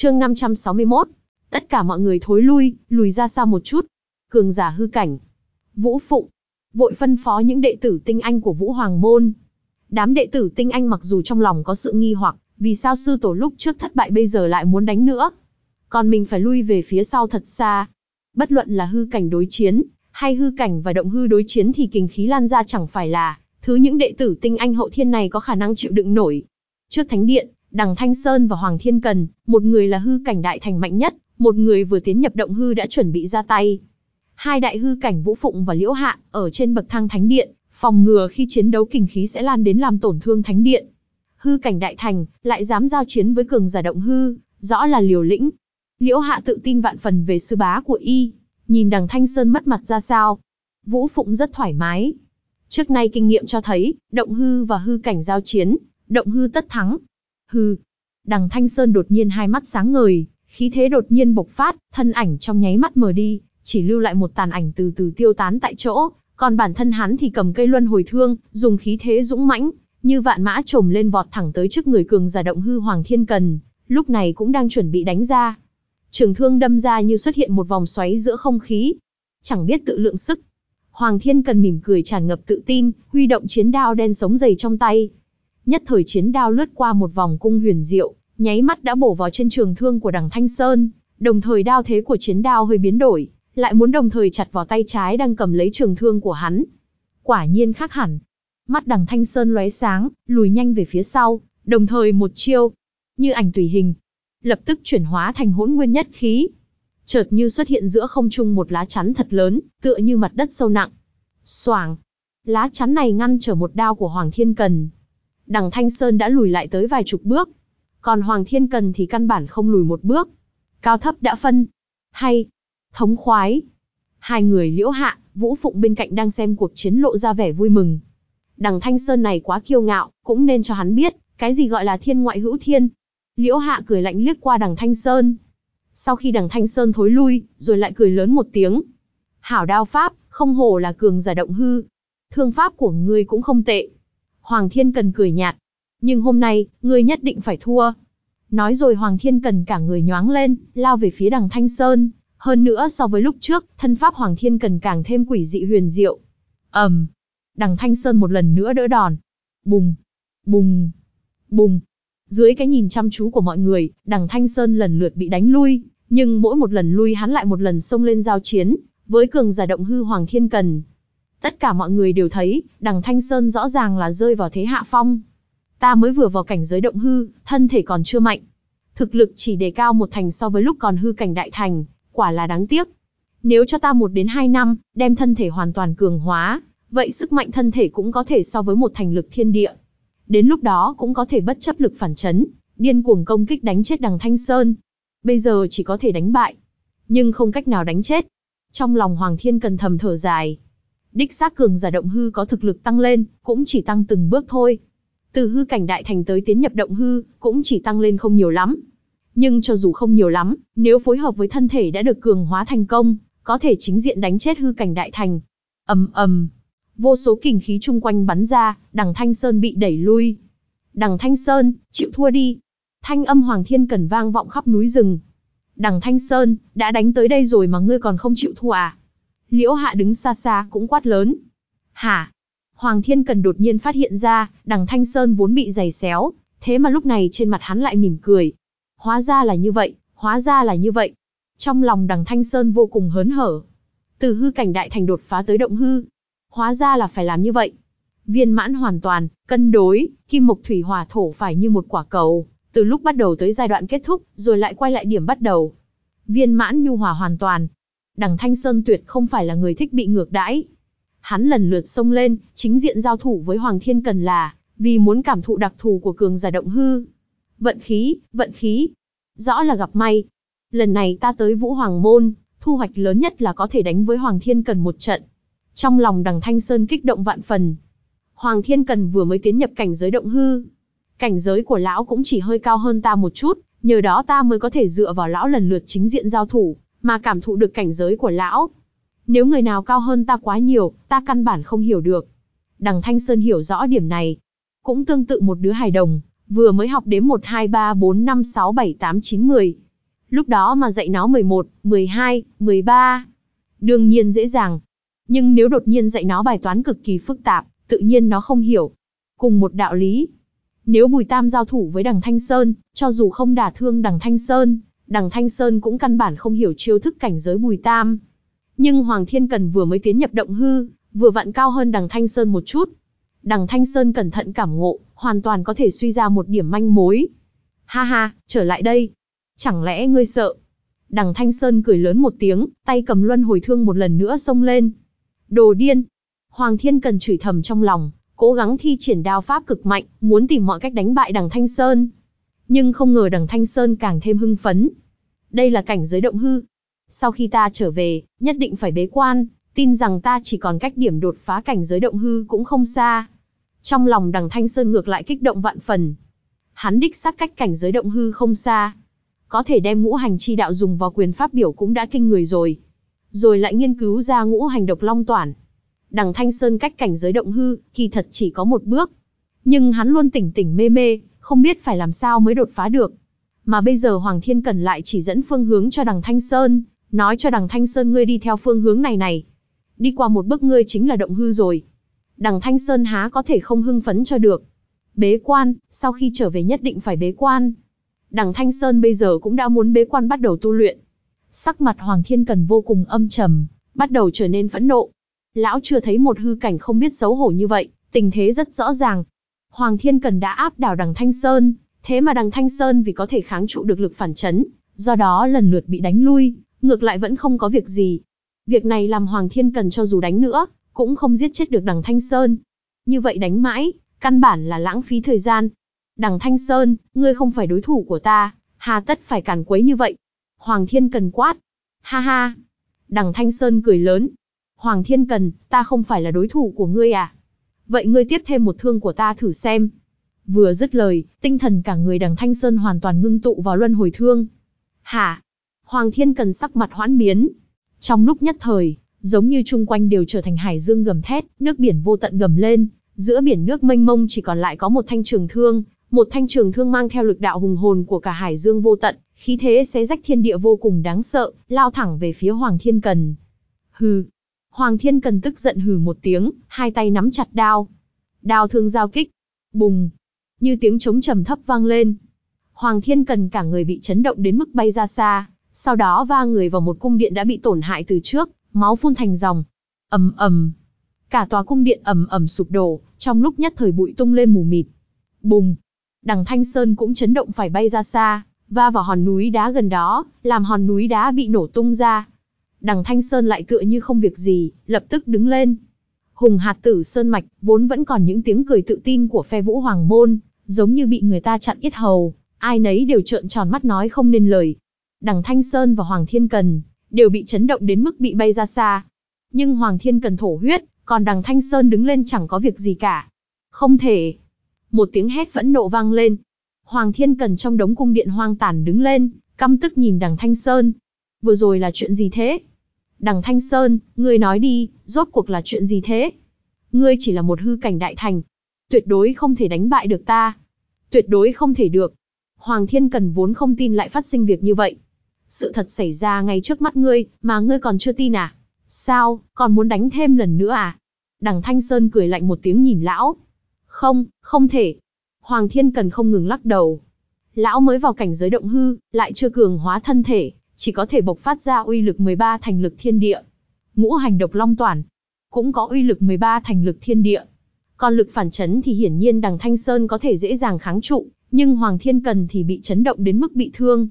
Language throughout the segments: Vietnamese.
Chương 561. Tất cả mọi người thối lui, lùi ra xa một chút. Cường giả hư cảnh. Vũ Phụng. Vội phân phó những đệ tử tinh anh của Vũ Hoàng Môn. Đám đệ tử tinh anh mặc dù trong lòng có sự nghi hoặc, vì sao sư tổ lúc trước thất bại bây giờ lại muốn đánh nữa. Còn mình phải lui về phía sau thật xa. Bất luận là hư cảnh đối chiến, hay hư cảnh và động hư đối chiến thì kinh khí lan ra chẳng phải là thứ những đệ tử tinh anh hậu thiên này có khả năng chịu đựng nổi. Trước thánh điện, Đằng Thanh Sơn và Hoàng Thiên Cần, một người là hư cảnh đại thành mạnh nhất, một người vừa tiến nhập động hư đã chuẩn bị ra tay. Hai đại hư cảnh Vũ Phụng và Liễu Hạ, ở trên bậc thang thánh điện, phòng ngừa khi chiến đấu kinh khí sẽ lan đến làm tổn thương thánh điện. Hư cảnh đại thành, lại dám giao chiến với cường giả động hư, rõ là liều lĩnh. Liễu Hạ tự tin vạn phần về sư bá của y, nhìn đằng Thanh Sơn mất mặt ra sao. Vũ Phụng rất thoải mái. Trước nay kinh nghiệm cho thấy, động hư và hư cảnh giao chiến, động hư tất thắng. Hư. Đằng Thanh Sơn đột nhiên hai mắt sáng ngời, khí thế đột nhiên bộc phát, thân ảnh trong nháy mắt mờ đi, chỉ lưu lại một tàn ảnh từ từ tiêu tán tại chỗ, còn bản thân hắn thì cầm cây luân hồi thương, dùng khí thế dũng mãnh, như vạn mã trồm lên vọt thẳng tới trước người cường giả động hư Hoàng Thiên Cần, lúc này cũng đang chuẩn bị đánh ra. Trường thương đâm ra như xuất hiện một vòng xoáy giữa không khí. Chẳng biết tự lượng sức. Hoàng Thiên Cần mỉm cười tràn ngập tự tin, huy động chiến đao đen sống dày trong tay. Nhất thời chiến đao lướt qua một vòng cung huyền diệu, nháy mắt đã bổ vào trên trường thương của đằng Thanh Sơn, đồng thời đao thế của chiến đao hơi biến đổi, lại muốn đồng thời chặt vào tay trái đang cầm lấy trường thương của hắn. Quả nhiên khác hẳn. Mắt đằng Thanh Sơn lóe sáng, lùi nhanh về phía sau, đồng thời một chiêu, như ảnh tùy hình, lập tức chuyển hóa thành hỗn nguyên nhất khí. Chợt như xuất hiện giữa không trung một lá chắn thật lớn, tựa như mặt đất sâu nặng. Soảng, lá chắn này ngăn trở một đao của Hoàng Thiên Cần. Đằng Thanh Sơn đã lùi lại tới vài chục bước, còn Hoàng Thiên Cần thì căn bản không lùi một bước. Cao thấp đã phân. Hay, thống khoái. Hai người liễu hạ, Vũ Phụng bên cạnh đang xem cuộc chiến lộ ra vẻ vui mừng. Đằng Thanh Sơn này quá kiêu ngạo, cũng nên cho hắn biết, cái gì gọi là thiên ngoại hữu thiên. Liễu hạ cười lạnh liếc qua đằng Thanh Sơn. Sau khi đằng Thanh Sơn thối lui, rồi lại cười lớn một tiếng. Hảo đao pháp, không hồ là cường giả động hư. Thương pháp của ngươi cũng không tệ. Hoàng Thiên Cần cười nhạt. Nhưng hôm nay, ngươi nhất định phải thua. Nói rồi Hoàng Thiên Cần cả người nhoáng lên, lao về phía đằng Thanh Sơn. Hơn nữa so với lúc trước, thân pháp Hoàng Thiên Cần càng thêm quỷ dị huyền diệu. ầm, um, đằng Thanh Sơn một lần nữa đỡ đòn. Bùng, bùng, bùng. Dưới cái nhìn chăm chú của mọi người, đằng Thanh Sơn lần lượt bị đánh lui, nhưng mỗi một lần lui hắn lại một lần xông lên giao chiến, với cường giả động hư Hoàng Thiên Cần. Tất cả mọi người đều thấy, đằng Thanh Sơn rõ ràng là rơi vào thế hạ phong. Ta mới vừa vào cảnh giới động hư, thân thể còn chưa mạnh. Thực lực chỉ đề cao một thành so với lúc còn hư cảnh đại thành, quả là đáng tiếc. Nếu cho ta một đến hai năm, đem thân thể hoàn toàn cường hóa, vậy sức mạnh thân thể cũng có thể so với một thành lực thiên địa. Đến lúc đó cũng có thể bất chấp lực phản chấn, điên cuồng công kích đánh chết đằng Thanh Sơn. Bây giờ chỉ có thể đánh bại, nhưng không cách nào đánh chết. Trong lòng Hoàng Thiên cần thầm thở dài. Đích xác cường giả động hư có thực lực tăng lên, cũng chỉ tăng từng bước thôi. Từ hư cảnh đại thành tới tiến nhập động hư, cũng chỉ tăng lên không nhiều lắm. Nhưng cho dù không nhiều lắm, nếu phối hợp với thân thể đã được cường hóa thành công, có thể chính diện đánh chết hư cảnh đại thành. ầm ầm, vô số kình khí chung quanh bắn ra, đằng Thanh Sơn bị đẩy lui. Đằng Thanh Sơn, chịu thua đi. Thanh âm Hoàng Thiên Cần vang vọng khắp núi rừng. Đằng Thanh Sơn, đã đánh tới đây rồi mà ngươi còn không chịu thua à? Liễu Hạ đứng xa xa cũng quát lớn. Hả? Hoàng Thiên Cần đột nhiên phát hiện ra, đằng Thanh Sơn vốn bị giày xéo, thế mà lúc này trên mặt hắn lại mỉm cười. Hóa ra là như vậy, hóa ra là như vậy. Trong lòng đằng Thanh Sơn vô cùng hớn hở. Từ hư cảnh đại thành đột phá tới động hư. Hóa ra là phải làm như vậy. Viên mãn hoàn toàn, cân đối, kim mộc thủy hỏa thổ phải như một quả cầu, từ lúc bắt đầu tới giai đoạn kết thúc, rồi lại quay lại điểm bắt đầu. Viên mãn nhu hòa hoàn toàn. Đằng Thanh Sơn tuyệt không phải là người thích bị ngược đãi, Hắn lần lượt xông lên, chính diện giao thủ với Hoàng Thiên Cần là, vì muốn cảm thụ đặc thù của cường giả động hư. Vận khí, vận khí. Rõ là gặp may. Lần này ta tới Vũ Hoàng Môn, thu hoạch lớn nhất là có thể đánh với Hoàng Thiên Cần một trận. Trong lòng đằng Thanh Sơn kích động vạn phần. Hoàng Thiên Cần vừa mới tiến nhập cảnh giới động hư. Cảnh giới của lão cũng chỉ hơi cao hơn ta một chút, nhờ đó ta mới có thể dựa vào lão lần lượt chính diện giao thủ, mà cảm thụ được cảnh giới của lão. Nếu người nào cao hơn ta quá nhiều, ta căn bản không hiểu được. Đằng Thanh Sơn hiểu rõ điểm này. Cũng tương tự một đứa hài đồng, vừa mới học đến 1, 2, 3, 4, 5, 6, 7, 8, 9, 10. Lúc đó mà dạy nó 11, 12, 13. Đương nhiên dễ dàng. Nhưng nếu đột nhiên dạy nó bài toán cực kỳ phức tạp, tự nhiên nó không hiểu. Cùng một đạo lý. Nếu Bùi Tam giao thủ với đằng Thanh Sơn, cho dù không đả thương đằng Thanh Sơn, đằng Thanh Sơn cũng căn bản không hiểu chiêu thức cảnh giới Bùi Tam. Nhưng Hoàng Thiên Cần vừa mới tiến nhập động hư, vừa vặn cao hơn đằng Thanh Sơn một chút. Đằng Thanh Sơn cẩn thận cảm ngộ, hoàn toàn có thể suy ra một điểm manh mối. Ha ha, trở lại đây. Chẳng lẽ ngươi sợ? Đằng Thanh Sơn cười lớn một tiếng, tay cầm luân hồi thương một lần nữa xông lên. Đồ điên! Hoàng Thiên Cần chửi thầm trong lòng, cố gắng thi triển đao pháp cực mạnh, muốn tìm mọi cách đánh bại đằng Thanh Sơn. Nhưng không ngờ đằng Thanh Sơn càng thêm hưng phấn. Đây là cảnh giới động hư. Sau khi ta trở về, nhất định phải bế quan, tin rằng ta chỉ còn cách điểm đột phá cảnh giới động hư cũng không xa. Trong lòng đằng Thanh Sơn ngược lại kích động vạn phần. Hắn đích xác cách cảnh giới động hư không xa. Có thể đem ngũ hành chi đạo dùng vào quyền pháp biểu cũng đã kinh người rồi. Rồi lại nghiên cứu ra ngũ hành độc long toàn. Đằng Thanh Sơn cách cảnh giới động hư, kỳ thật chỉ có một bước. Nhưng hắn luôn tỉnh tỉnh mê mê, không biết phải làm sao mới đột phá được. Mà bây giờ Hoàng Thiên Cần lại chỉ dẫn phương hướng cho đằng Thanh Sơn, nói cho đằng Thanh Sơn ngươi đi theo phương hướng này này. Đi qua một bước ngươi chính là động hư rồi. Đằng Thanh Sơn há có thể không hưng phấn cho được. Bế quan, sau khi trở về nhất định phải bế quan. Đằng Thanh Sơn bây giờ cũng đã muốn bế quan bắt đầu tu luyện. Sắc mặt Hoàng Thiên Cần vô cùng âm trầm, bắt đầu trở nên phẫn nộ. Lão chưa thấy một hư cảnh không biết xấu hổ như vậy, tình thế rất rõ ràng. Hoàng Thiên Cần đã áp đảo đằng Thanh Sơn, thế mà đằng Thanh Sơn vì có thể kháng trụ được lực phản chấn, do đó lần lượt bị đánh lui, ngược lại vẫn không có việc gì. Việc này làm Hoàng Thiên Cần cho dù đánh nữa, cũng không giết chết được đằng Thanh Sơn. Như vậy đánh mãi, căn bản là lãng phí thời gian. Đằng Thanh Sơn, ngươi không phải đối thủ của ta, hà tất phải cản quấy như vậy. Hoàng Thiên Cần quát. Ha ha. Đằng Thanh Sơn cười lớn. Hoàng Thiên Cần, ta không phải là đối thủ của ngươi à? Vậy ngươi tiếp thêm một thương của ta thử xem. Vừa dứt lời, tinh thần cả người đằng Thanh Sơn hoàn toàn ngưng tụ vào luân hồi thương. Hả? Hoàng Thiên Cần sắc mặt hoãn biến. Trong lúc nhất thời, giống như chung quanh đều trở thành hải dương gầm thét, nước biển vô tận gầm lên, giữa biển nước mênh mông chỉ còn lại có một thanh trường thương, một thanh trường thương mang theo lực đạo hùng hồn của cả hải dương vô tận, khí thế xé rách thiên địa vô cùng đáng sợ, lao thẳng về phía Hoàng Thiên Cần. Hừ. Hoàng Thiên Cần tức giận hừ một tiếng, hai tay nắm chặt đao. Đao thương giao kích. Bùng. Như tiếng trống trầm thấp vang lên. Hoàng Thiên Cần cả người bị chấn động đến mức bay ra xa, sau đó va người vào một cung điện đã bị tổn hại từ trước, máu phun thành dòng. ầm ầm, cả tòa cung điện ầm ầm sụp đổ, trong lúc nhất thời bụi tung lên mù mịt. Bùng, đằng Thanh Sơn cũng chấn động phải bay ra xa, va vào hòn núi đá gần đó, làm hòn núi đá bị nổ tung ra. Đằng Thanh Sơn lại tựa như không việc gì, lập tức đứng lên. Hùng hạt tử Sơn Mạch, vốn vẫn còn những tiếng cười tự tin của phe vũ hoàng môn, giống như bị người ta chặn yết hầu, ai nấy đều trợn tròn mắt nói không nên lời. Đằng Thanh Sơn và Hoàng Thiên Cần, đều bị chấn động đến mức bị bay ra xa. Nhưng Hoàng Thiên Cần thổ huyết, còn đằng Thanh Sơn đứng lên chẳng có việc gì cả. Không thể. Một tiếng hét vẫn nộ vang lên. Hoàng Thiên Cần trong đống cung điện hoang tàn đứng lên, căm tức nhìn đằng Thanh Sơn. Vừa rồi là chuyện gì thế? Đằng Thanh Sơn, ngươi nói đi, rốt cuộc là chuyện gì thế? Ngươi chỉ là một hư cảnh đại thành. Tuyệt đối không thể đánh bại được ta. Tuyệt đối không thể được. Hoàng Thiên Cần vốn không tin lại phát sinh việc như vậy. Sự thật xảy ra ngay trước mắt ngươi, mà ngươi còn chưa tin à? Sao, còn muốn đánh thêm lần nữa à? Đằng Thanh Sơn cười lạnh một tiếng nhìn lão. Không, không thể. Hoàng Thiên Cần không ngừng lắc đầu. Lão mới vào cảnh giới động hư, lại chưa cường hóa thân thể, chỉ có thể bộc phát ra uy lực 13 thành lực thiên địa. Ngũ hành độc long toàn, cũng có uy lực 13 thành lực thiên địa. Còn lực phản chấn thì hiển nhiên đằng Thanh Sơn có thể dễ dàng kháng trụ, nhưng Hoàng Thiên Cần thì bị chấn động đến mức bị thương.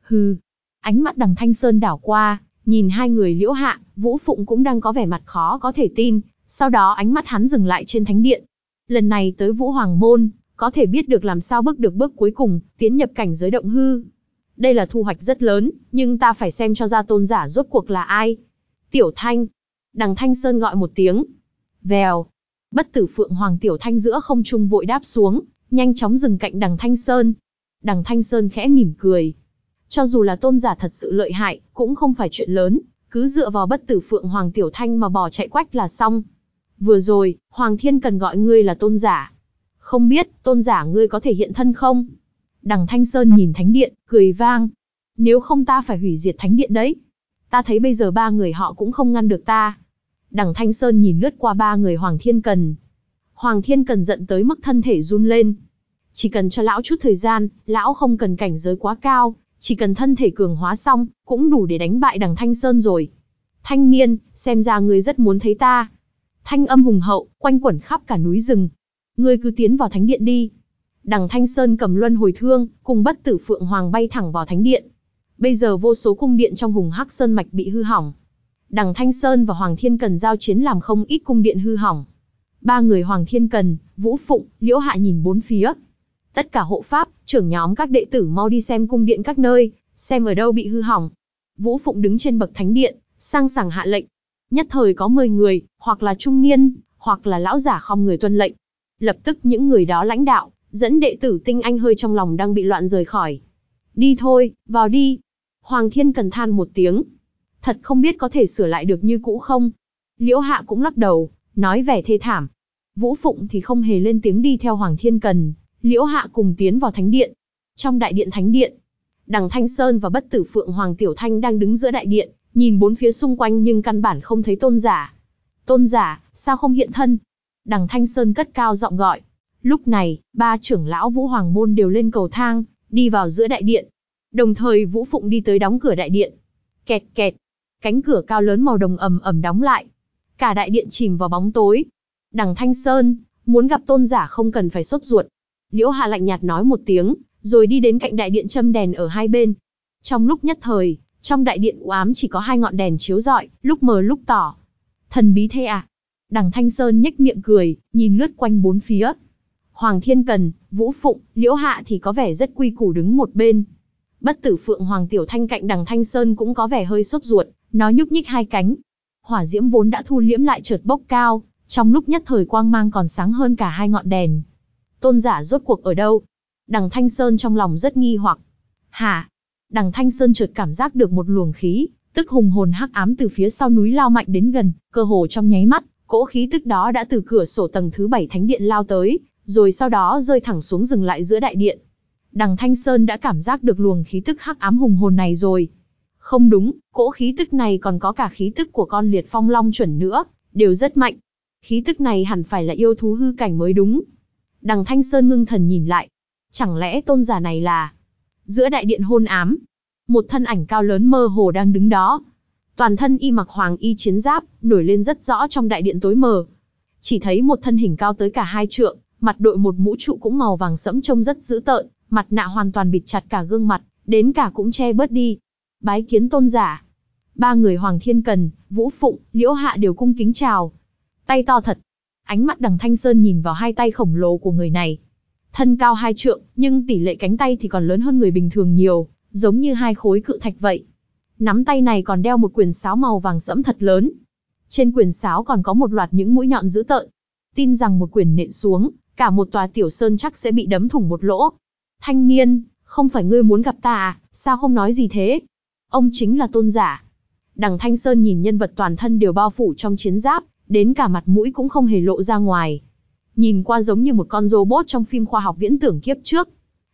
Hừ, ánh mắt đằng Thanh Sơn đảo qua, nhìn hai người liễu hạ, Vũ Phụng cũng đang có vẻ mặt khó có thể tin, sau đó ánh mắt hắn dừng lại trên thánh điện. Lần này tới Vũ Hoàng Môn, có thể biết được làm sao bước được bước cuối cùng, tiến nhập cảnh giới động hư. Đây là thu hoạch rất lớn, nhưng ta phải xem cho ra tôn giả rốt cuộc là ai. Tiểu Thanh. Đằng Thanh Sơn gọi một tiếng. Vèo. Bất tử Phượng Hoàng Tiểu Thanh giữa không trung vội đáp xuống, nhanh chóng dừng cạnh đằng Thanh Sơn. Đằng Thanh Sơn khẽ mỉm cười. Cho dù là tôn giả thật sự lợi hại, cũng không phải chuyện lớn, cứ dựa vào bất tử Phượng Hoàng Tiểu Thanh mà bỏ chạy quách là xong. Vừa rồi, Hoàng Thiên cần gọi ngươi là tôn giả. Không biết, tôn giả ngươi có thể hiện thân không? Đằng Thanh Sơn nhìn thánh điện, cười vang. Nếu không ta phải hủy diệt thánh điện đấy. Ta thấy bây giờ ba người họ cũng không ngăn được ta. Đằng Thanh Sơn nhìn lướt qua ba người Hoàng Thiên Cần. Hoàng Thiên Cần giận tới mức thân thể run lên. Chỉ cần cho lão chút thời gian, lão không cần cảnh giới quá cao, chỉ cần thân thể cường hóa xong, cũng đủ để đánh bại đằng Thanh Sơn rồi. Thanh niên, xem ra ngươi rất muốn thấy ta. Thanh âm hùng hậu, quanh quẩn khắp cả núi rừng. Ngươi cứ tiến vào thánh điện đi. Đằng Thanh Sơn cầm luân hồi thương, cùng bất tử Phượng Hoàng bay thẳng vào thánh điện. Bây giờ vô số cung điện trong hùng hắc sơn mạch bị hư hỏng. Đằng Thanh Sơn và Hoàng Thiên Cần giao chiến làm không ít cung điện hư hỏng. Ba người Hoàng Thiên Cần, Vũ Phụng, Liễu Hạ nhìn bốn phía. Tất cả hộ pháp, trưởng nhóm các đệ tử mau đi xem cung điện các nơi, xem ở đâu bị hư hỏng. Vũ Phụng đứng trên bậc thánh điện, sang sảng hạ lệnh. Nhất thời có 10 người, hoặc là trung niên, hoặc là lão giả không người tuân lệnh. Lập tức những người đó lãnh đạo, dẫn đệ tử tinh anh hơi trong lòng đang bị loạn rời khỏi. Đi thôi, vào đi. Hoàng Thiên cần than một tiếng. Thật không biết có thể sửa lại được như cũ không? Liễu Hạ cũng lắc đầu, nói vẻ thê thảm. Vũ Phụng thì không hề lên tiếng đi theo Hoàng Thiên Cần, Liễu Hạ cùng tiến vào thánh điện. Trong đại điện thánh điện, Đằng Thanh Sơn và Bất Tử Phượng Hoàng Tiểu Thanh đang đứng giữa đại điện, nhìn bốn phía xung quanh nhưng căn bản không thấy tôn giả. Tôn giả, sao không hiện thân? Đằng Thanh Sơn cất cao giọng gọi. Lúc này, ba trưởng lão Vũ Hoàng Môn đều lên cầu thang, đi vào giữa đại điện. Đồng thời Vũ Phụng đi tới đóng cửa đại điện. Kẹt kẹt, cánh cửa cao lớn màu đồng ầm ầm đóng lại. Cả đại điện chìm vào bóng tối. Đằng Thanh Sơn, muốn gặp tôn giả không cần phải sốt ruột. Liễu Hà lạnh nhạt nói một tiếng, rồi đi đến cạnh đại điện châm đèn ở hai bên. Trong lúc nhất thời, trong đại điện u ám chỉ có hai ngọn đèn chiếu rọi, lúc mờ lúc tỏ. Thần bí thế à? Đằng Thanh Sơn nhếch miệng cười, nhìn lướt quanh bốn phía. Hoàng Thiên Cần, Vũ Phụng, Liễu Hạ thì có vẻ rất quy củ đứng một bên. Bất tử Phượng Hoàng Tiểu Thanh cạnh đằng Thanh Sơn cũng có vẻ hơi sốt ruột, nó nhúc nhích hai cánh. Hỏa diễm vốn đã thu liễm lại chợt bốc cao, trong lúc nhất thời quang mang còn sáng hơn cả hai ngọn đèn. Tôn giả rốt cuộc ở đâu? Đằng Thanh Sơn trong lòng rất nghi hoặc. Hả? Đằng Thanh Sơn chợt cảm giác được một luồng khí, tức hùng hồn hắc ám từ phía sau núi lao mạnh đến gần, cơ hồ trong nháy mắt, cỗ khí tức đó đã từ cửa sổ tầng thứ bảy thánh điện lao tới, rồi sau đó rơi thẳng xuống dừng lại giữa đại điện. Đằng Thanh Sơn đã cảm giác được luồng khí tức hắc ám hùng hồn này rồi. Không đúng, cỗ khí tức này còn có cả khí tức của con liệt phong long chuẩn nữa, đều rất mạnh. Khí tức này hẳn phải là yêu thú hư cảnh mới đúng. Đằng Thanh Sơn ngưng thần nhìn lại. Chẳng lẽ tôn giả này là... Giữa đại điện hôn ám, một thân ảnh cao lớn mơ hồ đang đứng đó. Toàn thân y mặc hoàng y chiến giáp, nổi lên rất rõ trong đại điện tối mờ. Chỉ thấy một thân hình cao tới cả hai trượng, mặt đội một mũ trụ cũng màu vàng sẫm trông rất dữ tợn, mặt nạ hoàn toàn bịt chặt cả gương mặt, đến cả cũng che bớt đi. Bái kiến tôn giả. Ba người Hoàng Thiên Cần, Vũ Phụng, Liễu Hạ đều cung kính chào. Tay to thật. Ánh mắt đằng Thanh Sơn nhìn vào hai tay khổng lồ của người này. Thân cao hai trượng, nhưng tỷ lệ cánh tay thì còn lớn hơn người bình thường nhiều, giống như hai khối cự thạch vậy. Nắm tay này còn đeo một quyền sáo màu vàng sẫm thật lớn. Trên quyền sáo còn có một loạt những mũi nhọn dữ tợn. Tin rằng một quyền nện xuống, cả một tòa tiểu sơn chắc sẽ bị đấm thủng một lỗ. Thanh niên, không phải ngươi muốn gặp ta à, sao không nói gì thế? Ông chính là tôn giả. Đằng Thanh Sơn nhìn nhân vật toàn thân đều bao phủ trong chiến giáp, đến cả mặt mũi cũng không hề lộ ra ngoài. Nhìn qua giống như một con robot trong phim khoa học viễn tưởng kiếp trước.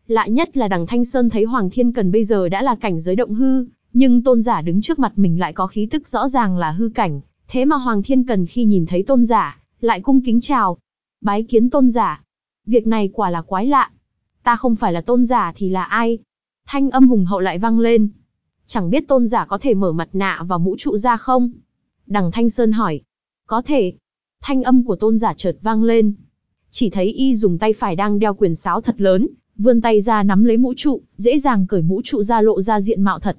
Lạ nhất là đằng Thanh Sơn thấy Hoàng Thiên Cần bây giờ đã là cảnh giới động hư, nhưng tôn giả đứng trước mặt mình lại có khí tức rõ ràng là hư cảnh. Thế mà Hoàng Thiên Cần khi nhìn thấy tôn giả, lại cung kính chào. Bái kiến tôn giả. Việc này quả là quái lạ. Ta không phải là tôn giả thì là ai? Thanh âm hùng hậu lại vang lên. Chẳng biết tôn giả có thể mở mặt nạ và mũ trụ ra không? Đằng Thanh Sơn hỏi. Có thể. Thanh âm của tôn giả chợt vang lên. Chỉ thấy y dùng tay phải đang đeo quyền sáo thật lớn, vươn tay ra nắm lấy mũ trụ, dễ dàng cởi mũ trụ ra lộ ra diện mạo thật.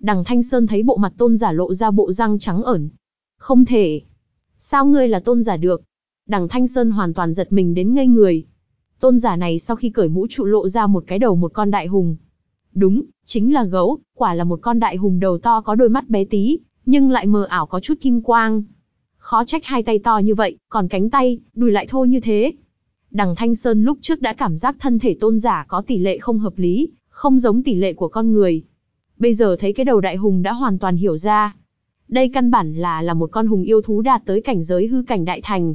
Đằng Thanh Sơn thấy bộ mặt tôn giả lộ ra bộ răng trắng ẩn. Không thể. Sao ngươi là tôn giả được? Đằng Thanh Sơn hoàn toàn giật mình đến ngây người. Tôn giả này sau khi cởi mũ trụ lộ ra một cái đầu một con đại hùng. Đúng, chính là gấu, quả là một con đại hùng đầu to có đôi mắt bé tí, nhưng lại mờ ảo có chút kim quang. Khó trách hai tay to như vậy, còn cánh tay, đùi lại thô như thế. Đằng Thanh Sơn lúc trước đã cảm giác thân thể tôn giả có tỷ lệ không hợp lý, không giống tỷ lệ của con người. Bây giờ thấy cái đầu đại hùng đã hoàn toàn hiểu ra. Đây căn bản là là một con hùng yêu thú đạt tới cảnh giới hư cảnh đại thành.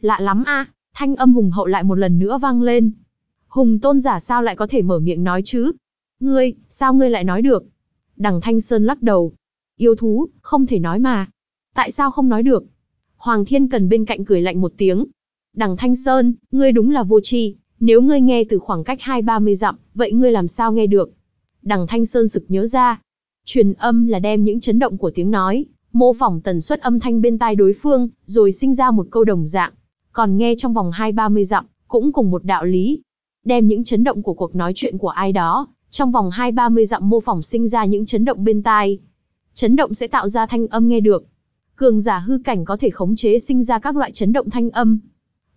Lạ lắm a, thanh âm hùng hậu lại một lần nữa vang lên. Hùng tôn giả sao lại có thể mở miệng nói chứ? Ngươi, sao ngươi lại nói được? Đằng Thanh Sơn lắc đầu. Yêu thú, không thể nói mà. Tại sao không nói được? Hoàng Thiên Cần bên cạnh cười lạnh một tiếng. Đằng Thanh Sơn, ngươi đúng là vô tri, nếu ngươi nghe từ khoảng cách hai ba mươi dặm, vậy ngươi làm sao nghe được? Đằng Thanh Sơn sực nhớ ra. Truyền âm là đem những chấn động của tiếng nói, mô phỏng tần suất âm thanh bên tai đối phương, rồi sinh ra một câu đồng dạng. Còn nghe trong vòng hai ba mươi dặm, cũng cùng một đạo lý. Đem những chấn động của cuộc nói chuyện của ai đó, trong vòng hai ba mươi dặm mô phỏng sinh ra những chấn động bên tai. Chấn động sẽ tạo ra thanh âm nghe được. Cường giả hư cảnh có thể khống chế sinh ra các loại chấn động thanh âm.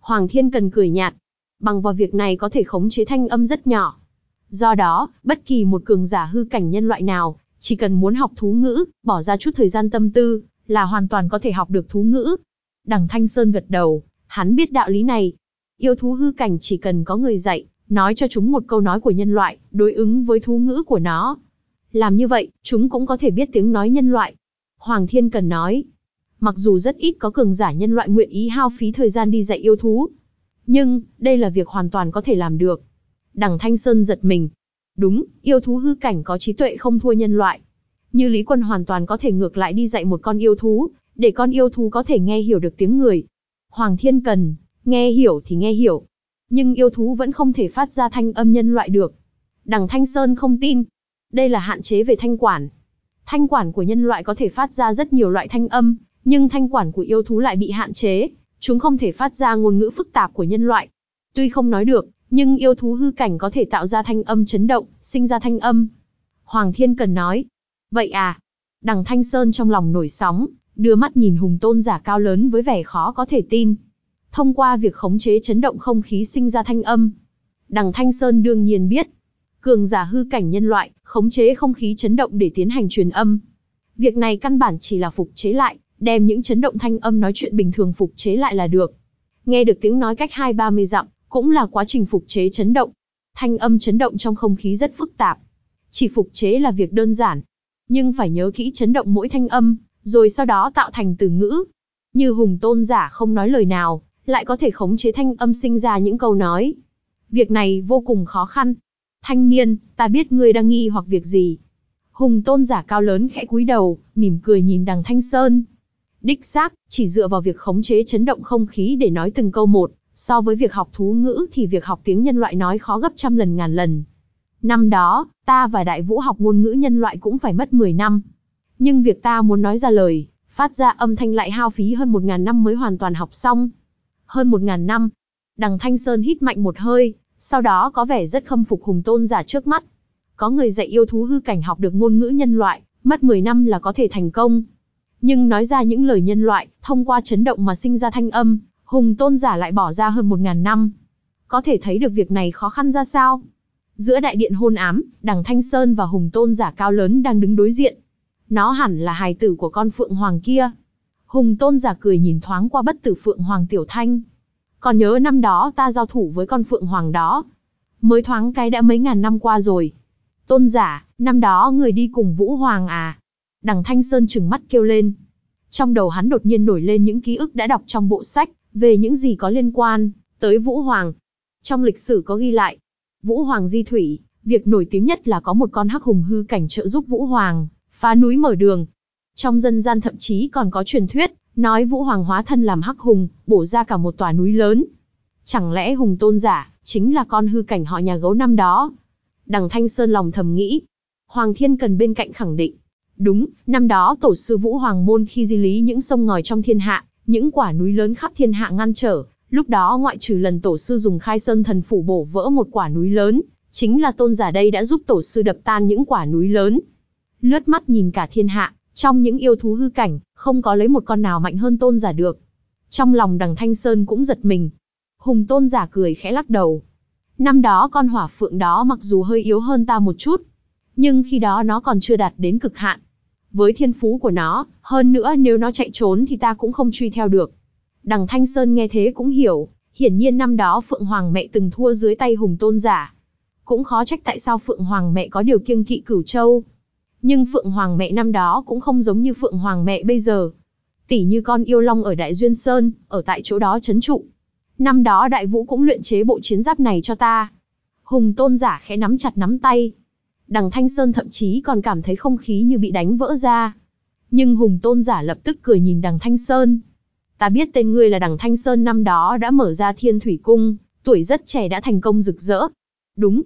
Hoàng Thiên cần cười nhạt. Bằng vào việc này có thể khống chế thanh âm rất nhỏ. Do đó, bất kỳ một cường giả hư cảnh nhân loại nào, chỉ cần muốn học thú ngữ, bỏ ra chút thời gian tâm tư, là hoàn toàn có thể học được thú ngữ. Đằng Thanh Sơn gật đầu, hắn biết đạo lý này. Yêu thú hư cảnh chỉ cần có người dạy, nói cho chúng một câu nói của nhân loại, đối ứng với thú ngữ của nó. Làm như vậy, chúng cũng có thể biết tiếng nói nhân loại. Hoàng Thiên Cần nói, mặc dù rất ít có cường giả nhân loại nguyện ý hao phí thời gian đi dạy yêu thú. Nhưng, đây là việc hoàn toàn có thể làm được. Đằng Thanh Sơn giật mình. Đúng, yêu thú hư cảnh có trí tuệ không thua nhân loại. Như Lý Quân hoàn toàn có thể ngược lại đi dạy một con yêu thú, để con yêu thú có thể nghe hiểu được tiếng người. Hoàng Thiên Cần, nghe hiểu thì nghe hiểu. Nhưng yêu thú vẫn không thể phát ra thanh âm nhân loại được. Đằng Thanh Sơn không tin. Đây là hạn chế về thanh quản. Thanh quản của nhân loại có thể phát ra rất nhiều loại thanh âm, nhưng thanh quản của yêu thú lại bị hạn chế, chúng không thể phát ra ngôn ngữ phức tạp của nhân loại. Tuy không nói được, nhưng yêu thú hư cảnh có thể tạo ra thanh âm chấn động, sinh ra thanh âm. Hoàng Thiên Cần nói, vậy à? Đằng Thanh Sơn trong lòng nổi sóng, đưa mắt nhìn hùng tôn giả cao lớn với vẻ khó có thể tin. Thông qua việc khống chế chấn động không khí sinh ra thanh âm. Đằng Thanh Sơn đương nhiên biết, cường giả hư cảnh nhân loại, khống chế không khí chấn động để tiến hành truyền âm. Việc này căn bản chỉ là phục chế lại, đem những chấn động thanh âm nói chuyện bình thường phục chế lại là được. Nghe được tiếng nói cách hai ba mươi dặm, cũng là quá trình phục chế chấn động. Thanh âm chấn động trong không khí rất phức tạp. Chỉ phục chế là việc đơn giản. Nhưng phải nhớ kỹ chấn động mỗi thanh âm, rồi sau đó tạo thành từ ngữ. Như hùng tôn giả không nói lời nào, lại có thể khống chế thanh âm sinh ra những câu nói. Việc này vô cùng khó khăn. Thanh niên, ta biết ngươi đang nghi hoặc việc gì. Hùng tôn giả cao lớn khẽ cúi đầu, mỉm cười nhìn đằng Thanh Sơn. Đích xác, chỉ dựa vào việc khống chế chấn động không khí để nói từng câu một, so với việc học thú ngữ thì việc học tiếng nhân loại nói khó gấp trăm lần ngàn lần. Năm đó, ta và đại vũ học ngôn ngữ nhân loại cũng phải mất 10 năm. Nhưng việc ta muốn nói ra lời, phát ra âm thanh lại hao phí hơn 1.000 năm mới hoàn toàn học xong. Hơn 1.000 năm. Đằng Thanh Sơn hít mạnh một hơi, sau đó có vẻ rất khâm phục hùng tôn giả trước mắt. Có người dạy yêu thú hư cảnh học được ngôn ngữ nhân loại, mất 10 năm là có thể thành công. Nhưng nói ra những lời nhân loại, thông qua chấn động mà sinh ra thanh âm, hùng tôn giả lại bỏ ra hơn 1.000 năm. Có thể thấy được việc này khó khăn ra sao? Giữa đại điện hôn ám, đằng Thanh Sơn và hùng tôn giả cao lớn đang đứng đối diện. Nó hẳn là hài tử của con Phượng Hoàng kia. Hùng tôn giả cười nhìn thoáng qua bất tử Phượng Hoàng Tiểu Thanh. Còn nhớ năm đó ta giao thủ với con Phượng Hoàng đó. Mới thoáng cái đã mấy ngàn năm qua rồi. Tôn giả, năm đó người đi cùng Vũ Hoàng à? Đằng Thanh Sơn trừng mắt kêu lên. Trong đầu hắn đột nhiên nổi lên những ký ức đã đọc trong bộ sách, về những gì có liên quan tới Vũ Hoàng. Trong lịch sử có ghi lại, Vũ Hoàng di thủy, việc nổi tiếng nhất là có một con hắc hùng hư cảnh trợ giúp Vũ Hoàng, phá núi mở đường. Trong dân gian thậm chí còn có truyền thuyết, nói Vũ Hoàng hóa thân làm hắc hùng, bổ ra cả một tòa núi lớn. Chẳng lẽ hùng tôn giả, chính là con hư cảnh họ nhà gấu năm đó? Đằng Thanh Sơn lòng thầm nghĩ. Hoàng Thiên Cần bên cạnh khẳng định. Đúng, năm đó tổ sư Vũ Hoàng Môn khi di lý những sông ngòi trong thiên hạ, những quả núi lớn khắp thiên hạ ngăn trở, lúc đó ngoại trừ lần tổ sư dùng khai sơn thần phủ bổ vỡ một quả núi lớn, chính là tôn giả đây đã giúp tổ sư đập tan những quả núi lớn. Lướt mắt nhìn cả thiên hạ, trong những yêu thú hư cảnh, không có lấy một con nào mạnh hơn tôn giả được. Trong lòng đằng Thanh Sơn cũng giật mình. Hùng tôn giả cười khẽ lắc đầu. Năm đó con hỏa phượng đó mặc dù hơi yếu hơn ta một chút, nhưng khi đó nó còn chưa đạt đến cực hạn. Với thiên phú của nó, hơn nữa nếu nó chạy trốn thì ta cũng không truy theo được. Đằng Thanh Sơn nghe thế cũng hiểu, hiển nhiên năm đó Phượng Hoàng mẹ từng thua dưới tay hùng tôn giả. Cũng khó trách tại sao Phượng Hoàng mẹ có điều kiêng kỵ cửu châu. Nhưng Phượng Hoàng mẹ năm đó cũng không giống như Phượng Hoàng mẹ bây giờ. Tỷ như con yêu long ở Đại Duyên Sơn, ở tại chỗ đó chấn trụ. Năm đó Đại Vũ cũng luyện chế bộ chiến giáp này cho ta. Hùng tôn giả khẽ nắm chặt nắm tay. Đằng Thanh Sơn thậm chí còn cảm thấy không khí như bị đánh vỡ ra. Nhưng Hùng Tôn giả lập tức cười nhìn đằng Thanh Sơn. Ta biết tên ngươi là đằng Thanh Sơn năm đó đã mở ra thiên thủy cung, tuổi rất trẻ đã thành công rực rỡ. Đúng.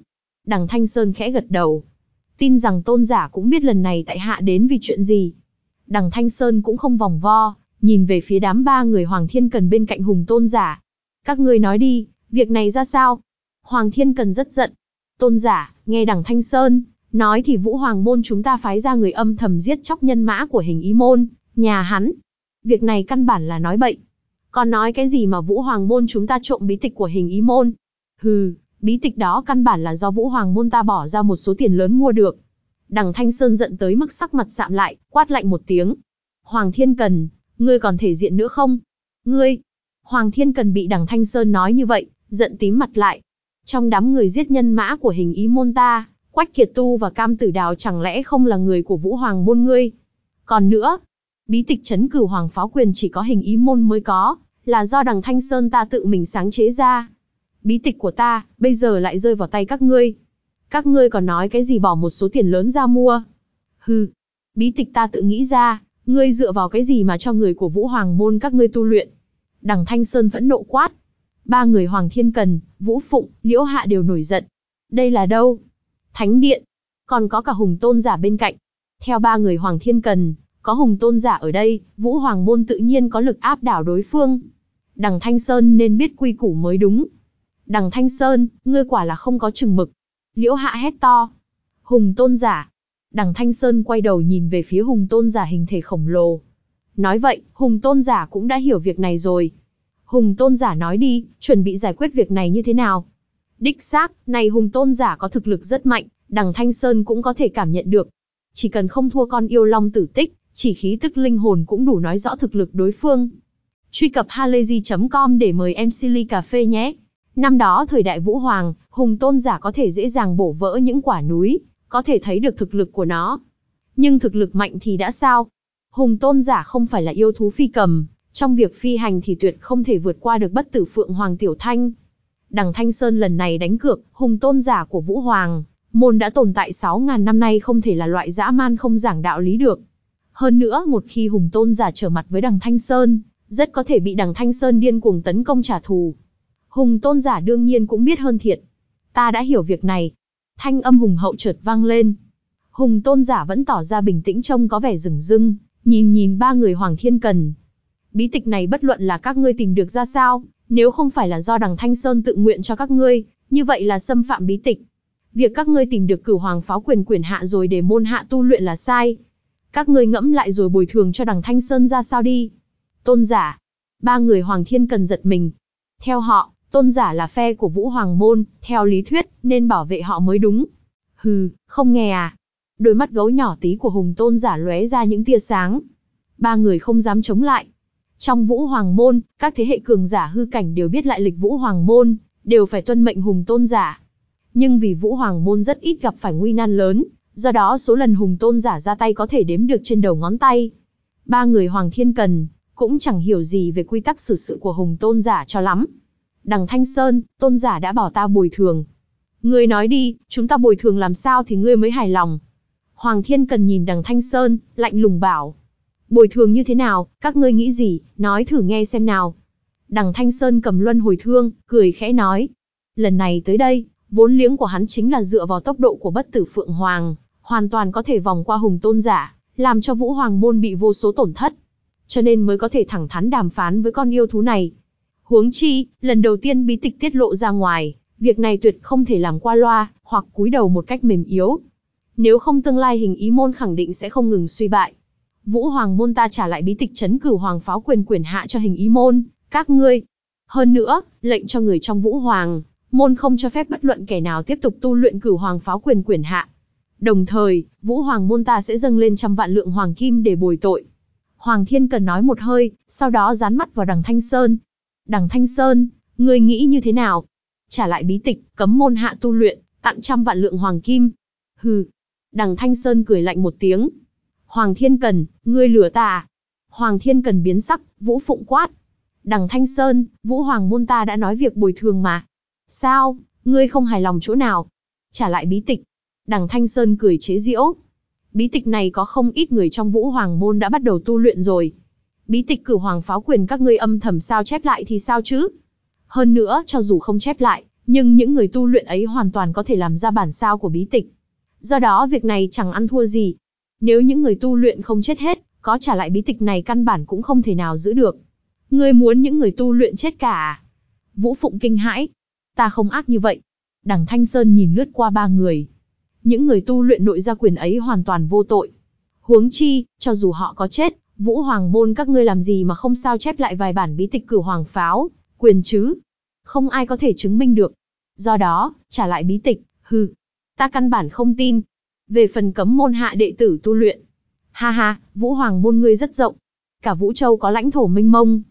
Đằng Thanh Sơn khẽ gật đầu. Tin rằng tôn giả cũng biết lần này tại hạ đến vì chuyện gì. Đằng Thanh Sơn cũng không vòng vo, nhìn về phía đám ba người Hoàng Thiên Cần bên cạnh Hùng Tôn giả. Các ngươi nói đi, việc này ra sao? Hoàng Thiên Cần rất giận. Tôn giả, nghe đằng Thanh Sơn, nói thì Vũ Hoàng Môn chúng ta phái ra người âm thầm giết chóc nhân mã của hình ý môn, nhà hắn. Việc này căn bản là nói bậy. Còn nói cái gì mà Vũ Hoàng Môn chúng ta trộm bí tịch của hình ý môn? Hừ, bí tịch đó căn bản là do Vũ Hoàng Môn ta bỏ ra một số tiền lớn mua được. Đằng Thanh Sơn giận tới mức sắc mặt sạm lại, quát lạnh một tiếng. Hoàng Thiên Cần, ngươi còn thể diện nữa không? Ngươi! Hoàng Thiên Cần bị đằng Thanh Sơn nói như vậy, giận tím mặt lại. Trong đám người giết nhân mã của hình ý môn ta, Quách Kiệt Tu và Cam Tử Đào chẳng lẽ không là người của Vũ Hoàng môn ngươi? Còn nữa, bí tịch chấn cửu hoàng pháo quyền chỉ có hình ý môn mới có, là do đằng Thanh Sơn ta tự mình sáng chế ra. Bí tịch của ta, bây giờ lại rơi vào tay các ngươi. Các ngươi còn nói cái gì bỏ một số tiền lớn ra mua. Hừ, bí tịch ta tự nghĩ ra, ngươi dựa vào cái gì mà cho người của Vũ Hoàng môn các ngươi tu luyện. Đằng Thanh Sơn vẫn nộ quát. Ba người Hoàng Thiên Cần, Vũ Phụng, Liễu Hạ đều nổi giận. Đây là đâu? Thánh Điện. Còn có cả Hùng Tôn giả bên cạnh. Theo ba người Hoàng Thiên Cần, có Hùng Tôn giả ở đây, Vũ Hoàng môn tự nhiên có lực áp đảo đối phương. Đằng Thanh Sơn nên biết quy củ mới đúng. Đằng Thanh Sơn, ngươi quả là không có chừng mực. Liễu Hạ hét to. Hùng Tôn giả. Đằng Thanh Sơn quay đầu nhìn về phía Hùng Tôn giả hình thể khổng lồ. Nói vậy, Hùng Tôn giả cũng đã hiểu việc này rồi. Hùng Tôn giả nói đi, chuẩn bị giải quyết việc này như thế nào? Đích xác, này Hùng Tôn giả có thực lực rất mạnh, đằng Thanh Sơn cũng có thể cảm nhận được. Chỉ cần không thua con yêu long tử tích, chỉ khí tức linh hồn cũng đủ nói rõ thực lực đối phương. Truy cập halayzi.com để mời em Silly Cà Phê nhé. Năm đó thời đại Vũ Hoàng, Hùng Tôn giả có thể dễ dàng bổ vỡ những quả núi, có thể thấy được thực lực của nó. Nhưng thực lực mạnh thì đã sao? Hùng Tôn giả không phải là yêu thú phi cầm, trong việc phi hành thì tuyệt không thể vượt qua được bất tử Phượng Hoàng Tiểu Thanh. Đằng Thanh Sơn lần này đánh cược, Hùng Tôn giả của Vũ Hoàng, môn đã tồn tại 6.000 năm nay không thể là loại dã man không giảng đạo lý được. Hơn nữa, một khi Hùng Tôn giả trở mặt với đằng Thanh Sơn, rất có thể bị đằng Thanh Sơn điên cuồng tấn công trả thù. Hùng tôn giả đương nhiên cũng biết hơn thiệt. Ta đã hiểu việc này. Thanh âm hùng hậu chợt vang lên. Hùng tôn giả vẫn tỏ ra bình tĩnh trông có vẻ rừng rưng, nhìn nhìn ba người Hoàng Thiên Cần. Bí tịch này bất luận là các ngươi tìm được ra sao, nếu không phải là do đằng Thanh Sơn tự nguyện cho các ngươi, như vậy là xâm phạm bí tịch. Việc các ngươi tìm được cửu hoàng pháo quyền quyền hạ rồi để môn hạ tu luyện là sai. Các ngươi ngẫm lại rồi bồi thường cho đằng Thanh Sơn ra sao đi. Tôn giả. Ba người Hoàng Thiên Cần giật mình. Theo họ, Tôn giả là phe của Vũ Hoàng Môn, theo lý thuyết, nên bảo vệ họ mới đúng. Hừ, không nghe à? Đôi mắt gấu nhỏ tí của Hùng Tôn giả lóe ra những tia sáng. Ba người không dám chống lại. Trong Vũ Hoàng Môn, các thế hệ cường giả hư cảnh đều biết lại lịch Vũ Hoàng Môn, đều phải tuân mệnh Hùng Tôn giả. Nhưng vì Vũ Hoàng Môn rất ít gặp phải nguy nan lớn, do đó số lần Hùng Tôn giả ra tay có thể đếm được trên đầu ngón tay. Ba người Hoàng Thiên Cần, cũng chẳng hiểu gì về quy tắc xử sự của Hùng Tôn giả cho lắm. Đằng Thanh Sơn, tôn giả đã bảo ta bồi thường. Ngươi nói đi, chúng ta bồi thường làm sao thì ngươi mới hài lòng. Hoàng Thiên Cần nhìn đằng Thanh Sơn, lạnh lùng bảo. Bồi thường như thế nào, các ngươi nghĩ gì, nói thử nghe xem nào. Đằng Thanh Sơn cầm luân hồi thương, cười khẽ nói. Lần này tới đây, vốn liếng của hắn chính là dựa vào tốc độ của bất tử Phượng Hoàng, hoàn toàn có thể vòng qua hùng tôn giả, làm cho Vũ Hoàng Môn bị vô số tổn thất. Cho nên mới có thể thẳng thắn đàm phán với con yêu thú này. Huống chi, lần đầu tiên bí tịch tiết lộ ra ngoài, việc này tuyệt không thể làm qua loa, hoặc cúi đầu một cách mềm yếu. Nếu không tương lai hình ý môn khẳng định sẽ không ngừng suy bại. Vũ Hoàng môn ta trả lại bí tịch chấn cửu hoàng pháo quyền quyền hạ cho hình ý môn, các ngươi. Hơn nữa, lệnh cho người trong Vũ Hoàng, môn không cho phép bất luận kẻ nào tiếp tục tu luyện cửu hoàng pháo quyền quyền hạ. Đồng thời, Vũ Hoàng môn ta sẽ dâng lên trăm vạn lượng hoàng kim để bồi tội. Hoàng Thiên cần nói một hơi, sau đó dán mắt vào đằng Thanh Sơn, Đằng Thanh Sơn, ngươi nghĩ như thế nào? Trả lại bí tịch, cấm môn hạ tu luyện, tặng trăm vạn lượng hoàng kim. Hừ. Đằng Thanh Sơn cười lạnh một tiếng. Hoàng Thiên Cần, ngươi lừa ta à? Hoàng Thiên Cần biến sắc, Vũ Phụng quát. Đằng Thanh Sơn, Vũ Hoàng môn ta đã nói việc bồi thường mà. Sao, ngươi không hài lòng chỗ nào? Trả lại bí tịch. Đằng Thanh Sơn cười chế giễu. Bí tịch này có không ít người trong vũ hoàng môn đã bắt đầu tu luyện rồi. Bí tịch cử hoàng pháo quyền các ngươi âm thầm sao chép lại thì sao chứ? Hơn nữa, cho dù không chép lại, nhưng những người tu luyện ấy hoàn toàn có thể làm ra bản sao của bí tịch. Do đó việc này chẳng ăn thua gì. Nếu những người tu luyện không chết hết, có trả lại bí tịch này căn bản cũng không thể nào giữ được. Ngươi muốn những người tu luyện chết cả à? Vũ Phụng kinh hãi. Ta không ác như vậy. Đằng Thanh Sơn nhìn lướt qua ba người. Những người tu luyện nội gia quyền ấy hoàn toàn vô tội. Huống chi, cho dù họ có chết, Vũ Hoàng môn các ngươi làm gì mà không sao chép lại vài bản bí tịch cử hoàng pháo, quyền chứ? Không ai có thể chứng minh được. Do đó, trả lại bí tịch, hừ. Ta căn bản không tin. Về phần cấm môn hạ đệ tử tu luyện. Ha ha, Vũ Hoàng môn ngươi rất rộng. Cả Vũ Châu có lãnh thổ minh mông.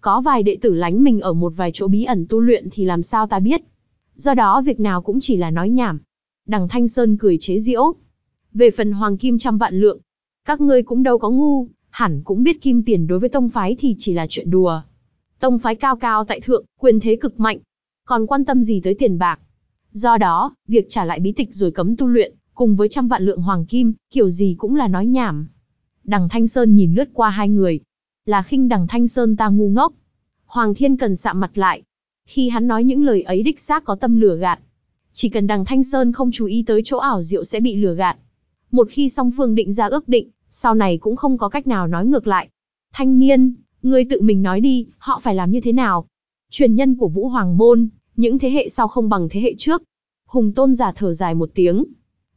Có vài đệ tử lánh mình ở một vài chỗ bí ẩn tu luyện thì làm sao ta biết. Do đó việc nào cũng chỉ là nói nhảm. Đằng Thanh Sơn cười chế giễu. Về phần hoàng kim trăm vạn lượng, các ngươi cũng đâu có ngu, hẳn cũng biết kim tiền đối với tông phái thì chỉ là chuyện đùa. Tông phái cao cao tại thượng, quyền thế cực mạnh, còn quan tâm gì tới tiền bạc. Do đó, việc trả lại bí tịch rồi cấm tu luyện, cùng với trăm vạn lượng hoàng kim, kiểu gì cũng là nói nhảm. Đằng Thanh Sơn nhìn lướt qua hai người. Là khinh đằng Thanh Sơn ta ngu ngốc. Hoàng Thiên cần sạm mặt lại. Khi hắn nói những lời ấy đích xác có tâm lừa gạt. Chỉ cần đằng Thanh Sơn không chú ý tới chỗ ảo diệu sẽ bị lừa gạt. Một khi song phương định ra ước định, sau này cũng không có cách nào nói ngược lại. Thanh niên, ngươi tự mình nói đi, họ phải làm như thế nào? Truyền nhân của Vũ Hoàng Môn, những thế hệ sau không bằng thế hệ trước. Hùng tôn giả thở dài một tiếng.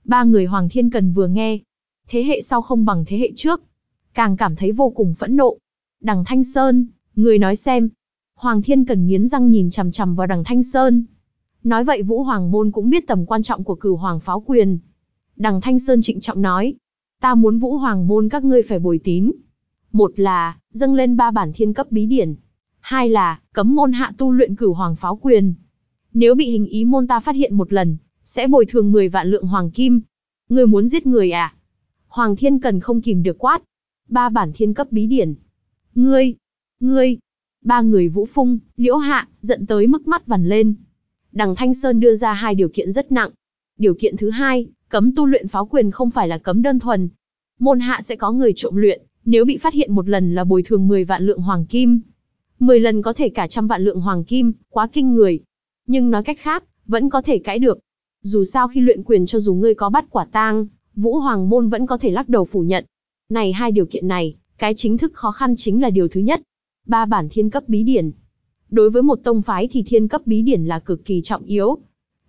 Ba người Hoàng Thiên Cần vừa nghe. Thế hệ sau không bằng thế hệ trước. Càng cảm thấy vô cùng phẫn nộ. Đằng Thanh Sơn, người nói xem. Hoàng Thiên Cần nghiến răng nhìn chằm chằm vào đằng Thanh Sơn. Nói vậy Vũ Hoàng Môn cũng biết tầm quan trọng của cửu hoàng pháo quyền. Đằng Thanh Sơn trịnh trọng nói. Ta muốn Vũ Hoàng Môn các ngươi phải bồi tín. Một là, dâng lên ba bản thiên cấp bí điển. Hai là, cấm môn hạ tu luyện cửu hoàng pháo quyền. Nếu bị hình ý môn ta phát hiện một lần, sẽ bồi thường 10 vạn lượng hoàng kim. Ngươi muốn giết người à? Hoàng Thiên Cần không kìm được quát. Ba bản thiên cấp bí điển. Ngươi, ngươi, ba người Vũ Phung, Liễu Hạ, giận tới mức mắt vằn lên. Đằng Thanh Sơn đưa ra hai điều kiện rất nặng. Điều kiện thứ hai, cấm tu luyện pháo quyền không phải là cấm đơn thuần. Môn hạ sẽ có người trộm luyện, nếu bị phát hiện một lần là bồi thường 10 vạn lượng hoàng kim. 10 lần có thể cả trăm vạn lượng hoàng kim, quá kinh người. Nhưng nói cách khác, vẫn có thể cãi được. Dù sao khi luyện quyền cho dù ngươi có bắt quả tang, Vũ Hoàng Môn vẫn có thể lắc đầu phủ nhận. Này hai điều kiện này, cái chính thức khó khăn chính là điều thứ nhất. Ba bản thiên cấp bí điển. Đối với một tông phái thì thiên cấp bí điển là cực kỳ trọng yếu.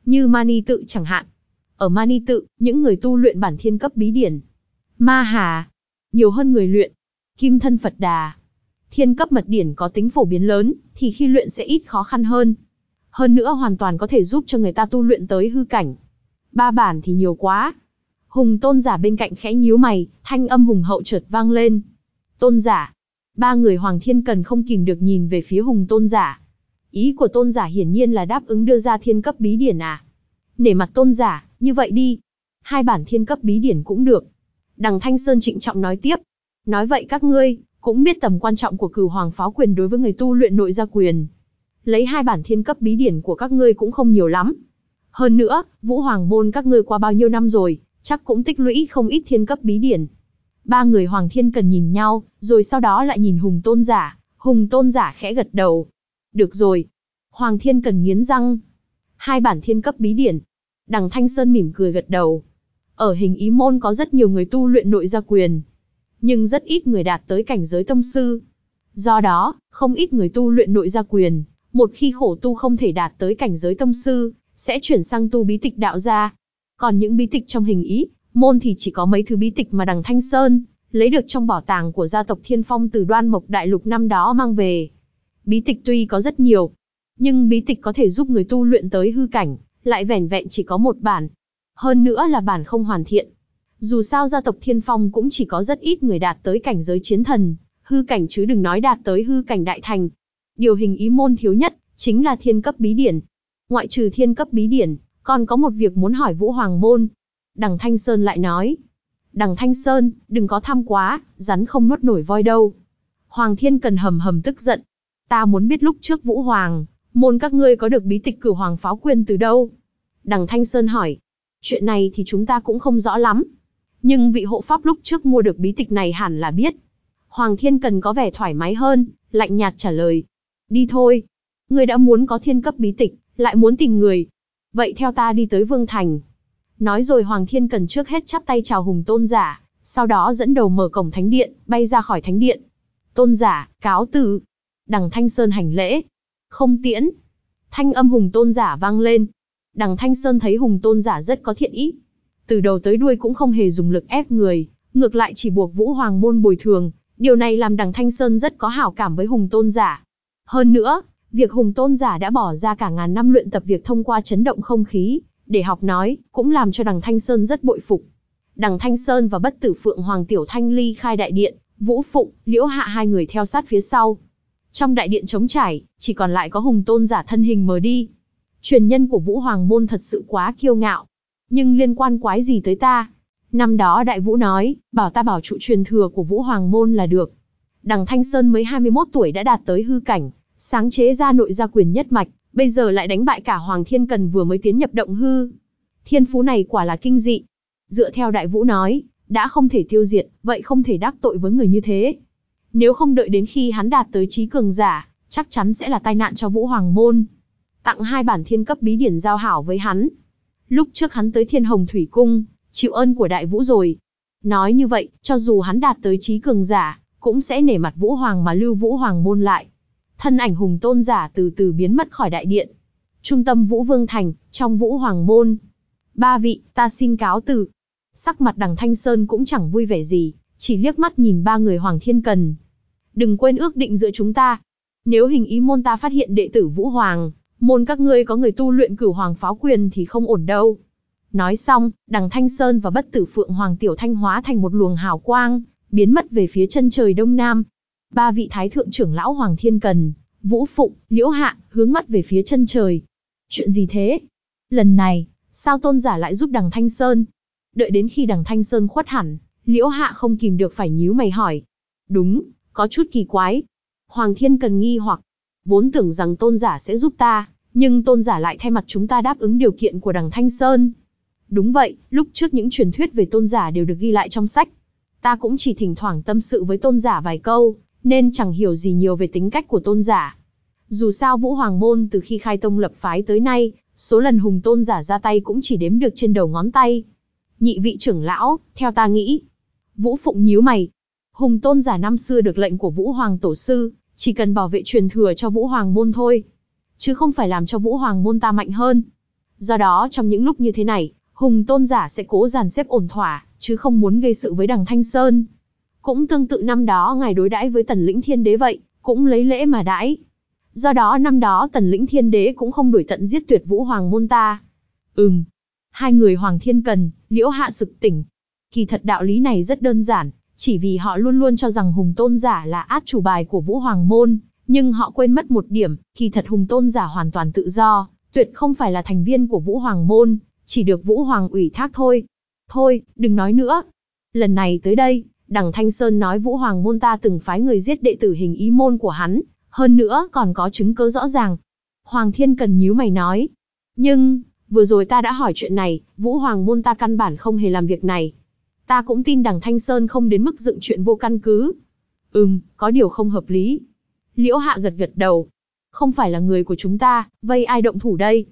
Như Mani tự chẳng hạn. Ở Mani tự, những người tu luyện bản thiên cấp bí điển. Ma Hà. Nhiều hơn người luyện. Kim thân Phật Đà. Thiên cấp mật điển có tính phổ biến lớn, thì khi luyện sẽ ít khó khăn hơn. Hơn nữa hoàn toàn có thể giúp cho người ta tu luyện tới hư cảnh. Ba bản thì nhiều quá. Hùng tôn giả bên cạnh khẽ nhíu mày, thanh âm hùng hậu chợt vang lên. Tôn giả. Ba người Hoàng Thiên Cần không kìm được nhìn về phía hùng tôn giả. Ý của tôn giả hiển nhiên là đáp ứng đưa ra thiên cấp bí điển à. Nể mặt tôn giả, như vậy đi. Hai bản thiên cấp bí điển cũng được. Đằng Thanh Sơn trịnh trọng nói tiếp. Nói vậy các ngươi, cũng biết tầm quan trọng của cửu hoàng pháo quyền đối với người tu luyện nội gia quyền. Lấy hai bản thiên cấp bí điển của các ngươi cũng không nhiều lắm. Hơn nữa, Vũ Hoàng môn các ngươi qua bao nhiêu năm rồi, chắc cũng tích lũy không ít thiên cấp bí điển. Ba người Hoàng Thiên cần nhìn nhau, rồi sau đó lại nhìn Hùng Tôn Giả, Hùng Tôn Giả khẽ gật đầu. Được rồi. Hoàng Thiên cần nghiến răng. Hai bản thiên cấp bí điển. Đằng Thanh Sơn mỉm cười gật đầu. Ở hình ý môn có rất nhiều người tu luyện nội gia quyền. Nhưng rất ít người đạt tới cảnh giới tâm sư. Do đó, không ít người tu luyện nội gia quyền. Một khi khổ tu không thể đạt tới cảnh giới tâm sư, sẽ chuyển sang tu bí tịch đạo gia. Còn những bí tịch trong hình ý, môn thì chỉ có mấy thứ bí tịch mà đằng Thanh Sơn, lấy được trong bảo tàng của gia tộc Thiên Phong từ đoan mộc đại lục năm đó mang về. Bí tịch tuy có rất nhiều, nhưng bí tịch có thể giúp người tu luyện tới hư cảnh, lại vẻn vẹn chỉ có một bản. Hơn nữa là bản không hoàn thiện. Dù sao gia tộc Thiên Phong cũng chỉ có rất ít người đạt tới cảnh giới chiến thần, hư cảnh chứ đừng nói đạt tới hư cảnh đại thành. Điều hình ý môn thiếu nhất, chính là thiên cấp bí điển. Ngoại trừ thiên cấp bí điển, còn có một việc muốn hỏi Vũ Hoàng Môn. Đằng Thanh Sơn lại nói. Đằng Thanh Sơn, đừng có tham quá, rắn không nuốt nổi voi đâu. Hoàng Thiên Cần hầm hầm tức giận. Ta muốn biết lúc trước Vũ Hoàng, môn các ngươi có được bí tịch cửu hoàng pháo quyền từ đâu? Đằng Thanh Sơn hỏi. Chuyện này thì chúng ta cũng không rõ lắm. Nhưng vị hộ pháp lúc trước mua được bí tịch này hẳn là biết. Hoàng Thiên Cần có vẻ thoải mái hơn, lạnh nhạt trả lời. Đi thôi. Ngươi đã muốn có thiên cấp bí tịch, lại muốn tìm người. Vậy theo ta đi tới Vương Thành. Nói rồi Hoàng Thiên Cần trước hết chắp tay chào hùng tôn giả, sau đó dẫn đầu mở cổng thánh điện, bay ra khỏi thánh điện. Tôn giả, cáo từ. Đằng Thanh Sơn hành lễ. Không tiễn. Thanh âm hùng tôn giả vang lên. Đằng Thanh Sơn thấy hùng tôn giả rất có thiện ý. Từ đầu tới đuôi cũng không hề dùng lực ép người, ngược lại chỉ buộc Vũ Hoàng môn bồi thường. Điều này làm đằng Thanh Sơn rất có hảo cảm với hùng tôn giả. Hơn nữa, việc hùng tôn giả đã bỏ ra cả ngàn năm luyện tập việc thông qua chấn động không khí, để học nói, cũng làm cho đằng Thanh Sơn rất bội phục. Đằng Thanh Sơn và bất tử Phượng Hoàng Tiểu Thanh ly khai đại điện, Vũ Phụng, Liễu Hạ hai người theo sát phía sau. Trong đại điện trống trải, chỉ còn lại có hùng tôn giả thân hình mờ đi. Truyền nhân của Vũ Hoàng Môn thật sự quá kiêu ngạo. Nhưng liên quan quái gì tới ta? Năm đó Đại Vũ nói, bảo ta bảo trụ truyền thừa của Vũ Hoàng Môn là được. Đằng Thanh Sơn mới 21 tuổi đã đạt tới hư cảnh, sáng chế ra nội gia quyền nhất mạch, bây giờ lại đánh bại cả Hoàng Thiên Cần vừa mới tiến nhập động hư. Thiên phú này quả là kinh dị. Dựa theo Đại Vũ nói, đã không thể tiêu diệt, vậy không thể đắc tội với người như thế. Nếu không đợi đến khi hắn đạt tới trí cường giả, chắc chắn sẽ là tai nạn cho Vũ Hoàng Môn. Tặng hai bản thiên cấp bí điển giao hảo với hắn. Lúc trước hắn tới Thiên Hồng Thủy Cung, chịu ơn của Đại Vũ rồi. Nói như vậy, cho dù hắn đạt tới trí cường giả, cũng sẽ nể mặt Vũ Hoàng mà lưu Vũ Hoàng Môn lại. Thân ảnh hùng tôn giả từ từ biến mất khỏi đại điện. Trung tâm Vũ Vương Thành, trong Vũ Hoàng Môn. Ba vị, ta xin cáo từ. Sắc mặt đằng Thanh Sơn cũng chẳng vui vẻ gì, chỉ liếc mắt nhìn ba người Hoàng Thiên Cần. Đừng quên ước định giữa chúng ta. Nếu hình ý môn ta phát hiện đệ tử Vũ Hoàng, môn các ngươi có người tu luyện cửu hoàng pháo quyền thì không ổn đâu. Nói xong, đằng Thanh Sơn và bất tử Phượng Hoàng Tiểu Thanh hóa thành một luồng hào quang, biến mất về phía chân trời đông nam. Ba vị thái thượng trưởng lão Hoàng Thiên Cần, Vũ Phụng, Liễu Hạ, hướng mắt về phía chân trời. Chuyện gì thế? Lần này, sao tôn giả lại giúp đằng Thanh Sơn? Đợi đến khi đằng Thanh Sơn khuất hẳn, Liễu Hạ không kìm được phải nhíu mày hỏi. Đúng, có chút kỳ quái. Hoàng Thiên Cần nghi hoặc, vốn tưởng rằng tôn giả sẽ giúp ta, nhưng tôn giả lại thay mặt chúng ta đáp ứng điều kiện của đằng Thanh Sơn. Đúng vậy, lúc trước những truyền thuyết về tôn giả đều được ghi lại trong sách. Ta cũng chỉ thỉnh thoảng tâm sự với tôn giả vài câu, nên chẳng hiểu gì nhiều về tính cách của tôn giả. Dù sao Vũ Hoàng Môn từ khi khai tông lập phái tới nay, số lần hùng tôn giả ra tay cũng chỉ đếm được trên đầu ngón tay. Nhị vị trưởng lão, theo ta nghĩ. Vũ Phụng nhíu mày. Hùng tôn giả năm xưa được lệnh của Vũ Hoàng Tổ Sư, chỉ cần bảo vệ truyền thừa cho Vũ Hoàng Môn thôi. Chứ không phải làm cho Vũ Hoàng Môn ta mạnh hơn. Do đó trong những lúc như thế này, Hùng tôn giả sẽ cố dàn xếp ổn thỏa, chứ không muốn gây sự với đằng Thanh Sơn. Cũng tương tự năm đó ngài đối đãi với tần lĩnh thiên đế vậy, cũng lấy lễ mà đãi. Do đó năm đó tần lĩnh thiên đế cũng không đuổi tận giết tuyệt vũ hoàng môn ta. Ừm. Hai người hoàng thiên cần, liễu hạ sực tỉnh. Kỳ thật đạo lý này rất đơn giản, chỉ vì họ luôn luôn cho rằng hùng tôn giả là át chủ bài của vũ hoàng môn, nhưng họ quên mất một điểm, kỳ thật hùng tôn giả hoàn toàn tự do, tuyệt không phải là thành viên của vũ hoàng môn, chỉ được vũ hoàng ủy thác thôi. Thôi, đừng nói nữa. Lần này tới đây, đằng Thanh Sơn nói vũ hoàng môn ta từng phái người giết đệ tử hình ý môn của hắn, hơn nữa còn có chứng cứ rõ ràng. Hoàng Thiên Cần nhíu mày nói. Nhưng, vừa rồi ta đã hỏi chuyện này, Vũ Hoàng môn ta căn bản không hề làm việc này. Ta cũng tin đằng Thanh Sơn không đến mức dựng chuyện vô căn cứ. Ừm, có điều không hợp lý. Liễu Hạ gật gật đầu. Không phải là người của chúng ta, vây ai động thủ đây?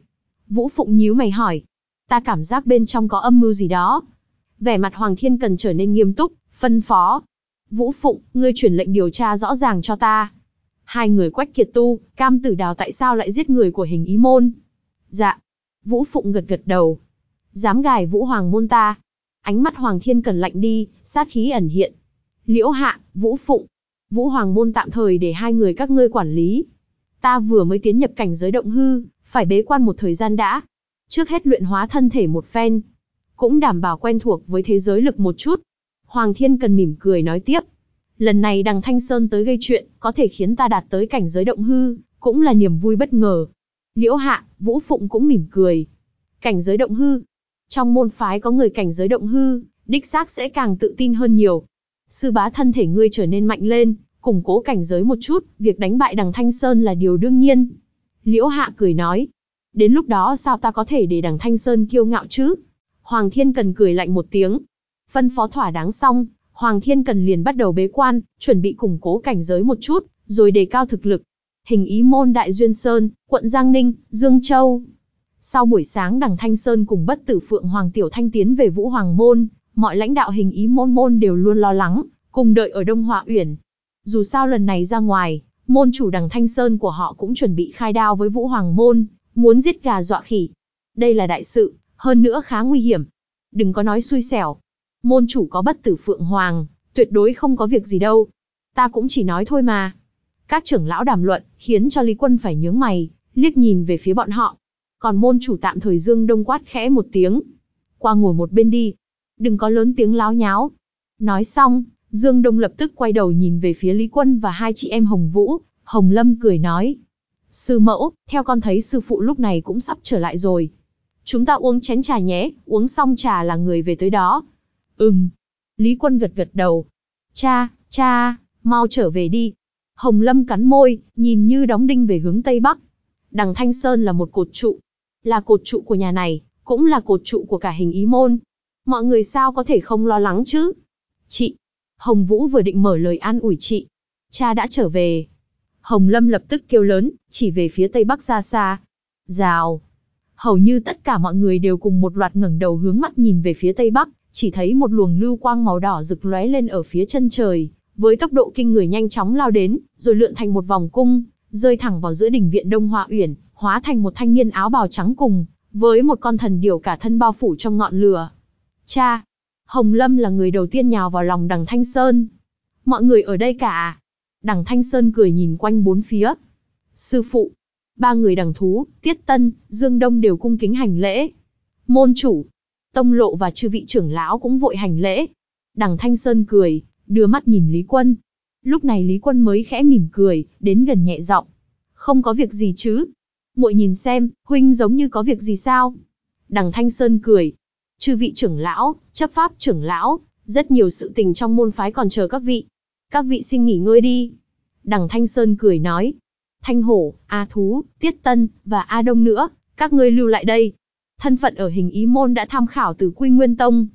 Vũ Phụng nhíu mày hỏi. Ta cảm giác bên trong có âm mưu gì đó. Vẻ mặt Hoàng Thiên Cần trở nên nghiêm túc, phân phó. Vũ Phụng, ngươi chuyển lệnh điều tra rõ ràng cho ta. Hai người quách kiệt tu, cam tử đào tại sao lại giết người của hình ý môn? Dạ. Vũ Phụng gật gật đầu. Dám gài Vũ Hoàng môn ta. Ánh mắt Hoàng Thiên Cần lạnh đi, sát khí ẩn hiện. Liễu Hạ, Vũ Phụng. Vũ Hoàng môn tạm thời để hai người các ngươi quản lý. Ta vừa mới tiến nhập cảnh giới động hư, phải bế quan một thời gian đã. Trước hết luyện hóa thân thể một phen. Cũng đảm bảo quen thuộc với thế giới lực một chút. Hoàng Thiên Cần mỉm cười nói tiếp. Lần này đằng Thanh Sơn tới gây chuyện, có thể khiến ta đạt tới cảnh giới động hư, cũng là niềm vui bất ngờ. Liễu Hạ, Vũ Phụng cũng mỉm cười. Cảnh giới động hư. Trong môn phái có người cảnh giới động hư, đích xác sẽ càng tự tin hơn nhiều. Sư bá thân thể ngươi trở nên mạnh lên, củng cố cảnh giới một chút, việc đánh bại đằng Thanh Sơn là điều đương nhiên. Liễu Hạ cười nói. Đến lúc đó sao ta có thể để đằng Thanh Sơn kiêu ngạo chứ? Hoàng Thiên Cần cười lạnh một tiếng. Phân phó thỏa đáng xong, Hoàng Thiên Cần liền bắt đầu bế quan, chuẩn bị củng cố cảnh giới một chút, rồi đề cao thực lực. Hình ý môn Đại Duyên Sơn, quận Giang Ninh, Dương Châu. Sau buổi sáng đằng Thanh Sơn cùng bất tử Phượng Hoàng Tiểu Thanh tiến về Vũ Hoàng Môn, mọi lãnh đạo hình ý môn môn đều luôn lo lắng, cùng đợi ở Đông Họa Uyển. Dù sao lần này ra ngoài, môn chủ đằng Thanh Sơn của họ cũng chuẩn bị khai đao với Vũ Hoàng Môn, muốn giết gà dọa khỉ. Đây là đại sự, hơn nữa khá nguy hiểm. Đừng có nói xui xẻo. Môn chủ có bất tử Phượng Hoàng, tuyệt đối không có việc gì đâu. Ta cũng chỉ nói thôi mà. Các trưởng lão đàm luận, khiến cho Lý Quân phải nhướng mày, liếc nhìn về phía bọn họ. Còn môn chủ tạm thời Dương Đông quát khẽ một tiếng. Qua ngồi một bên đi. Đừng có lớn tiếng láo nháo. Nói xong, Dương Đông lập tức quay đầu nhìn về phía Lý Quân và hai chị em Hồng Vũ. Hồng Lâm cười nói. Sư mẫu, theo con thấy sư phụ lúc này cũng sắp trở lại rồi. Chúng ta uống chén trà nhé, uống xong trà là người về tới đó. Ừm. Lý Quân gật gật đầu. Cha, cha, mau trở về đi. Hồng Lâm cắn môi, nhìn như đóng đinh về hướng Tây Bắc. Đằng Thanh Sơn là một cột trụ. Là cột trụ của nhà này, cũng là cột trụ của cả hình ý môn. Mọi người sao có thể không lo lắng chứ? Chị. Hồng Vũ vừa định mở lời an ủi chị. Cha đã trở về. Hồng Lâm lập tức kêu lớn, chỉ về phía Tây Bắc xa xa. Rào. Hầu như tất cả mọi người đều cùng một loạt ngẩng đầu hướng mắt nhìn về phía Tây Bắc, chỉ thấy một luồng lưu quang màu đỏ rực lóe lên ở phía chân trời, với tốc độ kinh người nhanh chóng lao đến, rồi lượn thành một vòng cung, rơi thẳng vào giữa đỉnh viện Đông Hoa Uyển, hóa thành một thanh niên áo bào trắng cùng, với một con thần điểu cả thân bao phủ trong ngọn lửa. Cha! Hồng Lâm là người đầu tiên nhào vào lòng đằng Thanh Sơn. Mọi người ở đây cả. À? Đằng Thanh Sơn cười nhìn quanh bốn phía. Sư phụ! Ba người đằng thú, Tiết Tân, Dương Đông đều cung kính hành lễ. Môn chủ! Tông Lộ và chư vị trưởng lão cũng vội hành lễ. Đằng Thanh Sơn cười, đưa mắt nhìn Lý Quân. Lúc này Lý Quân mới khẽ mỉm cười, đến gần nhẹ giọng. Không có việc gì chứ? Muội nhìn xem, huynh giống như có việc gì sao? Đằng Thanh Sơn cười. Chư vị trưởng lão, chấp pháp trưởng lão, rất nhiều sự tình trong môn phái còn chờ các vị. Các vị xin nghỉ ngơi đi. Đằng Thanh Sơn cười nói. Thanh Hổ, A Thú, Tiết Tân, và A Đông nữa, các ngươi lưu lại đây. Thân phận ở hình ý môn đã tham khảo từ Quy Nguyên Tông.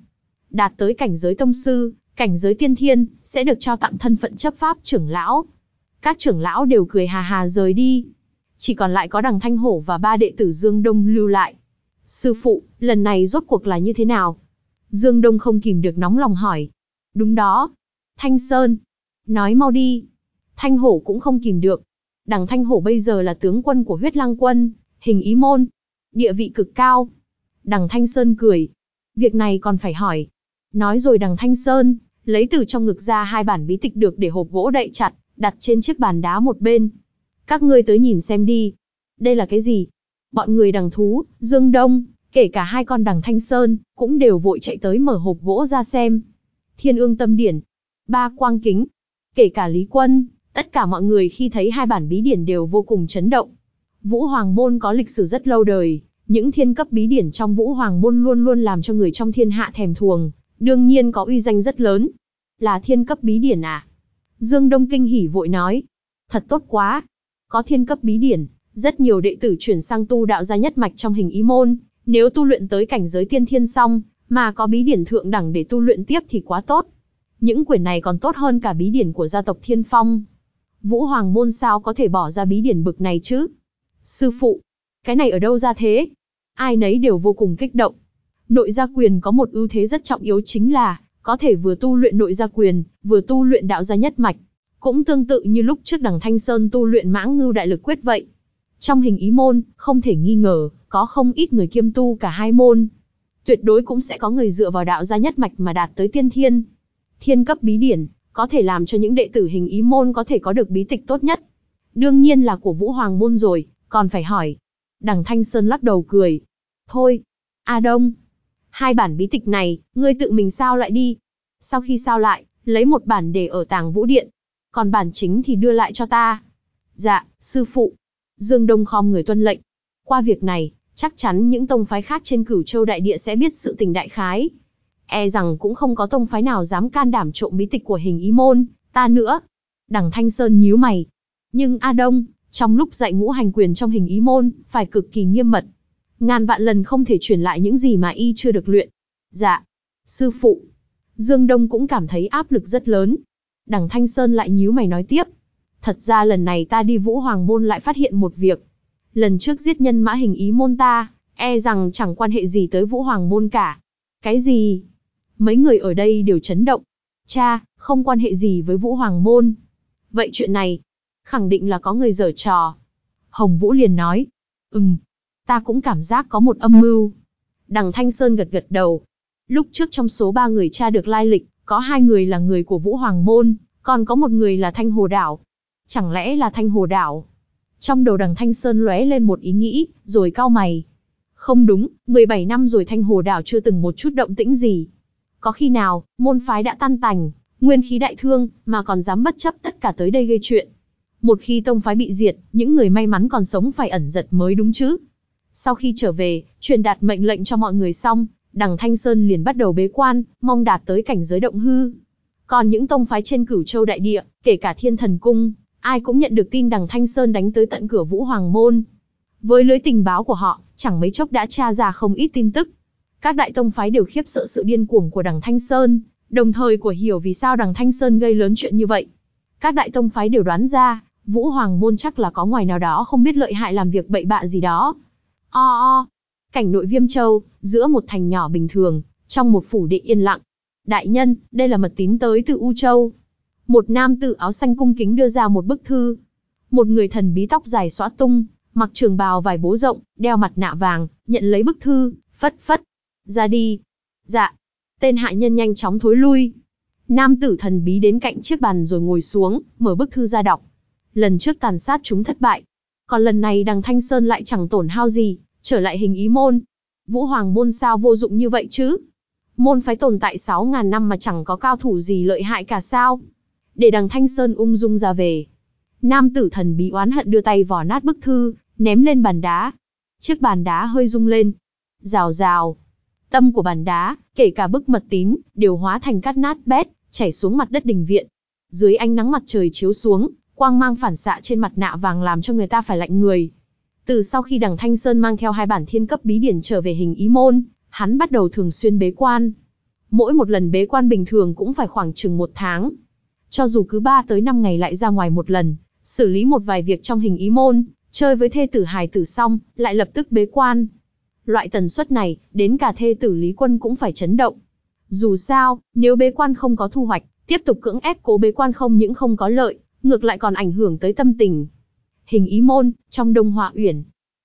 Đạt tới cảnh giới tông sư, cảnh giới tiên thiên, sẽ được trao tặng thân phận chấp pháp trưởng lão. Các trưởng lão đều cười hà hà rời đi. Chỉ còn lại có đằng Thanh Hổ và ba đệ tử Dương Đông lưu lại. Sư phụ, lần này rốt cuộc là như thế nào? Dương Đông không kìm được nóng lòng hỏi. Đúng đó. Thanh Sơn. Nói mau đi. Thanh Hổ cũng không kìm được. Đằng Thanh Hổ bây giờ là tướng quân của huyết lăng quân, hình ý môn. Địa vị cực cao. Đằng Thanh Sơn cười. Việc này còn phải hỏi. Nói rồi đằng Thanh Sơn, lấy từ trong ngực ra hai bản bí tịch được để hộp gỗ đậy chặt, đặt trên chiếc bàn đá một bên. Các ngươi tới nhìn xem đi. Đây là cái gì? Bọn người đằng thú, Dương Đông, kể cả hai con đằng Thanh Sơn, cũng đều vội chạy tới mở hộp gỗ ra xem. Thiên ương tâm điển, ba quang kính, kể cả Lý Quân, tất cả mọi người khi thấy hai bản bí điển đều vô cùng chấn động. Vũ Hoàng Môn có lịch sử rất lâu đời, những thiên cấp bí điển trong Vũ Hoàng Môn luôn luôn làm cho người trong thiên hạ thèm thuồng, đương nhiên có uy danh rất lớn. Là thiên cấp bí điển à? Dương Đông Kinh hỉ vội nói. Thật tốt quá. Có thiên cấp bí điển, rất nhiều đệ tử chuyển sang tu đạo gia nhất mạch trong hình ý môn. Nếu tu luyện tới cảnh giới tiên thiên xong, mà có bí điển thượng đẳng để tu luyện tiếp thì quá tốt. Những quyển này còn tốt hơn cả bí điển của gia tộc Thiên Phong. Vũ Hoàng môn sao có thể bỏ ra bí điển bực này chứ? Sư phụ, cái này ở đâu ra thế? Ai nấy đều vô cùng kích động. Nội gia quyền có một ưu thế rất trọng yếu chính là, có thể vừa tu luyện nội gia quyền, vừa tu luyện đạo gia nhất mạch. Cũng tương tự như lúc trước đằng Thanh Sơn tu luyện mãng ngưu đại lực quyết vậy. Trong hình ý môn, không thể nghi ngờ, có không ít người kiêm tu cả hai môn. Tuyệt đối cũng sẽ có người dựa vào đạo gia nhất mạch mà đạt tới tiên thiên. Thiên cấp bí điển, có thể làm cho những đệ tử hình ý môn có thể có được bí tịch tốt nhất. Đương nhiên là của Vũ Hoàng môn rồi, còn phải hỏi. Đằng Thanh Sơn lắc đầu cười. Thôi, A Đông, hai bản bí tịch này, ngươi tự mình sao lại đi. Sau khi sao lại, lấy một bản để ở tàng vũ điện. Còn bản chính thì đưa lại cho ta. Dạ, sư phụ. Dương Đông khom người tuân lệnh. Qua việc này, chắc chắn những tông phái khác trên cửu châu đại địa sẽ biết sự tình đại khái. E rằng cũng không có tông phái nào dám can đảm trộm bí tịch của hình ý môn, ta nữa. Đằng Thanh Sơn nhíu mày. Nhưng A Đông, trong lúc dạy ngũ hành quyền trong hình ý môn, phải cực kỳ nghiêm mật. Ngàn vạn lần không thể truyền lại những gì mà y chưa được luyện. Dạ. Sư phụ. Dương Đông cũng cảm thấy áp lực rất lớn. Đằng Thanh Sơn lại nhíu mày nói tiếp. Thật ra lần này ta đi Vũ Hoàng Môn lại phát hiện một việc. Lần trước giết nhân mã hình ý môn ta, e rằng chẳng quan hệ gì tới Vũ Hoàng Môn cả. Cái gì? Mấy người ở đây đều chấn động. Cha, không quan hệ gì với Vũ Hoàng Môn. Vậy chuyện này, khẳng định là có người dở trò. Hồng Vũ liền nói. Ừm, ta cũng cảm giác có một âm mưu. Đằng Thanh Sơn gật gật đầu. Lúc trước trong số ba người cha được lai lịch, có hai người là người của Vũ Hoàng Môn, còn có một người là Thanh Hồ Đảo. Chẳng lẽ là Thanh Hồ Đảo? Trong đầu đằng Thanh Sơn lóe lên một ý nghĩ, rồi cau mày. Không đúng, 17 năm rồi Thanh Hồ Đảo chưa từng một chút động tĩnh gì. Có khi nào, môn phái đã tan tành, nguyên khí đại thương, mà còn dám bất chấp tất cả tới đây gây chuyện. Một khi tông phái bị diệt, những người may mắn còn sống phải ẩn giật mới đúng chứ. Sau khi trở về, truyền đạt mệnh lệnh cho mọi người xong, đằng Thanh Sơn liền bắt đầu bế quan, mong đạt tới cảnh giới động hư. Còn những tông phái trên cửu châu đại địa, kể cả thiên thần cung, ai cũng nhận được tin đằng Thanh Sơn đánh tới tận cửa Vũ Hoàng Môn. Với lưới tình báo của họ, chẳng mấy chốc đã tra ra không ít tin tức. Các đại tông phái đều khiếp sợ sự điên cuồng của đằng Thanh Sơn, đồng thời của hiểu vì sao đằng Thanh Sơn gây lớn chuyện như vậy. Các đại tông phái đều đoán ra, Vũ Hoàng Môn chắc là có ngoài nào đó không biết lợi hại làm việc bậy bạ gì đó. O o, cảnh nội Viêm Châu, giữa một thành nhỏ bình thường, trong một phủ đệ yên lặng. Đại nhân, đây là mật tín tới từ U Châu. Một nam tử áo xanh cung kính đưa ra một bức thư. Một người thần bí tóc dài xõa tung, mặc trường bào vải bố rộng, đeo mặt nạ vàng, nhận lấy bức thư, phất phất. Ra đi. Dạ. Tên hại nhân nhanh chóng thối lui. Nam tử thần bí đến cạnh chiếc bàn rồi ngồi xuống, mở bức thư ra đọc. Lần trước tàn sát chúng thất bại. Còn lần này đằng Thanh Sơn lại chẳng tổn hao gì, trở lại hình ý môn. Vũ Hoàng môn sao vô dụng như vậy chứ? Môn phái tồn tại 6.000 năm mà chẳng có cao thủ gì lợi hại cả sao? Để đằng Thanh Sơn ung dung ra về. Nam tử thần bí oán hận đưa tay vò nát bức thư, ném lên bàn đá. Chiếc bàn đá hơi rung lên. Rào rào. Tâm của bàn đá, kể cả bức mật tín, đều hóa thành cát nát bét, chảy xuống mặt đất đình viện. Dưới ánh nắng mặt trời chiếu xuống, quang mang phản xạ trên mặt nạ vàng làm cho người ta phải lạnh người. Từ sau khi đằng Thanh Sơn mang theo hai bản thiên cấp bí điển trở về hình ý môn, hắn bắt đầu thường xuyên bế quan. Mỗi một lần bế quan bình thường cũng phải khoảng chừng một tháng. Cho dù cứ 3 tới 5 ngày lại ra ngoài một lần, xử lý một vài việc trong hình ý môn, chơi với thê tử hài tử xong, lại lập tức bế quan. Loại tần suất này, đến cả thê tử Lý Quân cũng phải chấn động. Dù sao, nếu bế quan không có thu hoạch, tiếp tục cưỡng ép cố bế quan không những không có lợi, ngược lại còn ảnh hưởng tới tâm tình. Hình ý môn, trong đông họa uyển.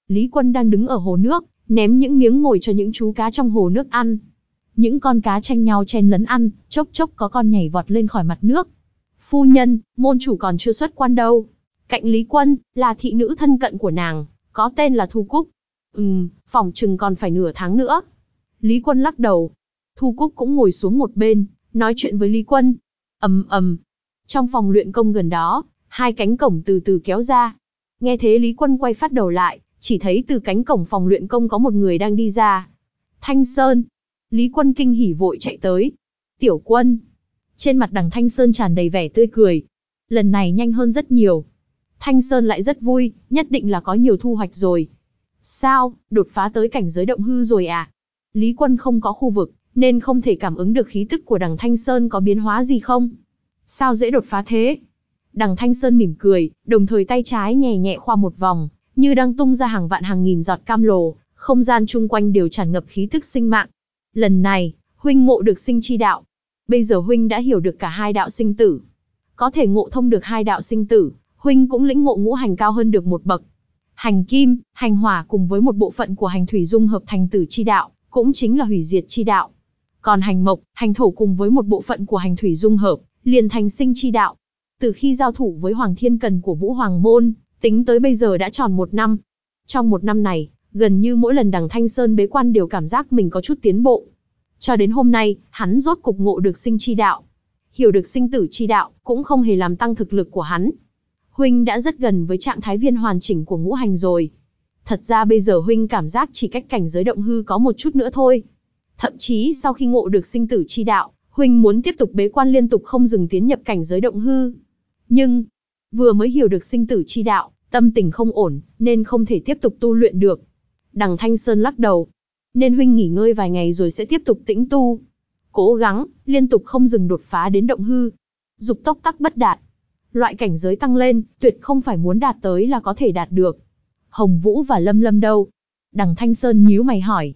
Lý Quân đang đứng ở hồ nước, ném những miếng ngồi cho những chú cá trong hồ nước ăn. Những con cá tranh nhau chen lấn ăn, chốc chốc có con nhảy vọt lên khỏi mặt nước. Phu nhân, môn chủ còn chưa xuất quan đâu. Cạnh Lý Quân, là thị nữ thân cận của nàng, có tên là Thu Cúc. Ừm, phòng chừng còn phải nửa tháng nữa. Lý Quân lắc đầu. Thu Cúc cũng ngồi xuống một bên, nói chuyện với Lý Quân. ầm ầm. Trong phòng luyện công gần đó, hai cánh cổng từ từ kéo ra. Nghe thế Lý Quân quay phát đầu lại, chỉ thấy từ cánh cổng phòng luyện công có một người đang đi ra. Thanh Sơn. Lý Quân kinh hỉ vội chạy tới. Tiểu Quân. Trên mặt đằng Thanh Sơn tràn đầy vẻ tươi cười. Lần này nhanh hơn rất nhiều. Thanh Sơn lại rất vui, nhất định là có nhiều thu hoạch rồi. Sao, đột phá tới cảnh giới động hư rồi à? Lý Quân không có khu vực, nên không thể cảm ứng được khí tức của đằng Thanh Sơn có biến hóa gì không? Sao dễ đột phá thế? Đằng Thanh Sơn mỉm cười, đồng thời tay trái nhẹ nhẹ khoa một vòng, như đang tung ra hàng vạn hàng nghìn giọt cam lồ, không gian chung quanh đều tràn ngập khí tức sinh mạng. Lần này, huynh ngộ được sinh chi đạo. Bây giờ huynh đã hiểu được cả hai đạo sinh tử. Có thể ngộ thông được hai đạo sinh tử, huynh cũng lĩnh ngộ ngũ hành cao hơn được một bậc. Hành kim, hành hỏa cùng với một bộ phận của hành thủy dung hợp thành tử chi đạo, cũng chính là hủy diệt chi đạo. Còn hành mộc, hành thổ cùng với một bộ phận của hành thủy dung hợp, liền thành sinh chi đạo. Từ khi giao thủ với Hoàng Thiên Cần của Vũ Hoàng Môn, tính tới bây giờ đã tròn một năm. Trong một năm này, gần như mỗi lần đằng Thanh Sơn bế quan đều cảm giác mình có chút tiến bộ. Cho đến hôm nay, hắn rốt cục ngộ được sinh chi đạo. Hiểu được sinh tử chi đạo, cũng không hề làm tăng thực lực của hắn. Huynh đã rất gần với trạng thái viên hoàn chỉnh của ngũ hành rồi. Thật ra bây giờ Huynh cảm giác chỉ cách cảnh giới động hư có một chút nữa thôi. Thậm chí sau khi ngộ được sinh tử chi đạo, Huynh muốn tiếp tục bế quan liên tục không dừng tiến nhập cảnh giới động hư. Nhưng, vừa mới hiểu được sinh tử chi đạo, tâm tình không ổn, nên không thể tiếp tục tu luyện được. Đằng Thanh Sơn lắc đầu. Nên huynh nghỉ ngơi vài ngày rồi sẽ tiếp tục tĩnh tu. Cố gắng, liên tục không dừng đột phá đến động hư. Dục tốc tắc bất đạt. Loại cảnh giới tăng lên, tuyệt không phải muốn đạt tới là có thể đạt được. Hồng Vũ và Lâm Lâm đâu? Đằng Thanh Sơn nhíu mày hỏi.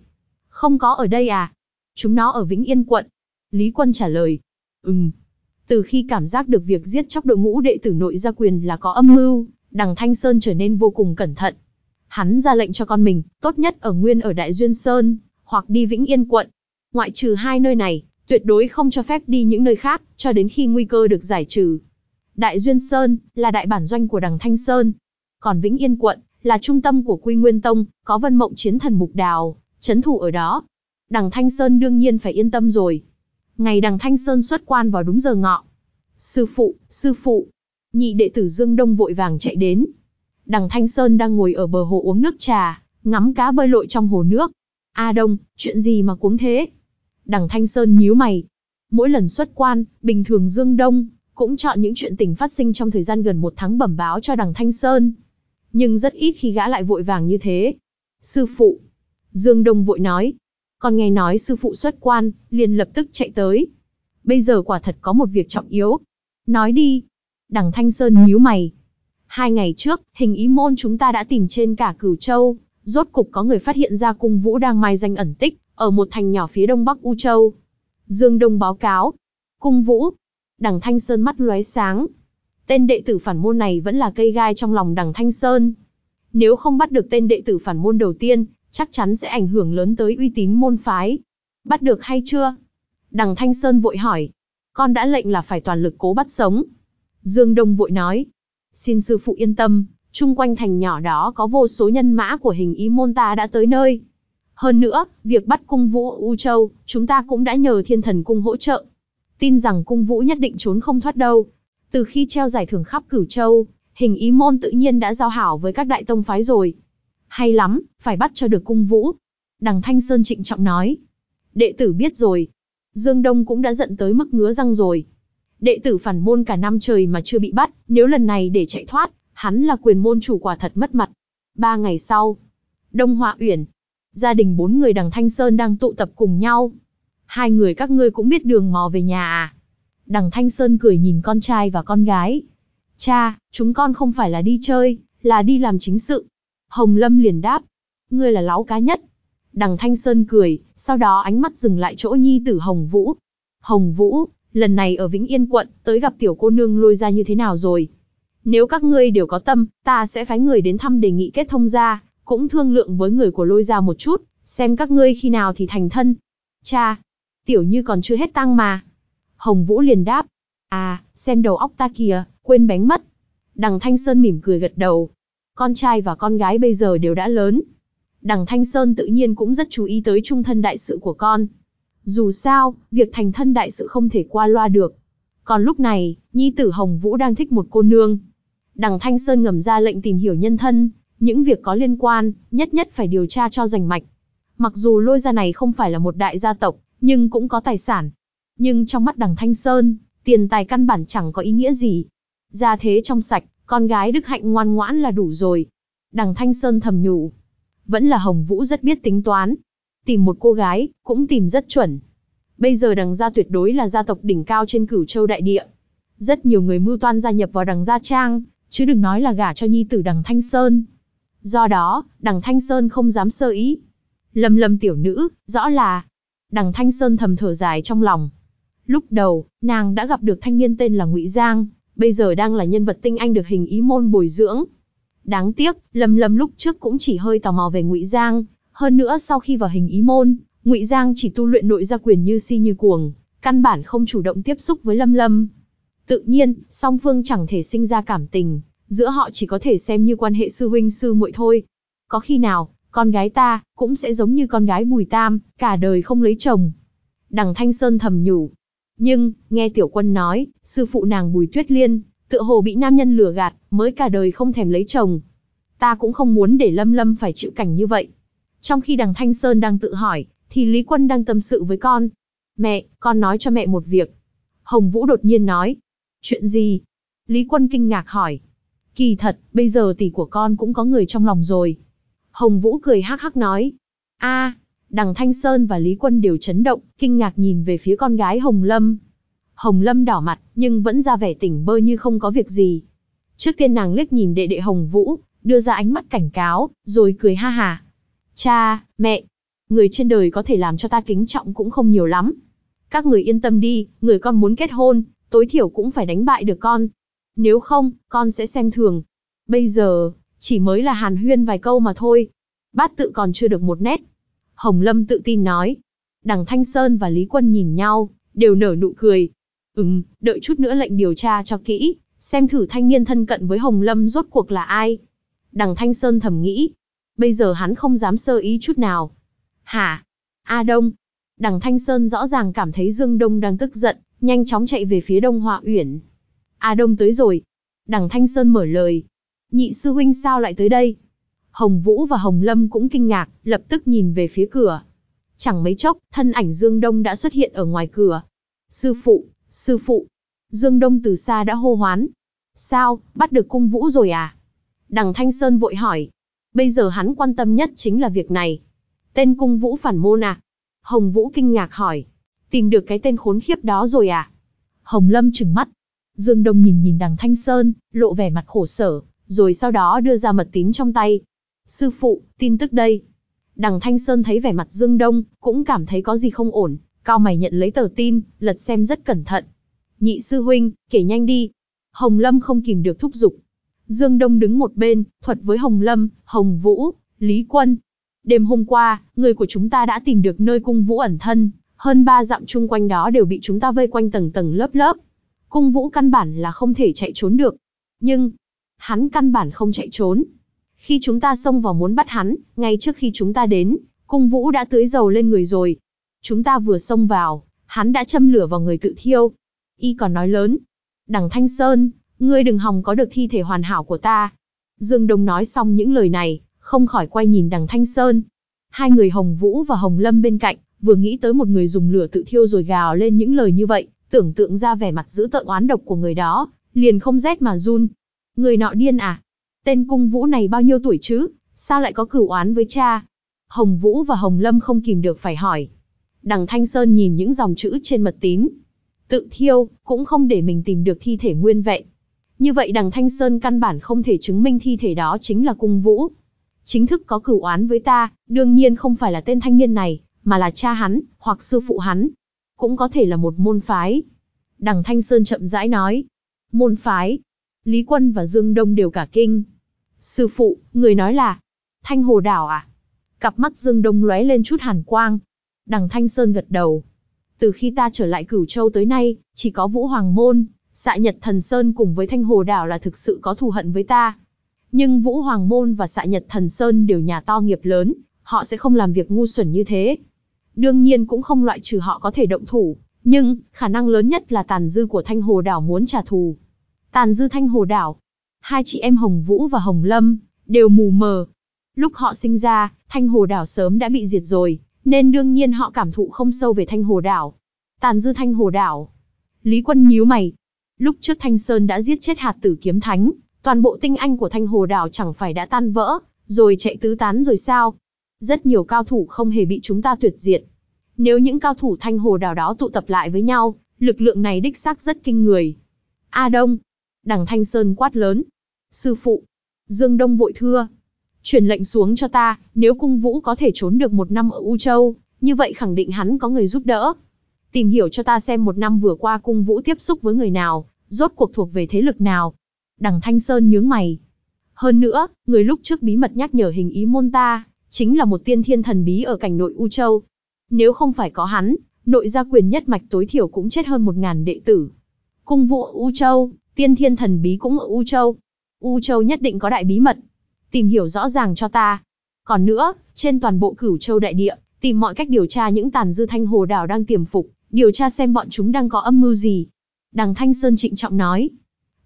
Không có ở đây à? Chúng nó ở Vĩnh Yên quận. Lý Quân trả lời. Ừm. Từ khi cảm giác được việc giết chóc đội ngũ đệ tử nội gia quyền là có âm mưu, đằng Thanh Sơn trở nên vô cùng cẩn thận. Hắn ra lệnh cho con mình, tốt nhất ở nguyên ở Đại Duyên Sơn, hoặc đi Vĩnh Yên quận. Ngoại trừ hai nơi này, tuyệt đối không cho phép đi những nơi khác, cho đến khi nguy cơ được giải trừ. Đại Duyên Sơn, là đại bản doanh của đằng Thanh Sơn. Còn Vĩnh Yên quận, là trung tâm của Quy Nguyên Tông, có vân mộng chiến thần mục đào, chấn thủ ở đó. Đằng Thanh Sơn đương nhiên phải yên tâm rồi. Ngày đằng Thanh Sơn xuất quan vào đúng giờ ngọ. Sư phụ, sư phụ. Nhị đệ tử Dương Đông vội vàng chạy đến. Đằng Thanh Sơn đang ngồi ở bờ hồ uống nước trà, ngắm cá bơi lội trong hồ nước. A Đông, chuyện gì mà cuống thế? Đằng Thanh Sơn nhíu mày. Mỗi lần xuất quan, bình thường Dương Đông, cũng chọn những chuyện tình phát sinh trong thời gian gần một tháng bẩm báo cho đằng Thanh Sơn. Nhưng rất ít khi gã lại vội vàng như thế. Sư phụ. Dương Đông vội nói. Còn nghe nói sư phụ xuất quan, liền lập tức chạy tới. Bây giờ quả thật có một việc trọng yếu. Nói đi. Đằng Thanh Sơn nhíu mày. Hai ngày trước, hình ý môn chúng ta đã tìm trên cả cửu châu. Rốt cục có người phát hiện ra cung vũ đang mai danh ẩn tích, ở một thành nhỏ phía đông bắc U Châu. Dương Đông báo cáo. Cung vũ. Đằng Thanh Sơn mắt lóe sáng. Tên đệ tử phản môn này vẫn là cây gai trong lòng đằng Thanh Sơn. Nếu không bắt được tên đệ tử phản môn đầu tiên, chắc chắn sẽ ảnh hưởng lớn tới uy tín môn phái. Bắt được hay chưa? Đằng Thanh Sơn vội hỏi. Con đã lệnh là phải toàn lực cố bắt sống. Dương Đông vội nói. Xin sư phụ yên tâm, chung quanh thành nhỏ đó có vô số nhân mã của hình ý môn ta đã tới nơi. Hơn nữa, việc bắt cung vũ ở U Châu, chúng ta cũng đã nhờ thiên thần cung hỗ trợ. Tin rằng cung vũ nhất định trốn không thoát đâu. Từ khi treo giải thưởng khắp cửu châu, hình ý môn tự nhiên đã giao hảo với các đại tông phái rồi. Hay lắm, phải bắt cho được cung vũ. Đằng Thanh Sơn trịnh trọng nói. Đệ tử biết rồi. Dương Đông cũng đã giận tới mức ngứa răng rồi. Đệ tử phản môn cả năm trời mà chưa bị bắt, nếu lần này để chạy thoát, hắn là quyền môn chủ quả thật mất mặt. Ba ngày sau, Đông Họa Uyển, gia đình bốn người đằng Thanh Sơn đang tụ tập cùng nhau. Hai người các ngươi cũng biết đường mò về nhà à? Đằng Thanh Sơn cười nhìn con trai và con gái. Cha, chúng con không phải là đi chơi, là đi làm chính sự. Hồng Lâm liền đáp. Ngươi là lão cá nhất. Đằng Thanh Sơn cười, sau đó ánh mắt dừng lại chỗ nhi tử Hồng Vũ. Hồng Vũ, lần này ở Vĩnh Yên quận, tới gặp tiểu cô nương lôi ra như thế nào rồi? Nếu các ngươi đều có tâm, ta sẽ phái người đến thăm đề nghị kết thông ra, cũng thương lượng với người của lôi ra một chút, xem các ngươi khi nào thì thành thân. Cha, tiểu như còn chưa hết tăng mà. Hồng Vũ liền đáp, à, xem đầu óc ta kìa, quên bánh mất. Đằng Thanh Sơn mỉm cười gật đầu. Con trai và con gái bây giờ đều đã lớn. Đằng Thanh Sơn tự nhiên cũng rất chú ý tới trung thân đại sự của con. Dù sao, việc thành thân đại sự không thể qua loa được. Còn lúc này, Nhi tử Hồng Vũ đang thích một cô nương. Đằng Thanh Sơn ngầm ra lệnh tìm hiểu nhân thân, những việc có liên quan, nhất nhất phải điều tra cho rành mạch. Mặc dù lôi gia này không phải là một đại gia tộc, nhưng cũng có tài sản. Nhưng trong mắt đằng Thanh Sơn, tiền tài căn bản chẳng có ý nghĩa gì. Gia thế trong sạch, con gái Đức Hạnh ngoan ngoãn là đủ rồi. Đằng Thanh Sơn thầm nhủ. Vẫn là Hồng Vũ rất biết tính toán. Tìm một cô gái, cũng tìm rất chuẩn. Bây giờ đằng gia tuyệt đối là gia tộc đỉnh cao trên cửu châu đại địa. Rất nhiều người mưu toan gia nhập vào đằng gia trang, chứ đừng nói là gả cho nhi tử đằng Thanh Sơn. Do đó, đằng Thanh Sơn không dám sơ ý. Lâm lâm tiểu nữ, rõ là. Đằng Thanh Sơn thầm thở dài trong lòng. Lúc đầu, nàng đã gặp được thanh niên tên là Ngụy Giang, bây giờ đang là nhân vật tinh anh được hình ý môn bồi dưỡng. Đáng tiếc, Lâm Lâm lúc trước cũng chỉ hơi tò mò về Ngụy Giang, hơn nữa sau khi vào hình ý môn, Ngụy Giang chỉ tu luyện nội gia quyền như si như cuồng, căn bản không chủ động tiếp xúc với Lâm Lâm. Tự nhiên, song phương chẳng thể sinh ra cảm tình, giữa họ chỉ có thể xem như quan hệ sư huynh sư muội thôi. Có khi nào, con gái ta, cũng sẽ giống như con gái Bùi Tam, cả đời không lấy chồng. Đằng Thanh Sơn thầm nhủ. Nhưng, nghe tiểu quân nói, sư phụ nàng Bùi Tuyết Liên, tựa hồ bị nam nhân lừa gạt, mới cả đời không thèm lấy chồng. Ta cũng không muốn để Lâm Lâm phải chịu cảnh như vậy. Trong khi đằng Thanh Sơn đang tự hỏi, thì Lý Quân đang tâm sự với con. Mẹ, con nói cho mẹ một việc. Hồng Vũ đột nhiên nói. Chuyện gì? Lý Quân kinh ngạc hỏi. Kỳ thật, bây giờ tỷ của con cũng có người trong lòng rồi. Hồng Vũ cười hắc hắc nói. a, Đằng Thanh Sơn và Lý Quân đều chấn động, kinh ngạc nhìn về phía con gái Hồng Lâm. Hồng Lâm đỏ mặt, nhưng vẫn ra vẻ tỉnh bơ như không có việc gì. Trước tiên nàng liếc nhìn đệ đệ Hồng Vũ, đưa ra ánh mắt cảnh cáo, rồi cười ha hà. Cha, mẹ, người trên đời có thể làm cho ta kính trọng cũng không nhiều lắm. Các người yên tâm đi, người con muốn kết hôn, tối thiểu cũng phải đánh bại được con. Nếu không, con sẽ xem thường. Bây giờ, chỉ mới là hàn huyên vài câu mà thôi. Bát tự còn chưa được một nét. Hồng Lâm tự tin nói. Đằng Thanh Sơn và Lý Quân nhìn nhau, đều nở nụ cười. Ừm, đợi chút nữa lệnh điều tra cho kỹ, xem thử thanh niên thân cận với Hồng Lâm rốt cuộc là ai. Đằng Thanh Sơn thầm nghĩ. Bây giờ hắn không dám sơ ý chút nào. Hả? A Đông. Đằng Thanh Sơn rõ ràng cảm thấy Dương Đông đang tức giận, nhanh chóng chạy về phía Đông Họa Uyển. A Đông tới rồi. Đằng Thanh Sơn mở lời. Nhị sư huynh sao lại tới đây? Hồng Vũ và Hồng Lâm cũng kinh ngạc, lập tức nhìn về phía cửa. Chẳng mấy chốc, thân ảnh Dương Đông đã xuất hiện ở ngoài cửa. Sư phụ, sư phụ. Dương Đông từ xa đã hô hoán. Sao, bắt được cung vũ rồi à? Đằng Thanh Sơn vội hỏi. Bây giờ hắn quan tâm nhất chính là việc này. Tên cung vũ phản môn à? Hồng Vũ kinh ngạc hỏi. Tìm được cái tên khốn khiếp đó rồi à? Hồng Lâm trừng mắt. Dương Đông nhìn nhìn đằng Thanh Sơn, lộ vẻ mặt khổ sở, rồi sau đó đưa ra mật tín trong tay. Sư phụ, tin tức đây. Đằng Thanh Sơn thấy vẻ mặt Dương Đông, cũng cảm thấy có gì không ổn, cao mày nhận lấy tờ tin, lật xem rất cẩn thận. Nhị sư huynh, kể nhanh đi. Hồng Lâm không kìm được thúc giục. Dương Đông đứng một bên, thuật với Hồng Lâm, Hồng Vũ, Lý Quân. Đêm hôm qua, người của chúng ta đã tìm được nơi cung Vũ ẩn thân, hơn ba dặm chung quanh đó đều bị chúng ta vây quanh tầng tầng lớp lớp. Cung Vũ căn bản là không thể chạy trốn được. Nhưng, hắn căn bản không chạy trốn. Khi chúng ta xông vào muốn bắt hắn, ngay trước khi chúng ta đến, cung Vũ đã tưới dầu lên người rồi. Chúng ta vừa xông vào, hắn đã châm lửa vào người tự thiêu. Y còn nói lớn. Đằng Thanh Sơn, ngươi đừng hòng có được thi thể hoàn hảo của ta. Dương Đông nói xong những lời này, không khỏi quay nhìn đằng Thanh Sơn. Hai người Hồng Vũ và Hồng Lâm bên cạnh, vừa nghĩ tới một người dùng lửa tự thiêu rồi gào lên những lời như vậy, tưởng tượng ra vẻ mặt dữ tợn oán độc của người đó, liền không rét mà run. Người nọ điên à? Tên cung vũ này bao nhiêu tuổi chứ? Sao lại có cửu oán với cha? Hồng Vũ và Hồng Lâm không kìm được phải hỏi. Đằng Thanh Sơn nhìn những dòng chữ trên mật tín. Tự thiêu, cũng không để mình tìm được thi thể nguyên vẹn. Như vậy đằng Thanh Sơn căn bản không thể chứng minh thi thể đó chính là cung vũ. Chính thức có cửu oán với ta, đương nhiên không phải là tên thanh niên này, mà là cha hắn, hoặc sư phụ hắn. Cũng có thể là một môn phái. Đằng Thanh Sơn chậm rãi nói. Môn phái. Lý Quân và Dương Đông đều cả kinh. Sư phụ, người nói là, Thanh Hồ Đảo à? Cặp mắt Dương Đông lóe lên chút hàn quang. Đằng Thanh Sơn gật đầu. Từ khi ta trở lại Cửu Châu tới nay, chỉ có Vũ Hoàng Môn, Xạ Nhật Thần Sơn cùng với Thanh Hồ Đảo là thực sự có thù hận với ta. Nhưng Vũ Hoàng Môn và Xạ Nhật Thần Sơn đều nhà to nghiệp lớn, họ sẽ không làm việc ngu xuẩn như thế. Đương nhiên cũng không loại trừ họ có thể động thủ, nhưng khả năng lớn nhất là tàn dư của Thanh Hồ Đảo muốn trả thù. Tàn dư Thanh Hồ Đảo, hai chị em Hồng Vũ và Hồng Lâm, đều mù mờ. Lúc họ sinh ra, Thanh Hồ Đảo sớm đã bị diệt rồi, nên đương nhiên họ cảm thụ không sâu về Thanh Hồ Đảo. Tàn dư Thanh Hồ Đảo. Lý Quân nhíu mày. Lúc trước Thanh Sơn đã giết chết hạt tử kiếm thánh, toàn bộ tinh anh của Thanh Hồ Đảo chẳng phải đã tan vỡ, rồi chạy tứ tán rồi sao? Rất nhiều cao thủ không hề bị chúng ta tuyệt diệt. Nếu những cao thủ Thanh Hồ Đảo đó tụ tập lại với nhau, lực lượng này đích xác rất kinh người. A Đông. Đằng Thanh Sơn quát lớn, Sư phụ. Dương Đông vội thưa. Truyền lệnh xuống cho ta, nếu cung vũ có thể trốn được một năm ở U Châu, như vậy khẳng định hắn có người giúp đỡ. Tìm hiểu cho ta xem một năm vừa qua cung vũ tiếp xúc với người nào, rốt cuộc thuộc về thế lực nào. Đằng Thanh Sơn nhướng mày. Hơn nữa, người lúc trước bí mật nhắc nhở hình ý môn ta, chính là một tiên thiên thần bí ở cảnh nội U Châu. Nếu không phải có hắn, nội gia quyền nhất mạch tối thiểu cũng chết hơn một ngàn đệ tử. Cung vũ ở U Châu, tiên thiên thần bí cũng ở U Châu. U Châu nhất định có đại bí mật. Tìm hiểu rõ ràng cho ta. Còn nữa, trên toàn bộ cửu châu đại địa, tìm mọi cách điều tra những tàn dư thanh hồ đảo đang tiềm phục, điều tra xem bọn chúng đang có âm mưu gì. Đằng Thanh Sơn trịnh trọng nói.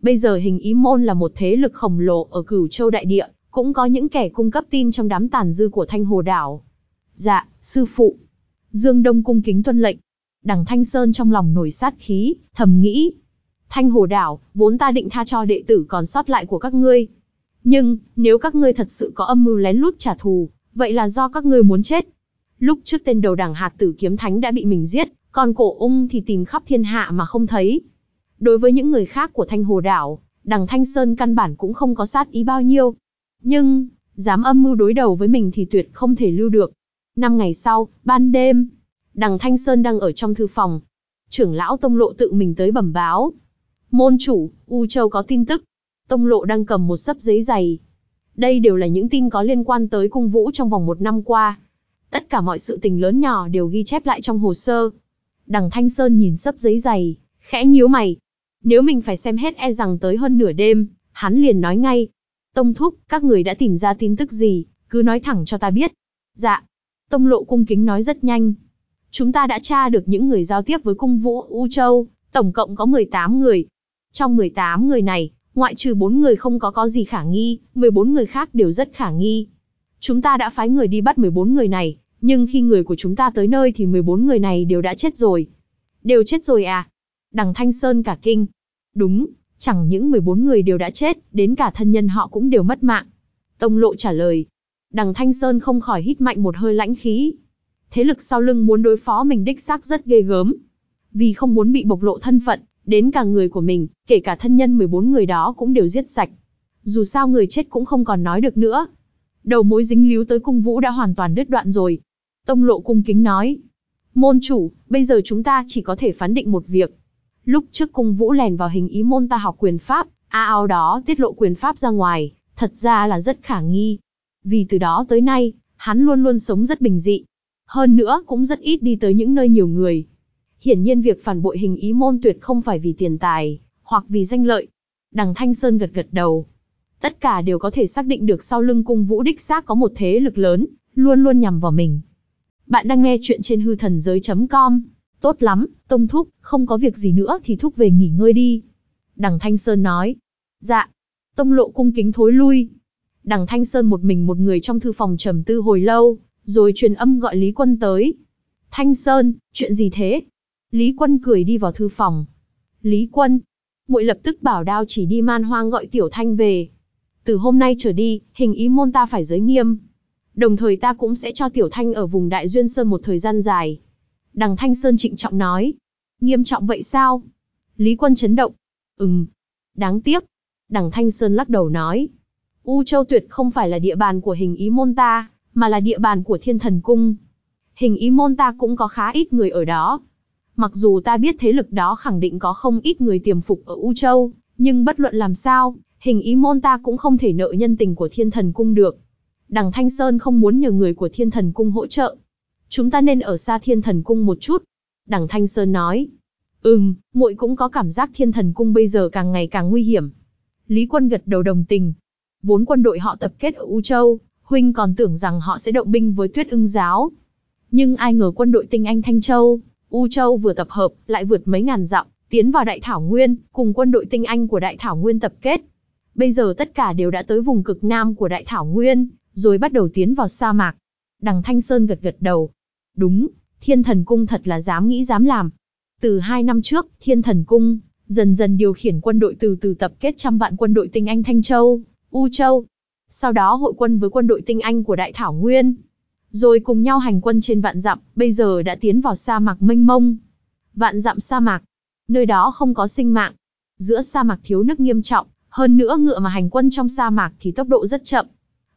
Bây giờ hình ý môn là một thế lực khổng lồ ở cửu châu đại địa, cũng có những kẻ cung cấp tin trong đám tàn dư của thanh hồ đảo. Dạ, sư phụ. Dương Đông cung kính tuân lệnh. Đằng Thanh Sơn trong lòng nổi sát khí, thầm nghĩ, Thanh Hồ Đảo, vốn ta định tha cho đệ tử còn sót lại của các ngươi. Nhưng, nếu các ngươi thật sự có âm mưu lén lút trả thù, vậy là do các ngươi muốn chết. Lúc trước tên đầu đảng hạt tử kiếm thánh đã bị mình giết, còn cổ ung thì tìm khắp thiên hạ mà không thấy. Đối với những người khác của Thanh Hồ Đảo, đằng Thanh Sơn căn bản cũng không có sát ý bao nhiêu. Nhưng, dám âm mưu đối đầu với mình thì tuyệt không thể lưu được. Năm ngày sau, ban đêm, đằng Thanh Sơn đang ở trong thư phòng. Trưởng lão Tông Lộ tự mình tới bẩm báo. Môn chủ, U Châu có tin tức. Tông Lộ đang cầm một sấp giấy dày. Đây đều là những tin có liên quan tới cung vũ trong vòng một năm qua. Tất cả mọi sự tình lớn nhỏ đều ghi chép lại trong hồ sơ. Đằng Thanh Sơn nhìn sấp giấy dày, khẽ nhíu mày. Nếu mình phải xem hết e rằng tới hơn nửa đêm, hắn liền nói ngay. Tông thúc, các người đã tìm ra tin tức gì, cứ nói thẳng cho ta biết. Dạ. Tông lộ cung kính nói rất nhanh. Chúng ta đã tra được những người giao tiếp với cung vũ U Châu, tổng cộng có 18 người. Trong 18 người này, ngoại trừ 4 người không có có gì khả nghi, 14 người khác đều rất khả nghi. Chúng ta đã phái người đi bắt 14 người này, nhưng khi người của chúng ta tới nơi thì 14 người này đều đã chết rồi. Đều chết rồi à? Đằng Thanh Sơn cả kinh. Đúng, chẳng những 14 người đều đã chết, đến cả thân nhân họ cũng đều mất mạng. Tông lộ trả lời. Đằng Thanh Sơn không khỏi hít mạnh một hơi lãnh khí. Thế lực sau lưng muốn đối phó mình đích xác rất ghê gớm. Vì không muốn bị bộc lộ thân phận, đến cả người của mình, kể cả thân nhân 14 người đó cũng đều giết sạch. Dù sao người chết cũng không còn nói được nữa. Đầu mối dính líu tới cung vũ đã hoàn toàn đứt đoạn rồi. Tông lộ cung kính nói. Môn chủ, bây giờ chúng ta chỉ có thể phán định một việc. Lúc trước cung vũ lèn vào hình ý môn ta học quyền pháp, a ao đó tiết lộ quyền pháp ra ngoài, thật ra là rất khả nghi. Vì từ đó tới nay, hắn luôn luôn sống rất bình dị. Hơn nữa cũng rất ít đi tới những nơi nhiều người. Hiển nhiên việc phản bội hình ý môn tuyệt không phải vì tiền tài, hoặc vì danh lợi. Đằng Thanh Sơn gật gật đầu. Tất cả đều có thể xác định được sau lưng cung vũ đích xác có một thế lực lớn, luôn luôn nhằm vào mình. Bạn đang nghe chuyện trên hư thần giới.com. Tốt lắm, Tông Thúc, không có việc gì nữa thì Thúc về nghỉ ngơi đi. Đằng Thanh Sơn nói. Dạ. Tông lộ cung kính thối lui. Đằng Thanh Sơn một mình một người trong thư phòng trầm tư hồi lâu, rồi truyền âm gọi Lý Quân tới. Thanh Sơn, chuyện gì thế? Lý Quân cười đi vào thư phòng. Lý Quân, muội lập tức bảo đao chỉ đi man hoang gọi Tiểu Thanh về. Từ hôm nay trở đi, hình ý môn ta phải giới nghiêm. Đồng thời ta cũng sẽ cho Tiểu Thanh ở vùng Đại Duyên Sơn một thời gian dài. Đằng Thanh Sơn trịnh trọng nói. Nghiêm trọng vậy sao? Lý Quân chấn động. Ừm. Đáng tiếc. Đằng Thanh Sơn lắc đầu nói. U Châu Tuyệt không phải là địa bàn của hình ý môn ta, mà là địa bàn của thiên thần cung. Hình ý môn ta cũng có khá ít người ở đó. Mặc dù ta biết thế lực đó khẳng định có không ít người tiềm phục ở U Châu, nhưng bất luận làm sao, hình ý môn ta cũng không thể nợ nhân tình của thiên thần cung được. Đằng Thanh Sơn không muốn nhờ người của thiên thần cung hỗ trợ. Chúng ta nên ở xa thiên thần cung một chút. Đằng Thanh Sơn nói. Ừm, muội cũng có cảm giác thiên thần cung bây giờ càng ngày càng nguy hiểm. Lý quân gật đầu đồng tình. Vốn quân đội họ tập kết ở U Châu, huynh còn tưởng rằng họ sẽ động binh với tuyết ưng giáo. Nhưng ai ngờ quân đội tinh anh Thanh Châu, U Châu vừa tập hợp, lại vượt mấy ngàn dặm, tiến vào Đại Thảo Nguyên, cùng quân đội tinh anh của Đại Thảo Nguyên tập kết. Bây giờ tất cả đều đã tới vùng cực nam của Đại Thảo Nguyên, rồi bắt đầu tiến vào sa mạc. Đằng Thanh Sơn gật gật đầu. Đúng, Thiên Thần Cung thật là dám nghĩ dám làm. Từ hai năm trước, Thiên Thần Cung dần dần điều khiển quân đội từ từ tập kết trăm vạn quân đội tinh anh Thanh Châu, U Châu. Sau đó hội quân với quân đội tinh anh của Đại Thảo Nguyên. Rồi cùng nhau hành quân trên vạn dặm, bây giờ đã tiến vào sa mạc mênh mông. Vạn dặm sa mạc. Nơi đó không có sinh mạng. Giữa sa mạc thiếu nước nghiêm trọng, hơn nữa ngựa mà hành quân trong sa mạc thì tốc độ rất chậm.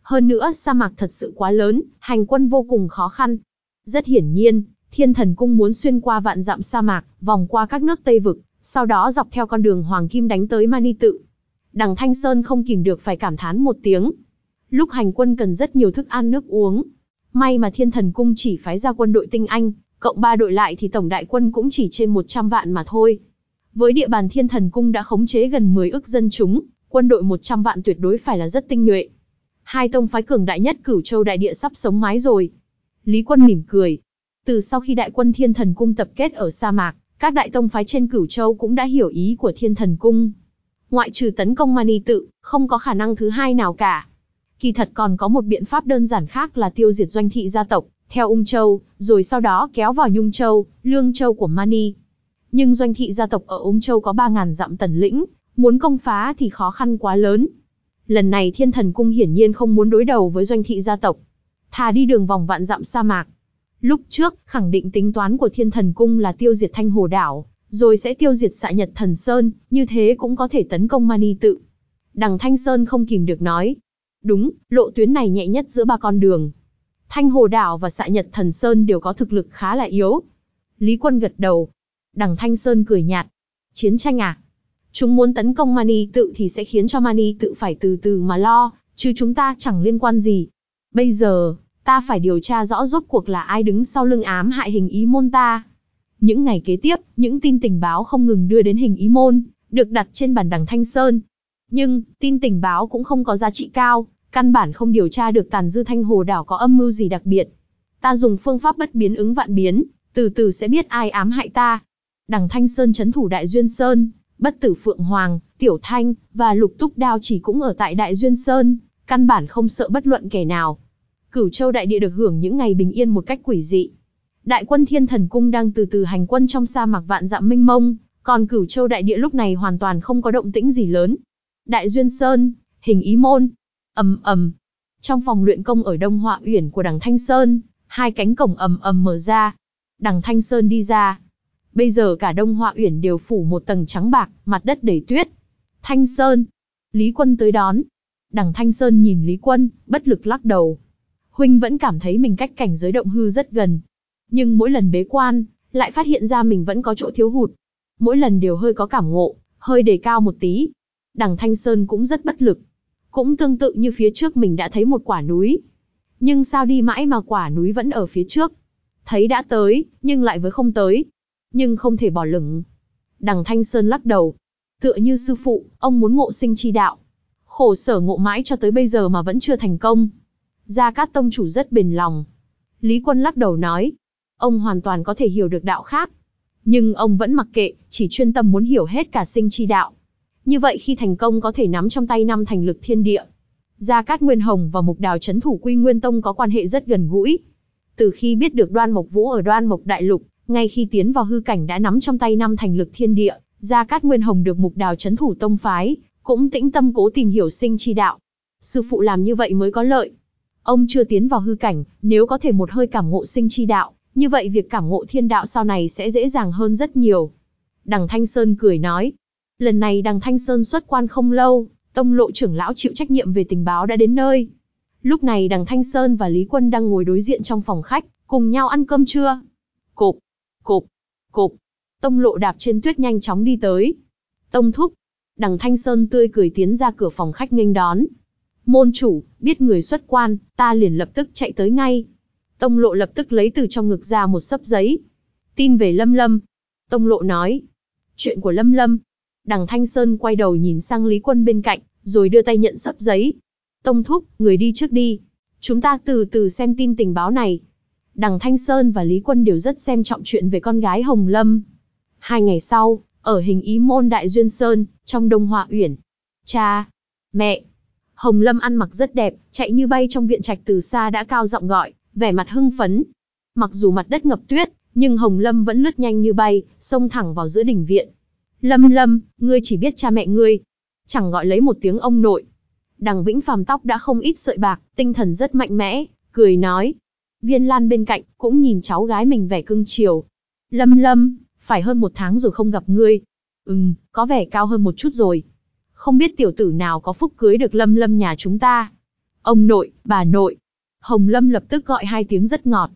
Hơn nữa sa mạc thật sự quá lớn, hành quân vô cùng khó khăn. Rất hiển nhiên, thiên thần cung muốn xuyên qua vạn dặm sa mạc, vòng qua các nước Tây Vực, sau đó dọc theo con đường Hoàng Kim đánh tới Mani Tự. Đằng Thanh Sơn không kìm được phải cảm thán một tiếng. Lúc hành quân cần rất nhiều thức ăn nước uống. May mà thiên thần cung chỉ phái ra quân đội tinh anh, cộng ba đội lại thì tổng đại quân cũng chỉ trên 100 vạn mà thôi. Với địa bàn thiên thần cung đã khống chế gần 10 ức dân chúng, quân đội 100 vạn tuyệt đối phải là rất tinh nhuệ. Hai tông phái cường đại nhất cửu châu đại địa sắp sống mái rồi. Lý quân mỉm cười. Từ sau khi đại quân thiên thần cung tập kết ở sa mạc, các đại tông phái trên cửu châu cũng đã hiểu ý của thiên thần cung. Ngoại trừ tấn công mani tự, không có khả năng thứ hai nào cả. Kỳ thật còn có một biện pháp đơn giản khác là tiêu diệt doanh thị gia tộc, theo ung châu, rồi sau đó kéo vào nhung châu, lương châu của mani. Nhưng doanh thị gia tộc ở ung châu có 3.000 dặm tần lĩnh, muốn công phá thì khó khăn quá lớn. Lần này thiên thần cung hiển nhiên không muốn đối đầu với doanh thị gia tộc. Thà đi đường vòng vạn dặm sa mạc. Lúc trước, khẳng định tính toán của thiên thần cung là tiêu diệt thanh hồ đảo, rồi sẽ tiêu diệt xạ nhật thần sơn, như thế cũng có thể tấn công mani tự. Đằng Thanh Sơn không kìm được nói. Đúng, lộ tuyến này nhẹ nhất giữa ba con đường. Thanh hồ đảo và xạ nhật thần sơn đều có thực lực khá là yếu. Lý quân gật đầu. Đằng Thanh Sơn cười nhạt. Chiến tranh à? Chúng muốn tấn công mani tự thì sẽ khiến cho mani tự phải từ từ mà lo, chứ chúng ta chẳng liên quan gì. Bây giờ, ta phải điều tra rõ rốt cuộc là ai đứng sau lưng ám hại hình ý môn ta. Những ngày kế tiếp, những tin tình báo không ngừng đưa đến hình ý môn, được đặt trên bàn đằng Thanh Sơn. Nhưng, tin tình báo cũng không có giá trị cao, căn bản không điều tra được tàn dư thanh hồ đảo có âm mưu gì đặc biệt. Ta dùng phương pháp bất biến ứng vạn biến, từ từ sẽ biết ai ám hại ta. Đằng Thanh Sơn chấn thủ Đại Duyên Sơn, bất tử Phượng Hoàng, Tiểu Thanh, và Lục Túc Đao chỉ cũng ở tại Đại Duyên Sơn, căn bản không sợ bất luận kẻ nào. Cửu Châu Đại Địa được hưởng những ngày bình yên một cách quỷ dị. Đại quân Thiên Thần Cung đang từ từ hành quân trong sa mạc vạn dặm mênh mông, còn Cửu Châu Đại Địa lúc này hoàn toàn không có động tĩnh gì lớn. Đại Duyên Sơn, hình ý môn, ầm ầm. Trong phòng luyện công ở Đông Họa Uyển của Đằng Thanh Sơn, hai cánh cổng ầm ầm mở ra. Đằng Thanh Sơn đi ra. Bây giờ cả Đông Họa Uyển đều phủ một tầng trắng bạc, mặt đất đầy tuyết. Thanh Sơn, Lý Quân tới đón. Đằng Thanh Sơn nhìn Lý Quân, bất lực lắc đầu. Huynh vẫn cảm thấy mình cách cảnh giới động hư rất gần. Nhưng mỗi lần bế quan, lại phát hiện ra mình vẫn có chỗ thiếu hụt. Mỗi lần đều hơi có cảm ngộ, hơi đề cao một tí. Đằng Thanh Sơn cũng rất bất lực. Cũng tương tự như phía trước mình đã thấy một quả núi. Nhưng sao đi mãi mà quả núi vẫn ở phía trước. Thấy đã tới, nhưng lại với không tới. Nhưng không thể bỏ lửng. Đằng Thanh Sơn lắc đầu. Tựa như sư phụ, ông muốn ngộ sinh chi đạo. Khổ sở ngộ mãi cho tới bây giờ mà vẫn chưa thành công. Gia Cát Tông chủ rất bền lòng. Lý Quân lắc đầu nói. Ông hoàn toàn có thể hiểu được đạo khác. Nhưng ông vẫn mặc kệ, chỉ chuyên tâm muốn hiểu hết cả sinh chi đạo. Như vậy khi thành công có thể nắm trong tay năm thành lực thiên địa. Gia Cát Nguyên Hồng và Mục Đào chấn thủ Quy Nguyên Tông có quan hệ rất gần gũi. Từ khi biết được Đoan Mộc Vũ ở Đoan Mộc Đại Lục, ngay khi tiến vào hư cảnh đã nắm trong tay năm thành lực thiên địa, Gia Cát Nguyên Hồng được Mục Đào chấn thủ tông phái, cũng tĩnh tâm cố tìm hiểu sinh chi đạo. Sư phụ làm như vậy mới có lợi. Ông chưa tiến vào hư cảnh, nếu có thể một hơi cảm ngộ sinh chi đạo, như vậy việc cảm ngộ thiên đạo sau này sẽ dễ dàng hơn rất nhiều. Đằng Thanh Sơn cười nói, lần này đằng Thanh Sơn xuất quan không lâu, tông lộ trưởng lão chịu trách nhiệm về tình báo đã đến nơi. Lúc này đằng Thanh Sơn và Lý Quân đang ngồi đối diện trong phòng khách, cùng nhau ăn cơm trưa. Cộp, cộp, cộp, tông lộ đạp trên tuyết nhanh chóng đi tới. Tông thúc, đằng Thanh Sơn tươi cười tiến ra cửa phòng khách nghênh đón. Môn chủ, biết người xuất quan, ta liền lập tức chạy tới ngay. Tông lộ lập tức lấy từ trong ngực ra một sấp giấy. Tin về Lâm Lâm. Tông lộ nói. Chuyện của Lâm Lâm. Đằng Thanh Sơn quay đầu nhìn sang Lý Quân bên cạnh, rồi đưa tay nhận sấp giấy. Tông thúc, người đi trước đi. Chúng ta từ từ xem tin tình báo này. Đằng Thanh Sơn và Lý Quân đều rất xem trọng chuyện về con gái Hồng Lâm. Hai ngày sau, ở hình ý môn Đại Duyên Sơn, trong Đông Họa Uyển. Cha! Mẹ! Hồng Lâm ăn mặc rất đẹp, chạy như bay trong viện trạch từ xa đã cao giọng gọi, vẻ mặt hưng phấn. Mặc dù mặt đất ngập tuyết, nhưng Hồng Lâm vẫn lướt nhanh như bay, xông thẳng vào giữa đỉnh viện. Lâm Lâm, ngươi chỉ biết cha mẹ ngươi. Chẳng gọi lấy một tiếng ông nội. Đằng Vĩnh Phàm tóc đã không ít sợi bạc, tinh thần rất mạnh mẽ, cười nói. Viên Lan bên cạnh, cũng nhìn cháu gái mình vẻ cưng chiều. Lâm Lâm, phải hơn một tháng rồi không gặp ngươi. Ừm, có vẻ cao hơn một chút rồi. Không biết tiểu tử nào có phúc cưới được Lâm Lâm nhà chúng ta. Ông nội, bà nội, Hồng Lâm lập tức gọi hai tiếng rất ngọt.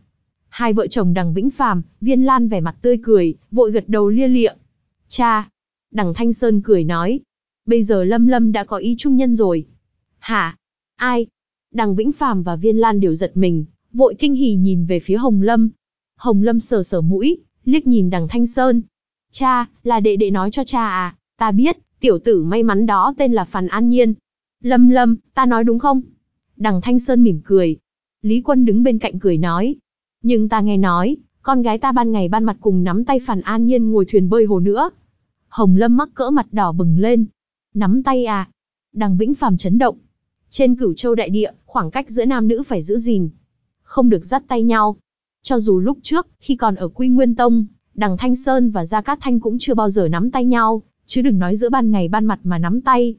Hai vợ chồng đằng Vĩnh Phàm, Viên Lan vẻ mặt tươi cười, vội gật đầu lia lịa. Cha! Đằng Thanh Sơn cười nói. Bây giờ Lâm Lâm đã có ý trung nhân rồi. Hả? Ai? Đằng Vĩnh Phàm và Viên Lan đều giật mình, vội kinh hỉ nhìn về phía Hồng Lâm. Hồng Lâm sờ sờ mũi, liếc nhìn đằng Thanh Sơn. Cha, là đệ đệ nói cho cha à, ta biết, tiểu tử may mắn đó tên là Phàn An Nhiên. Lâm Lâm, ta nói đúng không? Đằng Thanh Sơn mỉm cười, Lý Quân đứng bên cạnh cười nói. Nhưng ta nghe nói, con gái ta ban ngày ban mặt cùng nắm tay Phàn An Nhiên ngồi thuyền bơi hồ nữa. Hồng Lâm mắc cỡ mặt đỏ bừng lên. Nắm tay à? Đằng Vĩnh Phàm chấn động. Trên cửu châu đại địa, khoảng cách giữa nam nữ phải giữ gìn. Không được dắt tay nhau. Cho dù lúc trước, khi còn ở Quy Nguyên Tông, đằng Thanh Sơn và Gia Cát Thanh cũng chưa bao giờ nắm tay nhau, chứ đừng nói giữa ban ngày ban mặt mà nắm tay.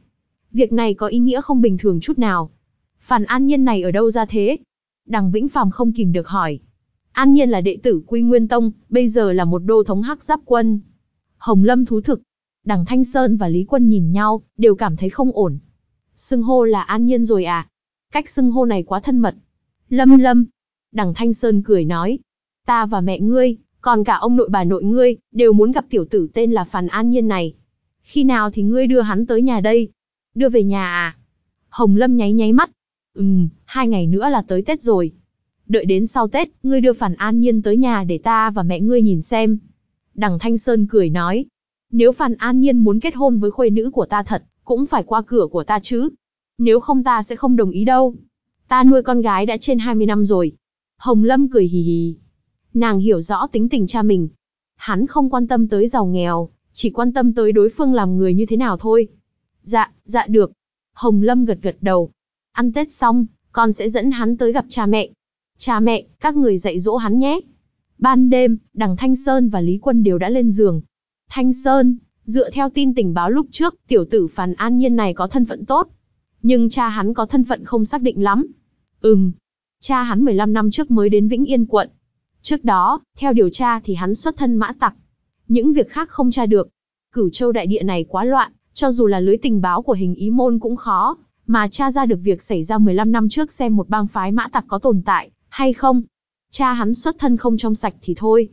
Việc này có ý nghĩa không bình thường chút nào. Phản an nhiên này ở đâu ra thế? Đằng Vĩnh Phàm không kìm được hỏi. An Nhiên là đệ tử Quy Nguyên Tông, bây giờ là một đô thống hắc giáp quân. Hồng Lâm thú thực. Đằng Thanh Sơn và Lý Quân nhìn nhau, đều cảm thấy không ổn. Xưng hô là An Nhiên rồi à? Cách xưng hô này quá thân mật. Lâm Lâm. Đằng Thanh Sơn cười nói. Ta và mẹ ngươi, còn cả ông nội bà nội ngươi, đều muốn gặp tiểu tử tên là Phàn An Nhiên này. Khi nào thì ngươi đưa hắn tới nhà đây? Đưa về nhà à? Hồng Lâm nháy nháy mắt. Ừm, hai ngày nữa là tới Tết rồi. Đợi đến sau Tết, ngươi đưa Phàn An Nhiên tới nhà để ta và mẹ ngươi nhìn xem. Đằng Thanh Sơn cười nói. Nếu Phan An Nhiên muốn kết hôn với khuê nữ của ta thật, cũng phải qua cửa của ta chứ. Nếu không ta sẽ không đồng ý đâu. Ta nuôi con gái đã trên 20 năm rồi. Hồng Lâm cười hì hì. Nàng hiểu rõ tính tình cha mình. Hắn không quan tâm tới giàu nghèo, chỉ quan tâm tới đối phương làm người như thế nào thôi. Dạ, dạ được. Hồng Lâm gật gật đầu. Ăn Tết xong, con sẽ dẫn hắn tới gặp cha mẹ. Cha mẹ, các người dạy dỗ hắn nhé. Ban đêm, đằng Thanh Sơn và Lý Quân đều đã lên giường. Thanh Sơn, dựa theo tin tình báo lúc trước, tiểu tử Phàn An Nhiên này có thân phận tốt. Nhưng cha hắn có thân phận không xác định lắm. Ừm, cha hắn 15 năm trước mới đến Vĩnh Yên quận. Trước đó, theo điều tra thì hắn xuất thân mã tặc. Những việc khác không tra được. Cửu châu đại địa này quá loạn, cho dù là lưới tình báo của hình ý môn cũng khó, mà tra ra được việc xảy ra 15 năm trước xem một bang phái mã tặc có tồn tại, hay không. Cha hắn xuất thân không trong sạch thì thôi.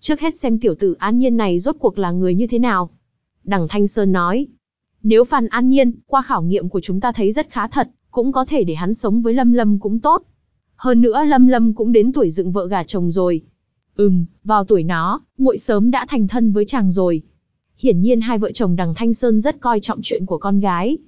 Trước hết xem tiểu tử an nhiên này rốt cuộc là người như thế nào. Đằng Thanh Sơn nói, nếu Phan An Nhiên, qua khảo nghiệm của chúng ta thấy rất khá thật, cũng có thể để hắn sống với Lâm Lâm cũng tốt. Hơn nữa Lâm Lâm cũng đến tuổi dựng vợ gả chồng rồi. Ừm, vào tuổi nó, muội sớm đã thành thân với chàng rồi. Hiển nhiên hai vợ chồng đằng Thanh Sơn rất coi trọng chuyện của con gái.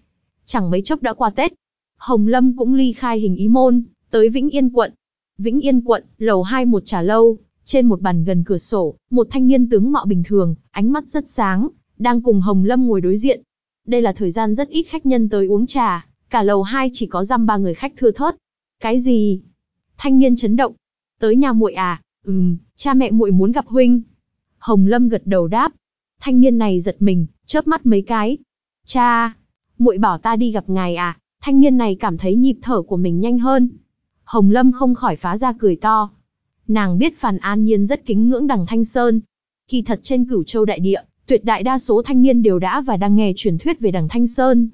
Chẳng mấy chốc đã qua Tết. Hồng Lâm cũng ly khai hình ý môn, tới Vĩnh Yên quận. Vĩnh Yên quận, lầu hai một trà lâu, trên một bàn gần cửa sổ, một thanh niên tướng mạo bình thường, ánh mắt rất sáng, đang cùng Hồng Lâm ngồi đối diện. Đây là thời gian rất ít khách nhân tới uống trà, cả lầu hai chỉ có răm ba người khách thưa thớt. Cái gì? Thanh niên chấn động. Tới nhà muội à? Ừm, cha mẹ muội muốn gặp huynh. Hồng Lâm gật đầu đáp. Thanh niên này giật mình, chớp mắt mấy cái. Cha, muội bảo ta đi gặp ngài à? Thanh niên này cảm thấy nhịp thở của mình nhanh hơn. Hồng Lâm không khỏi phá ra cười to. Nàng biết Phàn An Nhiên rất kính ngưỡng đằng Thanh Sơn. Kỳ thật trên cửu châu đại địa, tuyệt đại đa số thanh niên đều đã và đang nghe truyền thuyết về đằng Thanh Sơn.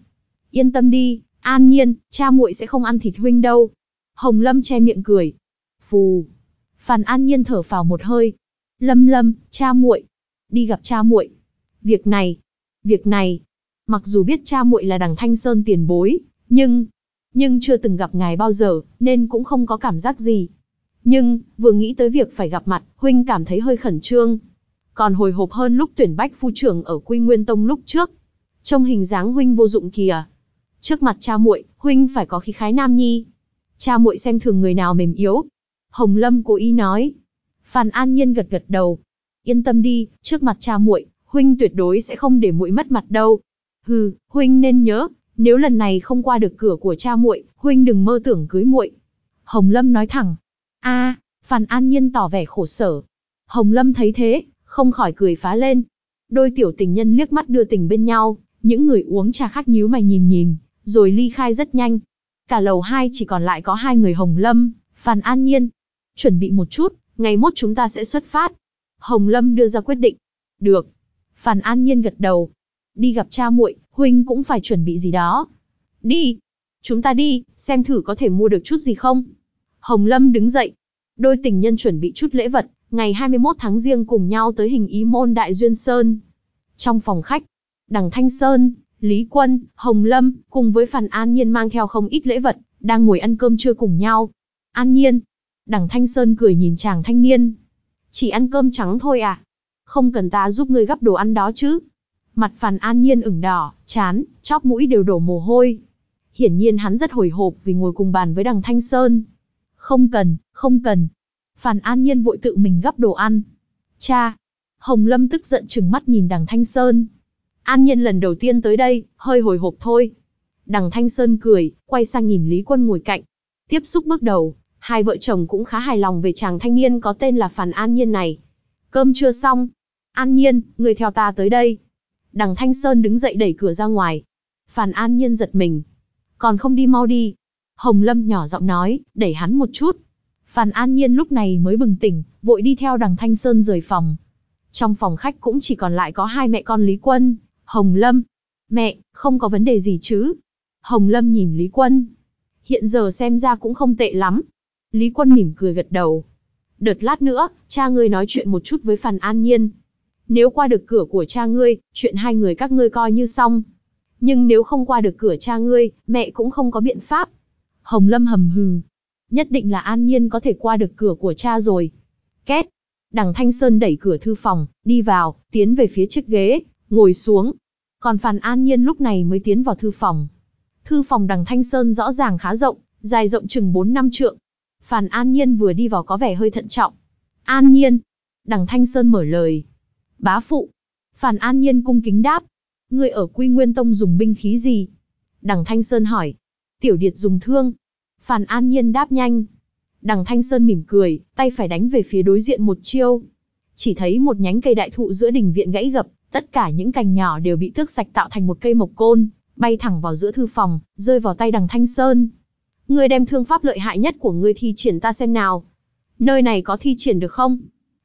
Yên tâm đi, An Nhiên, cha muội sẽ không ăn thịt huynh đâu. Hồng Lâm che miệng cười. Phù. Phàn An Nhiên thở phào một hơi. Lâm Lâm, cha muội, đi gặp cha muội. Việc này, việc này, mặc dù biết cha muội là đằng Thanh Sơn tiền bối, nhưng, nhưng chưa từng gặp ngài bao giờ, nên cũng không có cảm giác gì. Nhưng, vừa nghĩ tới việc phải gặp mặt, huynh cảm thấy hơi khẩn trương. Còn hồi hộp hơn lúc tuyển bách phu trưởng ở Quy Nguyên Tông lúc trước. Trong hình dáng huynh vô dụng kìa. Trước mặt cha muội, huynh phải có khí khái nam nhi. Cha muội xem thường người nào mềm yếu. Hồng Lâm cố ý nói. Phan An Nhiên gật gật đầu. Yên tâm đi, trước mặt cha muội, huynh tuyệt đối sẽ không để muội mất mặt đâu. Hừ, huynh nên nhớ, nếu lần này không qua được cửa của cha muội, huynh đừng mơ tưởng cưới muội. Hồng Lâm nói thẳng. A, Phan An Nhiên tỏ vẻ khổ sở. Hồng Lâm thấy thế, không khỏi cười phá lên. Đôi tiểu tình nhân liếc mắt đưa tình bên nhau, những người uống trà khác nhíu mày nhìn nhìn, rồi ly khai rất nhanh. Cả lầu hai chỉ còn lại có hai người Hồng Lâm, Phan An Nhiên. Chuẩn bị một chút, ngày mốt chúng ta sẽ xuất phát. Hồng Lâm đưa ra quyết định. Được. Phan An Nhiên gật đầu. Đi gặp cha muội, huynh cũng phải chuẩn bị gì đó. Đi. Chúng ta đi, xem thử có thể mua được chút gì không. Hồng Lâm đứng dậy. Đôi tình nhân chuẩn bị chút lễ vật, ngày 21 tháng riêng cùng nhau tới hình ý môn Đại Duyên Sơn. Trong phòng khách, đằng Thanh Sơn, Lý Quân, Hồng Lâm, cùng với Phan An Nhiên mang theo không ít lễ vật, đang ngồi ăn cơm trưa cùng nhau. An Nhiên, đằng Thanh Sơn cười nhìn chàng thanh niên. Chỉ ăn cơm trắng thôi à? Không cần ta giúp ngươi gắp đồ ăn đó chứ? Mặt Phàn An Nhiên ửng đỏ, chán, chóp mũi đều đổ mồ hôi. Hiển nhiên hắn rất hồi hộp vì ngồi cùng bàn với đằng Thanh Sơn. Không cần, không cần, Phàn An Nhiên vội tự mình gấp đồ ăn. Cha! Hồng Lâm tức giận chừng mắt nhìn đằng Thanh Sơn. An Nhiên lần đầu tiên tới đây, hơi hồi hộp thôi. Đằng Thanh Sơn cười, quay sang nhìn Lý Quân ngồi cạnh. Tiếp xúc bước đầu, hai vợ chồng cũng khá hài lòng về chàng thanh niên có tên là Phàn An Nhiên này. Cơm chưa xong. An Nhiên, người theo ta tới đây. Đằng Thanh Sơn đứng dậy đẩy cửa ra ngoài. Phàn An Nhiên giật mình. Còn không đi mau đi. Hồng Lâm nhỏ giọng nói, đẩy hắn một chút. phàn An Nhiên lúc này mới bừng tỉnh, vội đi theo đằng Thanh Sơn rời phòng. Trong phòng khách cũng chỉ còn lại có hai mẹ con Lý Quân, Hồng Lâm. Mẹ, không có vấn đề gì chứ? Hồng Lâm nhìn Lý Quân. Hiện giờ xem ra cũng không tệ lắm. Lý Quân mỉm cười gật đầu. Đợt lát nữa, cha ngươi nói chuyện một chút với phàn An Nhiên. Nếu qua được cửa của cha ngươi, chuyện hai người các ngươi coi như xong. Nhưng nếu không qua được cửa cha ngươi, mẹ cũng không có biện pháp. Hồng Lâm hầm hừ. Nhất định là An Nhiên có thể qua được cửa của cha rồi. Két. Đằng Thanh Sơn đẩy cửa thư phòng, đi vào, tiến về phía chiếc ghế, ngồi xuống. Còn Phan An Nhiên lúc này mới tiến vào thư phòng. Thư phòng đằng Thanh Sơn rõ ràng khá rộng, dài rộng chừng 4 năm trượng. Phan An Nhiên vừa đi vào có vẻ hơi thận trọng. An Nhiên. Đằng Thanh Sơn mở lời. Bá phụ. Phản An Nhiên cung kính đáp. Người ở Quy Nguyên Tông dùng binh khí gì? Đằng Thanh Sơn hỏi. Tiểu Điệt dùng thương. Phản An Nhiên đáp nhanh. Đằng Thanh Sơn mỉm cười, tay phải đánh về phía đối diện một chiêu. Chỉ thấy một nhánh cây đại thụ giữa đình viện gãy gập, tất cả những cành nhỏ đều bị tước sạch tạo thành một cây mộc côn, bay thẳng vào giữa thư phòng, rơi vào tay đằng Thanh Sơn. Ngươi đem thương pháp lợi hại nhất của ngươi thi triển ta xem nào. Nơi này có thi triển được không?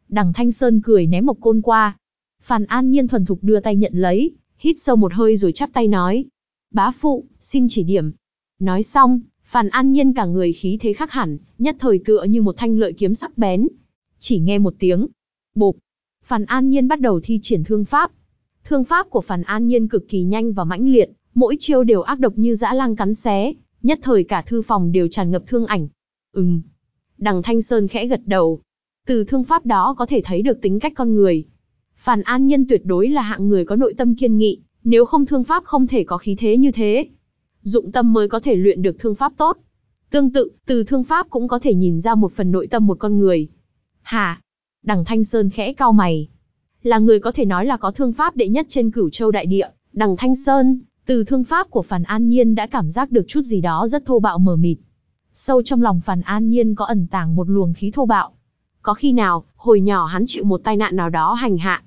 Đằng Thanh Sơn cười ném một côn qua. Phàn An Nhiên thuần thục đưa tay nhận lấy, hít sâu một hơi rồi chắp tay nói. Bá phụ, xin chỉ điểm. Nói xong, Phàn An Nhiên cả người khí thế khác hẳn, nhất thời tựa như một thanh lợi kiếm sắc bén. Chỉ nghe một tiếng. Bộp. Phàn An Nhiên bắt đầu thi triển thương pháp. Thương pháp của Phàn An Nhiên cực kỳ nhanh và mãnh liệt, mỗi chiêu đều ác độc như dã lang cắn xé, nhất thời cả thư phòng đều tràn ngập thương ảnh. Ừm. Đằng Thanh Sơn khẽ gật đầu. Từ thương pháp đó có thể thấy được tính cách con người. Phản An Nhiên tuyệt đối là hạng người có nội tâm kiên nghị, nếu không thương pháp không thể có khí thế như thế. Dụng tâm mới có thể luyện được thương pháp tốt. Tương tự, từ thương pháp cũng có thể nhìn ra một phần nội tâm một con người. Hà, Đằng Thanh Sơn khẽ cao mày. Là người có thể nói là có thương pháp đệ nhất trên cửu châu đại địa, đằng Thanh Sơn, từ thương pháp của Phản An Nhiên đã cảm giác được chút gì đó rất thô bạo mờ mịt. Sâu trong lòng Phản An Nhiên có ẩn tàng một luồng khí thô bạo. Có khi nào, hồi nhỏ hắn chịu một tai nạn nào đó hành hạ.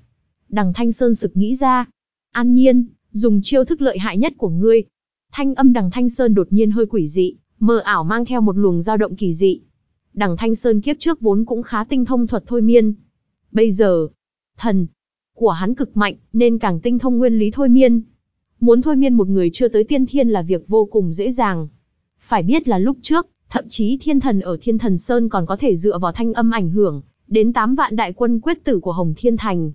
Đằng Thanh Sơn sực nghĩ ra. An Nhiên, dùng chiêu thức lợi hại nhất của ngươi. Thanh âm đằng Thanh Sơn đột nhiên hơi quỷ dị, mờ ảo mang theo một luồng dao động kỳ dị. Đằng Thanh Sơn kiếp trước vốn cũng khá tinh thông thuật thôi miên. Bây giờ, thần của hắn cực mạnh, nên càng tinh thông nguyên lý thôi miên. Muốn thôi miên một người chưa tới tiên thiên là việc vô cùng dễ dàng. Phải biết là lúc trước, thậm chí thiên thần ở thiên thần Sơn còn có thể dựa vào thanh âm ảnh hưởng, đến 8 vạn đại quân quyết tử của Hồng Thiên Thành.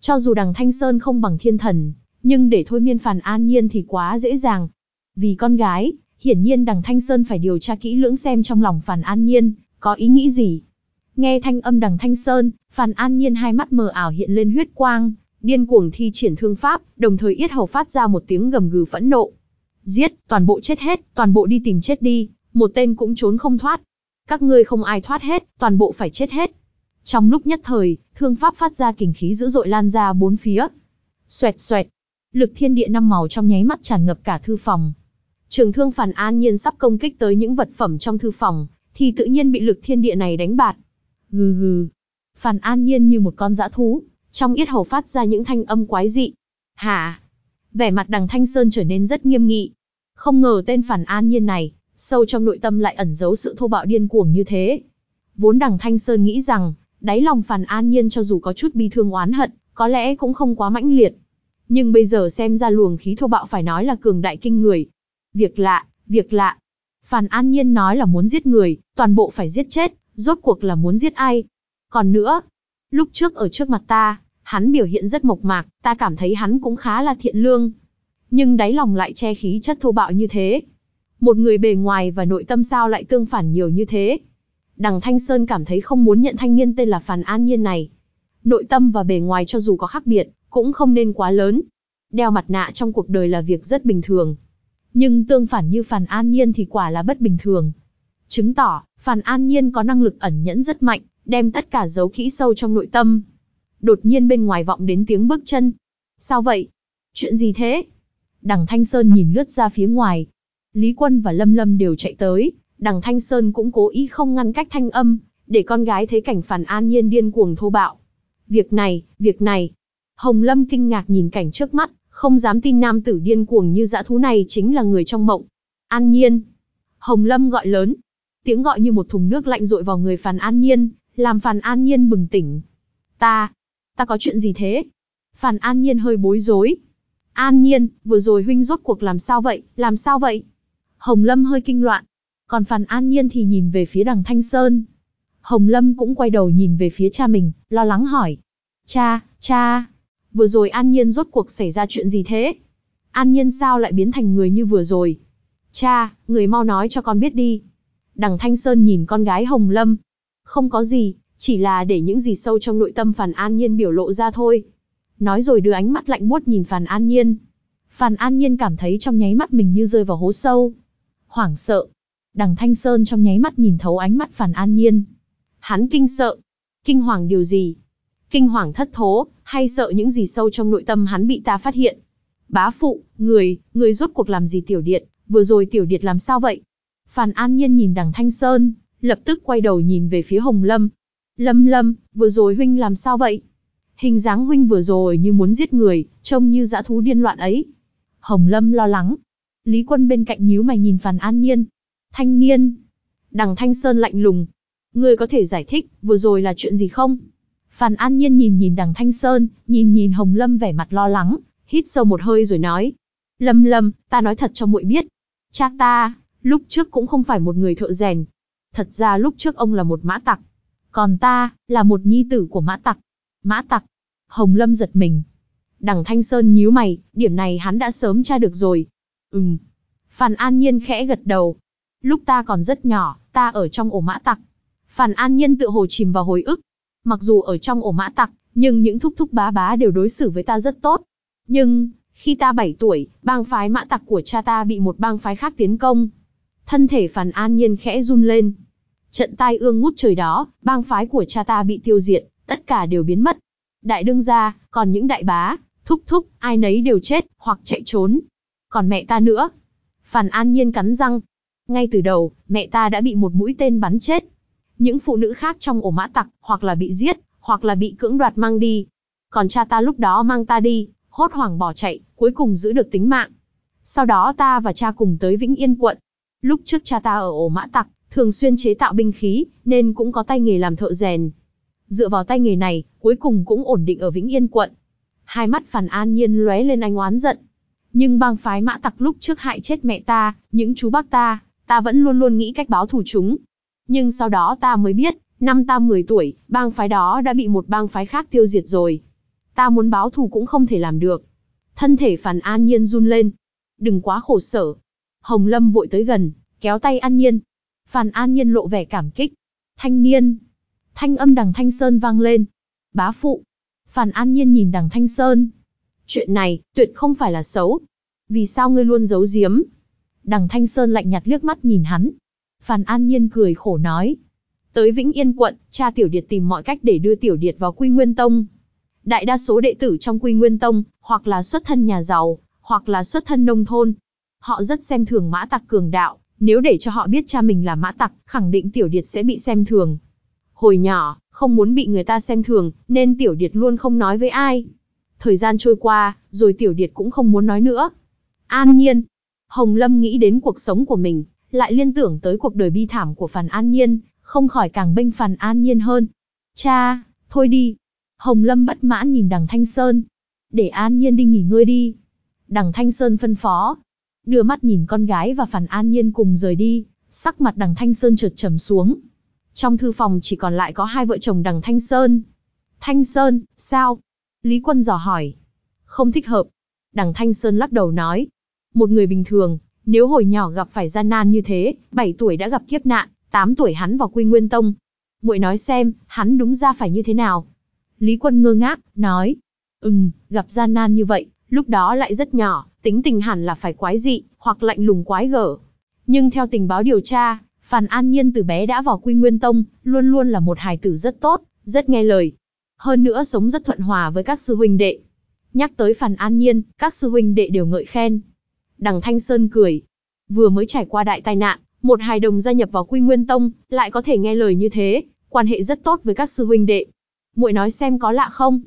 Cho dù đằng Thanh Sơn không bằng thiên thần, nhưng để thôi miên phàn an nhiên thì quá dễ dàng. Vì con gái, hiển nhiên đằng Thanh Sơn phải điều tra kỹ lưỡng xem trong lòng phàn an nhiên, có ý nghĩ gì. Nghe thanh âm đằng Thanh Sơn, phàn an nhiên hai mắt mờ ảo hiện lên huyết quang, điên cuồng thi triển thương pháp, đồng thời yết hầu phát ra một tiếng gầm gừ phẫn nộ. Giết, toàn bộ chết hết, toàn bộ đi tìm chết đi, một tên cũng trốn không thoát. Các ngươi không ai thoát hết, toàn bộ phải chết hết. Trong lúc nhất thời, thương pháp phát ra kình khí dữ dội lan ra bốn phía. Xoẹt xoẹt, lực thiên địa năm màu trong nháy mắt tràn ngập cả thư phòng. Trường thương phản an nhiên sắp công kích tới những vật phẩm trong thư phòng, thì tự nhiên bị lực thiên địa này đánh bạt. Gừ gừ. Phản an nhiên như một con dã thú, trong yết hầu phát ra những thanh âm quái dị. Hả? Vẻ mặt đằng Thanh Sơn trở nên rất nghiêm nghị. Không ngờ tên phản an nhiên này, sâu trong nội tâm lại ẩn giấu sự thô bạo điên cuồng như thế. Vốn đằng Thanh Sơn nghĩ rằng, đáy lòng Phàn an nhiên cho dù có chút bi thương oán hận, có lẽ cũng không quá mãnh liệt. Nhưng bây giờ xem ra luồng khí thô bạo phải nói là cường đại kinh người. Việc lạ, việc lạ. Phàn an nhiên nói là muốn giết người, toàn bộ phải giết chết, rốt cuộc là muốn giết ai. Còn nữa, lúc trước ở trước mặt ta, Hắn biểu hiện rất mộc mạc, ta cảm thấy hắn cũng khá là thiện lương. Nhưng đáy lòng lại che khí chất thô bạo như thế. Một người bề ngoài và nội tâm sao lại tương phản nhiều như thế. Đằng Thanh Sơn cảm thấy không muốn nhận thanh niên tên là Phàn An Nhiên này. Nội tâm và bề ngoài cho dù có khác biệt, cũng không nên quá lớn. Đeo mặt nạ trong cuộc đời là việc rất bình thường. Nhưng tương phản như Phàn An Nhiên thì quả là bất bình thường. Chứng tỏ, Phàn An Nhiên có năng lực ẩn nhẫn rất mạnh, đem tất cả giấu kỹ sâu trong nội tâm, Đột nhiên bên ngoài vọng đến tiếng bước chân. Sao vậy? Chuyện gì thế? Đằng Thanh Sơn nhìn lướt ra phía ngoài. Lý Quân và Lâm Lâm đều chạy tới, đằng Thanh Sơn cũng cố ý không ngăn cách thanh âm, để con gái thấy cảnh phản an nhiên điên cuồng thô bạo. Việc này, việc này. Hồng Lâm kinh ngạc nhìn cảnh trước mắt, không dám tin nam tử điên cuồng như dã thú này chính là người trong mộng. An nhiên. Hồng Lâm gọi lớn. Tiếng gọi như một thùng nước lạnh rội vào người Phàn An Nhiên, làm Phàn An Nhiên bừng tỉnh. Ta, ta có chuyện gì thế? Phàn An Nhiên hơi bối rối. An Nhiên, vừa rồi huynh rốt cuộc làm sao vậy, làm sao vậy? Hồng Lâm hơi kinh loạn. Còn Phàn An Nhiên thì nhìn về phía đằng Thanh Sơn. Hồng Lâm cũng quay đầu nhìn về phía cha mình, lo lắng hỏi. Cha, cha, vừa rồi An Nhiên rốt cuộc xảy ra chuyện gì thế? An Nhiên sao lại biến thành người như vừa rồi? Cha, người mau nói cho con biết đi. Đằng Thanh Sơn nhìn con gái Hồng Lâm. Không có gì, chỉ là để những gì sâu trong nội tâm Phàn An Nhiên biểu lộ ra thôi. Nói rồi đưa ánh mắt lạnh buốt nhìn Phàn An Nhiên. Phàn An Nhiên cảm thấy trong nháy mắt mình như rơi vào hố sâu. Hoảng sợ. Đằng Thanh Sơn trong nháy mắt nhìn thấu ánh mắt Phàn An Nhiên. Hắn kinh sợ. Kinh hoàng điều gì? Kinh hoàng thất thố, hay sợ những gì sâu trong nội tâm hắn bị ta phát hiện? Bá phụ, người, người rốt cuộc làm gì tiểu điện, vừa rồi tiểu điệt làm sao vậy? Phàn An Nhiên nhìn đằng Thanh Sơn, lập tức quay đầu nhìn về phía Hồng Lâm. Lâm Lâm, vừa rồi huynh làm sao vậy? Hình dáng huynh vừa rồi như muốn giết người, trông như dã thú điên loạn ấy. Hồng Lâm lo lắng. Lý Quân bên cạnh nhíu mày nhìn Phàn An Nhiên. Thanh niên. Đằng Thanh Sơn lạnh lùng. Ngươi có thể giải thích, vừa rồi là chuyện gì không? Phàn An Nhiên nhìn nhìn đằng Thanh Sơn, nhìn nhìn Hồng Lâm vẻ mặt lo lắng, hít sâu một hơi rồi nói. Lâm Lâm, ta nói thật cho muội biết. Cha ta, lúc trước cũng không phải một người thợ rèn. Thật ra lúc trước ông là một mã tặc. Còn ta, là một nhi tử của mã tặc. Mã tặc. Hồng Lâm giật mình. Đằng Thanh Sơn nhíu mày, điểm này hắn đã sớm tra được rồi. Ừm. Phàn An Nhiên khẽ gật đầu. Lúc ta còn rất nhỏ, ta ở trong ổ mã tặc. Phàn An Nhiên tự hồ chìm vào hồi ức. Mặc dù ở trong ổ mã tặc, nhưng những thúc thúc bá bá đều đối xử với ta rất tốt. Nhưng, khi ta 7 tuổi, bang phái mã tặc của cha ta bị một bang phái khác tiến công. Thân thể Phàn An Nhiên khẽ run lên. Trận tai ương ngút trời đó, bang phái của cha ta bị tiêu diệt, tất cả đều biến mất. Đại đương gia, còn những đại bá, thúc thúc, ai nấy đều chết, hoặc chạy trốn. Còn mẹ ta nữa. Phàn An Nhiên cắn răng. Ngay từ đầu, mẹ ta đã bị một mũi tên bắn chết. Những phụ nữ khác trong ổ mã tặc, hoặc là bị giết, hoặc là bị cưỡng đoạt mang đi. Còn cha ta lúc đó mang ta đi, hốt hoảng bỏ chạy, cuối cùng giữ được tính mạng. Sau đó ta và cha cùng tới Vĩnh Yên quận. Lúc trước cha ta ở ổ mã tặc, thường xuyên chế tạo binh khí, nên cũng có tay nghề làm thợ rèn. Dựa vào tay nghề này, cuối cùng cũng ổn định ở Vĩnh Yên quận. Hai mắt Phàn An Nhiên lóe lên ánh oán giận. Nhưng bang phái mã tặc lúc trước hại chết mẹ ta, những chú bác ta, ta vẫn luôn luôn nghĩ cách báo thù chúng. Nhưng sau đó ta mới biết, năm ta 10 tuổi, bang phái đó đã bị một bang phái khác tiêu diệt rồi. Ta muốn báo thù cũng không thể làm được. Thân thể Phàn An Nhiên run lên. Đừng quá khổ sở. Hồng Lâm vội tới gần, kéo tay An Nhiên. Phàn An Nhiên lộ vẻ cảm kích. Thanh niên. Thanh âm đằng Thanh Sơn vang lên. Bá phụ. Phàn An Nhiên nhìn đằng Thanh Sơn. Chuyện này, tuyệt không phải là xấu. Vì sao ngươi luôn giấu giếm? Đằng Thanh Sơn lạnh nhạt liếc mắt nhìn hắn. Phàn An Nhiên cười khổ nói. Tới Vĩnh Yên quận, cha Tiểu Điệt tìm mọi cách để đưa Tiểu Điệt vào Quy Nguyên Tông. Đại đa số đệ tử trong Quy Nguyên Tông, hoặc là xuất thân nhà giàu, hoặc là xuất thân nông thôn. Họ rất xem thường mã tặc cường đạo, nếu để cho họ biết cha mình là mã tặc, khẳng định Tiểu Điệt sẽ bị xem thường. Hồi nhỏ, không muốn bị người ta xem thường, nên Tiểu Điệt luôn không nói với ai. Thời gian trôi qua, rồi Tiểu Điệt cũng không muốn nói nữa. An Nhiên. Hồng Lâm nghĩ đến cuộc sống của mình, lại liên tưởng tới cuộc đời bi thảm của Phàn An Nhiên, không khỏi càng bênh Phàn An Nhiên hơn. Cha, thôi đi. Hồng Lâm bất mãn nhìn đằng Thanh Sơn. Để An Nhiên đi nghỉ ngơi đi. Đằng Thanh Sơn phân phó. Đưa mắt nhìn con gái và Phàn An Nhiên cùng rời đi, sắc mặt đằng Thanh Sơn chợt trầm xuống. Trong thư phòng chỉ còn lại có hai vợ chồng đằng Thanh Sơn. Thanh Sơn, sao? Lý Quân dò hỏi. Không thích hợp. Đằng Thanh Sơn lắc đầu nói. Một người bình thường, nếu hồi nhỏ gặp phải gian nan như thế, 7 tuổi đã gặp kiếp nạn, 8 tuổi hắn vào Quy Nguyên Tông. Muội nói xem, hắn đúng ra phải như thế nào? Lý Quân ngơ ngác, nói. Ừm, gặp gian nan như vậy, lúc đó lại rất nhỏ, tính tình hẳn là phải quái dị, hoặc lạnh lùng quái gở. Nhưng theo tình báo điều tra, Phàn An Nhiên từ bé đã vào Quy Nguyên Tông, luôn luôn là một hài tử rất tốt, rất nghe lời. Hơn nữa sống rất thuận hòa với các sư huynh đệ. Nhắc tới Phàn An Nhiên, các sư huynh đệ đều ngợi khen. Đằng Thanh Sơn cười. Vừa mới trải qua đại tai nạn, một hài đồng gia nhập vào Quy Nguyên Tông, lại có thể nghe lời như thế, quan hệ rất tốt với các sư huynh đệ. Muội nói xem có lạ không?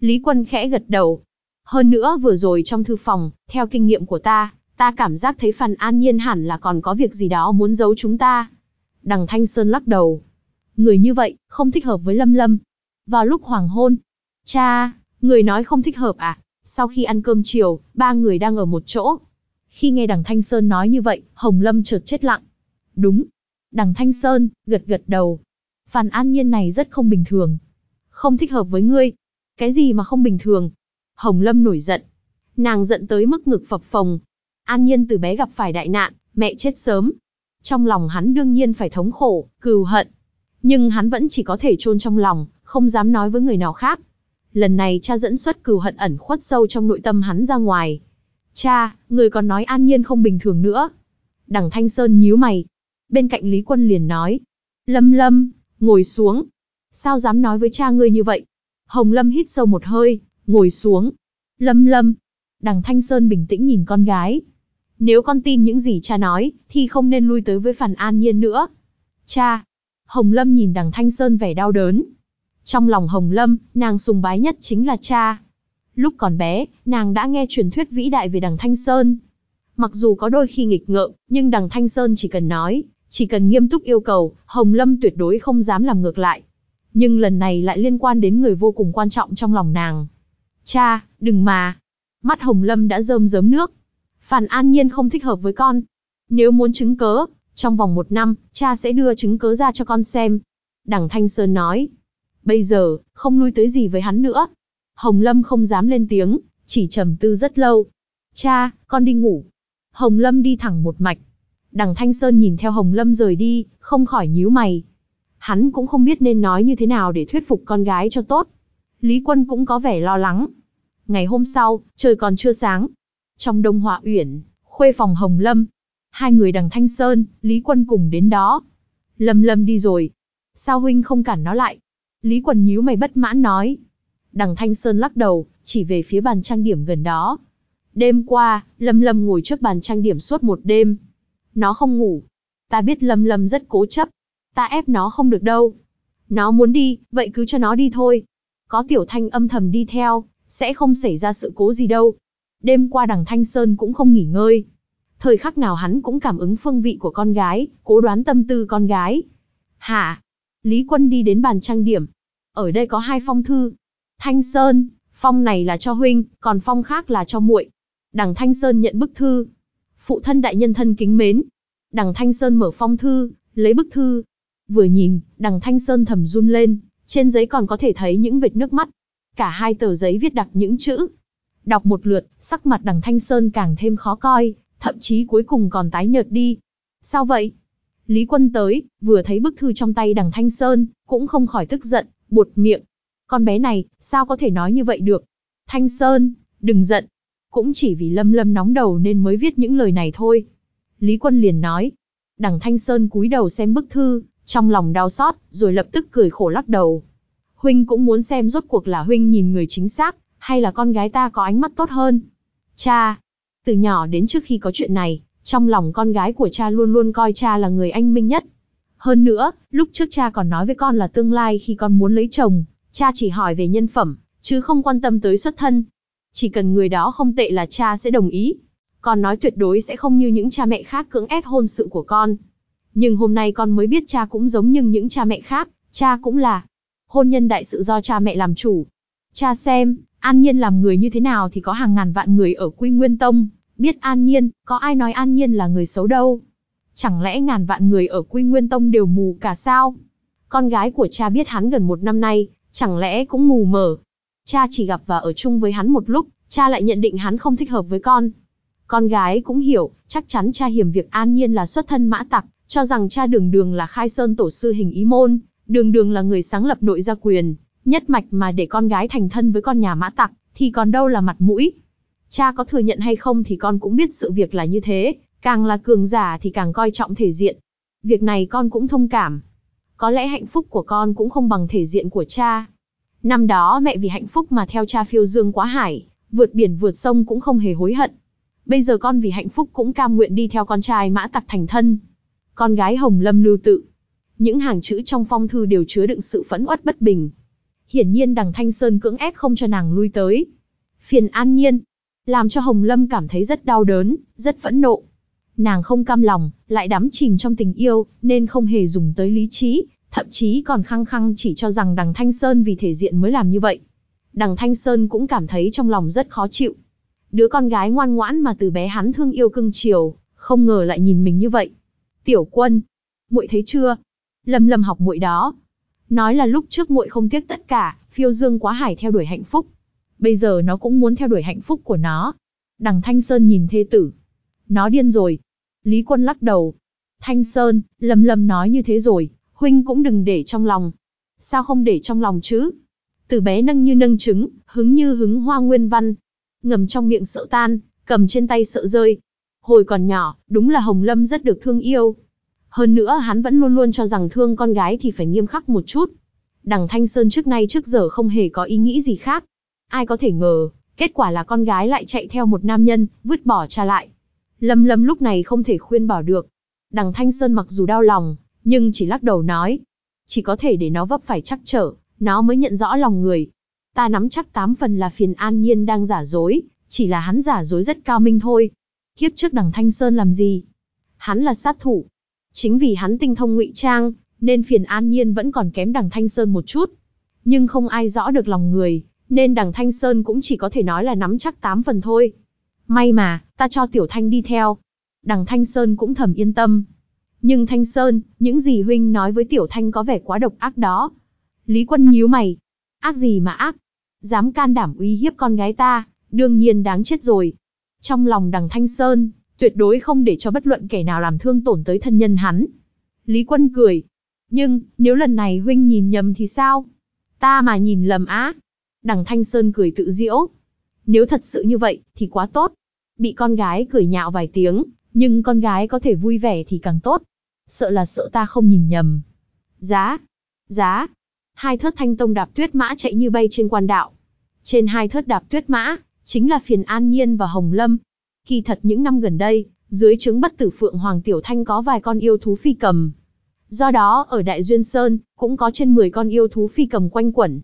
Lý Quân khẽ gật đầu. Hơn nữa vừa rồi trong thư phòng, theo kinh nghiệm của ta, ta cảm giác thấy Phàn An Nhiên hẳn là còn có việc gì đó muốn giấu chúng ta. Đằng Thanh Sơn lắc đầu. Người như vậy, không thích hợp với Lâm Lâm. Vào lúc hoàng hôn. Cha, người nói không thích hợp à? Sau khi ăn cơm chiều, ba người đang ở một chỗ. Khi nghe đằng Thanh Sơn nói như vậy, Hồng Lâm chợt chết lặng. Đúng. Đằng Thanh Sơn, gật gật đầu. Phan An Nhiên này rất không bình thường. Không thích hợp với ngươi. Cái gì mà không bình thường? Hồng Lâm nổi giận. Nàng giận tới mức ngực phập phồng. An Nhiên từ bé gặp phải đại nạn, mẹ chết sớm. Trong lòng hắn đương nhiên phải thống khổ, cừu hận. Nhưng hắn vẫn chỉ có thể chôn trong lòng, không dám nói với người nào khác. Lần này cha dẫn xuất cừu hận ẩn khuất sâu trong nội tâm hắn ra ngoài. Cha, người còn nói an nhiên không bình thường nữa. Đằng Thanh Sơn nhíu mày. Bên cạnh Lý Quân liền nói. Lâm Lâm, ngồi xuống. Sao dám nói với cha ngươi như vậy? Hồng Lâm hít sâu một hơi, ngồi xuống. Lâm Lâm. Đằng Thanh Sơn bình tĩnh nhìn con gái. Nếu con tin những gì cha nói, thì không nên lui tới với Phản An Nhiên nữa. Cha. Hồng Lâm nhìn đằng Thanh Sơn vẻ đau đớn. Trong lòng Hồng Lâm, nàng sùng bái nhất chính là cha. Lúc còn bé, nàng đã nghe truyền thuyết vĩ đại về đằng Thanh Sơn. Mặc dù có đôi khi nghịch ngợm, nhưng đằng Thanh Sơn chỉ cần nói, chỉ cần nghiêm túc yêu cầu, Hồng Lâm tuyệt đối không dám làm ngược lại. Nhưng lần này lại liên quan đến người vô cùng quan trọng trong lòng nàng. Cha, đừng mà. Mắt Hồng Lâm đã rơm rớm nước. Phản An Nhiên không thích hợp với con. Nếu muốn chứng cớ, trong vòng một năm, cha sẽ đưa chứng cớ ra cho con xem. Đằng Thanh Sơn nói. Bây giờ, không nuôi tới gì với hắn nữa. Hồng Lâm không dám lên tiếng, chỉ trầm tư rất lâu. Cha, con đi ngủ. Hồng Lâm đi thẳng một mạch. Đằng Thanh Sơn nhìn theo Hồng Lâm rời đi, không khỏi nhíu mày. Hắn cũng không biết nên nói như thế nào để thuyết phục con gái cho tốt. Lý Quân cũng có vẻ lo lắng. Ngày hôm sau, trời còn chưa sáng. Trong Đông Họa Uyển, khuê phòng Hồng Lâm. Hai người đằng Thanh Sơn, Lý Quân cùng đến đó. Lâm Lâm đi rồi. Sao huynh không cản nó lại? Lý Quân nhíu mày bất mãn nói. Đằng Thanh Sơn lắc đầu, chỉ về phía bàn trang điểm gần đó. Đêm qua, Lâm Lâm ngồi trước bàn trang điểm suốt một đêm. Nó không ngủ. Ta biết Lâm Lâm rất cố chấp. Ta ép nó không được đâu. Nó muốn đi, vậy cứ cho nó đi thôi. Có tiểu thanh âm thầm đi theo, sẽ không xảy ra sự cố gì đâu. Đêm qua đằng Thanh Sơn cũng không nghỉ ngơi. Thời khắc nào hắn cũng cảm ứng phương vị của con gái, cố đoán tâm tư con gái. Hả? Lý Quân đi đến bàn trang điểm. Ở đây có hai phong thư. Thanh Sơn, phong này là cho huynh, còn phong khác là cho muội. Đằng Thanh Sơn nhận bức thư. Phụ thân đại nhân thân kính mến. Đằng Thanh Sơn mở phong thư, lấy bức thư. Vừa nhìn, đằng Thanh Sơn thầm run lên, trên giấy còn có thể thấy những vệt nước mắt. Cả hai tờ giấy viết đặc những chữ. Đọc một lượt, sắc mặt đằng Thanh Sơn càng thêm khó coi, thậm chí cuối cùng còn tái nhợt đi. Sao vậy? Lý Quân tới, vừa thấy bức thư trong tay đằng Thanh Sơn, cũng không khỏi tức giận, buột miệng. Con bé này, sao có thể nói như vậy được? Thanh Sơn, đừng giận. Cũng chỉ vì Lâm Lâm nóng đầu nên mới viết những lời này thôi. Lý Quân liền nói. Đằng Thanh Sơn cúi đầu xem bức thư, trong lòng đau xót, rồi lập tức cười khổ lắc đầu. Huynh cũng muốn xem rốt cuộc là Huynh nhìn người chính xác, hay là con gái ta có ánh mắt tốt hơn. Cha, từ nhỏ đến trước khi có chuyện này, trong lòng con gái của cha luôn luôn coi cha là người anh minh nhất. Hơn nữa, lúc trước cha còn nói với con là tương lai khi con muốn lấy chồng, cha chỉ hỏi về nhân phẩm, chứ không quan tâm tới xuất thân. Chỉ cần người đó không tệ là cha sẽ đồng ý. Con nói tuyệt đối sẽ không như những cha mẹ khác cưỡng ép hôn sự của con. Nhưng hôm nay con mới biết cha cũng giống như những cha mẹ khác, cha cũng là hôn nhân đại sự do cha mẹ làm chủ. Cha xem, An Nhiên làm người như thế nào thì có hàng ngàn vạn người ở Quy Nguyên Tông, biết An Nhiên, có ai nói An Nhiên là người xấu đâu. Chẳng lẽ ngàn vạn người ở Quy Nguyên Tông đều mù cả sao? Con gái của cha biết hắn gần một năm nay, chẳng lẽ cũng mù mờ? Cha chỉ gặp và ở chung với hắn một lúc, cha lại nhận định hắn không thích hợp với con. Con gái cũng hiểu, chắc chắn cha hiểm việc An Nhiên là xuất thân mã tặc, cho rằng cha đường đường là khai sơn tổ sư hình ý môn, đường đường là người sáng lập nội gia quyền, nhất mạch mà để con gái thành thân với con nhà mã tặc, thì còn đâu là mặt mũi. Cha có thừa nhận hay không thì con cũng biết sự việc là như thế, càng là cường giả thì càng coi trọng thể diện. Việc này con cũng thông cảm. Có lẽ hạnh phúc của con cũng không bằng thể diện của cha. Năm đó mẹ vì hạnh phúc mà theo cha phiêu dương quá hải, vượt biển vượt sông cũng không hề hối hận. Bây giờ con vì hạnh phúc cũng cam nguyện đi theo con trai mã tặc thành thân. Con gái Hồng Lâm lưu tự. Những hàng chữ trong phong thư đều chứa đựng sự phẫn uất bất bình. Hiển nhiên đằng Thanh Sơn cưỡng ép không cho nàng lui tới. Phiền an nhiên. Làm cho Hồng Lâm cảm thấy rất đau đớn, rất phẫn nộ. Nàng không cam lòng, lại đắm chìm trong tình yêu, nên không hề dùng tới lý trí, thậm chí còn khăng khăng chỉ cho rằng đằng Thanh Sơn vì thể diện mới làm như vậy. Đằng Thanh Sơn cũng cảm thấy trong lòng rất khó chịu. Đứa con gái ngoan ngoãn mà từ bé hắn thương yêu cưng chiều, không ngờ lại nhìn mình như vậy. Tiểu quân, muội thấy chưa? Lâm lâm học muội đó. Nói là lúc trước muội không tiếc tất cả, phiêu dương quá hải theo đuổi hạnh phúc. Bây giờ nó cũng muốn theo đuổi hạnh phúc của nó. Đằng Thanh Sơn nhìn thê tử. Nó điên rồi. Lý quân lắc đầu. Thanh Sơn, lầm lầm nói như thế rồi, huynh cũng đừng để trong lòng. Sao không để trong lòng chứ? Từ bé nâng như nâng trứng, hứng như hứng hoa nguyên văn. Ngầm trong miệng sợ tan, cầm trên tay sợ rơi. Hồi còn nhỏ, đúng là Hồng Lâm rất được thương yêu. Hơn nữa hắn vẫn luôn luôn cho rằng thương con gái thì phải nghiêm khắc một chút. Đằng Thanh Sơn trước nay trước giờ không hề có ý nghĩ gì khác. Ai có thể ngờ, kết quả là con gái lại chạy theo một nam nhân, vứt bỏ cha lại. Lâm Lâm lúc này không thể khuyên bảo được. Đằng Thanh Sơn mặc dù đau lòng, nhưng chỉ lắc đầu nói. Chỉ có thể để nó vấp phải chắc trở, nó mới nhận rõ lòng người. Ta nắm chắc tám phần là phiền an nhiên đang giả dối, chỉ là hắn giả dối rất cao minh thôi. Kiếp trước đằng Thanh Sơn làm gì? Hắn là sát thủ. Chính vì hắn tinh thông ngụy trang, nên phiền an nhiên vẫn còn kém đằng Thanh Sơn một chút. Nhưng không ai rõ được lòng người, nên đằng Thanh Sơn cũng chỉ có thể nói là nắm chắc tám phần thôi. May mà, ta cho Tiểu Thanh đi theo. Đằng Thanh Sơn cũng thầm yên tâm. Nhưng Thanh Sơn, những gì huynh nói với Tiểu Thanh có vẻ quá độc ác đó. Lý Quân nhíu mày. Ác gì mà ác? Dám can đảm uy hiếp con gái ta, đương nhiên đáng chết rồi. Trong lòng đằng Thanh Sơn, tuyệt đối không để cho bất luận kẻ nào làm thương tổn tới thân nhân hắn. Lý Quân cười. Nhưng, nếu lần này huynh nhìn nhầm thì sao? Ta mà nhìn lầm á. Đằng Thanh Sơn cười tự diễu. Nếu thật sự như vậy, thì quá tốt. Bị con gái cười nhạo vài tiếng, nhưng con gái có thể vui vẻ thì càng tốt. Sợ là sợ ta không nhìn nhầm. Giá, giá. Hai thớt thanh tông đạp tuyết mã chạy như bay trên quan đạo. Trên hai thớt đạp tuyết mã, chính là phiền an nhiên và hồng lâm. Kỳ thật những năm gần đây, dưới trướng bất tử phượng Hoàng Tiểu Thanh có vài con yêu thú phi cầm. Do đó ở Đại Duyên Sơn, cũng có trên 10 con yêu thú phi cầm quanh quẩn.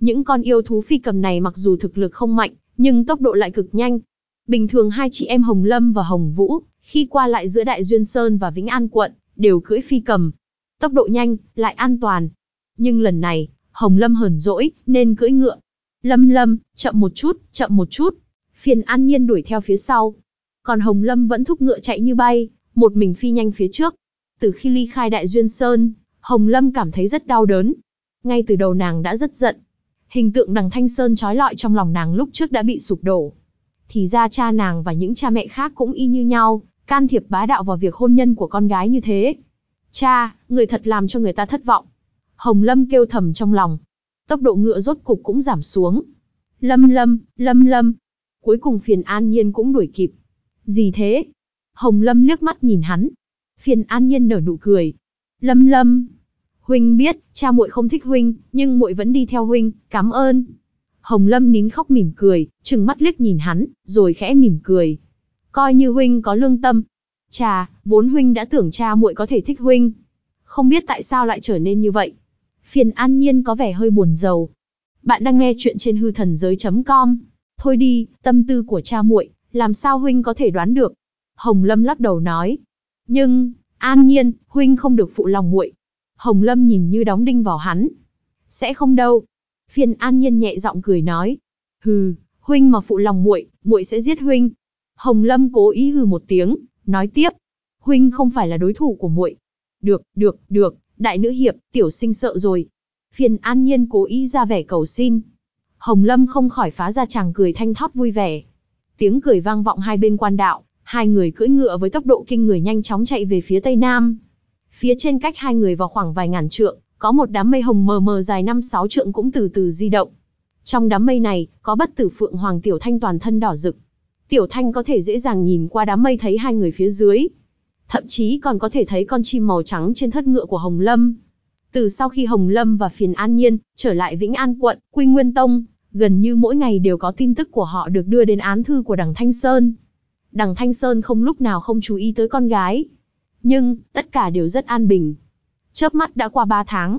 Những con yêu thú phi cầm này mặc dù thực lực không mạnh, nhưng tốc độ lại cực nhanh. Bình thường hai chị em Hồng Lâm và Hồng Vũ, khi qua lại giữa Đại Duyên Sơn và Vĩnh An quận, đều cưỡi phi cầm. Tốc độ nhanh, lại an toàn. Nhưng lần này, Hồng Lâm hờn dỗi, nên cưỡi ngựa. Lâm Lâm, chậm một chút, chậm một chút. Phiền An Nhiên đuổi theo phía sau. Còn Hồng Lâm vẫn thúc ngựa chạy như bay, một mình phi nhanh phía trước. Từ khi ly khai Đại Duyên Sơn, Hồng Lâm cảm thấy rất đau đớn. Ngay từ đầu nàng đã rất giận, Hình tượng đằng Thanh Sơn trói lọi trong lòng nàng lúc trước đã bị sụp đổ. Thì ra cha nàng và những cha mẹ khác cũng y như nhau, can thiệp bá đạo vào việc hôn nhân của con gái như thế. Cha, người thật làm cho người ta thất vọng. Hồng Lâm kêu thầm trong lòng. Tốc độ ngựa rốt cục cũng giảm xuống. Lâm lâm, lâm lâm. Cuối cùng phiền an nhiên cũng đuổi kịp. Gì thế? Hồng Lâm liếc mắt nhìn hắn. Phiền an nhiên nở nụ cười. Lâm lâm, Huynh biết, cha muội không thích huynh, nhưng muội vẫn đi theo huynh, cảm ơn. Hồng Lâm nín khóc mỉm cười, trừng mắt liếc nhìn hắn, rồi khẽ mỉm cười. Coi như huynh có lương tâm. Cha, vốn huynh đã tưởng cha muội có thể thích huynh. Không biết tại sao lại trở nên như vậy. Phiền an nhiên có vẻ hơi buồn rầu. Bạn đang nghe chuyện trên hư thần giới.com. Thôi đi, tâm tư của cha muội, làm sao huynh có thể đoán được. Hồng Lâm lắc đầu nói. Nhưng, an nhiên, huynh không được phụ lòng muội, Hồng Lâm nhìn như đóng đinh vào hắn. Sẽ không đâu. Phiền An Nhiên nhẹ giọng cười nói. Hừ, huynh mà phụ lòng muội, muội sẽ giết huynh. Hồng Lâm cố ý hừ một tiếng, nói tiếp. Huynh không phải là đối thủ của muội. Được, được, được, đại nữ hiệp, tiểu sinh sợ rồi. Phiền An Nhiên cố ý ra vẻ cầu xin. Hồng Lâm không khỏi phá ra chàng cười thanh thót vui vẻ. Tiếng cười vang vọng hai bên quan đạo, hai người cưỡi ngựa với tốc độ kinh người nhanh chóng chạy về phía tây nam. Phía trên cách hai người vào khoảng vài ngàn trượng, có một đám mây hồng mờ mờ dài năm sáu trượng cũng từ từ di động. Trong đám mây này, có bất tử phượng hoàng tiểu thanh toàn thân đỏ rực. Tiểu thanh có thể dễ dàng nhìn qua đám mây thấy hai người phía dưới. Thậm chí còn có thể thấy con chim màu trắng trên thất ngựa của Hồng Lâm. Từ sau khi Hồng Lâm và Phiền An Nhiên trở lại Vĩnh An quận, Quy Nguyên Tông, gần như mỗi ngày đều có tin tức của họ được đưa đến án thư của đằng Thanh Sơn. Đằng Thanh Sơn không lúc nào không chú ý tới con gái, nhưng, tất cả đều rất an bình. Chớp mắt đã qua 3 tháng.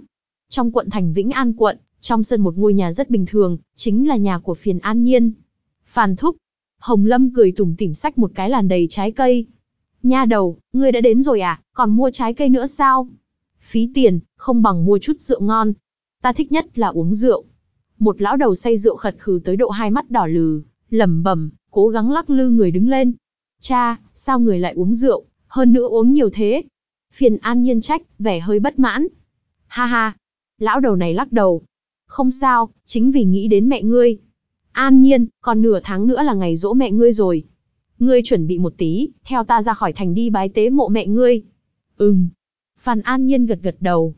Trong quận thành Vĩnh An quận, trong sân một ngôi nhà rất bình thường, chính là nhà của phiền an nhiên. Phàn thúc. Hồng Lâm cười tủm tỉm sách một cái làn đầy trái cây. Nha đầu, ngươi đã đến rồi à, còn mua trái cây nữa sao? Phí tiền, không bằng mua chút rượu ngon. Ta thích nhất là uống rượu. Một lão đầu say rượu khật khừ tới độ hai mắt đỏ lừ, lẩm bẩm, cố gắng lắc lư người đứng lên. Cha, sao người lại uống rượu, hơn nữa uống nhiều thế? Phiền an nhiên trách, vẻ hơi bất mãn. Ha ha, lão đầu này lắc đầu. Không sao, chính vì nghĩ đến mẹ ngươi. An nhiên, còn nửa tháng nữa là ngày dỗ mẹ ngươi rồi. Ngươi chuẩn bị một tí, theo ta ra khỏi thành đi bái tế mộ mẹ ngươi. Ừm. Phan An Nhiên gật gật đầu.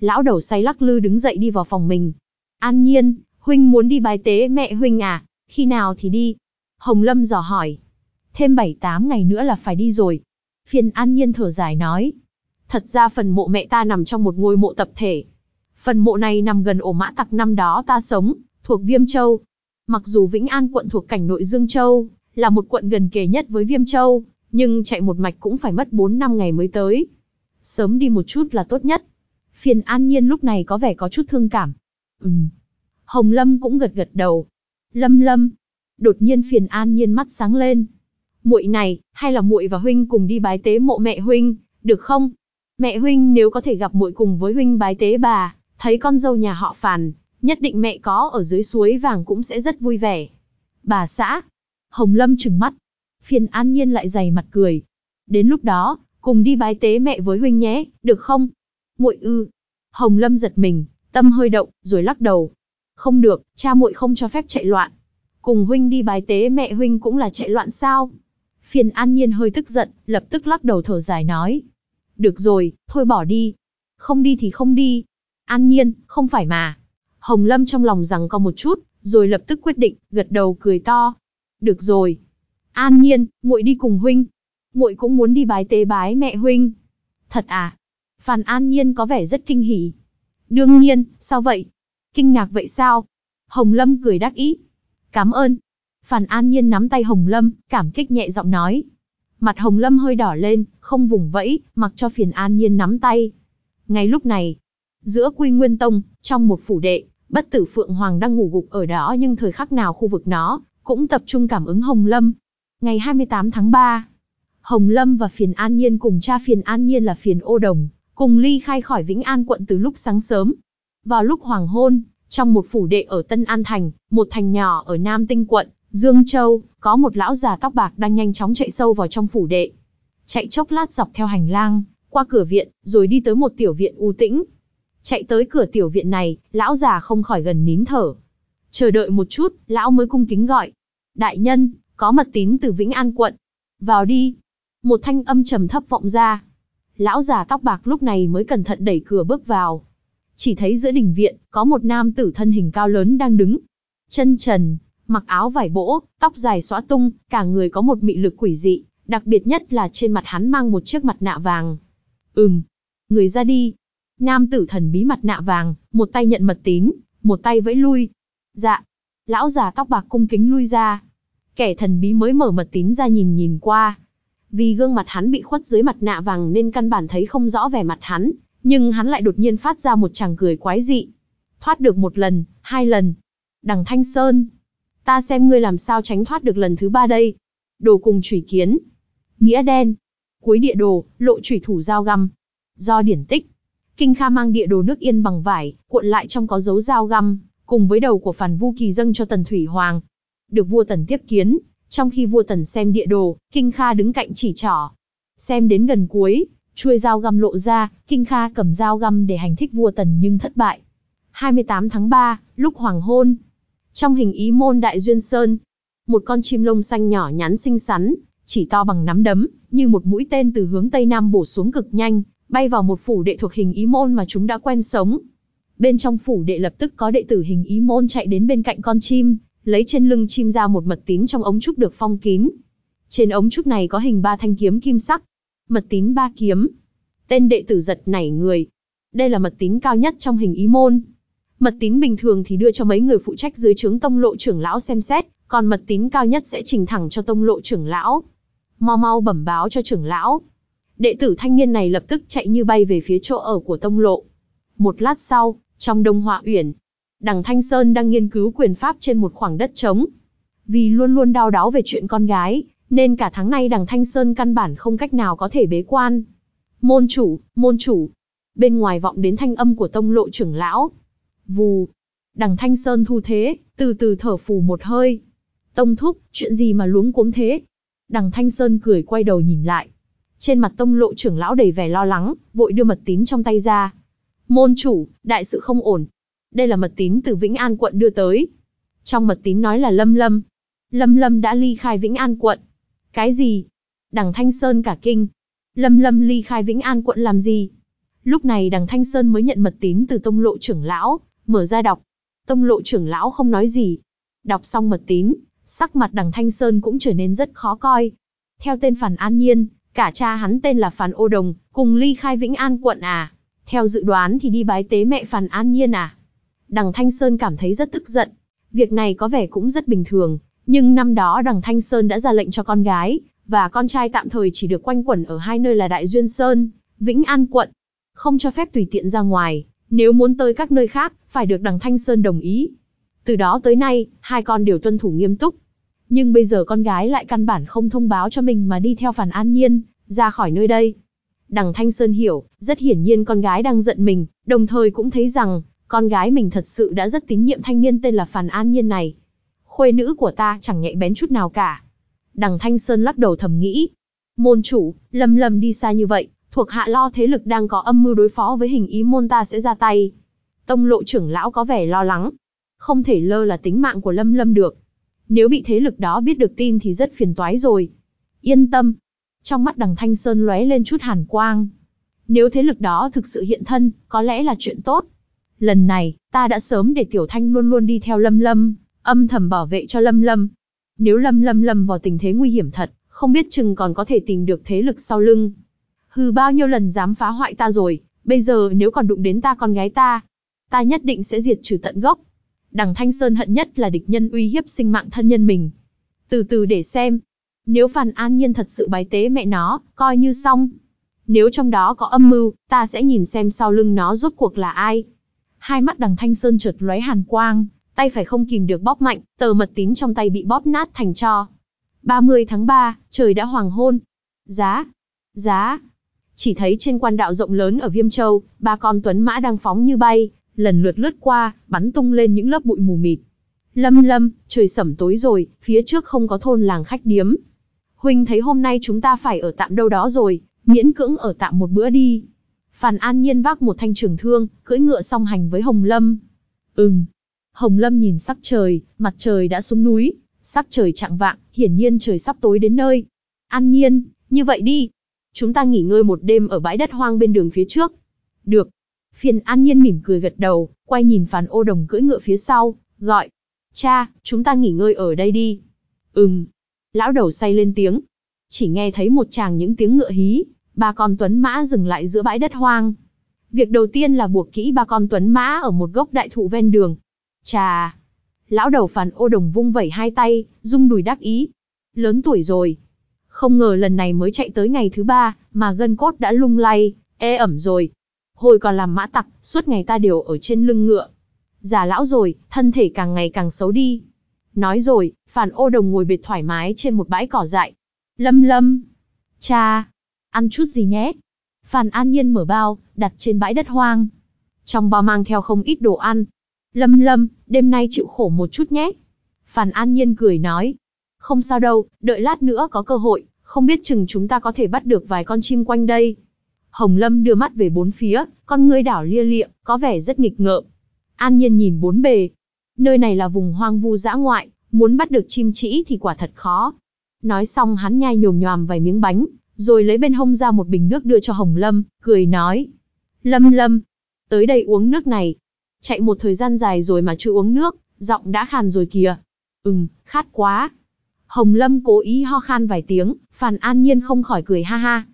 Lão đầu say lắc lư đứng dậy đi vào phòng mình. An Nhiên, huynh muốn đi bái tế mẹ huynh à? Khi nào thì đi? Hồng Lâm dò hỏi. Thêm 7-8 ngày nữa là phải đi rồi. Phiền An Nhiên thở dài nói. Thật ra phần mộ mẹ ta nằm trong một ngôi mộ tập thể. Phần mộ này nằm gần ổ mã tặc năm đó ta sống, thuộc Viêm Châu. Mặc dù Vĩnh An quận thuộc cảnh nội Dương Châu, là một quận gần kề nhất với Viêm Châu, nhưng chạy một mạch cũng phải mất 4 năm ngày mới tới. Sớm đi một chút là tốt nhất. Phiền An Nhiên lúc này có vẻ có chút thương cảm. Ừm. Hồng Lâm cũng gật gật đầu. Lâm Lâm. Đột nhiên Phiền An Nhiên mắt sáng lên. Muội này, hay là muội và huynh cùng đi bái tế mộ mẹ huynh, được không? Mẹ huynh nếu có thể gặp muội cùng với huynh bái tế bà, thấy con dâu nhà họ Phàn, nhất định mẹ có ở dưới suối vàng cũng sẽ rất vui vẻ. Bà xã, Hồng Lâm trừng mắt. Phiền an nhiên lại dày mặt cười. Đến lúc đó, cùng đi bái tế mẹ với huynh nhé, được không? Muội ư. Hồng Lâm giật mình, tâm hơi động, rồi lắc đầu. Không được, cha muội không cho phép chạy loạn. Cùng huynh đi bái tế mẹ huynh cũng là chạy loạn sao? Phiền an nhiên hơi tức giận, lập tức lắc đầu thở dài nói. Được rồi, thôi bỏ đi. Không đi thì không đi. An nhiên, không phải mà. Hồng Lâm trong lòng rằng có một chút, rồi lập tức quyết định, gật đầu cười to. Được rồi. An nhiên, muội đi cùng huynh. Muội cũng muốn đi bái tế bái mẹ huynh. Thật à? Phan An nhiên có vẻ rất kinh hỉ. Đương nhiên, sao vậy? Kinh ngạc vậy sao? Hồng Lâm cười đắc ý. Cảm ơn. phàn An nhiên nắm tay Hồng Lâm, cảm kích nhẹ giọng nói. Mặt Hồng Lâm hơi đỏ lên, không vùng vẫy, mặc cho phiền An nhiên nắm tay. Ngay lúc này, giữa Quy Nguyên Tông, trong một phủ đệ, bất tử Phượng Hoàng đang ngủ gục ở đó nhưng thời khắc nào khu vực nó, cũng tập trung cảm ứng Hồng Lâm. Ngày 28 tháng 3, Hồng Lâm và Phiền An Nhiên cùng cha Phiền An Nhiên là Phiền Ô Đồng, cùng ly khai khỏi Vĩnh An quận từ lúc sáng sớm. Vào lúc hoàng hôn, trong một phủ đệ ở Tân An Thành, một thành nhỏ ở Nam Tinh quận, Dương Châu, có một lão già tóc bạc đang nhanh chóng chạy sâu vào trong phủ đệ. Chạy chốc lát dọc theo hành lang, qua cửa viện, rồi đi tới một tiểu viện u tĩnh. Chạy tới cửa tiểu viện này, lão già không khỏi gần nín thở. Chờ đợi một chút, lão mới cung kính gọi, Đại nhân, có mật tín từ Vĩnh An quận. Vào đi. Một thanh âm trầm thấp vọng ra. Lão già tóc bạc lúc này mới cẩn thận đẩy cửa bước vào. Chỉ thấy giữa đình viện, có một nam tử thân hình cao lớn đang đứng. Chân trần, mặc áo vải bỗ, tóc dài xõa tung, cả người có một mị lực quỷ dị, đặc biệt nhất là trên mặt hắn mang một chiếc mặt nạ vàng. Ừm, người ra đi. Nam tử thần bí mặt nạ vàng, một tay nhận mật tín, một tay vẫy lui. Dạ. Lão già tóc bạc cung kính lui ra. Kẻ thần bí mới mở mật tín ra nhìn nhìn qua. Vì gương mặt hắn bị khuất dưới mặt nạ vàng nên căn bản thấy không rõ vẻ mặt hắn, nhưng hắn lại đột nhiên phát ra một chàng cười quái dị. Thoát được một lần, hai lần. Đằng Thanh Sơn. Ta xem ngươi làm sao tránh thoát được lần thứ ba đây. Đồ cùng chủy kiến. Nghĩa đen. Cuối địa đồ, lộ chủy thủ dao găm. Do điển tích. Kinh Kha mang địa đồ nước yên bằng vải, cuộn lại trong có dấu dao găm, cùng với đầu của phản vu kỳ dâng cho Tần Thủy Hoàng, được vua Tần tiếp kiến, trong khi vua Tần xem địa đồ, Kinh Kha đứng cạnh chỉ trỏ. Xem đến gần cuối, chuôi dao găm lộ ra, Kinh Kha cầm dao găm để hành thích vua Tần nhưng thất bại. 28 tháng 3, lúc hoàng hôn. Trong hình ý môn Đại Duyên Sơn, một con chim lông xanh nhỏ nhắn xinh xắn, chỉ to bằng nắm đấm, như một mũi tên từ hướng Tây Nam bổ xuống cực nhanh, bay vào một phủ đệ thuộc hình ý môn mà chúng đã quen sống. Bên trong phủ đệ lập tức có đệ tử hình ý môn chạy đến bên cạnh con chim, lấy trên lưng chim ra một mật tín trong ống trúc được phong kín. Trên ống trúc này có hình ba thanh kiếm kim sắc. Mật tín ba kiếm. Tên đệ tử giật nảy người. Đây là mật tín cao nhất trong hình ý môn. Mật tín bình thường thì đưa cho mấy người phụ trách dưới trướng tông lộ trưởng lão xem xét, còn mật tín cao nhất sẽ trình thẳng cho tông lộ trưởng lão. Mau mau bẩm báo cho trưởng lão. Đệ tử thanh niên này lập tức chạy như bay về phía chỗ ở của tông lộ. Một lát sau, trong đông họa uyển, Đằng Thanh Sơn đang nghiên cứu quyền pháp trên một khoảng đất trống. Vì luôn luôn đau đáu về chuyện con gái, Nên cả tháng nay đằng Thanh Sơn căn bản không cách nào có thể bế quan. Môn chủ, môn chủ. Bên ngoài vọng đến thanh âm của tông lộ trưởng lão. Vù. Đằng Thanh Sơn thu thế, từ từ thở phù một hơi. Tông thúc, chuyện gì mà luống cuống thế? Đằng Thanh Sơn cười quay đầu nhìn lại. Trên mặt tông lộ trưởng lão đầy vẻ lo lắng, vội đưa mật tín trong tay ra. Môn chủ, đại sự không ổn. Đây là mật tín từ Vĩnh An quận đưa tới. Trong mật tín nói là Lâm Lâm. Lâm Lâm đã ly khai Vĩnh An quận. Cái gì? Đằng Thanh Sơn cả kinh. Lâm Lâm ly khai Vĩnh An quận làm gì? Lúc này đằng Thanh Sơn mới nhận mật tín từ tông lộ trưởng lão, mở ra đọc. Tông lộ trưởng lão không nói gì. Đọc xong mật tín, sắc mặt đằng Thanh Sơn cũng trở nên rất khó coi. Theo tên Phản An Nhiên, cả cha hắn tên là Phản Ô Đồng, cùng ly khai Vĩnh An quận à. Theo dự đoán thì đi bái tế mẹ Phản An Nhiên à. Đằng Thanh Sơn cảm thấy rất tức giận. Việc này có vẻ cũng rất bình thường, nhưng năm đó đằng Thanh Sơn đã ra lệnh cho con gái, và con trai tạm thời chỉ được quanh quẩn ở hai nơi là Đại Duyên Sơn, Vĩnh An quận. Không cho phép tùy tiện ra ngoài, nếu muốn tới các nơi khác, phải được đằng Thanh Sơn đồng ý. Từ đó tới nay, hai con đều tuân thủ nghiêm túc. Nhưng bây giờ con gái lại căn bản không thông báo cho mình mà đi theo Phản An Nhiên, ra khỏi nơi đây. Đằng Thanh Sơn hiểu, rất hiển nhiên con gái đang giận mình, đồng thời cũng thấy rằng, con gái mình thật sự đã rất tín nhiệm thanh niên tên là phàn An Nhiên này. Khuê nữ của ta chẳng nhạy bén chút nào cả. Đằng Thanh Sơn lắc đầu thầm nghĩ. Môn chủ, lâm lâm đi xa như vậy, thuộc hạ lo thế lực đang có âm mưu đối phó với hình ý môn ta sẽ ra tay. Tông lộ trưởng lão có vẻ lo lắng. Không thể lơ là tính mạng của lâm lâm được. Nếu bị thế lực đó biết được tin thì rất phiền toái rồi. Yên tâm. Trong mắt đằng Thanh Sơn lóe lên chút hàn quang. Nếu thế lực đó thực sự hiện thân, có lẽ là chuyện tốt. Lần này, ta đã sớm để Tiểu Thanh luôn luôn đi theo Lâm Lâm, âm thầm bảo vệ cho Lâm Lâm. Nếu Lâm Lâm lâm vào tình thế nguy hiểm thật, không biết chừng còn có thể tìm được thế lực sau lưng. Hừ bao nhiêu lần dám phá hoại ta rồi, bây giờ nếu còn đụng đến ta con gái ta, ta nhất định sẽ diệt trừ tận gốc. Đằng Thanh Sơn hận nhất là địch nhân uy hiếp sinh mạng thân nhân mình. Từ từ để xem. Nếu Phan An Nhiên thật sự bái tế mẹ nó, coi như xong. Nếu trong đó có âm mưu, ta sẽ nhìn xem sau lưng nó rốt cuộc là ai. Hai mắt đằng Thanh Sơn chợt lóe hàn quang, tay phải không kìm được bóp mạnh, tờ mật tín trong tay bị bóp nát thành cho. 30 tháng 3, trời đã hoàng hôn. Giá, giá. Chỉ thấy trên quan đạo rộng lớn ở Viêm Châu, ba con tuấn mã đang phóng như bay, lần lượt lướt qua, bắn tung lên những lớp bụi mù mịt. Lâm lâm, trời sẩm tối rồi, phía trước không có thôn làng khách điếm. Huynh thấy hôm nay chúng ta phải ở tạm đâu đó rồi, miễn cưỡng ở tạm một bữa đi. Phàn An Nhiên vác một thanh trường thương, cưỡi ngựa song hành với Hồng Lâm. Ừm. Hồng Lâm nhìn sắc trời, mặt trời đã xuống núi, sắc trời chạng vạng, hiển nhiên trời sắp tối đến nơi. An Nhiên, như vậy đi. Chúng ta nghỉ ngơi một đêm ở bãi đất hoang bên đường phía trước. Được. Phiền An Nhiên mỉm cười gật đầu, quay nhìn Phàn Ô Đồng cưỡi ngựa phía sau, gọi. Cha, chúng ta nghỉ ngơi ở đây đi. Ừm. Lão đầu say lên tiếng. Chỉ nghe thấy một chàng những tiếng ngựa hí, ba con tuấn mã dừng lại giữa bãi đất hoang. Việc đầu tiên là buộc kỹ ba con tuấn mã ở một gốc đại thụ ven đường. Chà! Lão đầu phản ô đồng vung vẩy hai tay, rung đùi đắc ý. Lớn tuổi rồi. Không ngờ lần này mới chạy tới ngày thứ ba, mà gân cốt đã lung lay, ê ẩm rồi. Hồi còn làm mã tặc, suốt ngày ta đều ở trên lưng ngựa. Già lão rồi, thân thể càng ngày càng xấu đi. Nói rồi, phản ô đồng ngồi bệt thoải mái trên một bãi cỏ dại. Lâm lâm. Cha, ăn chút gì nhé. Phàn An Nhiên mở bao, đặt trên bãi đất hoang. Trong bao mang theo không ít đồ ăn. Lâm lâm, đêm nay chịu khổ một chút nhé. Phàn An Nhiên cười nói. Không sao đâu, đợi lát nữa có cơ hội, không biết chừng chúng ta có thể bắt được vài con chim quanh đây. Hồng Lâm đưa mắt về bốn phía, con ngươi đảo lia lịa, có vẻ rất nghịch ngợm. An Nhiên nhìn bốn bề. Nơi này là vùng hoang vu dã ngoại, muốn bắt được chim trĩ thì quả thật khó. Nói xong hắn nhai nhồm nhòm vài miếng bánh, rồi lấy bên hông ra một bình nước đưa cho Hồng Lâm, cười nói. Lâm Lâm, tới đây uống nước này. Chạy một thời gian dài rồi mà chưa uống nước, giọng đã khàn rồi kìa. Ừm, khát quá. Hồng Lâm cố ý ho khan vài tiếng, Phàn An Nhiên không khỏi cười ha ha.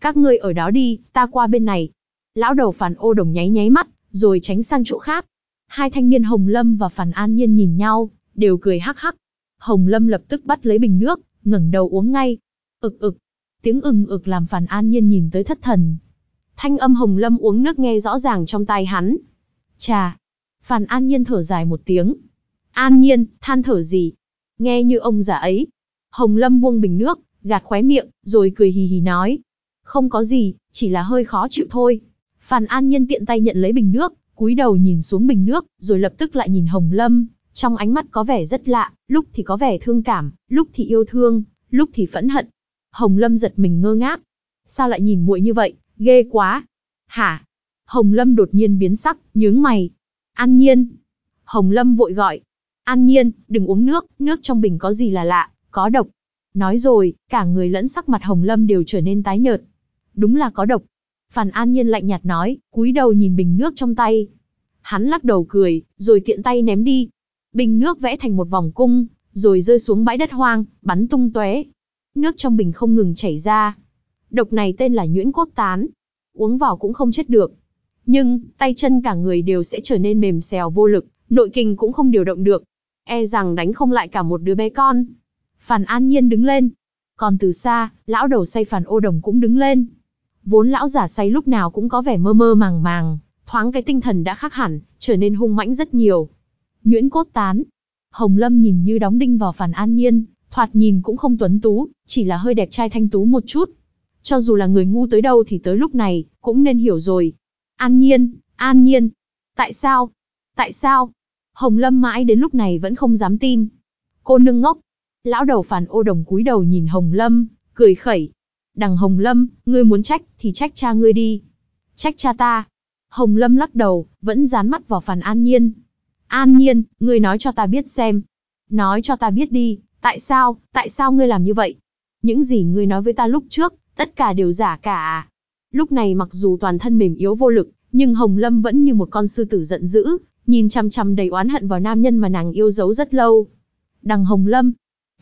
Các ngươi ở đó đi, ta qua bên này. Lão đầu Phàn ô đồng nháy nháy mắt, rồi tránh sang chỗ khác. Hai thanh niên Hồng Lâm và Phàn An Nhiên nhìn nhau, đều cười hắc hắc. Hồng Lâm lập tức bắt lấy bình nước, ngẩng đầu uống ngay. Ực ực, Tiếng ừng ực làm Phàn An Nhiên nhìn tới thất thần. Thanh âm Hồng Lâm uống nước nghe rõ ràng trong tai hắn. Chà! Phàn An Nhiên thở dài một tiếng. An Nhiên, than thở gì? Nghe như ông già ấy. Hồng Lâm buông bình nước, gạt khóe miệng, rồi cười hì hì nói. Không có gì, chỉ là hơi khó chịu thôi. phản An Nhiên tiện tay nhận lấy bình nước, cúi đầu nhìn xuống bình nước, rồi lập tức lại nhìn Hồng Lâm, trong ánh mắt có vẻ rất lạ, lúc thì có vẻ thương cảm, lúc thì yêu thương, lúc thì phẫn hận. Hồng Lâm giật mình ngơ ngác. Sao lại nhìn muội như vậy, ghê quá. Hả? Hồng Lâm đột nhiên biến sắc, nhướng mày. An Nhiên. Hồng Lâm vội gọi. An Nhiên, đừng uống nước, nước trong bình có gì là lạ, có độc. Nói rồi, cả người lẫn sắc mặt Hồng Lâm đều trở nên tái nhợt. Đúng là có độc. Phàn An Nhiên lạnh nhạt nói, cúi đầu nhìn bình nước trong tay. Hắn lắc đầu cười, rồi tiện tay ném đi. Bình nước vẽ thành một vòng cung, rồi rơi xuống bãi đất hoang, bắn tung tóe. Nước trong bình không ngừng chảy ra. Độc này tên là nhuyễn cốt tán. Uống vào cũng không chết được. Nhưng, tay chân cả người đều sẽ trở nên mềm xèo vô lực, nội kinh cũng không điều động được. E rằng đánh không lại cả một đứa bé con. phản An Nhiên đứng lên. Còn từ xa, lão đầu say phản Ô Đồng cũng đứng lên. Vốn lão giả say lúc nào cũng có vẻ mơ mơ màng màng, thoáng cái tinh thần đã khác hẳn, trở nên hung mãnh rất nhiều. Nhuyễn cốt tán. Hồng Lâm nhìn như đóng đinh vào phản An Nhiên, thoạt nhìn cũng không tuấn tú, chỉ là hơi đẹp trai thanh tú một chút. Cho dù là người ngu tới đâu thì tới lúc này, cũng nên hiểu rồi. An Nhiên, An Nhiên. Tại sao? Tại sao? Hồng Lâm mãi đến lúc này vẫn không dám tin. Cô nương ngốc, Lão đầu phản ô đồng cúi đầu nhìn Hồng Lâm, cười khẩy. Đằng Hồng Lâm, ngươi muốn trách, thì trách cha ngươi đi. Trách cha ta. Hồng Lâm lắc đầu, vẫn dán mắt vào phản An Nhiên. An Nhiên, ngươi nói cho ta biết xem. Nói cho ta biết đi, tại sao, tại sao ngươi làm như vậy? Những gì ngươi nói với ta lúc trước, tất cả đều giả cả à? Lúc này mặc dù toàn thân mềm yếu vô lực, nhưng Hồng Lâm vẫn như một con sư tử giận dữ, nhìn chăm chăm đầy oán hận vào nam nhân mà nàng yêu dấu rất lâu. Đằng Hồng Lâm,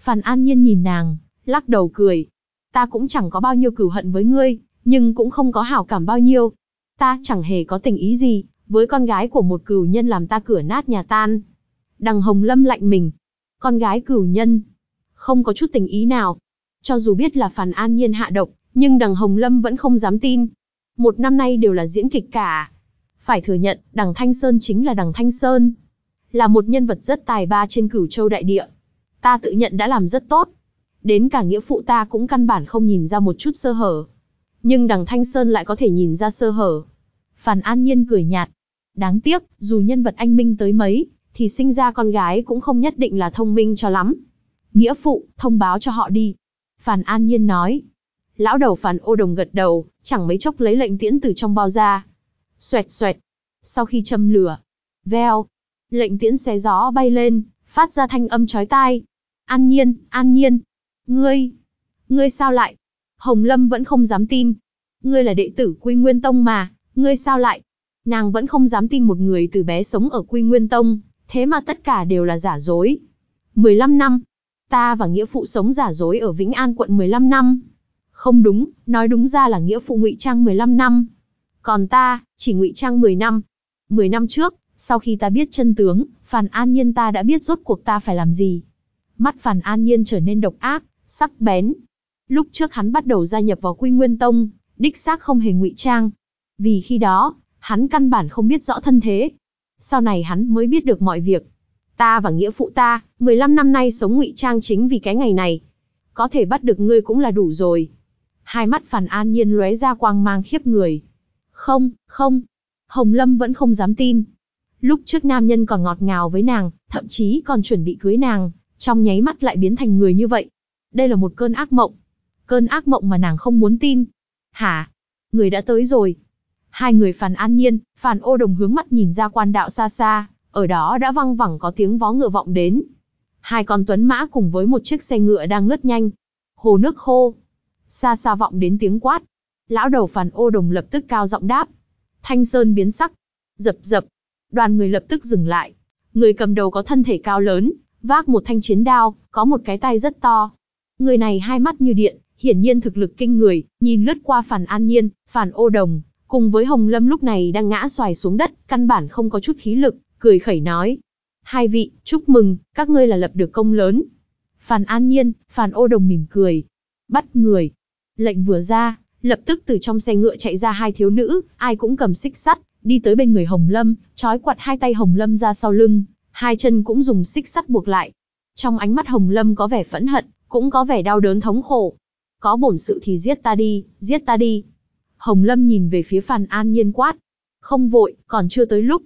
Phan An Nhiên nhìn nàng, lắc đầu cười. Ta cũng chẳng có bao nhiêu cửu hận với ngươi, nhưng cũng không có hảo cảm bao nhiêu. Ta chẳng hề có tình ý gì, với con gái của một cửu nhân làm ta cửa nát nhà tan. Đằng Hồng Lâm lạnh mình. Con gái cửu nhân. Không có chút tình ý nào. Cho dù biết là Phàn An Nhiên hạ độc, nhưng đằng Hồng Lâm vẫn không dám tin. Một năm nay đều là diễn kịch cả. Phải thừa nhận, đằng Thanh Sơn chính là đằng Thanh Sơn. Là một nhân vật rất tài ba trên cửu châu đại địa ta tự nhận đã làm rất tốt. Đến cả nghĩa phụ ta cũng căn bản không nhìn ra một chút sơ hở. Nhưng đằng Thanh Sơn lại có thể nhìn ra sơ hở. Phàn An Nhiên cười nhạt. Đáng tiếc, dù nhân vật anh minh tới mấy, thì sinh ra con gái cũng không nhất định là thông minh cho lắm. Nghĩa phụ, thông báo cho họ đi. Phàn An Nhiên nói. Lão đầu Phàn ô đồng gật đầu, chẳng mấy chốc lấy lệnh tiễn từ trong bao ra. Xoẹt xoẹt. Sau khi châm lửa. Veo. Lệnh tiễn xé gió bay lên, phát ra thanh âm chói tai. An nhiên, an nhiên. Ngươi, ngươi sao lại? Hồng Lâm vẫn không dám tin. Ngươi là đệ tử Quy Nguyên Tông mà, ngươi sao lại? Nàng vẫn không dám tin một người từ bé sống ở Quy Nguyên Tông, thế mà tất cả đều là giả dối. 15 năm. Ta và nghĩa phụ sống giả dối ở Vĩnh An quận 15 năm. Không đúng, nói đúng ra là nghĩa phụ ngụy trang 15 năm. Còn ta, chỉ ngụy trang 10 năm. 10 năm trước, sau khi ta biết chân tướng, Phàn An Nhiên ta đã biết rốt cuộc ta phải làm gì. Mắt Phàn An Nhiên trở nên độc ác, sắc bén. Lúc trước hắn bắt đầu gia nhập vào Quy Nguyên Tông, đích xác không hề ngụy trang. Vì khi đó, hắn căn bản không biết rõ thân thế. Sau này hắn mới biết được mọi việc. Ta và nghĩa phụ ta, 15 năm nay sống ngụy trang chính vì cái ngày này. Có thể bắt được ngươi cũng là đủ rồi. Hai mắt Phàn An Nhiên lóe ra quang mang khiếp người. Không, không. Hồng Lâm vẫn không dám tin. Lúc trước nam nhân còn ngọt ngào với nàng, thậm chí còn chuẩn bị cưới nàng, trong nháy mắt lại biến thành người như vậy. Đây là một cơn ác mộng. Cơn ác mộng mà nàng không muốn tin. Hả? Người đã tới rồi. Hai người phàn an nhiên, phàn ô đồng hướng mắt nhìn ra quan đạo xa xa, ở đó đã văng vẳng có tiếng vó ngựa vọng đến. Hai con tuấn mã cùng với một chiếc xe ngựa đang lướt nhanh. Hồ nước khô. Xa xa vọng đến tiếng quát. Lão đầu phàn ô đồng lập tức cao giọng đáp. Thanh sơn biến sắc. Dập dập, Đoàn người lập tức dừng lại. Người cầm đầu có thân thể cao lớn, vác một thanh chiến đao, có một cái tay rất to. Người này hai mắt như điện, hiển nhiên thực lực kinh người, nhìn lướt qua Phàn An Nhiên, Phàn Ô Đồng, cùng với Hồng Lâm lúc này đang ngã xoài xuống đất, căn bản không có chút khí lực, cười khẩy nói. Hai vị, chúc mừng, các ngươi là lập được công lớn. Phàn An Nhiên, Phàn Ô Đồng mỉm cười. Bắt người. Lệnh vừa ra, lập tức từ trong xe ngựa chạy ra hai thiếu nữ, ai cũng cầm xích sắt, đi tới bên người Hồng Lâm, trói quạt hai tay Hồng Lâm ra sau lưng, hai chân cũng dùng xích sắt buộc lại. Trong ánh mắt Hồng Lâm có vẻ phẫn hận, cũng có vẻ đau đớn thống khổ. Có bổn sự thì giết ta đi, giết ta đi. Hồng Lâm nhìn về phía Phàn An Nhiên quát. Không vội, còn chưa tới lúc.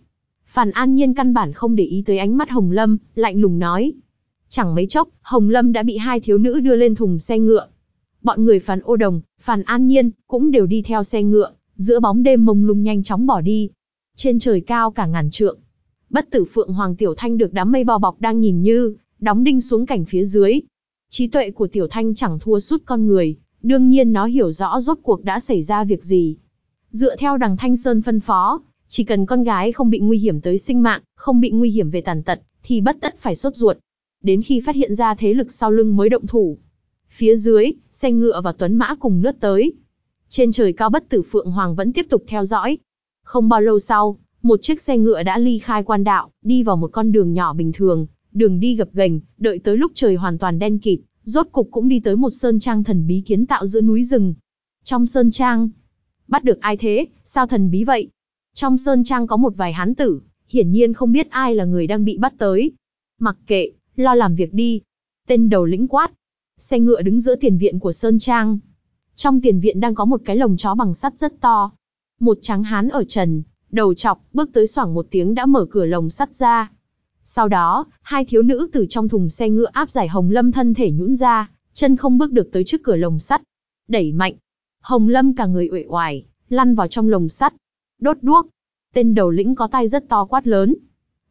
Phàn An Nhiên căn bản không để ý tới ánh mắt Hồng Lâm, lạnh lùng nói. Chẳng mấy chốc, Hồng Lâm đã bị hai thiếu nữ đưa lên thùng xe ngựa. Bọn người Phàn Ô Đồng, Phàn An Nhiên, cũng đều đi theo xe ngựa, giữa bóng đêm mông lung nhanh chóng bỏ đi. Trên trời cao cả ngàn trượng. Bất tử Phượng Hoàng Tiểu Thanh được đám mây bao bọc đang nhìn như, đóng đinh xuống cảnh phía dưới. Trí tuệ của Tiểu Thanh chẳng thua sút con người, đương nhiên nó hiểu rõ rốt cuộc đã xảy ra việc gì. Dựa theo đằng Thanh Sơn phân phó, chỉ cần con gái không bị nguy hiểm tới sinh mạng, không bị nguy hiểm về tàn tật, thì bất tất phải sốt ruột. Đến khi phát hiện ra thế lực sau lưng mới động thủ. Phía dưới, xe ngựa và tuấn mã cùng lướt tới. Trên trời cao bất tử Phượng Hoàng vẫn tiếp tục theo dõi. Không bao lâu sau, một chiếc xe ngựa đã ly khai quan đạo, đi vào một con đường nhỏ bình thường, đường đi gập ghềnh, đợi tới lúc trời hoàn toàn đen kịt, rốt cục cũng đi tới một sơn trang thần bí kiến tạo giữa núi rừng. Trong sơn trang, bắt được ai thế, sao thần bí vậy? Trong sơn trang có một vài hán tử, hiển nhiên không biết ai là người đang bị bắt tới. Mặc kệ, lo làm việc đi. Tên đầu lĩnh quát. Xe ngựa đứng giữa tiền viện của sơn trang. Trong tiền viện đang có một cái lồng chó bằng sắt rất to. Một trắng hán ở trần, đầu chọc, bước tới xoảng một tiếng đã mở cửa lồng sắt ra. Sau đó, hai thiếu nữ từ trong thùng xe ngựa áp giải Hồng Lâm thân thể nhũn ra, chân không bước được tới trước cửa lồng sắt. Đẩy mạnh. Hồng Lâm cả người uể oải, lăn vào trong lồng sắt. Đốt đuốc. Tên đầu lĩnh có tay rất to quát lớn.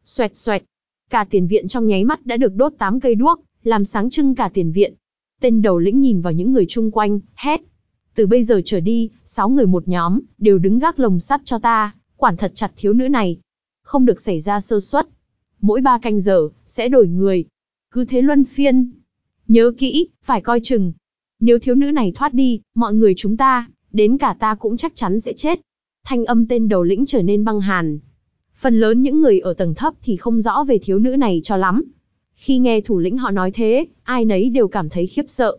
Xoẹt xoẹt. Cả tiền viện trong nháy mắt đã được đốt 8 cây đuốc, làm sáng trưng cả tiền viện. Tên đầu lĩnh nhìn vào những người chung quanh, hét. Từ bây giờ trở đi, 6 người một nhóm, đều đứng gác lồng sắt cho ta, quản thật chặt thiếu nữ này. Không được xảy ra sơ suất. Mỗi ba canh giờ, sẽ đổi người. Cứ thế luân phiên. Nhớ kỹ, phải coi chừng. Nếu thiếu nữ này thoát đi, mọi người chúng ta, đến cả ta cũng chắc chắn sẽ chết. Thanh âm tên đầu lĩnh trở nên băng hàn. Phần lớn những người ở tầng thấp thì không rõ về thiếu nữ này cho lắm. Khi nghe thủ lĩnh họ nói thế, ai nấy đều cảm thấy khiếp sợ.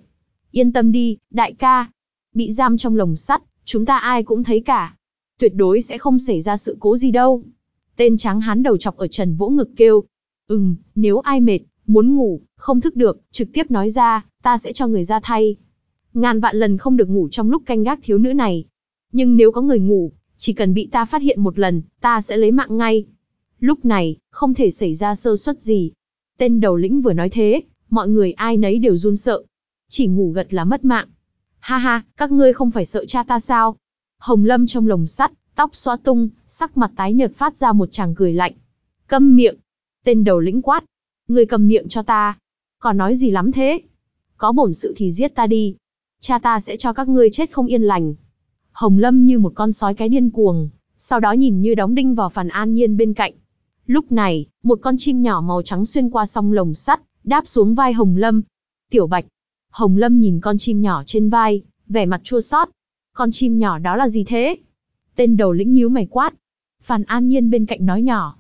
Yên tâm đi, đại ca. Bị giam trong lồng sắt, chúng ta ai cũng thấy cả. Tuyệt đối sẽ không xảy ra sự cố gì đâu. Tên trắng hán đầu chọc ở trần vỗ ngực kêu. Ừm, nếu ai mệt, muốn ngủ, không thức được, trực tiếp nói ra, ta sẽ cho người ra thay. Ngàn vạn lần không được ngủ trong lúc canh gác thiếu nữ này. Nhưng nếu có người ngủ, chỉ cần bị ta phát hiện một lần, ta sẽ lấy mạng ngay. Lúc này, không thể xảy ra sơ suất gì. Tên đầu lĩnh vừa nói thế, mọi người ai nấy đều run sợ. Chỉ ngủ gật là mất mạng. Ha ha, các ngươi không phải sợ cha ta sao? Hồng Lâm trong lồng sắt, tóc xóa tung, sắc mặt tái nhợt phát ra một tràng cười lạnh. Câm miệng. Tên đầu lĩnh quát. Ngươi cầm miệng cho ta. Còn nói gì lắm thế? Có bổn sự thì giết ta đi. Cha ta sẽ cho các ngươi chết không yên lành. Hồng Lâm như một con sói cái điên cuồng, sau đó nhìn như đóng đinh vào phần an nhiên bên cạnh. Lúc này, một con chim nhỏ màu trắng xuyên qua song lồng sắt, đáp xuống vai Hồng Lâm. Tiểu Bạch. Hồng Lâm nhìn con chim nhỏ trên vai, vẻ mặt chua xót. Con chim nhỏ đó là gì thế? Tên đầu lĩnh nhíu mày quát. Phàn An Nhiên bên cạnh nói nhỏ.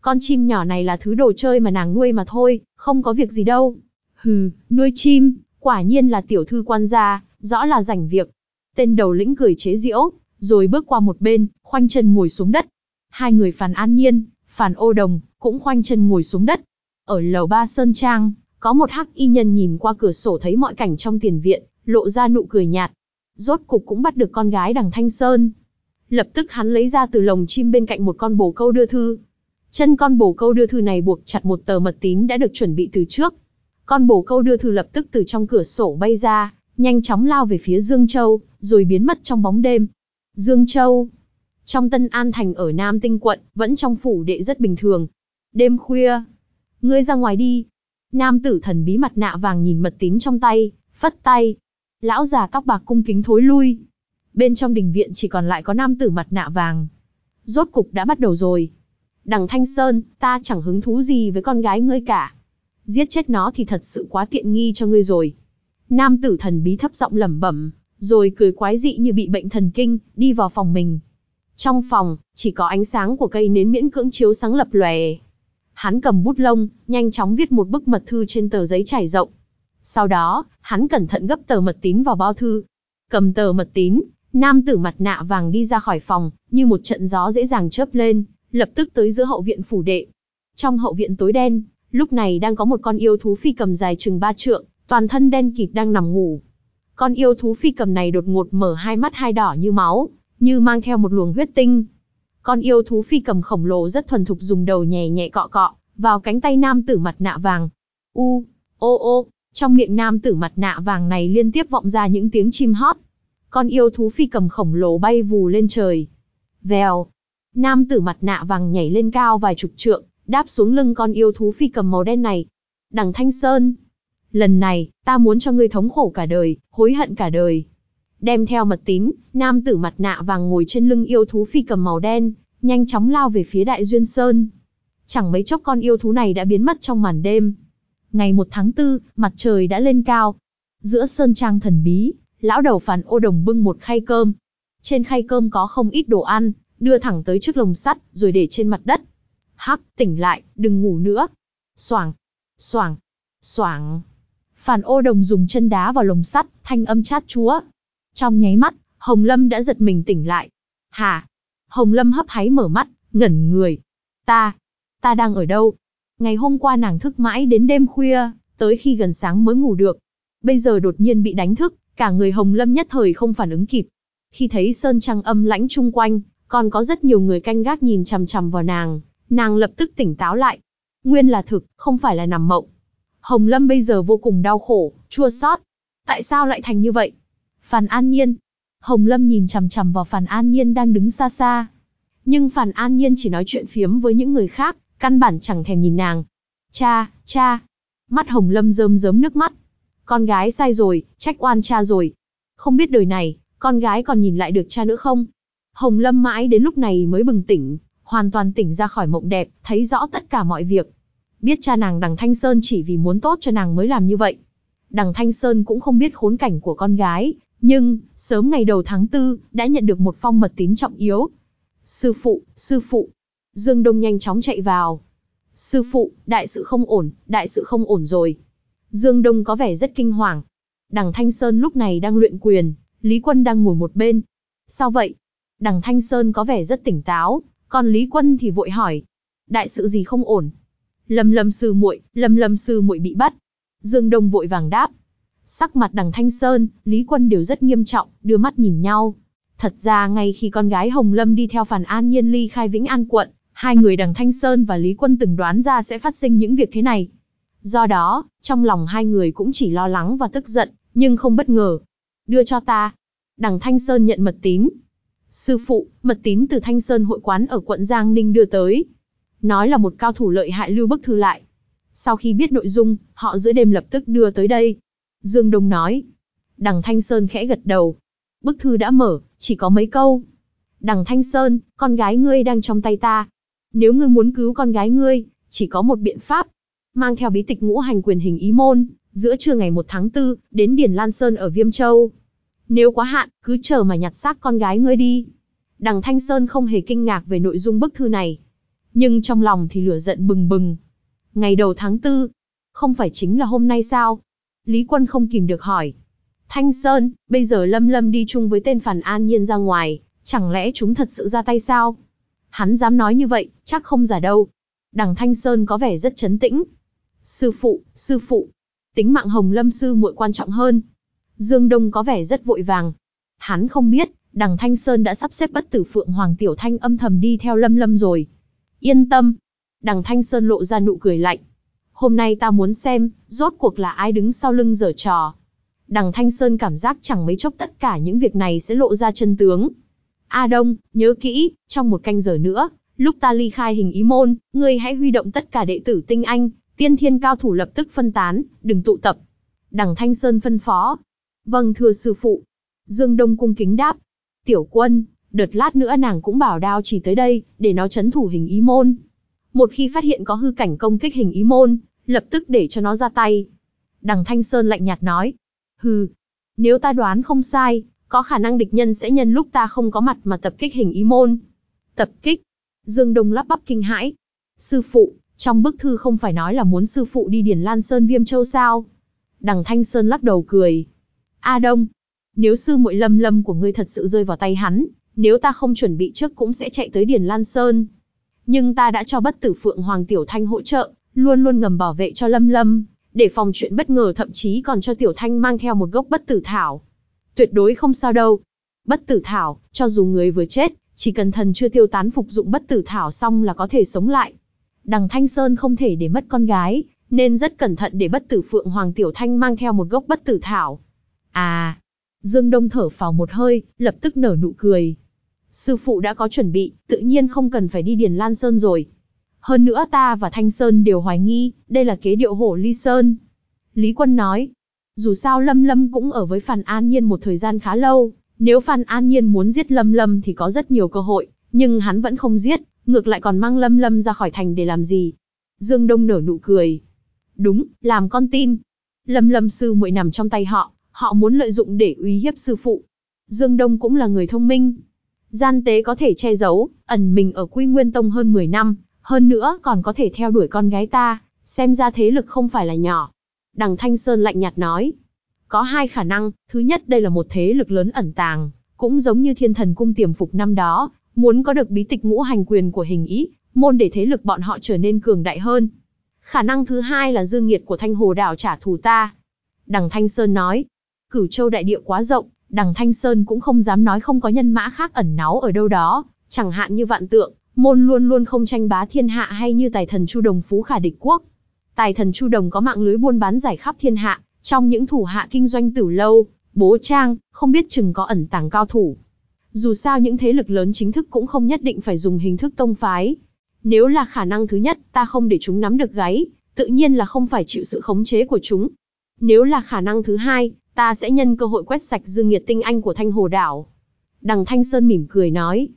Con chim nhỏ này là thứ đồ chơi mà nàng nuôi mà thôi, không có việc gì đâu. Hừ, nuôi chim, quả nhiên là tiểu thư quan gia, rõ là rảnh việc. Tên đầu lĩnh cười chế giễu, rồi bước qua một bên, khoanh chân ngồi xuống đất. Hai người Phàn An Nhiên, Phàn Ô Đồng, cũng khoanh chân ngồi xuống đất. Ở lầu ba Sơn Trang, có một hắc y nhân nhìn qua cửa sổ thấy mọi cảnh trong tiền viện, lộ ra nụ cười nhạt. Rốt cục cũng bắt được con gái đằng Thanh Sơn. Lập tức hắn lấy ra từ lồng chim bên cạnh một con bồ câu đưa thư. Chân con bồ câu đưa thư này buộc chặt một tờ mật tín đã được chuẩn bị từ trước. Con bồ câu đưa thư lập tức từ trong cửa sổ bay ra, nhanh chóng lao về phía Dương Châu, rồi biến mất trong bóng đêm. Dương Châu. Trong Tân An Thành ở Nam Tinh quận, vẫn trong phủ đệ rất bình thường. Đêm khuya. Ngươi ra ngoài đi. Nam tử thần bí mặt nạ vàng nhìn mật tín trong tay, phất tay. Lão già tóc bạc cung kính thối lui. Bên trong đình viện chỉ còn lại có nam tử mặt nạ vàng. Rốt cục đã bắt đầu rồi. Đằng Thanh Sơn, ta chẳng hứng thú gì với con gái ngươi cả. Giết chết nó thì thật sự quá tiện nghi cho ngươi rồi. Nam tử thần bí thấp giọng lẩm bẩm, rồi cười quái dị như bị bệnh thần kinh, đi vào phòng mình. Trong phòng, chỉ có ánh sáng của cây nến miễn cưỡng chiếu sáng lập lòe. Hắn cầm bút lông, nhanh chóng viết một bức mật thư trên tờ giấy trải rộng. Sau đó, hắn cẩn thận gấp tờ mật tín vào bao thư. Cầm tờ mật tín, nam tử mặt nạ vàng đi ra khỏi phòng, như một trận gió dễ dàng chớp lên, lập tức tới giữa hậu viện phủ đệ. Trong hậu viện tối đen, lúc này đang có một con yêu thú phi cầm dài chừng ba trượng, toàn thân đen kịt đang nằm ngủ. Con yêu thú phi cầm này đột ngột mở hai mắt hai đỏ như máu, như mang theo một luồng huyết tinh. Con yêu thú phi cầm khổng lồ rất thuần thục dùng đầu nhẹ nhẹ cọ cọ, vào cánh tay nam tử mặt nạ vàng. U, ô ô, trong miệng nam tử mặt nạ vàng này liên tiếp vọng ra những tiếng chim hót. Con yêu thú phi cầm khổng lồ bay vù lên trời. Vèo, nam tử mặt nạ vàng nhảy lên cao vài chục trượng, đáp xuống lưng con yêu thú phi cầm màu đen này. Đằng Thanh Sơn, lần này, ta muốn cho ngươi thống khổ cả đời, hối hận cả đời. Đem theo mật tín, nam tử mặt nạ vàng ngồi trên lưng yêu thú phi cầm màu đen, nhanh chóng lao về phía Đại Duyên Sơn. Chẳng mấy chốc con yêu thú này đã biến mất trong màn đêm. Ngày 1 tháng 4, mặt trời đã lên cao. Giữa sơn trang thần bí, lão đầu phản ô đồng bưng một khay cơm. Trên khay cơm có không ít đồ ăn, đưa thẳng tới trước lồng sắt, rồi để trên mặt đất. Hắc, tỉnh lại, đừng ngủ nữa. Soảng, soảng, soảng. Phản ô đồng dùng chân đá vào lồng sắt, thanh âm chát chúa. Trong nháy mắt, Hồng Lâm đã giật mình tỉnh lại. Hà, Hồng Lâm hấp háy mở mắt, ngẩn người. Ta, ta đang ở đâu? Ngày hôm qua nàng thức mãi đến đêm khuya, tới khi gần sáng mới ngủ được. Bây giờ đột nhiên bị đánh thức, cả người Hồng Lâm nhất thời không phản ứng kịp. Khi thấy sơn trăng âm lãnh chung quanh, còn có rất nhiều người canh gác nhìn chằm chằm vào nàng, nàng lập tức tỉnh táo lại. Nguyên là thực, không phải là nằm mộng. Hồng Lâm bây giờ vô cùng đau khổ, chua xót. Tại sao lại thành như vậy? Phàn An Nhiên. Hồng Lâm nhìn chằm chằm vào Phàn An Nhiên đang đứng xa xa. Nhưng Phàn An Nhiên chỉ nói chuyện phiếm với những người khác, căn bản chẳng thèm nhìn nàng. Cha, cha. Mắt Hồng Lâm rơm rớm nước mắt. Con gái sai rồi, trách oan cha rồi. Không biết đời này, con gái còn nhìn lại được cha nữa không? Hồng Lâm mãi đến lúc này mới bừng tỉnh, hoàn toàn tỉnh ra khỏi mộng đẹp, thấy rõ tất cả mọi việc. Biết cha nàng đằng Thanh Sơn chỉ vì muốn tốt cho nàng mới làm như vậy. Đằng Thanh Sơn cũng không biết khốn cảnh của con gái, nhưng, sớm ngày đầu tháng tư, đã nhận được một phong mật tín trọng yếu. Sư phụ, sư phụ. Dương Đông nhanh chóng chạy vào. Sư phụ, đại sự không ổn, đại sự không ổn rồi. Dương Đông có vẻ rất kinh hoàng. Đằng Thanh Sơn lúc này đang luyện quyền, Lý Quân đang ngồi một bên. Sao vậy? Đằng Thanh Sơn có vẻ rất tỉnh táo, còn Lý Quân thì vội hỏi. Đại sự gì không ổn? Lâm lâm sư muội, lâm lâm sư muội bị bắt. Dương Đông vội vàng đáp. Sắc mặt đằng Thanh Sơn, Lý Quân đều rất nghiêm trọng, đưa mắt nhìn nhau. Thật ra ngay khi con gái Hồng Lâm đi theo Phản An Nhiên ly khai Vĩnh An quận, hai người đằng Thanh Sơn và Lý Quân từng đoán ra sẽ phát sinh những việc thế này. Do đó, trong lòng hai người cũng chỉ lo lắng và tức giận, nhưng không bất ngờ. Đưa cho ta. Đằng Thanh Sơn nhận mật tín. Sư phụ, mật tín từ Thanh Sơn hội quán ở quận Giang Ninh đưa tới. Nói là một cao thủ lợi hại lưu bức thư lại. Sau khi biết nội dung, họ giữa đêm lập tức đưa tới đây. Dương Đông nói. Đằng Thanh Sơn khẽ gật đầu. Bức thư đã mở, chỉ có mấy câu. Đằng Thanh Sơn, con gái ngươi đang trong tay ta. Nếu ngươi muốn cứu con gái ngươi, chỉ có một biện pháp. Mang theo bí tịch ngũ hành quyền hình ý môn, giữa trưa ngày 1 tháng 4, đến Điển Lan Sơn ở Viêm Châu. Nếu quá hạn, cứ chờ mà nhặt xác con gái ngươi đi. Đằng Thanh Sơn không hề kinh ngạc về nội dung bức thư này. Nhưng trong lòng thì lửa giận bừng bừng. Ngày đầu tháng 4, không phải chính là hôm nay sao? Lý Quân không kìm được hỏi. Thanh Sơn, bây giờ Lâm Lâm đi chung với tên Phản An Nhiên ra ngoài, chẳng lẽ chúng thật sự ra tay sao? Hắn dám nói như vậy, chắc không giả đâu. Đằng Thanh Sơn có vẻ rất chấn tĩnh. Sư phụ, sư phụ, tính mạng Hồng Lâm sư muội quan trọng hơn. Dương Đông có vẻ rất vội vàng. Hắn không biết, đằng Thanh Sơn đã sắp xếp bất tử Phượng Hoàng Tiểu Thanh âm thầm đi theo Lâm Lâm rồi. Yên tâm. Đằng Thanh Sơn lộ ra nụ cười lạnh. Hôm nay ta muốn xem, rốt cuộc là ai đứng sau lưng giở trò. Đằng Thanh Sơn cảm giác chẳng mấy chốc tất cả những việc này sẽ lộ ra chân tướng. A Đông, nhớ kỹ, trong một canh giờ nữa, lúc ta ly khai hình ý môn, ngươi hãy huy động tất cả đệ tử tinh anh, tiên thiên cao thủ lập tức phân tán, đừng tụ tập. Đằng Thanh Sơn phân phó. Vâng thưa sư phụ. Dương Đông cung kính đáp. Tiểu quân, đợt lát nữa nàng cũng bảo đao chỉ tới đây, để nó chấn thủ hình ý môn. Một khi phát hiện có hư cảnh công kích hình ý môn, lập tức để cho nó ra tay. Đằng Thanh Sơn lạnh nhạt nói. Hừ, nếu ta đoán không sai, có khả năng địch nhân sẽ nhân lúc ta không có mặt mà tập kích hình ý môn. Tập kích. Dương Đông lắp bắp kinh hãi. Sư phụ, trong bức thư không phải nói là muốn sư phụ đi Điển Lan Sơn Viêm Châu sao? Đằng Thanh Sơn lắc đầu cười. A Đông, nếu sư muội lâm lâm của ngươi thật sự rơi vào tay hắn, nếu ta không chuẩn bị trước cũng sẽ chạy tới Điển Lan Sơn. Nhưng ta đã cho bất tử Phượng Hoàng Tiểu Thanh hỗ trợ, luôn luôn ngầm bảo vệ cho lâm lâm, để phòng chuyện bất ngờ thậm chí còn cho Tiểu Thanh mang theo một gốc bất tử thảo. Tuyệt đối không sao đâu. Bất tử thảo, cho dù người vừa chết, chỉ cần thần chưa tiêu tán phục dụng bất tử thảo xong là có thể sống lại. Đằng Thanh Sơn không thể để mất con gái, nên rất cẩn thận để bất tử phượng Hoàng Tiểu Thanh mang theo một gốc bất tử thảo. À, Dương Đông thở phào một hơi, lập tức nở nụ cười. Sư phụ đã có chuẩn bị, tự nhiên không cần phải đi Điền Lan Sơn rồi. Hơn nữa ta và Thanh Sơn đều hoài nghi, đây là kế điệu hổ ly sơn. Lý Quân nói, dù sao Lâm Lâm cũng ở với Phan An Nhiên một thời gian khá lâu, nếu Phan An Nhiên muốn giết Lâm Lâm thì có rất nhiều cơ hội, nhưng hắn vẫn không giết, ngược lại còn mang Lâm Lâm ra khỏi thành để làm gì. Dương Đông nở nụ cười. Đúng, làm con tin. Lâm Lâm sư muội nằm trong tay họ, họ muốn lợi dụng để uy hiếp sư phụ. Dương Đông cũng là người thông minh. Gian tế có thể che giấu, ẩn mình ở Quy Nguyên Tông hơn 10 năm, hơn nữa còn có thể theo đuổi con gái ta, xem ra thế lực không phải là nhỏ. Đằng Thanh Sơn lạnh nhạt nói. Có hai khả năng, thứ nhất đây là một thế lực lớn ẩn tàng, cũng giống như thiên thần cung tiềm phục năm đó, muốn có được bí tịch ngũ hành quyền của hình ý, môn để thế lực bọn họ trở nên cường đại hơn. Khả năng thứ hai là dương nghiệt của thanh hồ đảo trả thù ta. Đằng Thanh Sơn nói, cửu châu đại địa quá rộng, đằng Thanh Sơn cũng không dám nói không có nhân mã khác ẩn náu ở đâu đó, chẳng hạn như vạn tượng, môn luôn luôn không tranh bá thiên hạ hay như tài thần Chu Đồng Phú khả địch quốc. Tài thần Chu Đồng có mạng lưới buôn bán giải khắp thiên hạ, trong những thủ hạ kinh doanh tử lâu, bố trang, không biết chừng có ẩn tàng cao thủ. Dù sao những thế lực lớn chính thức cũng không nhất định phải dùng hình thức tông phái. Nếu là khả năng thứ nhất, ta không để chúng nắm được gáy, tự nhiên là không phải chịu sự khống chế của chúng. Nếu là khả năng thứ hai, ta sẽ nhân cơ hội quét sạch dương nghiệt tinh anh của Thanh Hồ Đảo. Đằng Thanh Sơn mỉm cười nói.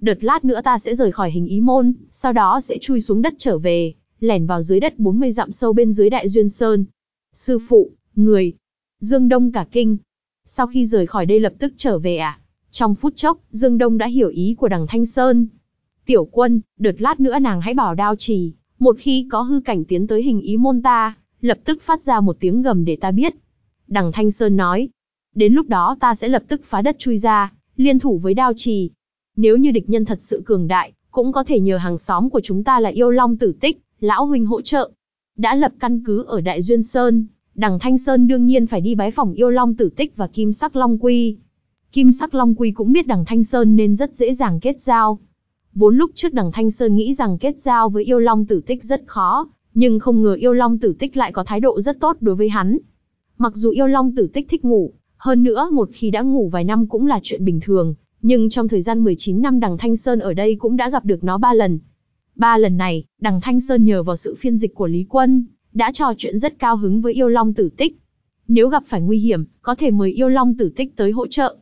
Đợt lát nữa ta sẽ rời khỏi hình ý môn, sau đó sẽ chui xuống đất trở về, lẻn vào dưới đất 40 dặm sâu bên dưới Đại Duyên Sơn. Sư phụ, người. Dương Đông cả kinh. Sau khi rời khỏi đây lập tức trở về à? Trong phút chốc, Dương Đông đã hiểu ý của đằng Thanh Sơn. Tiểu quân, đợt lát nữa nàng hãy bảo đao trì, một khi có hư cảnh tiến tới hình ý môn ta, lập tức phát ra một tiếng gầm để ta biết. Đằng Thanh Sơn nói, đến lúc đó ta sẽ lập tức phá đất chui ra, liên thủ với đao trì. Nếu như địch nhân thật sự cường đại, cũng có thể nhờ hàng xóm của chúng ta là yêu long tử tích, lão huynh hỗ trợ. Đã lập căn cứ ở Đại Duyên Sơn, đằng Thanh Sơn đương nhiên phải đi bái phòng yêu long tử tích và kim sắc long quy. Kim sắc long quy cũng biết đằng Thanh Sơn nên rất dễ dàng kết giao. Vốn lúc trước đằng Thanh Sơn nghĩ rằng kết giao với yêu long tử tích rất khó, nhưng không ngờ yêu long tử tích lại có thái độ rất tốt đối với hắn. Mặc dù yêu long tử tích thích ngủ, hơn nữa một khi đã ngủ vài năm cũng là chuyện bình thường, nhưng trong thời gian 19 năm đằng Thanh Sơn ở đây cũng đã gặp được nó ba lần. Ba lần này, đằng Thanh Sơn nhờ vào sự phiên dịch của Lý Quân, đã trò chuyện rất cao hứng với yêu long tử tích. Nếu gặp phải nguy hiểm, có thể mời yêu long tử tích tới hỗ trợ.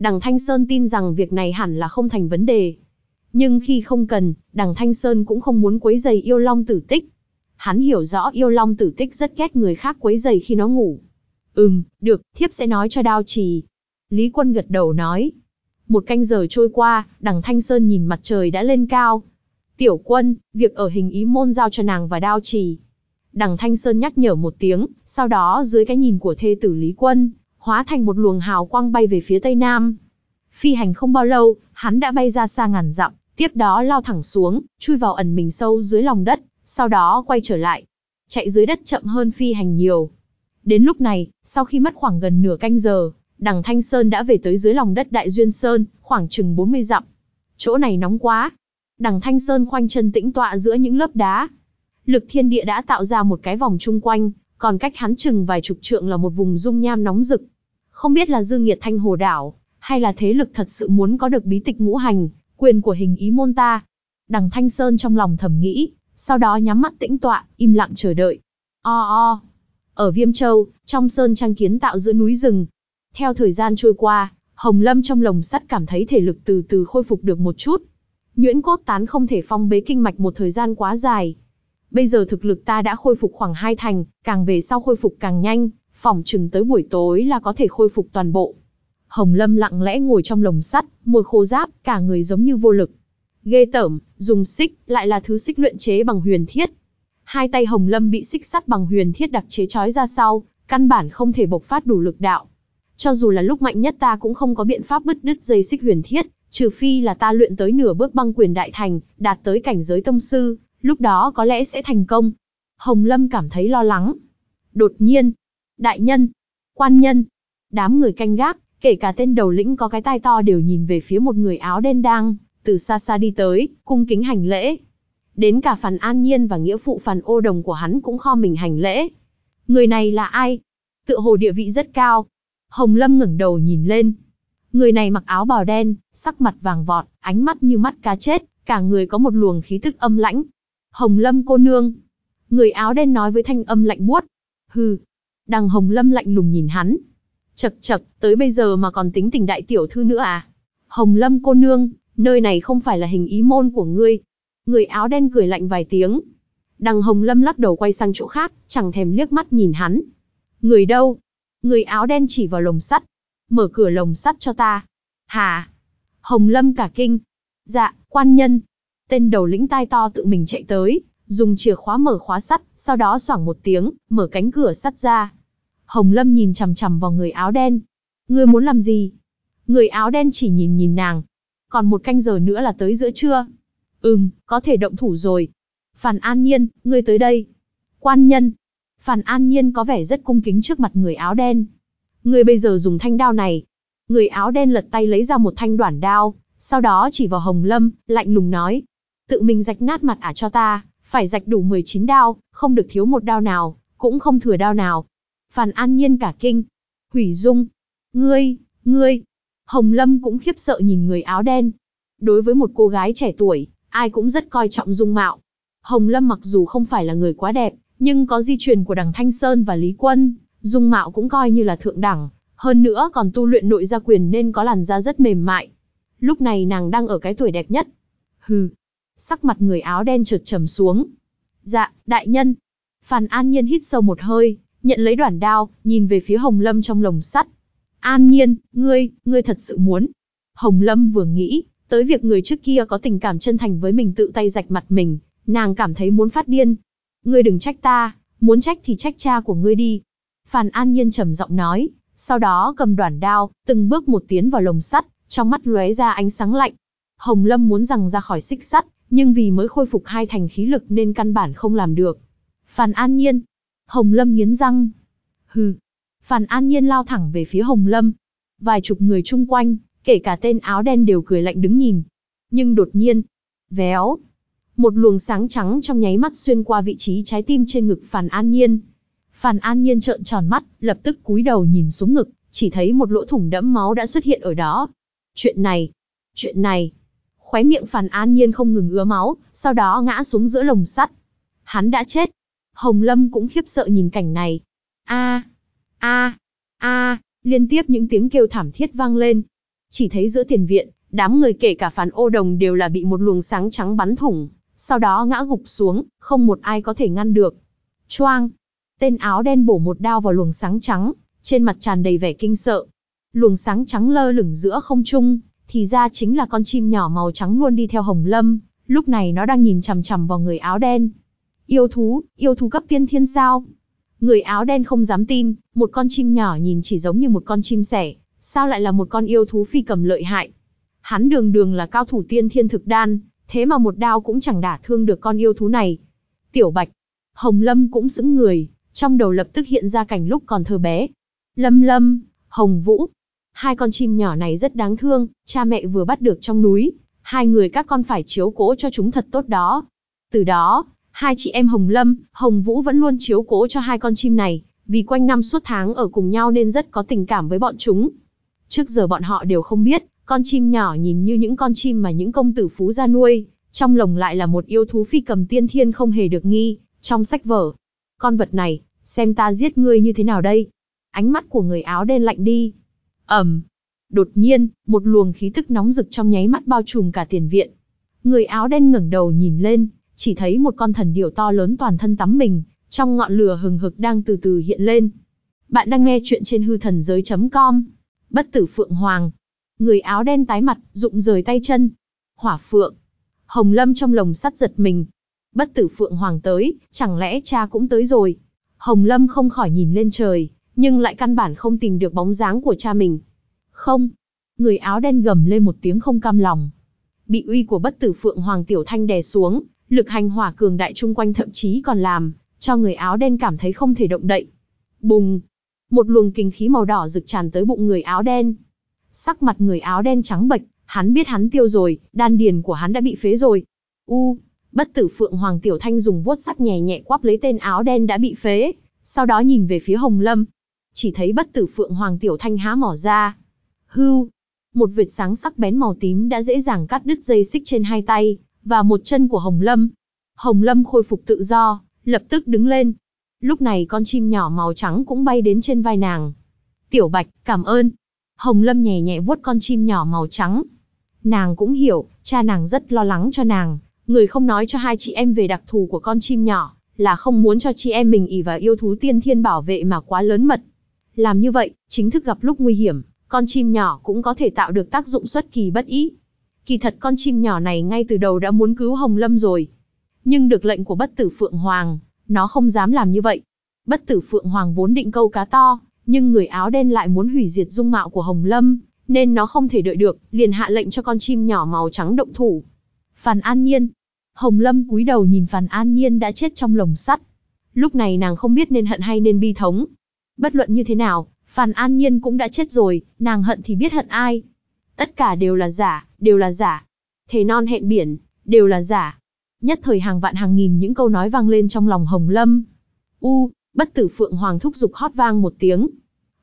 Đằng Thanh Sơn tin rằng việc này hẳn là không thành vấn đề. Nhưng khi không cần, đằng Thanh Sơn cũng không muốn quấy giày yêu long tử tích. Hắn hiểu rõ yêu long tử tích rất ghét người khác quấy giày khi nó ngủ. Ừm, được, thiếp sẽ nói cho đao trì. Lý quân gật đầu nói. Một canh giờ trôi qua, đằng Thanh Sơn nhìn mặt trời đã lên cao. Tiểu quân, việc ở hình ý môn giao cho nàng và đao trì. Đằng Thanh Sơn nhắc nhở một tiếng, sau đó dưới cái nhìn của thê tử Lý Quân, hóa thành một luồng hào quang bay về phía tây nam. Phi hành không bao lâu, hắn đã bay ra xa ngàn dặm, tiếp đó lao thẳng xuống, chui vào ẩn mình sâu dưới lòng đất, sau đó quay trở lại. Chạy dưới đất chậm hơn phi hành nhiều. Đến lúc này, sau khi mất khoảng gần nửa canh giờ, đằng Thanh Sơn đã về tới dưới lòng đất Đại Duyên Sơn, khoảng chừng 40 dặm. Chỗ này nóng quá. Đằng Thanh Sơn khoanh chân tĩnh tọa giữa những lớp đá. Lực thiên địa đã tạo ra một cái vòng chung quanh, còn cách hắn chừng vài chục trượng là một vùng dung nham nóng rực. Không biết là Dương Nghiệt Thanh Hồ Đảo, hay là thế lực thật sự muốn có được bí tịch ngũ hành, quyền của hình ý môn ta. Đằng Thanh Sơn trong lòng thầm nghĩ, sau đó nhắm mắt tĩnh tọa, im lặng chờ đợi. O o. Ở Viêm Châu, trong sơn trang kiến tạo giữa núi rừng. Theo thời gian trôi qua, Hồng Lâm trong lồng sắt cảm thấy thể lực từ từ khôi phục được một chút. Nhuyễn cốt tán không thể phong bế kinh mạch một thời gian quá dài. Bây giờ thực lực ta đã khôi phục khoảng hai thành, càng về sau khôi phục càng nhanh, phỏng chừng tới buổi tối là có thể khôi phục toàn bộ. Hồng Lâm lặng lẽ ngồi trong lồng sắt, môi khô giáp, cả người giống như vô lực. Ghê tởm, dùng xích, lại là thứ xích luyện chế bằng huyền thiết. Hai tay Hồng Lâm bị xích sắt bằng huyền thiết đặc chế trói ra sau, căn bản không thể bộc phát đủ lực đạo. Cho dù là lúc mạnh nhất ta cũng không có biện pháp bứt đứt dây xích huyền thiết, trừ phi là ta luyện tới nửa bước băng quyền đại thành, đạt tới cảnh giới tông sư, lúc đó có lẽ sẽ thành công. Hồng Lâm cảm thấy lo lắng. Đột nhiên, đại nhân, quan nhân, đám người canh gác, kể cả tên đầu lĩnh có cái tai to đều nhìn về phía một người áo đen đang từ xa xa đi tới, cung kính hành lễ. Đến cả Phàn An Nhiên và nghĩa phụ Phàn Ô Đồng của hắn cũng kho mình hành lễ. Người này là ai? Tựa hồ địa vị rất cao. Hồng Lâm ngẩng đầu nhìn lên. Người này mặc áo bào đen, sắc mặt vàng vọt, ánh mắt như mắt cá chết, cả người có một luồng khí tức âm lãnh. Hồng Lâm cô nương. Người áo đen nói với thanh âm lạnh buốt. Hừ. Đằng Hồng Lâm lạnh lùng nhìn hắn. Chật chật, tới bây giờ mà còn tính tình đại tiểu thư nữa à? Hồng Lâm cô nương, nơi này không phải là hình ý môn của ngươi. Người áo đen cười lạnh vài tiếng. Đằng Hồng Lâm lắc đầu quay sang chỗ khác, chẳng thèm liếc mắt nhìn hắn. Người đâu? Người áo đen chỉ vào lồng sắt. Mở cửa lồng sắt cho ta. Hà. Hồng Lâm cả kinh. Dạ, quan nhân. Tên đầu lĩnh tai to tự mình chạy tới, dùng chìa khóa mở khóa sắt, sau đó xoảng một tiếng, mở cánh cửa sắt ra. Hồng Lâm nhìn chằm chằm vào người áo đen. Ngươi muốn làm gì? Người áo đen chỉ nhìn nhìn nàng. Còn một canh giờ nữa là tới giữa trưa. Ừm, có thể động thủ rồi. Phàn An Nhiên, ngươi tới đây. Quan nhân. Phàn An Nhiên có vẻ rất cung kính trước mặt người áo đen. Ngươi bây giờ dùng thanh đao này. Người áo đen lật tay lấy ra một thanh đoản đao, sau đó chỉ vào Hồng Lâm, lạnh lùng nói. Tự mình rạch nát mặt ả cho ta, phải rạch đủ 19 đao, không được thiếu một đao nào, cũng không thừa đao nào. Phàn An Nhiên cả kinh. Hủy Dung. Ngươi, ngươi. Hồng Lâm cũng khiếp sợ nhìn người áo đen. Đối với một cô gái trẻ tuổi, ai cũng rất coi trọng dung mạo. Hồng Lâm mặc dù không phải là người quá đẹp, nhưng có di truyền của đằng Thanh Sơn và Lý Quân, dung mạo cũng coi như là thượng đẳng, hơn nữa còn tu luyện nội gia quyền nên có làn da rất mềm mại. Lúc này nàng đang ở cái tuổi đẹp nhất. Hừ. Sắc mặt người áo đen chợt trầm xuống. Dạ, đại nhân. Phàn An Nhiên hít sâu một hơi, nhận lấy đoạn đao, nhìn về phía Hồng Lâm trong lồng sắt. An Nhiên, ngươi, ngươi thật sự muốn. Hồng Lâm vừa nghĩ, tới việc người trước kia có tình cảm chân thành với mình tự tay rạch mặt mình, nàng cảm thấy muốn phát điên. Ngươi đừng trách ta, muốn trách thì trách cha của ngươi đi. Phàn An Nhiên trầm giọng nói, sau đó cầm đoạn đao, từng bước một tiến vào lồng sắt, trong mắt lóe ra ánh sáng lạnh. Hồng Lâm muốn rằng ra khỏi xích sắt, nhưng vì mới khôi phục hai thành khí lực nên căn bản không làm được. Phàn An Nhiên. Hồng Lâm nghiến răng. Hừ. Phàn An Nhiên lao thẳng về phía Hồng Lâm. Vài chục người chung quanh, kể cả tên áo đen đều cười lạnh đứng nhìn. Nhưng đột nhiên, véo. Một luồng sáng trắng trong nháy mắt xuyên qua vị trí trái tim trên ngực Phàn An Nhiên. Phàn An Nhiên trợn tròn mắt, lập tức cúi đầu nhìn xuống ngực, chỉ thấy một lỗ thủng đẫm máu đã xuất hiện ở đó. Chuyện này, chuyện này. Khóe miệng Phàn An Nhiên không ngừng ứa máu, sau đó ngã xuống giữa lồng sắt. Hắn đã chết. Hồng Lâm cũng khiếp sợ nhìn cảnh này. A, a, a, liên tiếp những tiếng kêu thảm thiết vang lên. Chỉ thấy giữa tiền viện, đám người kể cả Phàn Ô Đồng đều là bị một luồng sáng trắng bắn thủng, sau đó ngã gục xuống, không một ai có thể ngăn được. Choang, Tên áo đen bổ một đao vào luồng sáng trắng, trên mặt tràn đầy vẻ kinh sợ. Luồng sáng trắng lơ lửng giữa không trung, thì ra chính là con chim nhỏ màu trắng luôn đi theo Hồng Lâm, lúc này nó đang nhìn chằm chằm vào người áo đen. Yêu thú, yêu thú cấp tiên thiên sao? Người áo đen không dám tin, một con chim nhỏ nhìn chỉ giống như một con chim sẻ, sao lại là một con yêu thú phi cầm lợi hại? Hắn đường đường là cao thủ tiên thiên thực đan, thế mà một đao cũng chẳng đả thương được con yêu thú này. Tiểu Bạch, Hồng Lâm cũng sững người, trong đầu lập tức hiện ra cảnh lúc còn thơ bé. Lâm Lâm, Hồng Vũ. Hai con chim nhỏ này rất đáng thương, cha mẹ vừa bắt được trong núi. Hai người các con phải chiếu cố cho chúng thật tốt đó. Từ đó, hai chị em Hồng Lâm, Hồng Vũ vẫn luôn chiếu cố cho hai con chim này, vì quanh năm suốt tháng ở cùng nhau nên rất có tình cảm với bọn chúng. Trước giờ bọn họ đều không biết, con chim nhỏ nhìn như những con chim mà những công tử phú ra nuôi, trong lồng lại là một yêu thú phi cầm tiên thiên không hề được nghi, trong sách vở, con vật này, xem ta giết ngươi như thế nào đây. Ánh mắt của người áo đen lạnh đi. Ẩm, Đột nhiên, một luồng khí tức nóng rực trong nháy mắt bao trùm cả tiền viện. Người áo đen ngẩng đầu nhìn lên, chỉ thấy một con thần điểu to lớn toàn thân tắm mình, trong ngọn lửa hừng hực đang từ từ hiện lên. Bạn đang nghe chuyện trên hư thần giới.com. Bất tử Phượng Hoàng. Người áo đen tái mặt, rụng rời tay chân. Hỏa Phượng. Hồng Lâm trong lồng sắt giật mình, Bất tử Phượng Hoàng tới, chẳng lẽ cha cũng tới rồi? Hồng Lâm không khỏi nhìn lên trời, nhưng lại căn bản không tìm được bóng dáng của cha mình. Không. Người áo đen gầm lên một tiếng không cam lòng. Bị uy của bất tử Phượng Hoàng Tiểu Thanh đè xuống, lực hành hỏa cường đại chung quanh thậm chí còn làm, cho người áo đen cảm thấy không thể động đậy. Bùng! Một luồng kinh khí màu đỏ rực tràn tới bụng người áo đen. Sắc mặt người áo đen trắng bệch, hắn biết hắn tiêu rồi, đan điền của hắn đã bị phế rồi. U, bất tử phượng hoàng tiểu thanh dùng vuốt sắc nhẹ nhẹ quắp lấy tên áo đen đã bị phế, sau đó nhìn về phía Hồng Lâm. Chỉ thấy bất tử phượng hoàng tiểu thanh há mỏ ra. Hưu, một vệt sáng sắc bén màu tím đã dễ dàng cắt đứt dây xích trên hai tay, và một chân của Hồng Lâm. Hồng Lâm khôi phục tự do, lập tức đứng lên. Lúc này con chim nhỏ màu trắng cũng bay đến trên vai nàng. Tiểu Bạch, cảm ơn. Hồng Lâm nhẹ nhẹ vuốt con chim nhỏ màu trắng. Nàng cũng hiểu, cha nàng rất lo lắng cho nàng, người không nói cho hai chị em về đặc thù của con chim nhỏ, là không muốn cho chị em mình ỉ vào yêu thú tiên thiên bảo vệ mà quá lớn mật. Làm như vậy, chính thức gặp lúc nguy hiểm, con chim nhỏ cũng có thể tạo được tác dụng xuất kỳ bất ý. Kỳ thật con chim nhỏ này ngay từ đầu đã muốn cứu Hồng Lâm rồi. Nhưng được lệnh của bất tử Phượng Hoàng, nó không dám làm như vậy. Bất tử Phượng Hoàng vốn định câu cá to, nhưng người áo đen lại muốn hủy diệt dung mạo của Hồng Lâm, nên nó không thể đợi được, liền hạ lệnh cho con chim nhỏ màu trắng động thủ. Phàn An Nhiên. Hồng Lâm cúi đầu nhìn Phàn An Nhiên đã chết trong lồng sắt. Lúc này nàng không biết nên hận hay nên bi thống. Bất luận như thế nào, Phàn An Nhiên cũng đã chết rồi, nàng hận thì biết hận ai. Tất cả đều là giả, đều là giả. Thề non hẹn biển, đều là giả. Nhất thời hàng vạn hàng nghìn những câu nói vang lên trong lòng Hồng Lâm. U, bất tử Phượng Hoàng thúc giục hót vang một tiếng.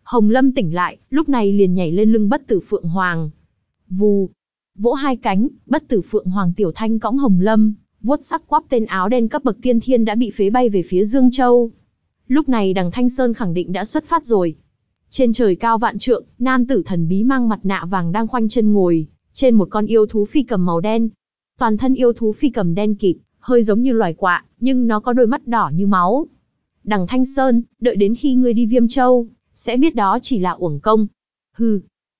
Hồng Lâm tỉnh lại, lúc này liền nhảy lên lưng bất tử Phượng Hoàng. Vù, vỗ hai cánh, bất tử Phượng Hoàng Tiểu Thanh cõng Hồng Lâm, vuốt sắc quắp tên áo đen cấp bậc tiên thiên đã bị phế bay về phía Dương Châu. Lúc này đằng Thanh Sơn khẳng định đã xuất phát rồi. Trên trời cao vạn trượng, nam tử thần bí mang mặt nạ vàng đang khoanh chân ngồi, trên một con yêu thú phi cầm màu đen. Toàn thân yêu thú phi cầm đen kịt, hơi giống như loài quạ, nhưng nó có đôi mắt đỏ như máu. Đằng Thanh Sơn, đợi đến khi ngươi đi Viêm Châu, sẽ biết đó chỉ là uổng công. Hừ,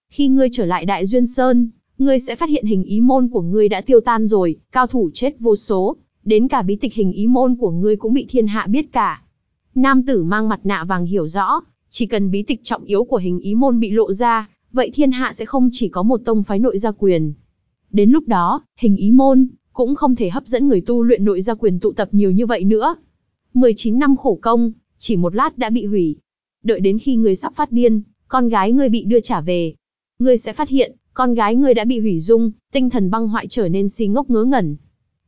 khi ngươi trở lại Đại Duyên Sơn, ngươi sẽ phát hiện hình ý môn của ngươi đã tiêu tan rồi, cao thủ chết vô số, đến cả bí tịch hình ý môn của ngươi cũng bị thiên hạ biết cả. Nam tử mang mặt nạ vàng hiểu rõ, chỉ cần bí tịch trọng yếu của hình ý môn bị lộ ra, vậy thiên hạ sẽ không chỉ có một tông phái nội gia quyền. Đến lúc đó, hình ý môn, cũng không thể hấp dẫn người tu luyện nội gia quyền tụ tập nhiều như vậy nữa. 19 năm khổ công, chỉ một lát đã bị hủy. Đợi đến khi người sắp phát điên, con gái ngươi bị đưa trả về. Ngươi sẽ phát hiện, con gái ngươi đã bị hủy dung, tinh thần băng hoại trở nên si ngốc ngớ ngẩn.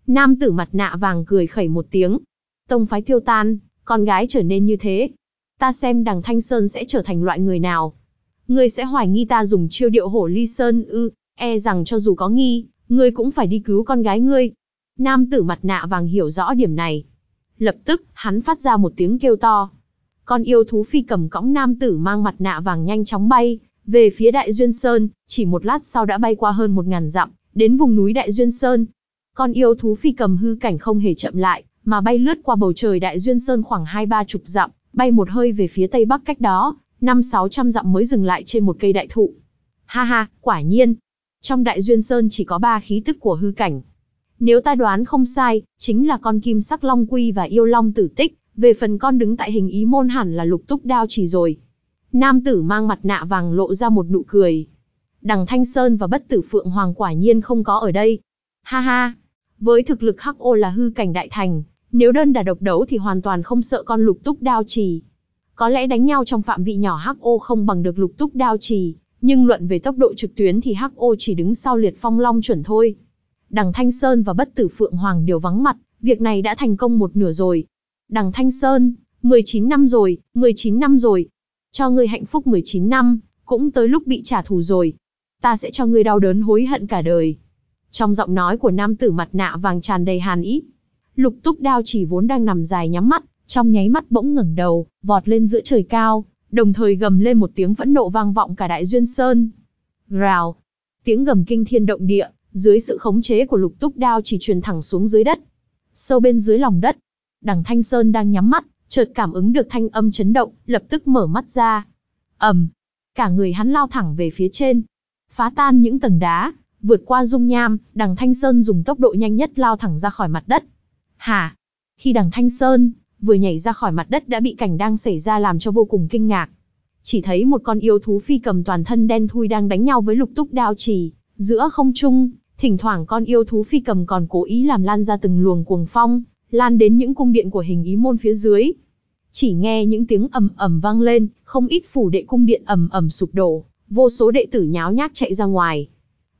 Nam tử mặt nạ vàng cười khẩy một tiếng. Tông phái tiêu tan, con gái trở nên như thế. Ta xem đằng Thanh Sơn sẽ trở thành loại người nào. Ngươi sẽ hoài nghi ta dùng chiêu điệu hổ ly sơn ư, e rằng cho dù có nghi, ngươi cũng phải đi cứu con gái ngươi. Nam tử mặt nạ vàng hiểu rõ điểm này. Lập tức, hắn phát ra một tiếng kêu to. Con yêu thú phi cầm cõng nam tử mang mặt nạ vàng nhanh chóng bay, về phía Đại Duyên Sơn, chỉ một lát sau đã bay qua hơn một ngàn dặm, đến vùng núi Đại Duyên Sơn. Con yêu thú phi cầm hư cảnh không hề chậm lại, mà bay lướt qua bầu trời Đại Duyên Sơn khoảng hai ba chục dặm, bay một hơi về phía tây bắc cách đó, năm sáu trăm dặm mới dừng lại trên một cây đại thụ. Ha ha, quả nhiên. Trong Đại Duyên Sơn chỉ có ba khí tức của hư cảnh. Nếu ta đoán không sai, chính là con kim sắc long quy và yêu long tử tích, về phần con đứng tại hình ý môn hẳn là lục túc đao chỉ rồi. Nam tử mang mặt nạ vàng lộ ra một nụ cười. Đằng Thanh Sơn và bất tử Phượng Hoàng quả nhiên không có ở đây. Ha ha, với thực lực hắc ô là hư cảnh đại thành, nếu đơn đả độc đấu thì hoàn toàn không sợ con lục túc đao trì. Có lẽ đánh nhau trong phạm vị nhỏ hắc không bằng được lục túc đao trì, nhưng luận về tốc độ trực tuyến thì hắc chỉ đứng sau liệt phong long chuẩn thôi. Đằng Thanh Sơn và bất tử Phượng Hoàng đều vắng mặt, việc này đã thành công một nửa rồi. Đằng Thanh Sơn, 19 năm rồi, 19 năm rồi. Cho ngươi hạnh phúc 19 năm, cũng tới lúc bị trả thù rồi. Ta sẽ cho ngươi đau đớn hối hận cả đời. Trong giọng nói của nam tử mặt nạ vàng tràn đầy hàn ý. Lục túc đao chỉ vốn đang nằm dài nhắm mắt, trong nháy mắt bỗng ngẩng đầu, vọt lên giữa trời cao, đồng thời gầm lên một tiếng phẫn nộ vang vọng cả đại duyên sơn. Rào! Tiếng gầm kinh thiên động địa, dưới sự khống chế của lục túc đao chỉ truyền thẳng xuống dưới đất. Sâu bên dưới lòng đất, đằng Thanh Sơn đang nhắm mắt, chợt cảm ứng được thanh âm chấn động, lập tức mở mắt ra. ầm, cả người hắn lao thẳng về phía trên, phá tan những tầng đá, vượt qua dung nham, đằng Thanh Sơn dùng tốc độ nhanh nhất lao thẳng ra khỏi mặt đất. Hả? Khi đằng Thanh Sơn vừa nhảy ra khỏi mặt đất đã bị cảnh đang xảy ra làm cho vô cùng kinh ngạc. Chỉ thấy một con yêu thú phi cầm toàn thân đen thui đang đánh nhau với lục túc đao trì, giữa không trung, thỉnh thoảng con yêu thú phi cầm còn cố ý làm lan ra từng luồng cuồng phong, lan đến những cung điện của hình ý môn phía dưới. Chỉ nghe những tiếng ầm ầm vang lên, không ít phủ đệ cung điện ầm ầm sụp đổ, vô số đệ tử nháo nhác chạy ra ngoài.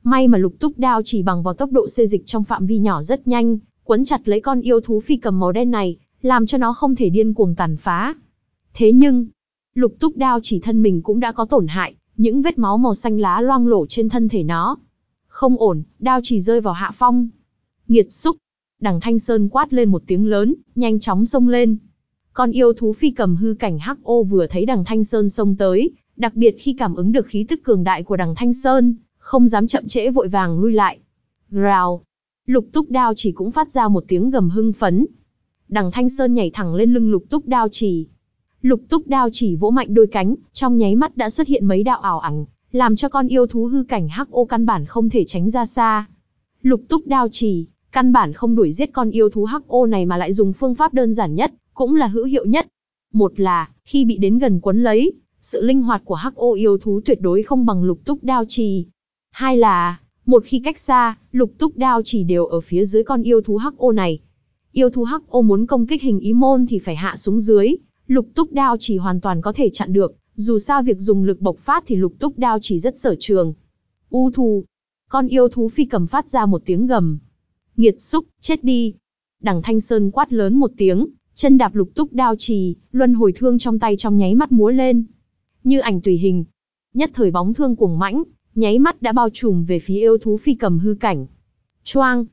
May mà lục túc đao chỉ bằng vào tốc độ xê dịch trong phạm vi nhỏ rất nhanh, quấn chặt lấy con yêu thú phi cầm màu đen này, làm cho nó không thể điên cuồng tàn phá. Thế nhưng, lục túc đao chỉ thân mình cũng đã có tổn hại, những vết máu màu xanh lá loang lổ trên thân thể nó. Không ổn, đao chỉ rơi vào hạ phong. Nghiệt xúc. Đằng Thanh Sơn quát lên một tiếng lớn, nhanh chóng xông lên. Con yêu thú phi cầm hư cảnh hắc ô vừa thấy đằng Thanh Sơn xông tới, đặc biệt khi cảm ứng được khí tức cường đại của đằng Thanh Sơn, không dám chậm trễ vội vàng lui lại. Rào. Lục túc đao chỉ cũng phát ra một tiếng gầm hưng phấn. Đằng Thanh Sơn nhảy thẳng lên lưng lục túc đao chỉ. Lục túc đao chỉ vỗ mạnh đôi cánh, trong nháy mắt đã xuất hiện mấy đạo ảo ảnh, làm cho con yêu thú hư cảnh hắc ô căn bản không thể tránh ra xa. Lục túc đao chỉ, căn bản không đuổi giết con yêu thú hắc ô này mà lại dùng phương pháp đơn giản nhất, cũng là hữu hiệu nhất. Một là, khi bị đến gần quấn lấy, sự linh hoạt của hắc ô yêu thú tuyệt đối không bằng lục túc đao trì. Hai là, một khi cách xa, lục túc đao chỉ đều ở phía dưới con yêu thú hắc ô này. Yêu thú hắc ô muốn công kích hình ý môn thì phải hạ xuống dưới, lục túc đao chỉ hoàn toàn có thể chặn được, dù sao việc dùng lực bộc phát thì lục túc đao chỉ rất sở trường. U thù. Con yêu thú phi cầm phát ra một tiếng gầm. Nghiệt xúc, chết đi. Đằng Thanh Sơn quát lớn một tiếng, chân đạp lục túc đao trì, luân hồi thương trong tay trong nháy mắt múa lên. Như ảnh tùy hình. Nhất thời bóng thương cuồng mãnh, nháy mắt đã bao trùm về phía yêu thú phi cầm hư cảnh. Choang!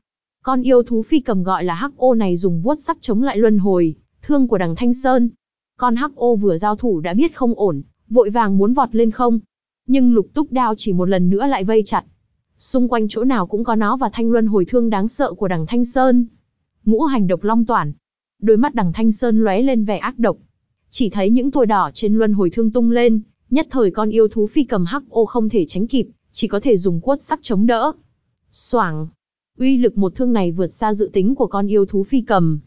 Con yêu thú phi cầm gọi là hắc ô này dùng vuốt sắc chống lại luân hồi, thương của đằng Thanh Sơn. Con hắc ô vừa giao thủ đã biết không ổn, vội vàng muốn vọt lên không. Nhưng lục túc đao chỉ một lần nữa lại vây chặt. Xung quanh chỗ nào cũng có nó và thanh luân hồi thương đáng sợ của đằng Thanh Sơn. Ngũ hành độc long toàn. Đôi mắt đằng Thanh Sơn lóe lên vẻ ác độc. Chỉ thấy những tua đỏ trên luân hồi thương tung lên, nhất thời con yêu thú phi cầm hắc ô không thể tránh kịp, chỉ có thể dùng quất sắc chống đỡ. Soảng. Uy lực một thương này vượt xa dự tính của con yêu thú phi cầm.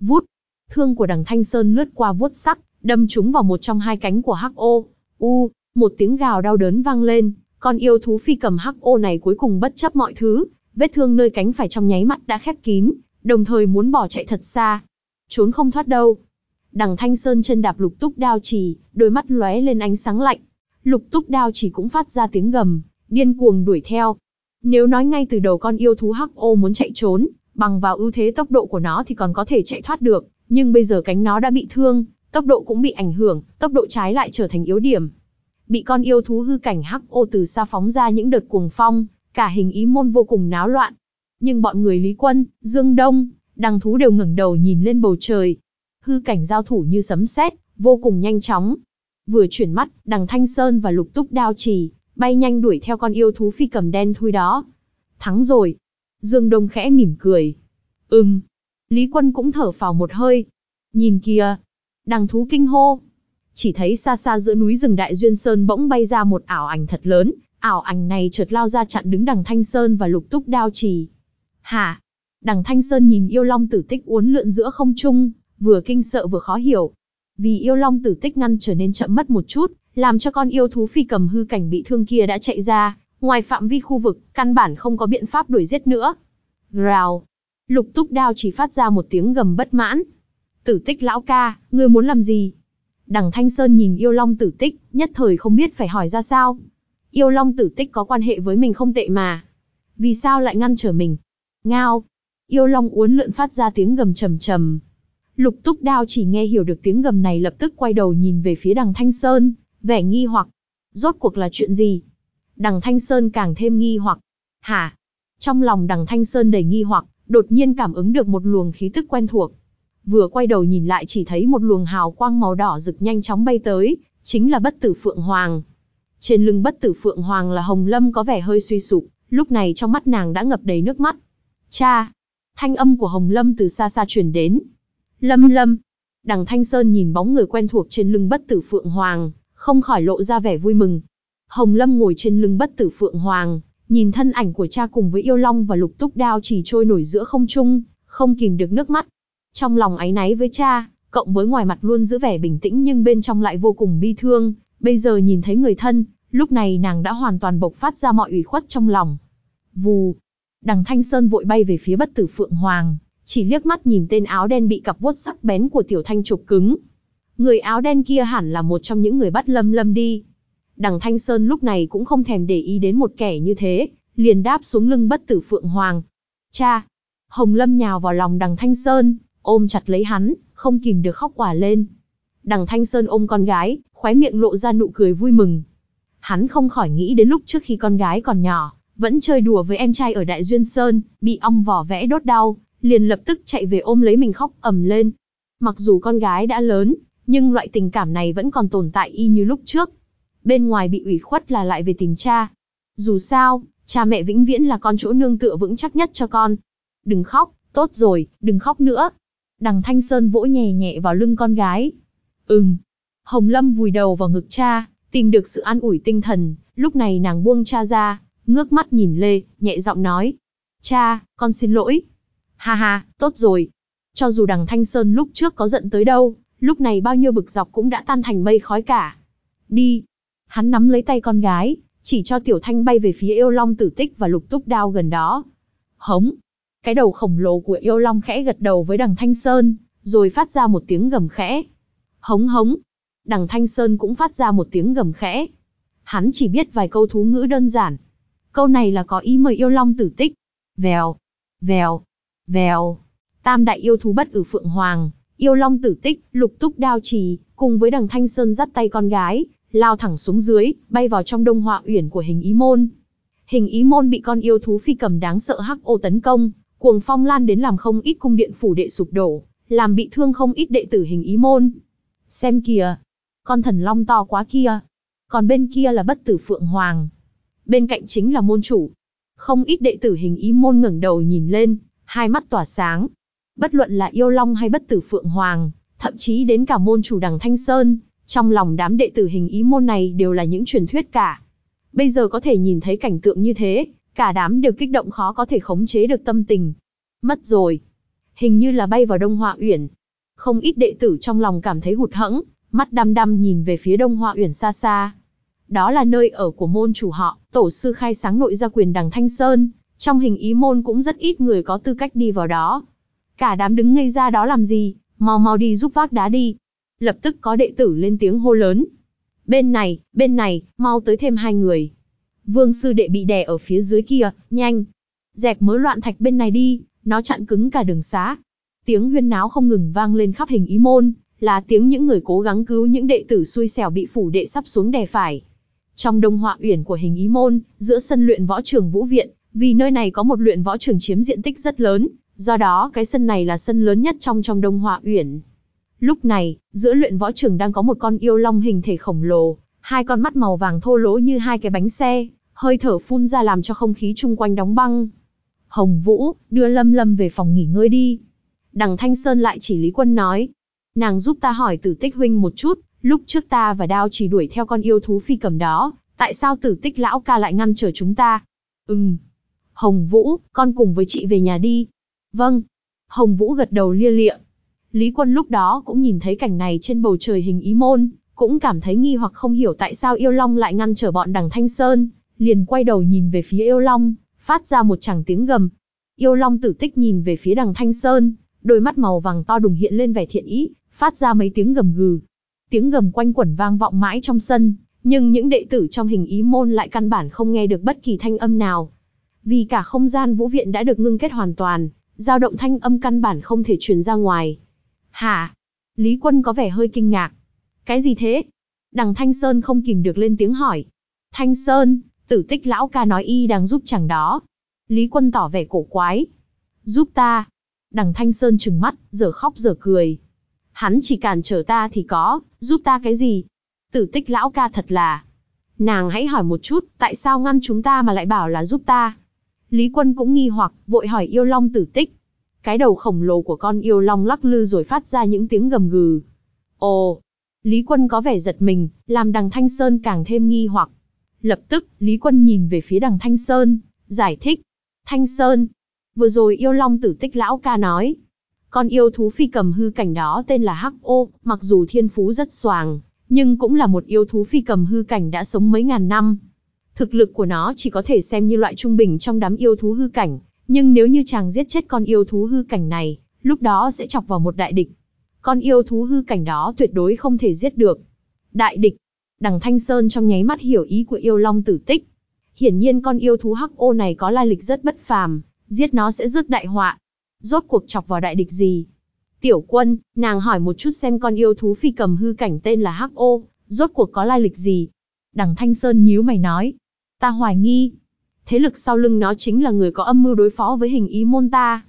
Vút. Thương của đằng Thanh Sơn lướt qua vuốt sắc, đâm trúng vào một trong hai cánh của hắc ô. U, một tiếng gào đau đớn vang lên, con yêu thú phi cầm hắc ô này cuối cùng bất chấp mọi thứ, vết thương nơi cánh phải trong nháy mắt đã khép kín, đồng thời muốn bỏ chạy thật xa. Trốn không thoát đâu. Đằng Thanh Sơn chân đạp lục túc đao chỉ, đôi mắt lóe lên ánh sáng lạnh. Lục túc đao chỉ cũng phát ra tiếng gầm, điên cuồng đuổi theo. Nếu nói ngay từ đầu con yêu thú hắc ô muốn chạy trốn, bằng vào ưu thế tốc độ của nó thì còn có thể chạy thoát được, nhưng bây giờ cánh nó đã bị thương, tốc độ cũng bị ảnh hưởng, tốc độ trái lại trở thành yếu điểm. Bị con yêu thú hư cảnh hắc ô từ xa phóng ra những đợt cuồng phong, cả hình ý môn vô cùng náo loạn. Nhưng bọn người Lý Quân, Dương Đông, đằng thú đều ngẩng đầu nhìn lên bầu trời. Hư cảnh giao thủ như sấm sét, vô cùng nhanh chóng. Vừa chuyển mắt, đằng Thanh Sơn và lục túc đao trì, bay nhanh đuổi theo con yêu thú phi cầm đen thui đó. Thắng rồi. Dương Đông khẽ mỉm cười. Ừm. Lý Quân cũng thở phào một hơi. Nhìn kìa. Đằng thú kinh hô. Chỉ thấy xa xa giữa núi rừng Đại Duyên Sơn bỗng bay ra một ảo ảnh thật lớn. Ảo ảnh này chợt lao ra chặn đứng đằng Thanh Sơn và lục túc đao trì. Hả? Đằng Thanh Sơn nhìn yêu long tử tích uốn lượn giữa không trung, vừa kinh sợ vừa khó hiểu. Vì yêu long tử tích ngăn trở nên chậm mất một chút, làm cho con yêu thú phi cầm hư cảnh bị thương kia đã chạy ra, ngoài phạm vi khu vực, căn bản không có biện pháp đuổi giết nữa. Rào. Lục túc đao chỉ phát ra một tiếng gầm bất mãn. Tử tích lão ca, ngươi muốn làm gì? Đằng Thanh Sơn nhìn yêu long tử tích, nhất thời không biết phải hỏi ra sao. Yêu long tử tích có quan hệ với mình không tệ mà. Vì sao lại ngăn trở mình? Ngao. Yêu long uốn lượn phát ra tiếng gầm trầm trầm. Lục túc đao chỉ nghe hiểu được tiếng gầm này lập tức quay đầu nhìn về phía đằng Thanh Sơn, vẻ nghi hoặc. Rốt cuộc là chuyện gì? Đằng Thanh Sơn càng thêm nghi hoặc. Hả? Trong lòng đằng Thanh Sơn đầy nghi hoặc, đột nhiên cảm ứng được một luồng khí tức quen thuộc. Vừa quay đầu nhìn lại chỉ thấy một luồng hào quang màu đỏ rực nhanh chóng bay tới, chính là bất tử Phượng Hoàng. Trên lưng bất tử Phượng Hoàng là Hồng Lâm có vẻ hơi suy sụp, lúc này trong mắt nàng đã ngập đầy nước mắt. Cha! Thanh âm của Hồng Lâm từ xa xa truyền đến. Lâm Lâm! Đằng Thanh Sơn nhìn bóng người quen thuộc trên lưng bất tử Phượng Hoàng, không khỏi lộ ra vẻ vui mừng. Hồng Lâm ngồi trên lưng bất tử Phượng Hoàng, nhìn thân ảnh của cha cùng với yêu long và lục túc đao chỉ trôi nổi giữa không trung, không kìm được nước mắt. Trong lòng áy náy với cha, cộng với ngoài mặt luôn giữ vẻ bình tĩnh nhưng bên trong lại vô cùng bi thương, bây giờ nhìn thấy người thân, lúc này nàng đã hoàn toàn bộc phát ra mọi ủy khuất trong lòng. Vù, đằng Thanh Sơn vội bay về phía bất tử Phượng Hoàng, chỉ liếc mắt nhìn tên áo đen bị cặp vuốt sắc bén của tiểu thanh chụp cứng. Người áo đen kia hẳn là một trong những người bắt Lâm Lâm đi. Đằng Thanh Sơn lúc này cũng không thèm để ý đến một kẻ như thế, liền đáp xuống lưng bất tử Phượng Hoàng. Cha! Hồng Lâm nhào vào lòng đằng Thanh Sơn, ôm chặt lấy hắn, không kìm được khóc quả lên. Đằng Thanh Sơn ôm con gái, khóe miệng lộ ra nụ cười vui mừng. Hắn không khỏi nghĩ đến lúc trước khi con gái còn nhỏ, vẫn chơi đùa với em trai ở Đại Duyên Sơn, bị ong vỏ vẽ đốt đau, liền lập tức chạy về ôm lấy mình khóc ầm lên. Mặc dù con gái đã lớn, nhưng loại tình cảm này vẫn còn tồn tại y như lúc trước. Bên ngoài bị ủy khuất là lại về tìm cha. Dù sao, cha mẹ vĩnh viễn là con chỗ nương tựa vững chắc nhất cho con. Đừng khóc, tốt rồi, đừng khóc nữa. Đằng Thanh Sơn vỗ nhẹ nhẹ vào lưng con gái. Ừm. Hồng Lâm vùi đầu vào ngực cha, tìm được sự an ủi tinh thần, lúc này nàng buông cha ra, ngước mắt nhìn Lê, nhẹ giọng nói. Cha, con xin lỗi. Ha ha, tốt rồi. Cho dù đằng Thanh Sơn lúc trước có giận tới đâu, lúc này bao nhiêu bực dọc cũng đã tan thành mây khói cả. Đi. Hắn nắm lấy tay con gái, chỉ cho Tiểu Thanh bay về phía yêu long tử tích và lục túc đao gần đó. Hống. Cái đầu khổng lồ của yêu long khẽ gật đầu với đằng Thanh Sơn, rồi phát ra một tiếng gầm khẽ. Hống hống. Đằng Thanh Sơn cũng phát ra một tiếng gầm khẽ. Hắn chỉ biết vài câu thú ngữ đơn giản. Câu này là có ý mời yêu long tử tích. Vèo, vèo, vèo. Tam đại yêu thú bất ử phượng hoàng, yêu long tử tích, lục túc đao trì, cùng với đằng Thanh Sơn dắt tay con gái, lao thẳng xuống dưới, bay vào trong đông họa uyển của hình ý môn. Hình ý môn bị con yêu thú phi cầm đáng sợ hắc ô tấn công, cuồng phong lan đến làm không ít cung điện phủ đệ sụp đổ, làm bị thương không ít đệ tử hình ý môn. Xem kìa, con thần long to quá kia. Còn bên kia là bất tử phượng hoàng. Bên cạnh chính là môn chủ. Không ít đệ tử hình ý môn ngẩng đầu nhìn lên, hai mắt tỏa sáng. Bất luận là yêu long hay bất tử phượng hoàng, thậm chí đến cả môn chủ đằng Thanh Sơn, trong lòng đám đệ tử hình ý môn này đều là những truyền thuyết cả. Bây giờ có thể nhìn thấy cảnh tượng như thế, cả đám đều kích động khó có thể khống chế được tâm tình. Mất rồi. Hình như là bay vào Đông Họa Uyển. Không ít đệ tử trong lòng cảm thấy hụt hẫng, mắt đăm đăm nhìn về phía Đông Họa Uyển xa xa. Đó là nơi ở của môn chủ họ, tổ sư khai sáng nội gia quyền đằng Thanh Sơn, trong hình ý môn cũng rất ít người có tư cách đi vào đó. Cả đám đứng ngây ra đó làm gì, mau mau đi giúp vác đá đi. Lập tức có đệ tử lên tiếng hô lớn. Bên này, bên này, mau tới thêm hai người. Vương sư đệ bị đè ở phía dưới kia, nhanh. Dẹp mớ loạn thạch bên này đi, nó chặn cứng cả đường xá. Tiếng huyên náo không ngừng vang lên khắp hình ý môn, là tiếng những người cố gắng cứu những đệ tử xui xẻo bị phủ đệ sắp xuống đè phải. Trong đông họa uyển của hình ý môn, giữa sân luyện võ trường vũ viện, vì nơi này có một luyện võ trường chiếm diện tích rất lớn, do đó cái sân này là sân lớn nhất trong trong đông họa uyển. Lúc này, giữa luyện võ trường đang có một con yêu long hình thể khổng lồ, hai con mắt màu vàng thô lỗ như hai cái bánh xe, hơi thở phun ra làm cho không khí chung quanh đóng băng. Hồng Vũ, đưa Lâm Lâm về phòng nghỉ ngơi đi. Đằng Thanh Sơn lại chỉ Lý Quân nói. Nàng giúp ta hỏi tử tích huynh một chút, lúc trước ta và đao chỉ đuổi theo con yêu thú phi cầm đó, tại sao tử tích lão ca lại ngăn trở chúng ta? Ừm. Hồng Vũ, con cùng với chị về nhà đi. Vâng. Hồng Vũ gật đầu lia lịa. Lý Quân lúc đó cũng nhìn thấy cảnh này trên bầu trời hình ý môn, cũng cảm thấy nghi hoặc không hiểu tại sao yêu long lại ngăn trở bọn đằng Thanh Sơn, liền quay đầu nhìn về phía yêu long, phát ra một chàng tiếng gầm. Yêu long tử tích nhìn về phía đằng Thanh Sơn, đôi mắt màu vàng to đùng hiện lên vẻ thiện ý, phát ra mấy tiếng gầm gừ. Tiếng gầm quanh quẩn vang vọng mãi trong sân, nhưng những đệ tử trong hình ý môn lại căn bản không nghe được bất kỳ thanh âm nào. Vì cả không gian vũ viện đã được ngưng kết hoàn toàn, dao động thanh âm căn bản không thể truyền ra ngoài. Hả? Lý Quân có vẻ hơi kinh ngạc. Cái gì thế? Đằng Thanh Sơn không kìm được lên tiếng hỏi. Thanh Sơn, tử tích lão ca nói y đang giúp chàng đó. Lý Quân tỏ vẻ cổ quái. Giúp ta. Đằng Thanh Sơn trừng mắt, giờ khóc giờ cười. Hắn chỉ cản trở ta thì có, giúp ta cái gì? Tử tích lão ca thật là. Nàng hãy hỏi một chút, tại sao ngăn chúng ta mà lại bảo là giúp ta? Lý Quân cũng nghi hoặc, vội hỏi yêu long tử tích. Cái đầu khổng lồ của con yêu long lắc lư rồi phát ra những tiếng gầm gừ. Ồ! Lý Quân có vẻ giật mình, làm đằng Thanh Sơn càng thêm nghi hoặc. Lập tức, Lý Quân nhìn về phía đằng Thanh Sơn, giải thích. Thanh Sơn! Vừa rồi yêu long tử tích lão ca nói. Con yêu thú phi cầm hư cảnh đó tên là Hắc Ô, mặc dù thiên phú rất soàng, nhưng cũng là một yêu thú phi cầm hư cảnh đã sống mấy ngàn năm. Thực lực của nó chỉ có thể xem như loại trung bình trong đám yêu thú hư cảnh, nhưng nếu như chàng giết chết con yêu thú hư cảnh này, lúc đó sẽ chọc vào một đại địch. Con yêu thú hư cảnh đó tuyệt đối không thể giết được. Đại địch. Đằng Thanh Sơn trong nháy mắt hiểu ý của yêu long tử tích. Hiển nhiên con yêu thú hắc ô này có lai lịch rất bất phàm, giết nó sẽ rước đại họa. Rốt cuộc chọc vào đại địch gì? Tiểu quân, nàng hỏi một chút xem con yêu thú phi cầm hư cảnh tên là hắc ô, rốt cuộc có lai lịch gì? Đằng Thanh Sơn nhíu mày nói. Ta hoài nghi. Thế lực sau lưng nó chính là người có âm mưu đối phó với hình ý môn ta.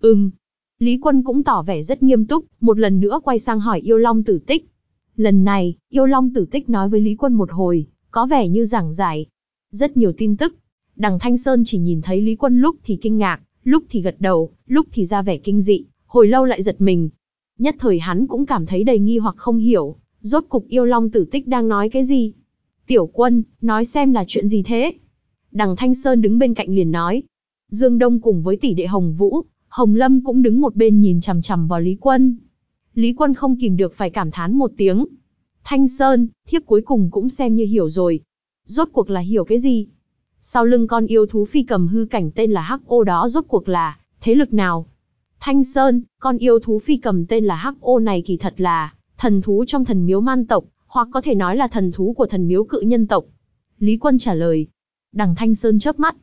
Ừm. Lý quân cũng tỏ vẻ rất nghiêm túc, một lần nữa quay sang hỏi yêu long tử tích. Lần này, yêu long tử tích nói với Lý quân một hồi, có vẻ như giảng giải. Rất nhiều tin tức. Đằng Thanh Sơn chỉ nhìn thấy Lý quân lúc thì kinh ngạc, lúc thì gật đầu, lúc thì ra vẻ kinh dị, hồi lâu lại giật mình. Nhất thời hắn cũng cảm thấy đầy nghi hoặc không hiểu, rốt cục yêu long tử tích đang nói cái gì. Tiểu quân, nói xem là chuyện gì thế? Đằng Thanh Sơn đứng bên cạnh liền nói. Dương Đông cùng với tỷ đệ Hồng Vũ, Hồng Lâm cũng đứng một bên nhìn chằm chằm vào Lý Quân. Lý Quân không kìm được phải cảm thán một tiếng. Thanh Sơn, thiếp cuối cùng cũng xem như hiểu rồi. Rốt cuộc là hiểu cái gì? Sau lưng con yêu thú phi cầm hư cảnh tên là Hắc Ô đó rốt cuộc là thế lực nào? Thanh Sơn, con yêu thú phi cầm tên là Hắc Ô này kỳ thật là thần thú trong thần miếu man tộc, hoặc có thể nói là thần thú của thần miếu cự nhân tộc. Lý Quân trả lời. Đằng Thanh Sơn chớp mắt.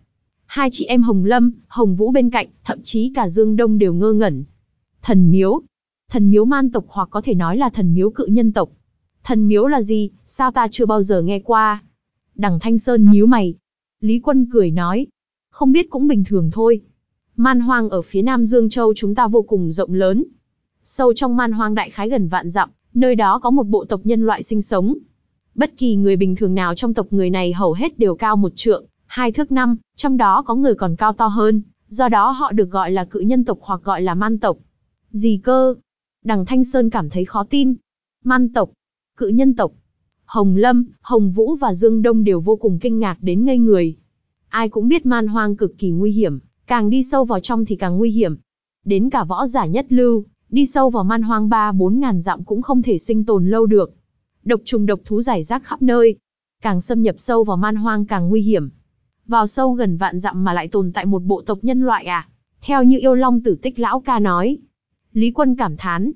Hai chị em Hồng Lâm, Hồng Vũ bên cạnh, thậm chí cả Dương Đông đều ngơ ngẩn. Thần miếu. Thần miếu man tộc hoặc có thể nói là thần miếu cự nhân tộc. Thần miếu là gì, sao ta chưa bao giờ nghe qua? Đằng Thanh Sơn nhíu mày. Lý Quân cười nói. Không biết cũng bình thường thôi. Man hoang ở phía nam Dương Châu chúng ta vô cùng rộng lớn. Sâu trong man hoang đại khái gần vạn dặm, nơi đó có một bộ tộc nhân loại sinh sống. Bất kỳ người bình thường nào trong tộc người này hầu hết đều cao một trượng, hai thước năm, trong đó có người còn cao to hơn, do đó họ được gọi là cự nhân tộc hoặc gọi là man tộc. Gì cơ? Đằng Thanh Sơn cảm thấy khó tin. Man tộc, cự nhân tộc. Hồng Lâm, Hồng Vũ và Dương Đông đều vô cùng kinh ngạc đến ngây người. Ai cũng biết man hoang cực kỳ nguy hiểm, càng đi sâu vào trong thì càng nguy hiểm. Đến cả võ giả nhất lưu, đi sâu vào man hoang ba bốn ngàn dặm cũng không thể sinh tồn lâu được. Độc trùng độc thú giải rác khắp nơi. Càng xâm nhập sâu vào man hoang càng nguy hiểm. Vào sâu gần vạn dặm mà lại tồn tại một bộ tộc nhân loại à? Theo như yêu long tử tích lão ca nói. Lý quân cảm thán.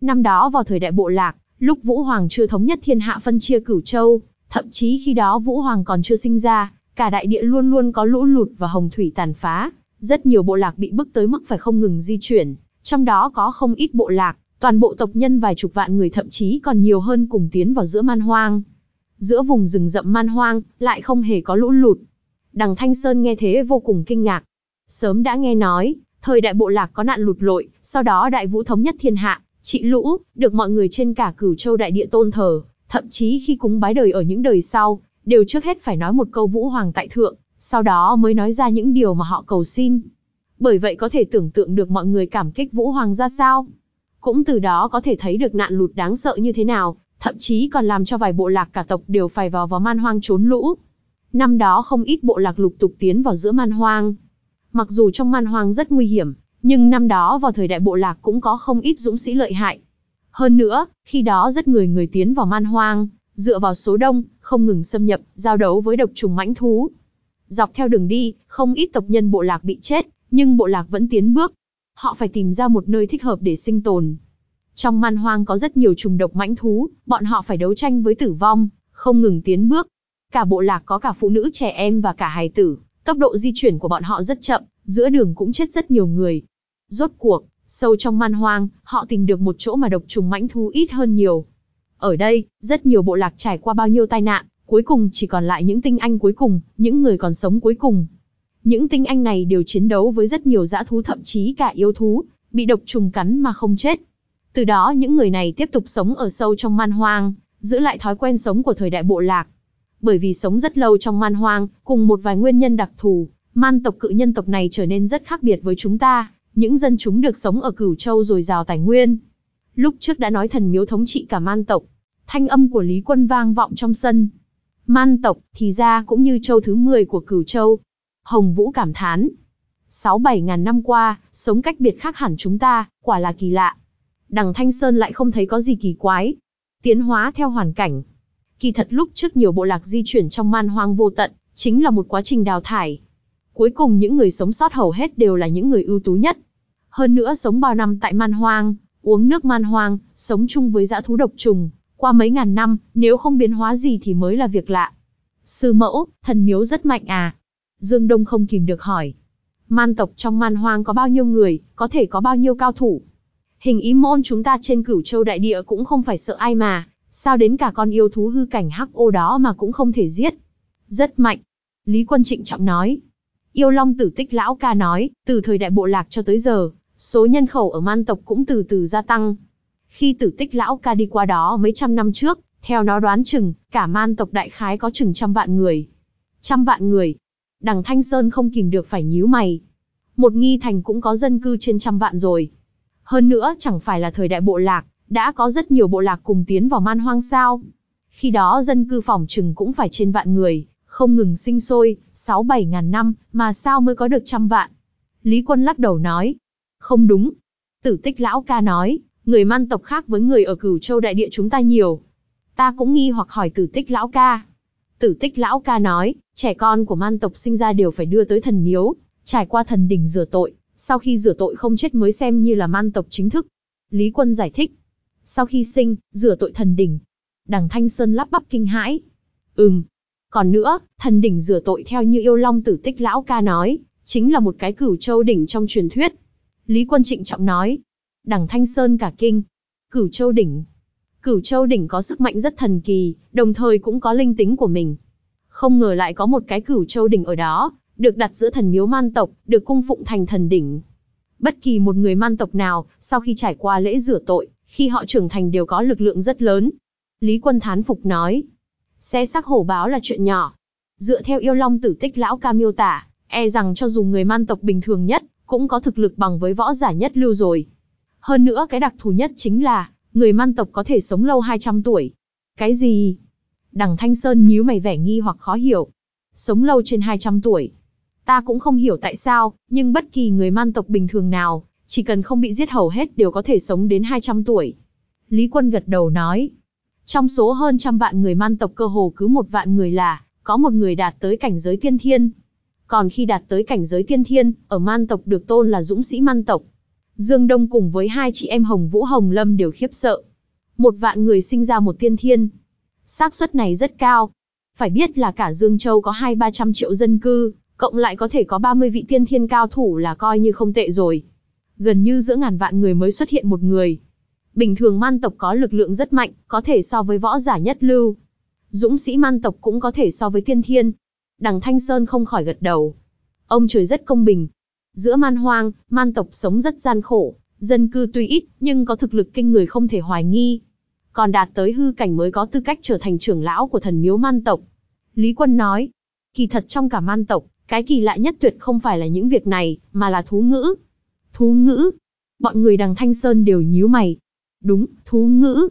Năm đó vào thời đại bộ lạc, lúc Vũ Hoàng chưa thống nhất thiên hạ phân chia cửu châu, thậm chí khi đó Vũ Hoàng còn chưa sinh ra, cả đại địa luôn luôn có lũ lụt và hồng thủy tàn phá, rất nhiều bộ lạc bị bức tới mức phải không ngừng di chuyển, trong đó có không ít bộ lạc, toàn bộ tộc nhân vài chục vạn người thậm chí còn nhiều hơn cùng tiến vào giữa man hoang. Giữa vùng rừng rậm man hoang, lại không hề có lũ lụt. Đằng Thanh Sơn nghe thế vô cùng kinh ngạc. Sớm đã nghe nói, thời đại bộ lạc có nạn lụt lội, sau đó đại vũ thống nhất thiên hạ, trị lũ, được mọi người trên cả cửu châu đại địa tôn thờ, thậm chí khi cúng bái đời ở những đời sau, đều trước hết phải nói một câu vũ hoàng tại thượng, sau đó mới nói ra những điều mà họ cầu xin. Bởi vậy có thể tưởng tượng được mọi người cảm kích vũ hoàng ra sao. Cũng từ đó có thể thấy được nạn lụt đáng sợ như thế nào, thậm chí còn làm cho vài bộ lạc cả tộc đều phải vào vào man hoang trốn lũ. Năm đó không ít bộ lạc lục tục tiến vào giữa man hoang. Mặc dù trong man hoang rất nguy hiểm, nhưng năm đó vào thời đại bộ lạc cũng có không ít dũng sĩ lợi hại. Hơn nữa, khi đó rất người người tiến vào man hoang, dựa vào số đông, không ngừng xâm nhập, giao đấu với độc trùng mãnh thú. Dọc theo đường đi, không ít tộc nhân bộ lạc bị chết, nhưng bộ lạc vẫn tiến bước. Họ phải tìm ra một nơi thích hợp để sinh tồn. Trong man hoang có rất nhiều trùng độc mãnh thú, bọn họ phải đấu tranh với tử vong, không ngừng tiến bước. Cả bộ lạc có cả phụ nữ trẻ em và cả hài tử, tốc độ di chuyển của bọn họ rất chậm, giữa đường cũng chết rất nhiều người. Rốt cuộc, sâu trong man hoang, họ tìm được một chỗ mà độc trùng mãnh thú ít hơn nhiều. Ở đây, rất nhiều bộ lạc trải qua bao nhiêu tai nạn, cuối cùng chỉ còn lại những tinh anh cuối cùng, những người còn sống cuối cùng. Những tinh anh này đều chiến đấu với rất nhiều dã thú thậm chí cả yêu thú, bị độc trùng cắn mà không chết. Từ đó những người này tiếp tục sống ở sâu trong man hoang, giữ lại thói quen sống của thời đại bộ lạc. Bởi vì sống rất lâu trong man hoang, cùng một vài nguyên nhân đặc thù, man tộc cự nhân tộc này trở nên rất khác biệt với chúng ta, những dân chúng được sống ở cửu châu rồi rào tài nguyên. Lúc trước đã nói thần miếu thống trị cả man tộc, thanh âm của Lý Quân vang vọng trong sân. Man tộc, thì ra cũng như châu thứ 10 của cửu châu. Hồng Vũ cảm thán. Sáu bảy ngàn năm qua, sống cách biệt khác hẳn chúng ta, quả là kỳ lạ. Đằng Thanh Sơn lại không thấy có gì kỳ quái. Tiến hóa theo hoàn cảnh. Kỳ thật lúc trước nhiều bộ lạc di chuyển trong man hoang vô tận, chính là một quá trình đào thải. Cuối cùng những người sống sót hầu hết đều là những người ưu tú nhất. Hơn nữa sống bao năm tại man hoang, uống nước man hoang, sống chung với dã thú độc trùng, qua mấy ngàn năm, nếu không biến hóa gì thì mới là việc lạ. Sư mẫu, thần miếu rất mạnh à? Dương Đông không kìm được hỏi. Man tộc trong man hoang có bao nhiêu người, có thể có bao nhiêu cao thủ? Hình ý môn chúng ta trên cửu châu đại địa cũng không phải sợ ai mà, sao đến cả con yêu thú hư cảnh hắc ô đó mà cũng không thể giết? Rất mạnh. Lý Quân trịnh trọng nói. Yêu Long tử tích lão ca nói, từ thời đại bộ lạc cho tới giờ, số nhân khẩu ở man tộc cũng từ từ gia tăng. Khi tử tích lão ca đi qua đó mấy trăm năm trước, theo nó đoán chừng, cả man tộc đại khái có chừng trăm vạn người. Trăm vạn người. Đằng Thanh Sơn không kìm được phải nhíu mày. Một nghi thành cũng có dân cư trên trăm vạn rồi. Hơn nữa chẳng phải là thời đại bộ lạc, đã có rất nhiều bộ lạc cùng tiến vào man hoang sao. Khi đó dân cư phòng trừng cũng phải trên vạn người, không ngừng sinh sôi, sáu bảy ngàn năm, mà sao mới có được trăm vạn. Lý Quân lắc đầu nói, không đúng. Tử tích lão ca nói, người man tộc khác với người ở cửu châu đại địa chúng ta nhiều. Ta cũng nghi hoặc hỏi tử tích lão ca. Tử tích lão ca nói, trẻ con của man tộc sinh ra đều phải đưa tới thần miếu, trải qua thần đỉnh rửa tội, sau khi rửa tội không chết mới xem như là man tộc chính thức. Lý Quân giải thích. Sau khi sinh, rửa tội thần đỉnh. Đằng Thanh Sơn lắp bắp kinh hãi. Ừm. Còn nữa, thần đỉnh rửa tội theo như yêu long tử tích lão ca nói, chính là một cái cửu châu đỉnh trong truyền thuyết. Lý Quân trịnh trọng nói. Đằng Thanh Sơn cả kinh. Cửu châu đỉnh. Cửu châu đỉnh có sức mạnh rất thần kỳ, đồng thời cũng có linh tính của mình. Không ngờ lại có một cái cửu châu đỉnh ở đó, được đặt giữa thần miếu man tộc, được cung phụng thành thần đỉnh. Bất kỳ một người man tộc nào, sau khi trải qua lễ rửa tội, khi họ trưởng thành đều có lực lượng rất lớn. Lý Quân thán phục nói, xe xác hổ báo là chuyện nhỏ. Dựa theo yêu long tử tích lão ca miêu tả, e rằng cho dù người man tộc bình thường nhất, cũng có thực lực bằng với võ giả nhất lưu rồi. Hơn nữa cái đặc thù nhất chính là, người man tộc có thể sống lâu 200 tuổi. Cái gì? Đằng Thanh Sơn nhíu mày vẻ nghi hoặc khó hiểu. Sống lâu trên 200 tuổi. Ta cũng không hiểu tại sao, nhưng bất kỳ người man tộc bình thường nào, chỉ cần không bị giết hầu hết đều có thể sống đến 200 tuổi. Lý Quân gật đầu nói. Trong số hơn trăm vạn người man tộc cơ hồ cứ một vạn người là, có một người đạt tới cảnh giới tiên thiên. Còn khi đạt tới cảnh giới tiên thiên, ở man tộc được tôn là dũng sĩ man tộc. Dương Đông cùng với hai chị em Hồng Vũ Hồng Lâm đều khiếp sợ. Một vạn người sinh ra một tiên thiên xác suất này rất cao. Phải biết là cả Dương Châu có hai ba trăm triệu dân cư, cộng lại có thể có 30 vị tiên thiên cao thủ là coi như không tệ rồi. Gần như giữa ngàn vạn người mới xuất hiện một người. Bình thường man tộc có lực lượng rất mạnh, có thể so với võ giả nhất lưu. Dũng sĩ man tộc cũng có thể so với tiên thiên. Đằng Thanh Sơn không khỏi gật đầu. Ông trời rất công bình. Giữa man hoang, man tộc sống rất gian khổ, dân cư tuy ít, nhưng có thực lực kinh người không thể hoài nghi. Còn đạt tới hư cảnh mới có tư cách trở thành trưởng lão của thần miếu man tộc. Lý Quân nói, kỳ thật trong cả man tộc, cái kỳ lạ nhất tuyệt không phải là những việc này, mà là thú ngữ. Thú ngữ. Bọn người đằng Thanh Sơn đều nhíu mày. Đúng, thú ngữ.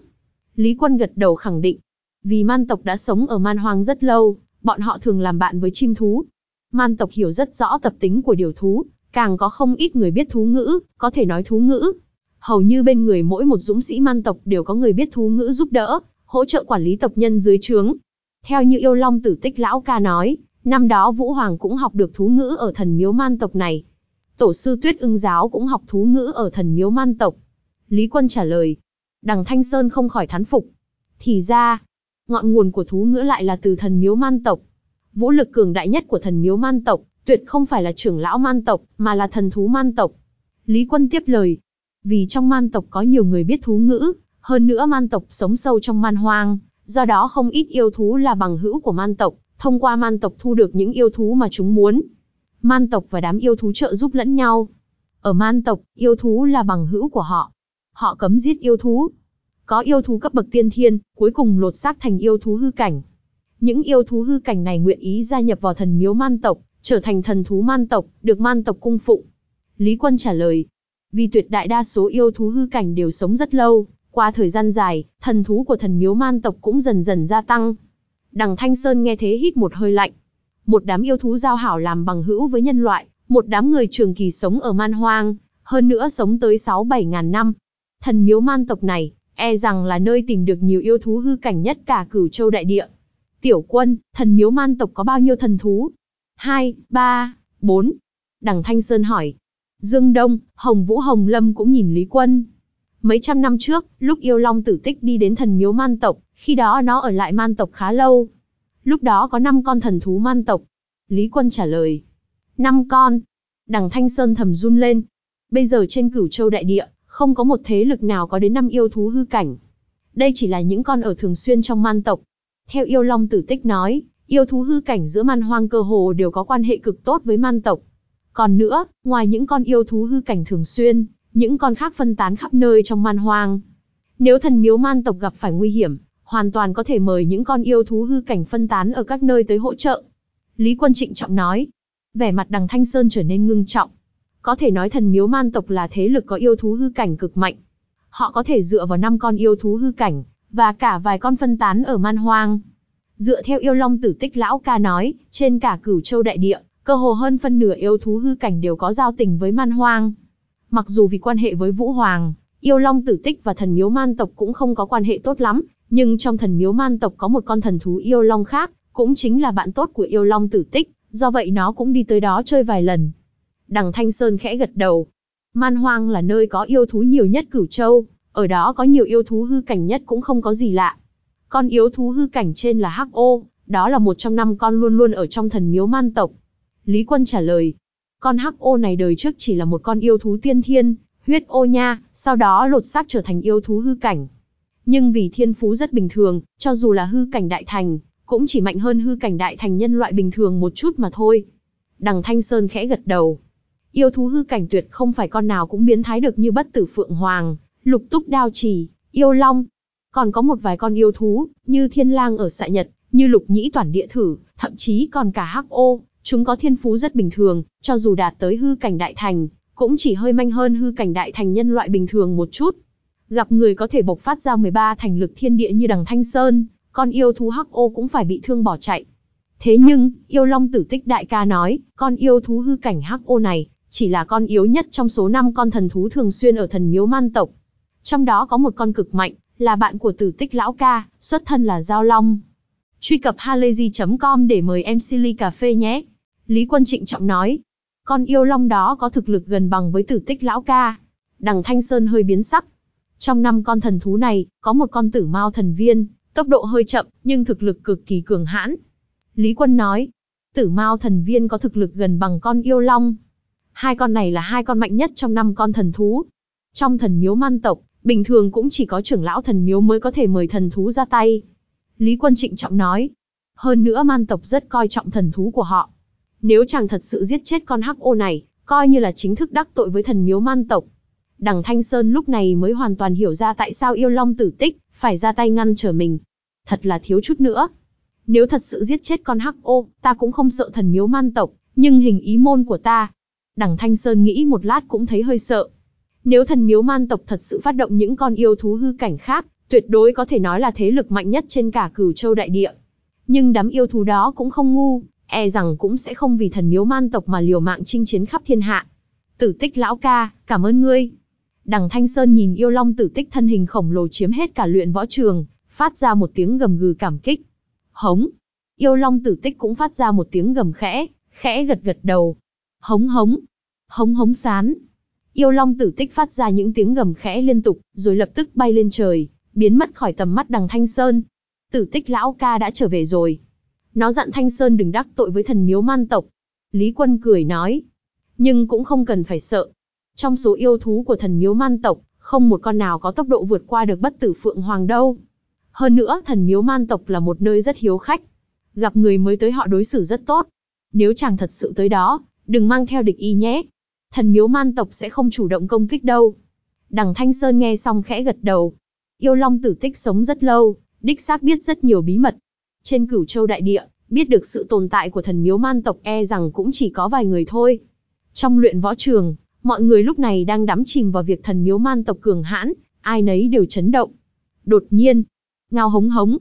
Lý Quân gật đầu khẳng định. Vì man tộc đã sống ở man hoang rất lâu, bọn họ thường làm bạn với chim thú. Man tộc hiểu rất rõ tập tính của điều thú, càng có không ít người biết thú ngữ, có thể nói thú ngữ. Hầu như bên người mỗi một dũng sĩ man tộc đều có người biết thú ngữ giúp đỡ, hỗ trợ quản lý tộc nhân dưới trướng. Theo như yêu long tử tích lão ca nói, Năm đó Vũ Hoàng cũng học được thú ngữ ở thần miếu man tộc này. Tổ sư Tuyết ưng giáo cũng học thú ngữ ở thần miếu man tộc. Lý Quân trả lời. Đằng Thanh Sơn không khỏi thán phục. Thì ra, ngọn nguồn của thú ngữ lại là từ thần miếu man tộc. Vũ lực cường đại nhất của thần miếu man tộc, tuyệt không phải là trưởng lão man tộc, mà là thần thú man tộc. Lý Quân tiếp lời. Vì trong man tộc có nhiều người biết thú ngữ, hơn nữa man tộc sống sâu trong man hoang, do đó không ít yêu thú là bằng hữu của man tộc, thông qua man tộc thu được những yêu thú mà chúng muốn. Man tộc và đám yêu thú trợ giúp lẫn nhau. Ở man tộc, yêu thú là bằng hữu của họ. Họ cấm giết yêu thú. Có yêu thú cấp bậc tiên thiên, cuối cùng lột xác thành yêu thú hư cảnh. Những yêu thú hư cảnh này nguyện ý gia nhập vào thần miếu man tộc, trở thành thần thú man tộc, được man tộc cung phụng. Lý Quân trả lời, vì tuyệt đại đa số yêu thú hư cảnh đều sống rất lâu, qua thời gian dài, thần thú của thần miếu man tộc cũng dần dần gia tăng, Đằng Thanh Sơn nghe thế hít một hơi lạnh. Một đám yêu thú giao hảo làm bằng hữu với nhân loại, một đám người trường kỳ sống ở man hoang, hơn nữa sống tới 6-7 ngàn năm. Thần miếu man tộc này, e rằng là nơi tìm được nhiều yêu thú hư cảnh nhất cả cửu châu đại địa. Tiểu quân, thần miếu man tộc có bao nhiêu thần thú? Hai, ba, bốn. Đằng Thanh Sơn hỏi. Dương Đông, Hồng Vũ Hồng Lâm cũng nhìn Lý Quân. Mấy trăm năm trước, lúc yêu long tử tích đi đến thần miếu man tộc, khi đó nó ở lại man tộc khá lâu. Lúc đó có 5 con thần thú man tộc. Lý Quân trả lời. 5 con. Đằng Thanh Sơn thầm run lên. Bây giờ trên cửu châu đại địa, không có một thế lực nào có đến năm yêu thú hư cảnh. Đây chỉ là những con ở thường xuyên trong man tộc. Theo yêu long tử tích nói, yêu thú hư cảnh giữa man hoang cơ hồ đều có quan hệ cực tốt với man tộc. Còn nữa, ngoài những con yêu thú hư cảnh thường xuyên, những con khác phân tán khắp nơi trong man hoang. Nếu thần miếu man tộc gặp phải nguy hiểm, hoàn toàn có thể mời những con yêu thú hư cảnh phân tán ở các nơi tới hỗ trợ. Lý Quân trịnh trọng nói. Vẻ mặt đằng Thanh Sơn trở nên ngưng trọng. Có thể nói thần miếu man tộc là thế lực có yêu thú hư cảnh cực mạnh. Họ có thể dựa vào năm con yêu thú hư cảnh, và cả vài con phân tán ở man hoang. Dựa theo yêu long tử tích lão ca nói, trên cả cửu châu đại địa, cơ hồ hơn phân nửa yêu thú hư cảnh đều có giao tình với man hoang. Mặc dù vì quan hệ với Vũ Hoàng, yêu long tử tích và thần miếu man tộc cũng không có quan hệ tốt lắm, nhưng trong thần miếu man tộc có một con thần thú yêu long khác, cũng chính là bạn tốt của yêu long tử tích, do vậy nó cũng đi tới đó chơi vài lần. Đằng Thanh Sơn khẽ gật đầu. Man hoang là nơi có yêu thú nhiều nhất cửu châu, ở đó có nhiều yêu thú hư cảnh nhất cũng không có gì lạ. Con yêu thú hư cảnh trên là Hắc Ô, đó là một trong năm con luôn luôn ở trong thần miếu man tộc. Lý Quân trả lời, con Hắc Ô này đời trước chỉ là một con yêu thú tiên thiên, huyết ô nha, sau đó lột xác trở thành yêu thú hư cảnh. Nhưng vì thiên phú rất bình thường, cho dù là hư cảnh đại thành, cũng chỉ mạnh hơn hư cảnh đại thành nhân loại bình thường một chút mà thôi. Đằng Thanh Sơn khẽ gật đầu. Yêu thú hư cảnh tuyệt không phải con nào cũng biến thái được như bất tử phượng hoàng, lục túc đao trì, yêu long. Còn có một vài con yêu thú, như thiên lang ở xạ nhật, như lục nhĩ toàn địa thử, thậm chí còn cả hắc ô, chúng có thiên phú rất bình thường, cho dù đạt tới hư cảnh đại thành, cũng chỉ hơi manh hơn hư cảnh đại thành nhân loại bình thường một chút. Gặp người có thể bộc phát ra 13 thành lực thiên địa như đằng Thanh Sơn, con yêu thú hắc ô cũng phải bị thương bỏ chạy. Thế nhưng, yêu long tử tích đại ca nói, con yêu thú hư cảnh hắc ô này, chỉ là con yếu nhất trong số 5 con thần thú thường xuyên ở thần miếu man tộc. Trong đó có một con cực mạnh, là bạn của tử tích lão ca, xuất thân là Giao Long. Truy cập halayzi.com để mời em Silly Cà Phê nhé. Lý Quân Trịnh trọng nói, con yêu long đó có thực lực gần bằng với tử tích lão ca. Đằng Thanh Sơn hơi biến sắc. Trong năm con thần thú này, có một con tử mao thần viên, tốc độ hơi chậm, nhưng thực lực cực kỳ cường hãn. Lý Quân nói, tử mao thần viên có thực lực gần bằng con yêu long. Hai con này là hai con mạnh nhất trong năm con thần thú. Trong thần miếu man tộc, bình thường cũng chỉ có trưởng lão thần miếu mới có thể mời thần thú ra tay. Lý Quân trịnh trọng nói, hơn nữa man tộc rất coi trọng thần thú của họ. Nếu chàng thật sự giết chết con hắc ô này, coi như là chính thức đắc tội với thần miếu man tộc. Đằng Thanh Sơn lúc này mới hoàn toàn hiểu ra tại sao yêu long tử tích, phải ra tay ngăn trở mình. Thật là thiếu chút nữa. Nếu thật sự giết chết con hắc ô, ta cũng không sợ thần miếu man tộc, nhưng hình ý môn của ta. Đằng Thanh Sơn nghĩ một lát cũng thấy hơi sợ. Nếu thần miếu man tộc thật sự phát động những con yêu thú hư cảnh khác, tuyệt đối có thể nói là thế lực mạnh nhất trên cả cửu châu đại địa. Nhưng đám yêu thú đó cũng không ngu, e rằng cũng sẽ không vì thần miếu man tộc mà liều mạng chinh chiến khắp thiên hạ. Tử tích lão ca, cảm ơn ngươi. Đằng Thanh Sơn nhìn yêu long tử tích thân hình khổng lồ chiếm hết cả luyện võ trường, phát ra một tiếng gầm gừ cảm kích. Hống. Yêu long tử tích cũng phát ra một tiếng gầm khẽ, khẽ gật gật đầu. Hống hống. Hống hống sán. Yêu long tử tích phát ra những tiếng gầm khẽ liên tục, rồi lập tức bay lên trời, biến mất khỏi tầm mắt đằng Thanh Sơn. Tử tích lão ca đã trở về rồi. Nó dặn Thanh Sơn đừng đắc tội với thần miếu man tộc. Lý Quân cười nói. Nhưng cũng không cần phải sợ. Trong số yêu thú của thần miếu man tộc, không một con nào có tốc độ vượt qua được bất tử phượng hoàng đâu. Hơn nữa, thần miếu man tộc là một nơi rất hiếu khách. Gặp người mới tới họ đối xử rất tốt. Nếu chàng thật sự tới đó, đừng mang theo địch y nhé. Thần miếu man tộc sẽ không chủ động công kích đâu. Đằng Thanh Sơn nghe xong khẽ gật đầu. Yêu Long tử tích sống rất lâu, đích xác biết rất nhiều bí mật. Trên cửu châu đại địa, biết được sự tồn tại của thần miếu man tộc e rằng cũng chỉ có vài người thôi. Trong luyện võ trường, mọi người lúc này đang đắm chìm vào việc thần miếu man tộc cường hãn, ai nấy đều chấn động. Đột nhiên, ngao hống hống,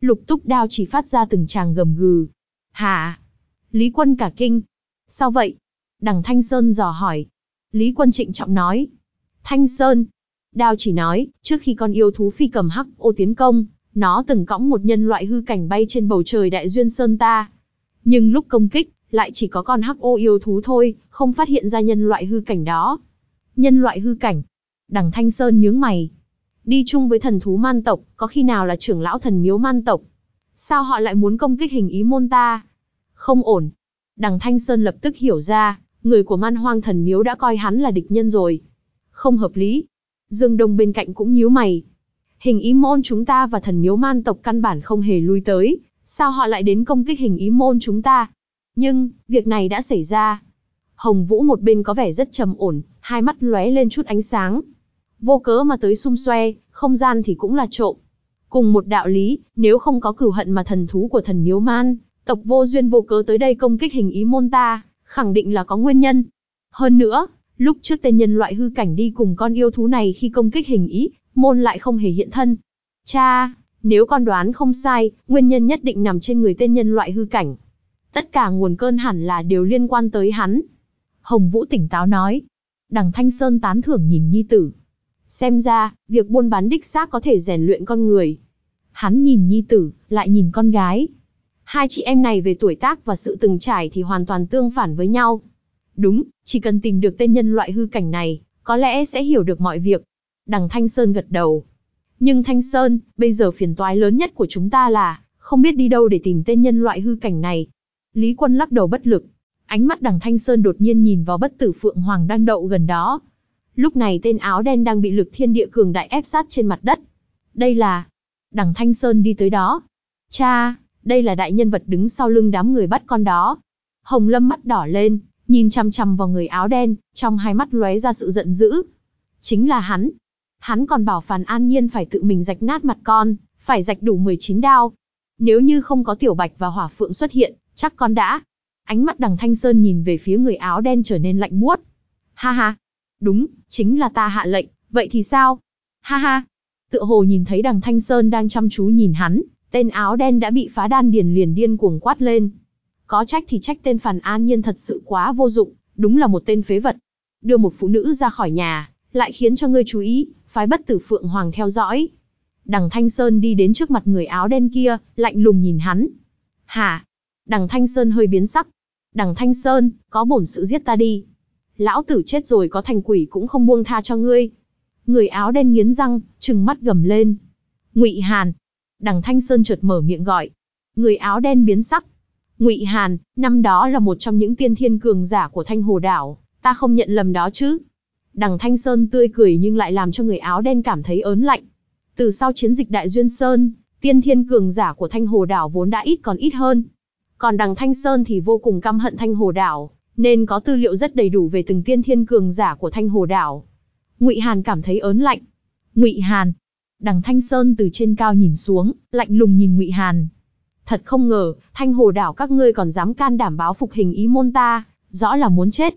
lục túc đao chỉ phát ra từng tràng gầm gừ. hà Lý quân cả kinh. Sao vậy? Đằng Thanh Sơn dò hỏi. Lý quân trịnh trọng nói. Thanh Sơn. Đao chỉ nói, trước khi con yêu thú phi cầm hắc ô tiến công, nó từng cõng một nhân loại hư cảnh bay trên bầu trời đại duyên sơn ta. Nhưng lúc công kích, lại chỉ có con hắc ô yêu thú thôi, không phát hiện ra nhân loại hư cảnh đó. Nhân loại hư cảnh. Đằng Thanh Sơn nhướng mày. Đi chung với thần thú man tộc, có khi nào là trưởng lão thần miếu man tộc? Sao họ lại muốn công kích hình ý môn ta? Không ổn. Đằng Thanh Sơn lập tức hiểu ra, người của man hoang thần miếu đã coi hắn là địch nhân rồi. Không hợp lý. Dương Đông bên cạnh cũng nhíu mày. Hình ý môn chúng ta và thần miếu man tộc căn bản không hề lui tới, sao họ lại đến công kích hình ý môn chúng ta? Nhưng, việc này đã xảy ra. Hồng Vũ một bên có vẻ rất trầm ổn, hai mắt lóe lên chút ánh sáng. Vô cớ mà tới xung xoe, không gian thì cũng là trộm. Cùng một đạo lý, nếu không có cửu hận mà thần thú của thần miếu man, tộc vô duyên vô cớ tới đây công kích hình ý môn ta, khẳng định là có nguyên nhân. Hơn nữa, lúc trước tên nhân loại hư cảnh đi cùng con yêu thú này khi công kích hình ý, môn lại không hề hiện thân. Cha, nếu con đoán không sai, nguyên nhân nhất định nằm trên người tên nhân loại hư cảnh. Tất cả nguồn cơn hẳn là đều liên quan tới hắn. Hồng Vũ tỉnh táo nói. Đằng Thanh Sơn tán thưởng nhìn Nhi Tử. Xem ra, việc buôn bán đích xác có thể rèn luyện con người. Hắn nhìn Nhi Tử, lại nhìn con gái. Hai chị em này về tuổi tác và sự từng trải thì hoàn toàn tương phản với nhau. Đúng, chỉ cần tìm được tên nhân loại hư cảnh này, có lẽ sẽ hiểu được mọi việc. Đằng Thanh Sơn gật đầu. Nhưng Thanh Sơn, bây giờ phiền toái lớn nhất của chúng ta là, không biết đi đâu để tìm tên nhân loại hư cảnh này. Lý Quân lắc đầu bất lực. Ánh mắt đằng Thanh Sơn đột nhiên nhìn vào bất tử Phượng Hoàng đang đậu gần đó. Lúc này tên áo đen đang bị lực thiên địa cường đại ép sát trên mặt đất. Đây là... Đằng Thanh Sơn đi tới đó. Cha, đây là đại nhân vật đứng sau lưng đám người bắt con đó. Hồng Lâm mắt đỏ lên, nhìn chăm chăm vào người áo đen, trong hai mắt lóe ra sự giận dữ. Chính là hắn. Hắn còn bảo Phàn An Nhiên phải tự mình rạch nát mặt con, phải rạch đủ 19 đao. Nếu như không có Tiểu Bạch và Hỏa Phượng xuất hiện, chắc con đã. Ánh mắt đằng Thanh Sơn nhìn về phía người áo đen trở nên lạnh buốt. Ha ha. Đúng, chính là ta hạ lệnh, vậy thì sao? Ha ha. Tựa hồ nhìn thấy đằng Thanh Sơn đang chăm chú nhìn hắn, tên áo đen đã bị phá đan điền liền điên cuồng quát lên. Có trách thì trách tên Phàn An Nhiên thật sự quá vô dụng, đúng là một tên phế vật. Đưa một phụ nữ ra khỏi nhà, lại khiến cho ngươi chú ý, phái bất tử Phượng Hoàng theo dõi. Đằng Thanh Sơn đi đến trước mặt người áo đen kia, lạnh lùng nhìn hắn. Hả? Đằng Thanh Sơn hơi biến sắc. Đằng Thanh Sơn, có bổn sự giết ta đi. Lão tử chết rồi có thành quỷ cũng không buông tha cho ngươi. Người áo đen nghiến răng, trừng mắt gầm lên. Ngụy Hàn. Đằng Thanh Sơn chợt mở miệng gọi. Người áo đen biến sắc. Ngụy Hàn, năm đó là một trong những tiên thiên cường giả của Thanh Hồ Đảo, ta không nhận lầm đó chứ. Đằng Thanh Sơn tươi cười nhưng lại làm cho người áo đen cảm thấy ớn lạnh. Từ sau chiến dịch Đại Duyên Sơn, tiên thiên cường giả của Thanh Hồ Đảo vốn đã ít còn ít hơn. Còn đằng Thanh Sơn thì vô cùng căm hận Thanh Hồ Đảo, nên có tư liệu rất đầy đủ về từng tiên thiên cường giả của Thanh Hồ Đảo. Ngụy Hàn cảm thấy ớn lạnh. Ngụy Hàn. Đằng Thanh Sơn từ trên cao nhìn xuống, lạnh lùng nhìn Ngụy Hàn. Thật không ngờ, Thanh Hồ Đảo các ngươi còn dám can đảm báo phục hình ý môn ta, rõ là muốn chết.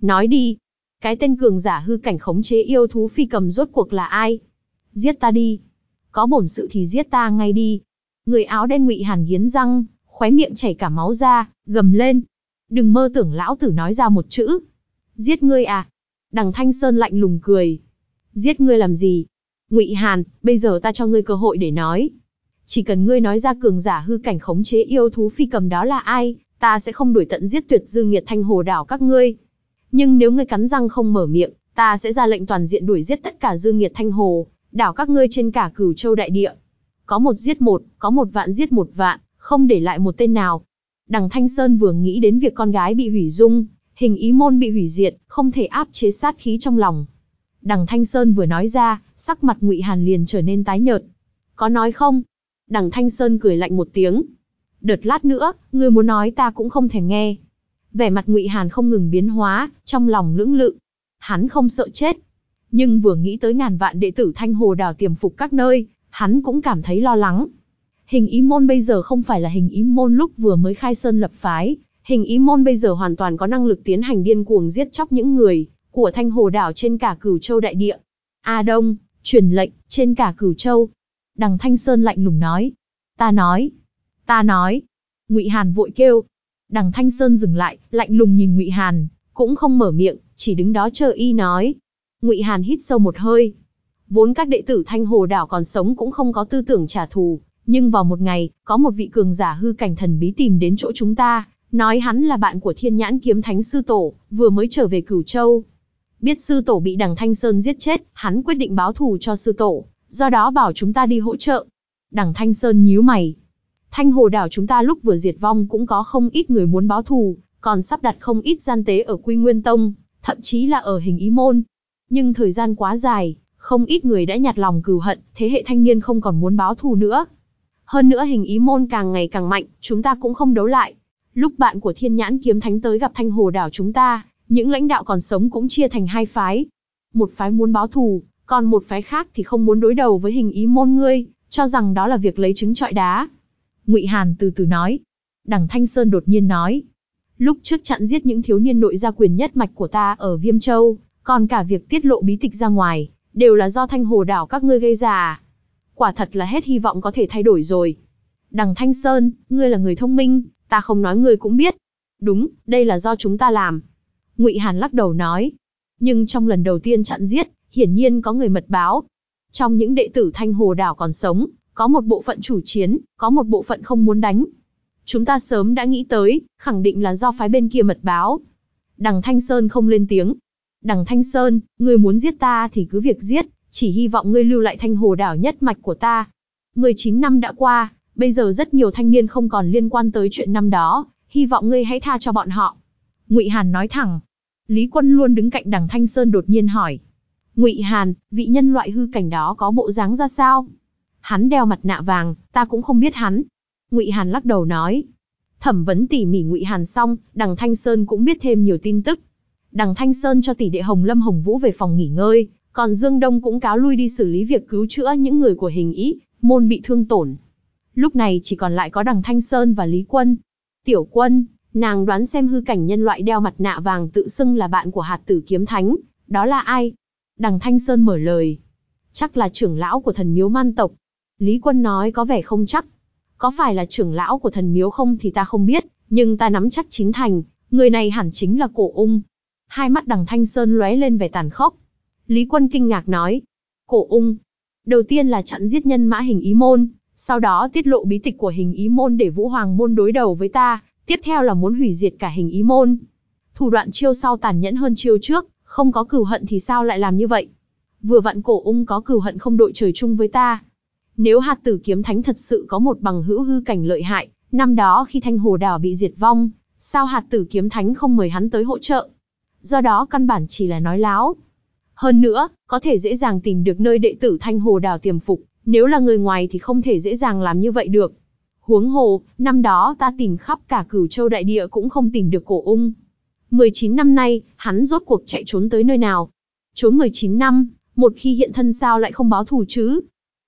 Nói đi, cái tên cường giả hư cảnh khống chế yêu thú phi cầm rốt cuộc là ai? Giết ta đi. Có bổn sự thì giết ta ngay đi. Người áo đen ngụy hàn nghiến răng, khóe miệng chảy cả máu ra, gầm lên. Đừng mơ tưởng lão tử nói ra một chữ. Giết ngươi à? Đằng Thanh Sơn lạnh lùng cười. Giết ngươi làm gì? Ngụy Hàn, bây giờ ta cho ngươi cơ hội để nói. Chỉ cần ngươi nói ra cường giả hư cảnh khống chế yêu thú phi cầm đó là ai, ta sẽ không đuổi tận giết tuyệt dư nghiệt thanh hồ đảo các ngươi. Nhưng nếu ngươi cắn răng không mở miệng, ta sẽ ra lệnh toàn diện đuổi giết tất cả dư nghiệt thanh hồ, đảo các ngươi trên cả cửu châu đại địa. Có một giết một, có một vạn giết một vạn, không để lại một tên nào. Đằng Thanh Sơn vừa nghĩ đến việc con gái bị hủy dung, hình ý môn bị hủy diệt, không thể áp chế sát khí trong lòng. Đằng Thanh Sơn vừa nói ra, sắc mặt Ngụy Hàn liền trở nên tái nhợt. Có nói không? Đằng Thanh Sơn cười lạnh một tiếng. Đợt lát nữa, ngươi muốn nói ta cũng không thèm nghe. Vẻ mặt Ngụy Hàn không ngừng biến hóa, trong lòng lưỡng lự. Hắn không sợ chết, nhưng vừa nghĩ tới ngàn vạn đệ tử Thanh Hồ Đào tiềm phục các nơi, hắn cũng cảm thấy lo lắng. Hình ý môn bây giờ không phải là hình ý môn lúc vừa mới khai sơn lập phái, hình ý môn bây giờ hoàn toàn có năng lực tiến hành điên cuồng giết chóc những người của Thanh Hồ Đảo trên cả Cửu Châu đại địa. A Đông, truyền lệnh trên cả Cửu Châu. Đằng Thanh Sơn lạnh lùng nói, ta nói, ta nói. Ngụy Hàn vội kêu, Đằng Thanh Sơn dừng lại, lạnh lùng nhìn Ngụy Hàn, cũng không mở miệng, chỉ đứng đó chờ y nói. Ngụy Hàn hít sâu một hơi. Vốn các đệ tử Thanh Hồ đảo còn sống cũng không có tư tưởng trả thù, nhưng vào một ngày, có một vị cường giả hư cảnh thần bí tìm đến chỗ chúng ta, nói hắn là bạn của Thiên Nhãn Kiếm Thánh sư tổ, vừa mới trở về Cửu Châu. Biết sư tổ bị đằng Thanh Sơn giết chết, hắn quyết định báo thù cho sư tổ, do đó bảo chúng ta đi hỗ trợ. Đằng Thanh Sơn nhíu mày. Thanh hồ đảo chúng ta lúc vừa diệt vong cũng có không ít người muốn báo thù, còn sắp đặt không ít gian tế ở Quy Nguyên Tông, thậm chí là ở hình ý môn. Nhưng thời gian quá dài, không ít người đã nhạt lòng cừu hận, thế hệ thanh niên không còn muốn báo thù nữa. Hơn nữa hình ý môn càng ngày càng mạnh, chúng ta cũng không đấu lại. Lúc bạn của thiên nhãn kiếm thánh tới gặp thanh hồ đảo chúng ta, những lãnh đạo còn sống cũng chia thành hai phái. Một phái muốn báo thù, còn một phái khác thì không muốn đối đầu với hình ý môn ngươi, cho rằng đó là việc lấy trứng trọi đá. Ngụy Hàn từ từ nói. Đằng Thanh Sơn đột nhiên nói. Lúc trước chặn giết những thiếu niên nội gia quyền nhất mạch của ta ở Viêm Châu, còn cả việc tiết lộ bí tịch ra ngoài, đều là do thanh hồ đảo các ngươi gây ra. Quả thật là hết hy vọng có thể thay đổi rồi. Đằng Thanh Sơn, ngươi là người thông minh, ta không nói ngươi cũng biết. Đúng, đây là do chúng ta làm. Ngụy Hàn lắc đầu nói. Nhưng trong lần đầu tiên chặn giết, hiển nhiên có người mật báo. Trong những đệ tử Thanh Hồ Đảo còn sống, có một bộ phận chủ chiến, có một bộ phận không muốn đánh. Chúng ta sớm đã nghĩ tới, khẳng định là do phái bên kia mật báo. Đằng Thanh Sơn không lên tiếng. Đằng Thanh Sơn, ngươi muốn giết ta thì cứ việc giết, chỉ hy vọng ngươi lưu lại thanh hồ đảo nhất mạch của ta. 19 năm đã qua, bây giờ rất nhiều thanh niên không còn liên quan tới chuyện năm đó, hy vọng ngươi hãy tha cho bọn họ. Ngụy Hàn nói thẳng. Lý Quân luôn đứng cạnh đằng Thanh Sơn đột nhiên hỏi. Ngụy Hàn, vị nhân loại hư cảnh đó có bộ dáng ra sao? Hắn đeo mặt nạ vàng, ta cũng không biết hắn. Ngụy Hàn lắc đầu nói. Thẩm vấn tỉ mỉ Ngụy Hàn xong, đằng Thanh Sơn cũng biết thêm nhiều tin tức. Đằng Thanh Sơn cho tỷ đệ Hồng Lâm Hồng Vũ về phòng nghỉ ngơi, còn Dương Đông cũng cáo lui đi xử lý việc cứu chữa những người của hình ý, môn bị thương tổn. Lúc này chỉ còn lại có đằng Thanh Sơn và Lý Quân. Tiểu Quân, nàng đoán xem hư cảnh nhân loại đeo mặt nạ vàng tự xưng là bạn của hạt tử kiếm thánh, đó là ai? Đằng Thanh Sơn mở lời. Chắc là trưởng lão của thần miếu man tộc. Lý Quân nói có vẻ không chắc. Có phải là trưởng lão của thần miếu không thì ta không biết, nhưng ta nắm chắc chín thành, người này hẳn chính là cổ ung. Hai mắt đằng Thanh Sơn lóe lên vẻ tàn khốc. Lý Quân kinh ngạc nói. Cổ ung. Đầu tiên là chặn giết nhân mã hình ý môn, sau đó tiết lộ bí tịch của hình ý môn để Vũ Hoàng môn đối đầu với ta, tiếp theo là muốn hủy diệt cả hình ý môn. Thủ đoạn chiêu sau tàn nhẫn hơn chiêu trước, không có cửu hận thì sao lại làm như vậy? Vừa vặn cổ ung có cửu hận không đội trời chung với ta. Nếu hạt tử kiếm thánh thật sự có một bằng hữu hư cảnh lợi hại, năm đó khi thanh hồ đảo bị diệt vong, sao hạt tử kiếm thánh không mời hắn tới hỗ trợ? Do đó căn bản chỉ là nói láo. Hơn nữa, có thể dễ dàng tìm được nơi đệ tử thanh hồ đảo tiềm phục, nếu là người ngoài thì không thể dễ dàng làm như vậy được. Huống hồ, năm đó ta tìm khắp cả cửu châu đại địa cũng không tìm được cổ ung. 19 năm nay, hắn rốt cuộc chạy trốn tới nơi nào? Trốn 19 năm, một khi hiện thân sao lại không báo thù chứ?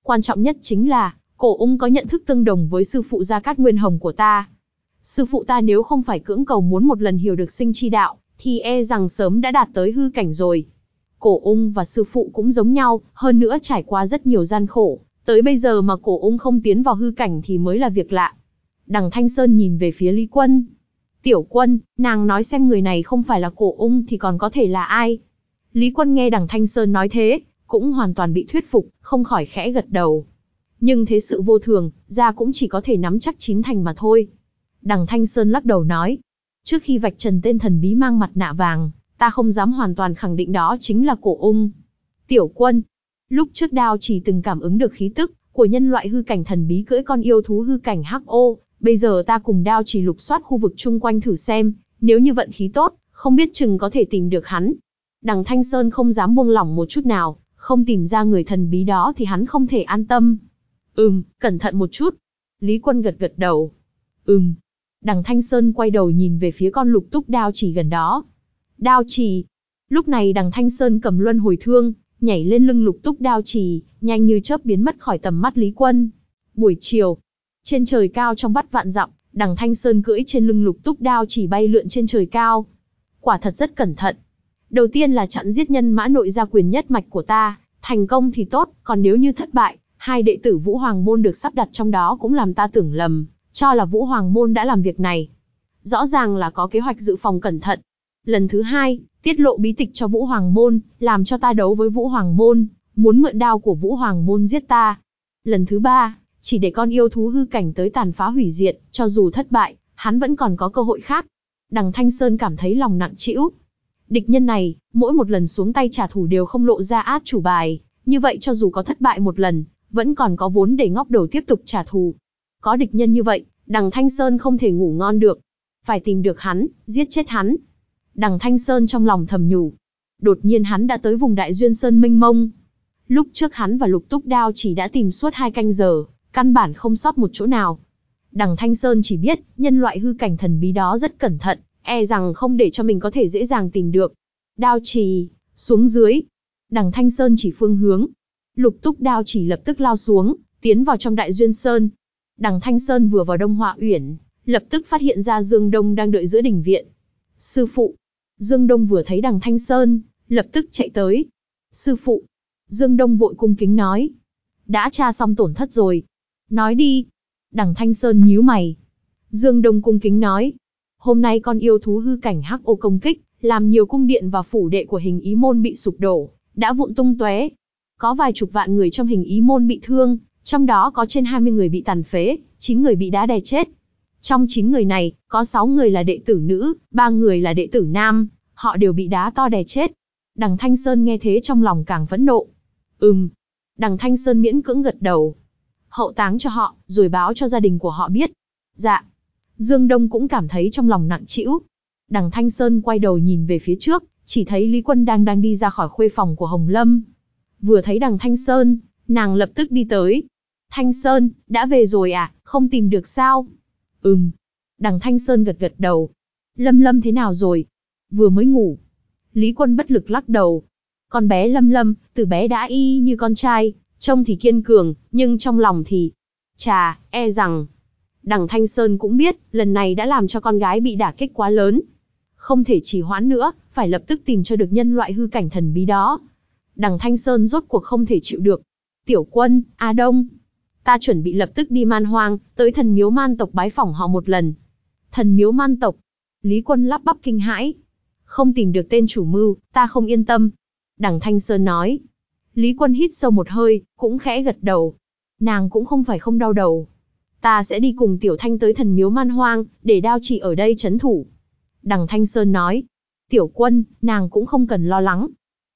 Quan trọng nhất chính là, cổ ung có nhận thức tương đồng với sư phụ Gia Cát Nguyên Hồng của ta. Sư phụ ta nếu không phải cưỡng cầu muốn một lần hiểu được sinh chi đạo, thì e rằng sớm đã đạt tới hư cảnh rồi. Cổ ung và sư phụ cũng giống nhau, hơn nữa trải qua rất nhiều gian khổ, tới bây giờ mà cổ ung không tiến vào hư cảnh thì mới là việc lạ. Đằng Thanh Sơn nhìn về phía Lý Quân. Tiểu quân, nàng nói xem người này không phải là cổ ung thì còn có thể là ai. Lý Quân nghe đằng Thanh Sơn nói thế, cũng hoàn toàn bị thuyết phục, không khỏi khẽ gật đầu. Nhưng thế sự vô thường, ra cũng chỉ có thể nắm chắc chín thành mà thôi. Đằng Thanh Sơn lắc đầu nói, trước khi vạch trần tên thần bí mang mặt nạ vàng, ta không dám hoàn toàn khẳng định đó chính là cổ ung. Tiểu quân, lúc trước đao chỉ từng cảm ứng được khí tức của nhân loại hư cảnh thần bí cưỡi con yêu thú hư cảnh hắc ô, bây giờ ta cùng đao chỉ lục soát khu vực chung quanh thử xem, nếu như vận khí tốt, không biết chừng có thể tìm được hắn. Đằng Thanh Sơn không dám buông lỏng một chút nào, không tìm ra người thần bí đó thì hắn không thể an tâm. Ừm, cẩn thận một chút. Lý Quân gật gật đầu. Ừm. Đằng Thanh Sơn quay đầu nhìn về phía con lục túc đao chỉ gần đó. Đao chỉ. Lúc này đằng Thanh Sơn cầm luân hồi thương, nhảy lên lưng lục túc đao chỉ, nhanh như chớp biến mất khỏi tầm mắt Lý Quân. Buổi chiều, trên trời cao trong vắt vạn dặm, đằng Thanh Sơn cưỡi trên lưng lục túc đao chỉ bay lượn trên trời cao. Quả thật rất cẩn thận. Đầu tiên là chặn giết nhân mã nội gia quyền nhất mạch của ta, thành công thì tốt, còn nếu như thất bại, hai đệ tử Vũ Hoàng Môn được sắp đặt trong đó cũng làm ta tưởng lầm, cho là Vũ Hoàng Môn đã làm việc này. Rõ ràng là có kế hoạch dự phòng cẩn thận. Lần thứ hai, tiết lộ bí tịch cho Vũ Hoàng Môn, làm cho ta đấu với Vũ Hoàng Môn, muốn mượn đao của Vũ Hoàng Môn giết ta. Lần thứ ba, chỉ để con yêu thú hư cảnh tới tàn phá hủy diệt, cho dù thất bại, hắn vẫn còn có cơ hội khác. Đằng Thanh Sơn cảm thấy lòng nặng trĩu. Địch nhân này, mỗi một lần xuống tay trả thù đều không lộ ra át chủ bài, như vậy cho dù có thất bại một lần, vẫn còn có vốn để ngóc đầu tiếp tục trả thù. Có địch nhân như vậy, đằng Thanh Sơn không thể ngủ ngon được. Phải tìm được hắn, giết chết hắn. Đằng Thanh Sơn trong lòng thầm nhủ. Đột nhiên hắn đã tới vùng đại duyên sơn minh mông. Lúc trước hắn và lục túc đao chỉ đã tìm suốt hai canh giờ, căn bản không sót một chỗ nào. Đằng Thanh Sơn chỉ biết, nhân loại hư cảnh thần bí đó rất cẩn thận, e rằng không để cho mình có thể dễ dàng tìm được. Đao trì, xuống dưới. Đằng Thanh Sơn chỉ phương hướng. Lục túc đao chỉ lập tức lao xuống, tiến vào trong đại duyên sơn. Đằng Thanh Sơn vừa vào Đông Họa Uyển, lập tức phát hiện ra Dương Đông đang đợi giữa đỉnh viện. Sư phụ. Dương Đông vừa thấy đằng Thanh Sơn, lập tức chạy tới. Sư phụ. Dương Đông vội cung kính nói. Đã tra xong tổn thất rồi. Nói đi. Đằng Thanh Sơn nhíu mày. Dương Đông cung kính nói. Hôm nay con yêu thú hư cảnh hắc ô công kích, làm nhiều cung điện và phủ đệ của hình ý môn bị sụp đổ, đã vụn tung tóe. Có vài chục vạn người trong hình ý môn bị thương, trong đó có trên 20 người bị tàn phế, 9 người bị đá đè chết. Trong 9 người này, có 6 người là đệ tử nữ, 3 người là đệ tử nam, họ đều bị đá to đè chết. Đằng Thanh Sơn nghe thế trong lòng càng phẫn nộ. Ừm. Đằng Thanh Sơn miễn cưỡng gật đầu. Hậu táng cho họ, rồi báo cho gia đình của họ biết. Dạ. Dương Đông cũng cảm thấy trong lòng nặng trĩu. Đằng Thanh Sơn quay đầu nhìn về phía trước, chỉ thấy Lý Quân đang đang đi ra khỏi khuê phòng của Hồng Lâm. Vừa thấy đằng Thanh Sơn, nàng lập tức đi tới. Thanh Sơn, đã về rồi à, không tìm được sao? Ừm. Đằng Thanh Sơn gật gật đầu. Lâm Lâm thế nào rồi? Vừa mới ngủ. Lý Quân bất lực lắc đầu. Con bé Lâm Lâm, từ bé đã y như con trai, trông thì kiên cường, nhưng trong lòng thì... Chà, e rằng... Đằng Thanh Sơn cũng biết, lần này đã làm cho con gái bị đả kích quá lớn. Không thể trì hoãn nữa, phải lập tức tìm cho được nhân loại hư cảnh thần bí đó. Đằng Thanh Sơn rốt cuộc không thể chịu được. Tiểu quân, A Đông. Ta chuẩn bị lập tức đi man hoang, tới thần miếu man tộc bái phỏng họ một lần. Thần miếu man tộc. Lý quân lắp bắp kinh hãi. Không tìm được tên chủ mưu, ta không yên tâm. Đằng Thanh Sơn nói. Lý quân hít sâu một hơi, cũng khẽ gật đầu. Nàng cũng không phải không đau đầu. Ta sẽ đi cùng Tiểu Thanh tới thần miếu man hoang, để đao chỉ ở đây chấn thủ. Đằng Thanh Sơn nói. Tiểu quân, nàng cũng không cần lo lắng.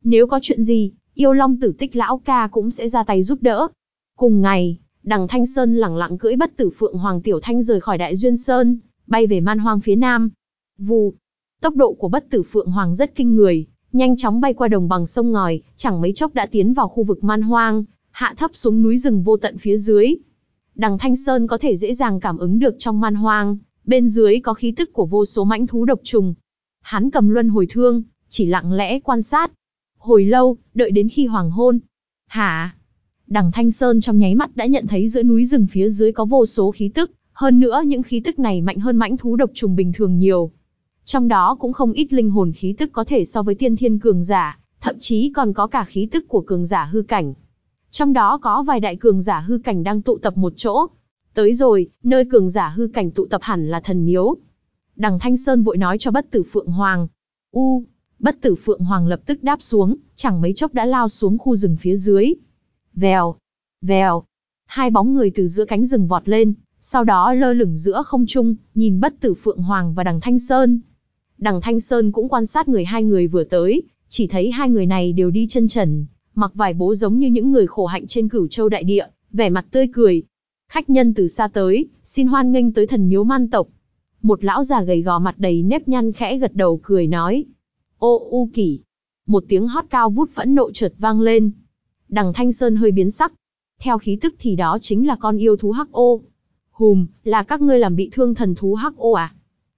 Nếu có chuyện gì, yêu long tử tích lão ca cũng sẽ ra tay giúp đỡ. Cùng ngày, đằng Thanh Sơn lẳng lặng cưỡi bất tử phượng Hoàng Tiểu Thanh rời khỏi Đại Duyên Sơn, bay về man hoang phía nam. Vù, tốc độ của bất tử phượng Hoàng rất kinh người, nhanh chóng bay qua đồng bằng sông ngòi, chẳng mấy chốc đã tiến vào khu vực man hoang, hạ thấp xuống núi rừng vô tận phía dưới. Đằng Thanh Sơn có thể dễ dàng cảm ứng được trong man hoang, bên dưới có khí tức của vô số mãnh thú độc trùng. Hắn cầm luân hồi thương, chỉ lặng lẽ quan sát. Hồi lâu, đợi đến khi hoàng hôn. Hả? Đằng Thanh Sơn trong nháy mắt đã nhận thấy giữa núi rừng phía dưới có vô số khí tức, hơn nữa những khí tức này mạnh hơn mãnh thú độc trùng bình thường nhiều. Trong đó cũng không ít linh hồn khí tức có thể so với tiên thiên cường giả, thậm chí còn có cả khí tức của cường giả hư cảnh. Trong đó có vài đại cường giả hư cảnh đang tụ tập một chỗ. Tới rồi, nơi cường giả hư cảnh tụ tập hẳn là thần miếu. Đằng Thanh Sơn vội nói cho bất tử Phượng Hoàng. U, bất tử Phượng Hoàng lập tức đáp xuống, chẳng mấy chốc đã lao xuống khu rừng phía dưới. Vèo, vèo, hai bóng người từ giữa cánh rừng vọt lên, sau đó lơ lửng giữa không trung, nhìn bất tử Phượng Hoàng và đằng Thanh Sơn. Đằng Thanh Sơn cũng quan sát người hai người vừa tới, chỉ thấy hai người này đều đi chân trần, mặc vải bố giống như những người khổ hạnh trên cửu châu đại địa, vẻ mặt tươi cười. Khách nhân từ xa tới, xin hoan nghênh tới thần miếu man tộc. Một lão già gầy gò mặt đầy nếp nhăn khẽ gật đầu cười nói. Ô u kỷ. Một tiếng hót cao vút phẫn nộ chợt vang lên. Đằng Thanh Sơn hơi biến sắc. Theo khí tức thì đó chính là con yêu thú hắc ô. Hùm, là các ngươi làm bị thương thần thú hắc ô à?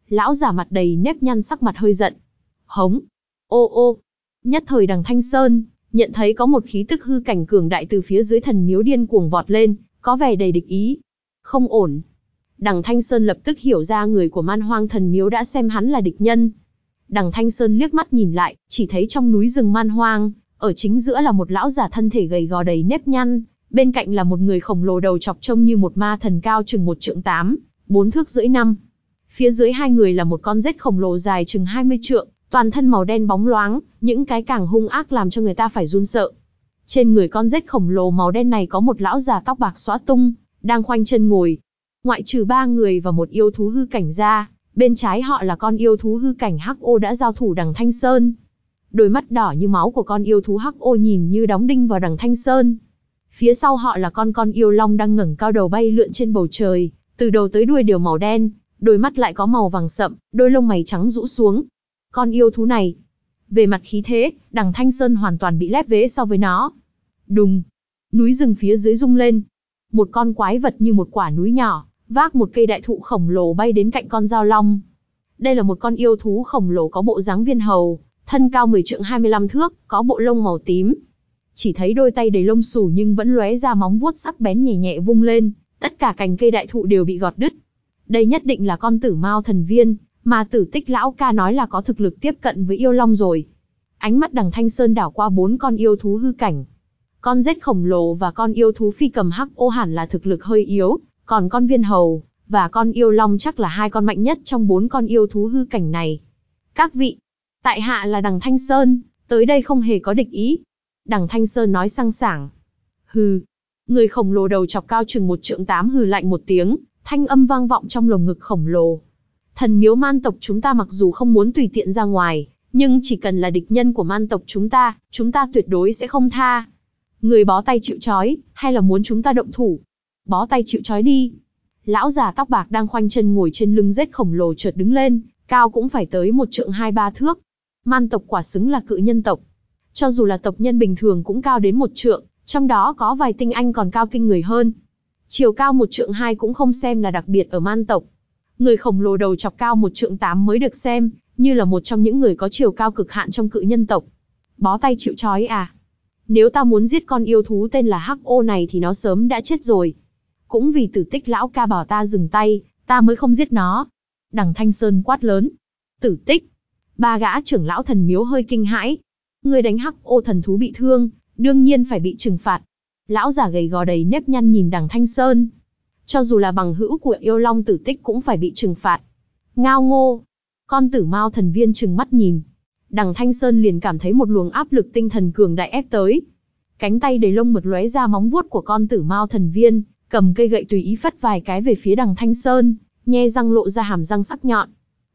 Lão già mặt đầy nếp nhăn sắc mặt hơi giận. Hống. Ô ô. Nhất thời đằng Thanh Sơn, nhận thấy có một khí tức hư cảnh cường đại từ phía dưới thần miếu điên cuồng vọt lên, có vẻ đầy địch ý. Không ổn. Đằng Thanh Sơn lập tức hiểu ra người của man hoang thần miếu đã xem hắn là địch nhân. Đằng Thanh Sơn liếc mắt nhìn lại, chỉ thấy trong núi rừng man hoang, ở chính giữa là một lão già thân thể gầy gò đầy nếp nhăn, bên cạnh là một người khổng lồ đầu chọc trông như một ma thần cao chừng một trượng tám, bốn thước rưỡi năm. Phía dưới hai người là một con rết khổng lồ dài chừng 20 trượng, toàn thân màu đen bóng loáng, những cái càng hung ác làm cho người ta phải run sợ. Trên người con rết khổng lồ màu đen này có một lão già tóc bạc xóa tung, đang khoanh chân ngồi. Ngoại trừ ba người và một yêu thú hư cảnh ra, bên trái họ là con yêu thú hư cảnh Hắc Ô đã giao thủ đằng Thanh Sơn. Đôi mắt đỏ như máu của con yêu thú hắc ô nhìn như đóng đinh vào đằng Thanh Sơn. Phía sau họ là con con yêu long đang ngẩng cao đầu bay lượn trên bầu trời, từ đầu tới đuôi đều màu đen, đôi mắt lại có màu vàng sậm, đôi lông mày trắng rũ xuống. Con yêu thú này, về mặt khí thế, đằng Thanh Sơn hoàn toàn bị lép vế so với nó. Đùng, núi rừng phía dưới rung lên. Một con quái vật như một quả núi nhỏ, vác một cây đại thụ khổng lồ bay đến cạnh con dao long. Đây là một con yêu thú khổng lồ có bộ dáng viên hầu, thân cao 10 trượng 25 thước, có bộ lông màu tím. Chỉ thấy đôi tay đầy lông xù nhưng vẫn lóe ra móng vuốt sắc bén nhẹ nhẹ vung lên, tất cả cành cây đại thụ đều bị gọt đứt. Đây nhất định là con tử mao thần viên, mà tử tích lão ca nói là có thực lực tiếp cận với yêu long rồi. Ánh mắt đằng Thanh Sơn đảo qua bốn con yêu thú hư cảnh. Con rết khổng lồ và con yêu thú phi cầm hắc ô hẳn là thực lực hơi yếu, còn con viên hầu, và con yêu long chắc là hai con mạnh nhất trong bốn con yêu thú hư cảnh này. Các vị, tại hạ là đằng Thanh Sơn, tới đây không hề có địch ý. Đằng Thanh Sơn nói sang sảng. Hừ, người khổng lồ đầu chọc cao chừng một trượng tám hừ lạnh một tiếng, thanh âm vang vọng trong lồng ngực khổng lồ. Thần miếu man tộc chúng ta mặc dù không muốn tùy tiện ra ngoài, nhưng chỉ cần là địch nhân của man tộc chúng ta, chúng ta tuyệt đối sẽ không tha. Người bó tay chịu trói, hay là muốn chúng ta động thủ? Bó tay chịu trói đi. Lão già tóc bạc đang khoanh chân ngồi trên lưng rết khổng lồ chợt đứng lên, cao cũng phải tới một trượng hai ba thước. Man tộc quả xứng là cự nhân tộc. Cho dù là tộc nhân bình thường cũng cao đến một trượng, trong đó có vài tinh anh còn cao kinh người hơn. Chiều cao một trượng hai cũng không xem là đặc biệt ở man tộc. Người khổng lồ đầu chọc cao một trượng tám mới được xem, như là một trong những người có chiều cao cực hạn trong cự nhân tộc. Bó tay chịu trói à? Nếu ta muốn giết con yêu thú tên là Hắc Ô này thì nó sớm đã chết rồi. Cũng vì tử tích lão ca bảo ta dừng tay, ta mới không giết nó. Đằng Thanh Sơn quát lớn. Tử tích. Ba gã trưởng lão thần miếu hơi kinh hãi. Người đánh Hắc Ô thần thú bị thương, đương nhiên phải bị trừng phạt. Lão già gầy gò đầy nếp nhăn nhìn đằng Thanh Sơn. Cho dù là bằng hữu của yêu long tử tích cũng phải bị trừng phạt. Ngao ngô, con tử mao thần viên trừng mắt nhìn. Đằng Thanh Sơn liền cảm thấy một luồng áp lực tinh thần cường đại ép tới. Cánh tay đầy lông mượt lóe ra móng vuốt của con tử mao thần viên, cầm cây gậy tùy ý phất vài cái về phía đằng Thanh Sơn, nhe răng lộ ra hàm răng sắc nhọn.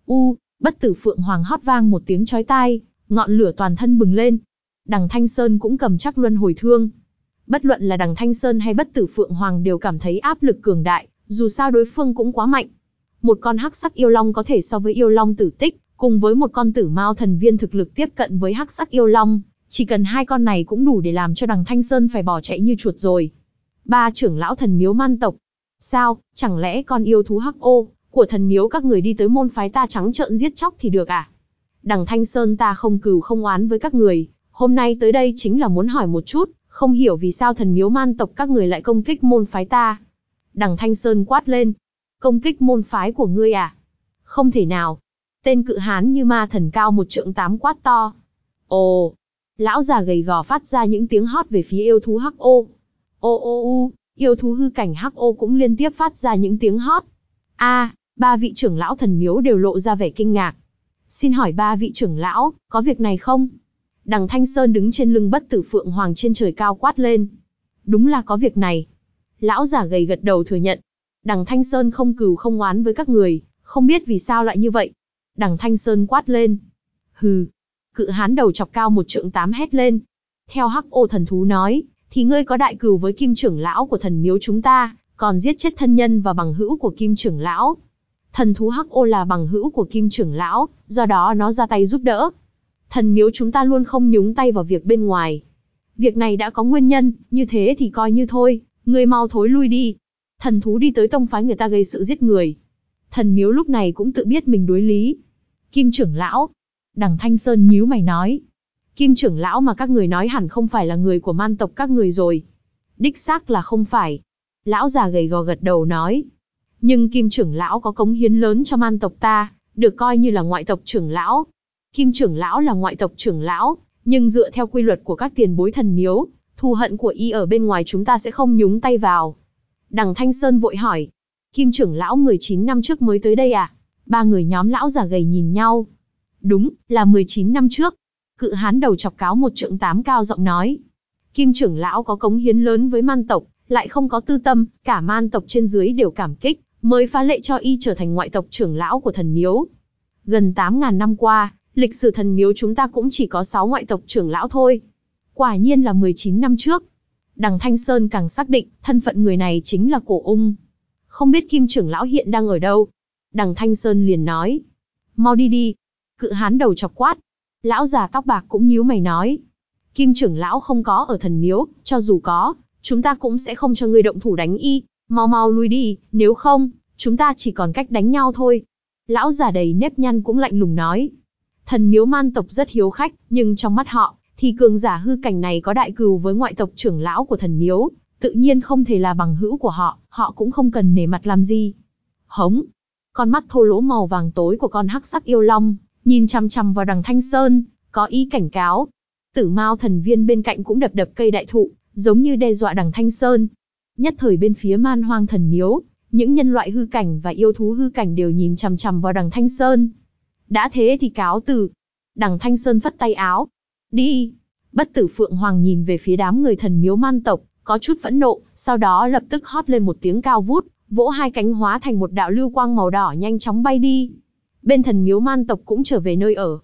U, bất tử phượng hoàng hót vang một tiếng chói tai, ngọn lửa toàn thân bừng lên. Đằng Thanh Sơn cũng cầm chắc luân hồi thương. Bất luận là đằng Thanh Sơn hay bất tử phượng hoàng đều cảm thấy áp lực cường đại, dù sao đối phương cũng quá mạnh. Một con hắc sắc yêu long có thể so với yêu long tử tích, cùng với một con tử mao thần viên thực lực tiếp cận với hắc sắc yêu long, chỉ cần hai con này cũng đủ để làm cho đằng Thanh Sơn phải bỏ chạy như chuột rồi. Ba trưởng lão thần miếu man tộc. Sao, chẳng lẽ con yêu thú hắc ô, của thần miếu các người đi tới môn phái ta trắng trợn giết chóc thì được à? Đằng Thanh Sơn ta không cừu không oán với các người, hôm nay tới đây chính là muốn hỏi một chút, không hiểu vì sao thần miếu man tộc các người lại công kích môn phái ta. Đằng Thanh Sơn quát lên, công kích môn phái của ngươi à? Không thể nào. Tên cự hán như ma thần cao một trượng tám quát to. Ồ, lão già gầy gò phát ra những tiếng hót về phía yêu thú hắc ô. Ô ô u, yêu thú hư cảnh hắc ô cũng liên tiếp phát ra những tiếng hót. A, ba vị trưởng lão thần miếu đều lộ ra vẻ kinh ngạc. Xin hỏi ba vị trưởng lão, có việc này không? Đằng Thanh Sơn đứng trên lưng bất tử phượng hoàng trên trời cao quát lên. Đúng là có việc này. Lão giả gầy gật đầu thừa nhận, Đằng Thanh Sơn không cừu không oán với các người, không biết vì sao lại như vậy. Đằng Thanh Sơn quát lên. Hừ. Cự hán đầu chọc cao một trượng tám hét lên. Theo hắc ô thần thú nói, thì ngươi có đại cừu với kim trưởng lão của thần miếu chúng ta, còn giết chết thân nhân và bằng hữu của kim trưởng lão. Thần thú hắc ô là bằng hữu của kim trưởng lão, do đó nó ra tay giúp đỡ. Thần miếu chúng ta luôn không nhúng tay vào việc bên ngoài. Việc này đã có nguyên nhân, như thế thì coi như thôi, ngươi mau thối lui đi, Thần thú đi tới tông phái người ta gây sự giết người. Thần miếu lúc này cũng tự biết mình đối lý. Kim trưởng lão. Đằng Thanh Sơn nhíu mày nói. Kim trưởng lão mà các người nói hẳn không phải là người của man tộc các người rồi. Đích xác là không phải. Lão già gầy gò gật đầu nói. Nhưng Kim trưởng lão có cống hiến lớn cho man tộc ta, được coi như là ngoại tộc trưởng lão. Kim trưởng lão là ngoại tộc trưởng lão, nhưng dựa theo quy luật của các tiền bối thần miếu, thù hận của y ở bên ngoài chúng ta sẽ không nhúng tay vào. Đằng Thanh Sơn vội hỏi. Kim trưởng lão 19 năm trước mới tới đây à? Ba người nhóm lão già gầy nhìn nhau. Đúng, là 19 năm trước. Cự hán đầu chọc cáo một trượng tám cao giọng nói. Kim trưởng lão có cống hiến lớn với man tộc, lại không có tư tâm, cả man tộc trên dưới đều cảm kích, mới phá lệ cho y trở thành ngoại tộc trưởng lão của thần miếu. Gần 8.000 năm qua, Lịch sử thần miếu chúng ta cũng chỉ có 6 ngoại tộc trưởng lão thôi. Quả nhiên là 19 năm trước. Đằng Thanh Sơn càng xác định, thân phận người này chính là cổ ung. Không biết Kim trưởng lão hiện đang ở đâu. Đằng Thanh Sơn liền nói. Mau đi đi. Cự hán đầu chọc quát. Lão già tóc bạc cũng nhíu mày nói. Kim trưởng lão không có ở thần miếu, cho dù có, chúng ta cũng sẽ không cho người động thủ đánh y. Mau mau lui đi, nếu không, chúng ta chỉ còn cách đánh nhau thôi. Lão già đầy nếp nhăn cũng lạnh lùng nói. Thần miếu man tộc rất hiếu khách, nhưng trong mắt họ, thì cường giả hư cảnh này có đại cừu với ngoại tộc trưởng lão của thần miếu, tự nhiên không thể là bằng hữu của họ, họ cũng không cần nể mặt làm gì. Hống! Con mắt thô lỗ màu vàng tối của con hắc sắc yêu long, nhìn chằm chằm vào đằng Thanh Sơn, có ý cảnh cáo. Tử Mao thần viên bên cạnh cũng đập đập cây đại thụ, giống như đe dọa đằng Thanh Sơn. Nhất thời bên phía man hoang thần miếu, những nhân loại hư cảnh và yêu thú hư cảnh đều nhìn chằm chằm vào đằng Thanh Sơn. Đã thế thì cáo từ. Đằng Thanh Sơn phất tay áo. Đi. Bất tử Phượng Hoàng nhìn về phía đám người thần miếu man tộc, có chút phẫn nộ, sau đó lập tức hót lên một tiếng cao vút, vỗ hai cánh hóa thành một đạo lưu quang màu đỏ nhanh chóng bay đi. Bên thần miếu man tộc cũng trở về nơi ở.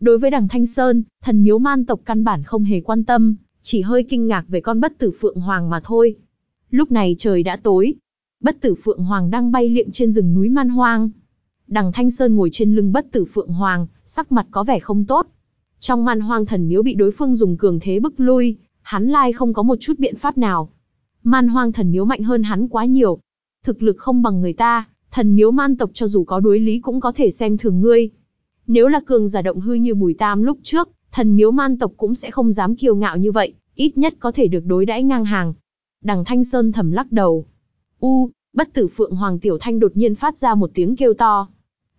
Đối với đằng Thanh Sơn, thần miếu man tộc căn bản không hề quan tâm, chỉ hơi kinh ngạc về con bất tử Phượng Hoàng mà thôi. Lúc này trời đã tối. Bất tử Phượng Hoàng đang bay liệng trên rừng núi man hoang. Đằng Thanh Sơn ngồi trên lưng bất tử Phượng Hoàng, sắc mặt có vẻ không tốt. Trong man hoang thần miếu bị đối phương dùng cường thế bức lui, hắn lai không có một chút biện pháp nào. Man hoang thần miếu mạnh hơn hắn quá nhiều. Thực lực không bằng người ta, thần miếu man tộc cho dù có đối lý cũng có thể xem thường ngươi. Nếu là cường giả động hư như Bùi Tam lúc trước, thần miếu man tộc cũng sẽ không dám kiêu ngạo như vậy, ít nhất có thể được đối đãi ngang hàng. Đằng Thanh Sơn thầm lắc đầu. U, bất tử Phượng Hoàng Tiểu Thanh đột nhiên phát ra một tiếng kêu to.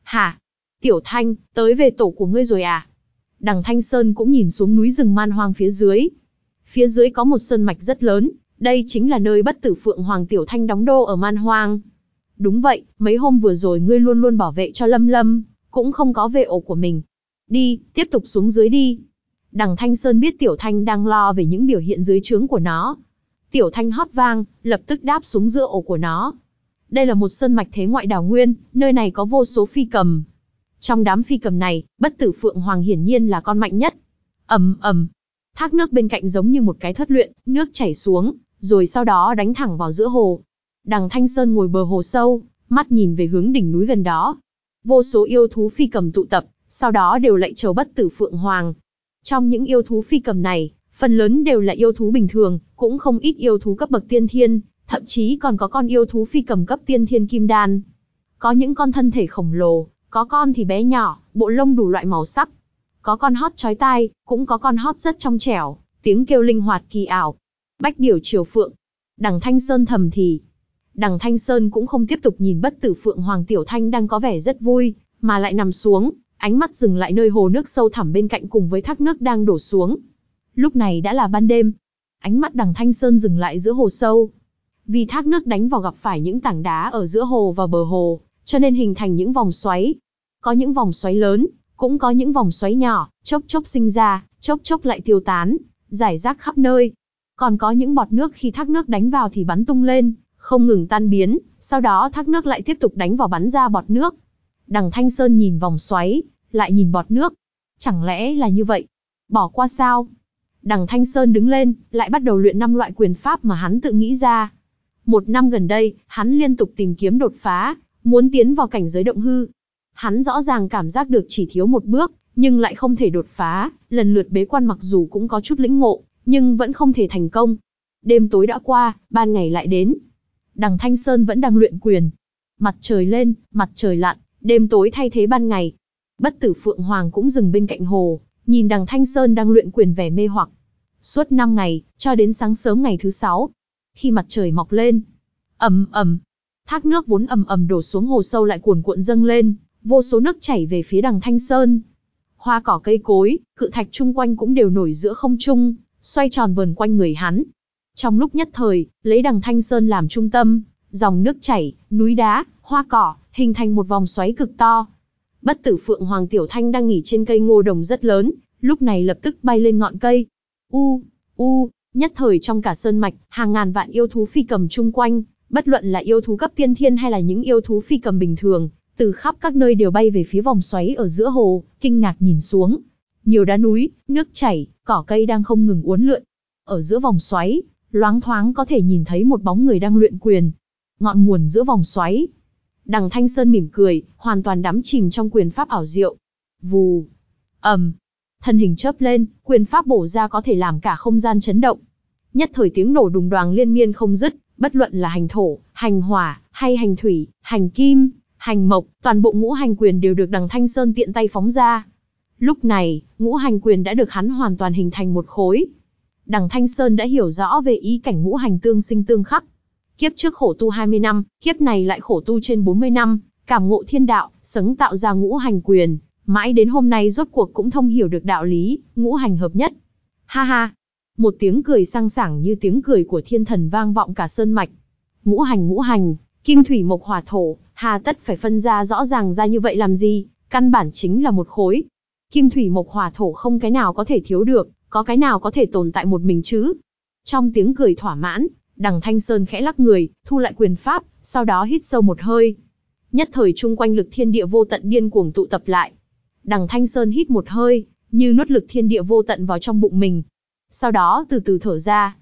Hả? Tiểu Thanh, tới về tổ của ngươi rồi à? Đằng Thanh Sơn cũng nhìn xuống núi rừng man hoang phía dưới. Phía dưới có một sơn mạch rất lớn, đây chính là nơi bất tử Phượng Hoàng Tiểu Thanh đóng đô ở man hoang. Đúng vậy, mấy hôm vừa rồi ngươi luôn luôn bảo vệ cho Lâm Lâm, cũng không có về ổ của mình. Đi, tiếp tục xuống dưới đi. Đằng Thanh Sơn biết Tiểu Thanh đang lo về những biểu hiện dưới trướng của nó. Tiểu Thanh hót vang, lập tức đáp xuống giữa ổ của nó. Đây là một sơn mạch thế ngoại đảo nguyên, nơi này có vô số phi cầm. Trong đám phi cầm này, bất tử Phượng Hoàng hiển nhiên là con mạnh nhất. ầm ầm, thác nước bên cạnh giống như một cái thất luyện, nước chảy xuống, rồi sau đó đánh thẳng vào giữa hồ. Đằng Thanh Sơn ngồi bờ hồ sâu, mắt nhìn về hướng đỉnh núi gần đó. Vô số yêu thú phi cầm tụ tập, sau đó đều lạy chầu bất tử Phượng Hoàng. Trong những yêu thú phi cầm này, phần lớn đều là yêu thú bình thường, cũng không ít yêu thú cấp bậc tiên thiên, thậm chí còn có con yêu thú phi cầm cấp tiên thiên kim đan. Có những con thân thể khổng lồ, có con thì bé nhỏ, bộ lông đủ loại màu sắc. Có con hót chói tai, cũng có con hót rất trong trẻo, tiếng kêu linh hoạt kỳ ảo. Bách điểu triều phượng. Đằng Thanh Sơn thầm thì. Đằng Thanh Sơn cũng không tiếp tục nhìn bất tử phượng Hoàng Tiểu Thanh đang có vẻ rất vui, mà lại nằm xuống, ánh mắt dừng lại nơi hồ nước sâu thẳm bên cạnh cùng với thác nước đang đổ xuống. Lúc này đã là ban đêm. Ánh mắt đằng Thanh Sơn dừng lại giữa hồ sâu. Vì thác nước đánh vào gặp phải những tảng đá ở giữa hồ và bờ hồ, cho nên hình thành những vòng xoáy. Có những vòng xoáy lớn, cũng có những vòng xoáy nhỏ, chốc chốc sinh ra, chốc chốc lại tiêu tán, giải rác khắp nơi. Còn có những bọt nước khi thác nước đánh vào thì bắn tung lên, không ngừng tan biến, sau đó thác nước lại tiếp tục đánh vào bắn ra bọt nước. Đằng Thanh Sơn nhìn vòng xoáy, lại nhìn bọt nước. Chẳng lẽ là như vậy? Bỏ qua sao? Đằng Thanh Sơn đứng lên, lại bắt đầu luyện năm loại quyền pháp mà hắn tự nghĩ ra. Một năm gần đây, hắn liên tục tìm kiếm đột phá, muốn tiến vào cảnh giới động hư. Hắn rõ ràng cảm giác được chỉ thiếu một bước, nhưng lại không thể đột phá, lần lượt bế quan mặc dù cũng có chút lĩnh ngộ, nhưng vẫn không thể thành công. Đêm tối đã qua, ban ngày lại đến. Đằng Thanh Sơn vẫn đang luyện quyền. Mặt trời lên, mặt trời lặn, đêm tối thay thế ban ngày. Bất tử Phượng Hoàng cũng dừng bên cạnh hồ, nhìn đằng Thanh Sơn đang luyện quyền vẻ mê hoặc. Suốt 5 ngày, cho đến sáng sớm ngày thứ 6. Khi mặt trời mọc lên, ầm ầm, thác nước vốn ầm ầm đổ xuống hồ sâu lại cuồn cuộn dâng lên, vô số nước chảy về phía đằng Thanh Sơn. Hoa cỏ cây cối, cự thạch chung quanh cũng đều nổi giữa không trung, xoay tròn vần quanh người hắn. Trong lúc nhất thời, lấy đằng Thanh Sơn làm trung tâm, dòng nước chảy, núi đá, hoa cỏ, hình thành một vòng xoáy cực to. Bất tử Phượng Hoàng Tiểu Thanh đang nghỉ trên cây ngô đồng rất lớn, lúc này lập tức bay lên ngọn cây. U, u, nhất thời trong cả sơn mạch, hàng ngàn vạn yêu thú phi cầm chung quanh, bất luận là yêu thú cấp tiên thiên hay là những yêu thú phi cầm bình thường, từ khắp các nơi đều bay về phía vòng xoáy ở giữa hồ, kinh ngạc nhìn xuống. Nhiều đá núi, nước chảy, cỏ cây đang không ngừng uốn lượn. Ở giữa vòng xoáy, loáng thoáng có thể nhìn thấy một bóng người đang luyện quyền. Ngọn nguồn giữa vòng xoáy. Đằng Thanh Sơn mỉm cười, hoàn toàn đắm chìm trong quyền pháp ảo diệu. Vù. ầm, thân hình chớp lên, quyền pháp bổ ra có thể làm cả không gian chấn động. Nhất thời tiếng nổ đùng đoàng liên miên không dứt, bất luận là hành thổ, hành hỏa, hay hành thủy, hành kim, hành mộc, toàn bộ ngũ hành quyền đều được đằng Thanh Sơn tiện tay phóng ra. Lúc này, ngũ hành quyền đã được hắn hoàn toàn hình thành một khối. Đằng Thanh Sơn đã hiểu rõ về ý cảnh ngũ hành tương sinh tương khắc. Kiếp trước khổ tu 20 năm, kiếp này lại khổ tu trên 40 năm, cảm ngộ thiên đạo, sấn tạo ra ngũ hành quyền, mãi đến hôm nay rốt cuộc cũng thông hiểu được đạo lý, ngũ hành hợp nhất. Ha ha, một tiếng cười sang sảng như tiếng cười của thiên thần vang vọng cả sơn mạch. Ngũ hành ngũ hành, kim thủy mộc hỏa thổ, hà tất phải phân ra rõ ràng ra như vậy làm gì, căn bản chính là một khối. Kim thủy mộc hỏa thổ không cái nào có thể thiếu được, có cái nào có thể tồn tại một mình chứ. Trong tiếng cười thỏa mãn, đằng Thanh Sơn khẽ lắc người, thu lại quyền pháp, sau đó hít sâu một hơi. Nhất thời chung quanh lực thiên địa vô tận điên cuồng tụ tập lại. Đằng Thanh Sơn hít một hơi, như nuốt lực thiên địa vô tận vào trong bụng mình, sau đó từ từ thở ra.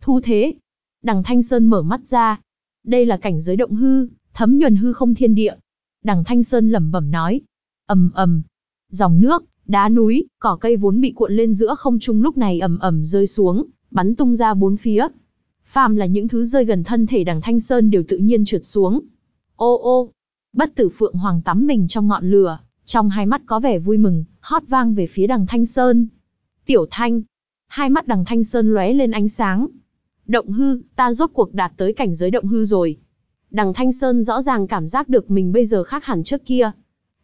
Thu thế. Đằng Thanh Sơn mở mắt ra. Đây là cảnh giới động hư, thấm nhuần hư không thiên địa. Đằng Thanh Sơn lẩm bẩm nói. ầm ầm, dòng nước, đá núi, cỏ cây vốn bị cuộn lên giữa không trung lúc này ầm ầm rơi xuống, bắn tung ra bốn phía. Phàm là những thứ rơi gần thân thể đằng Thanh Sơn đều tự nhiên trượt xuống. Ô ô, bất tử phượng hoàng tắm mình trong ngọn lửa, trong hai mắt có vẻ vui mừng, hót vang về phía đằng Thanh Sơn. Tiểu Thanh, Hai mắt đằng Thanh Sơn lóe lên ánh sáng. Động hư, ta rốt cuộc đạt tới cảnh giới động hư rồi. Đằng Thanh Sơn rõ ràng cảm giác được mình bây giờ khác hẳn trước kia.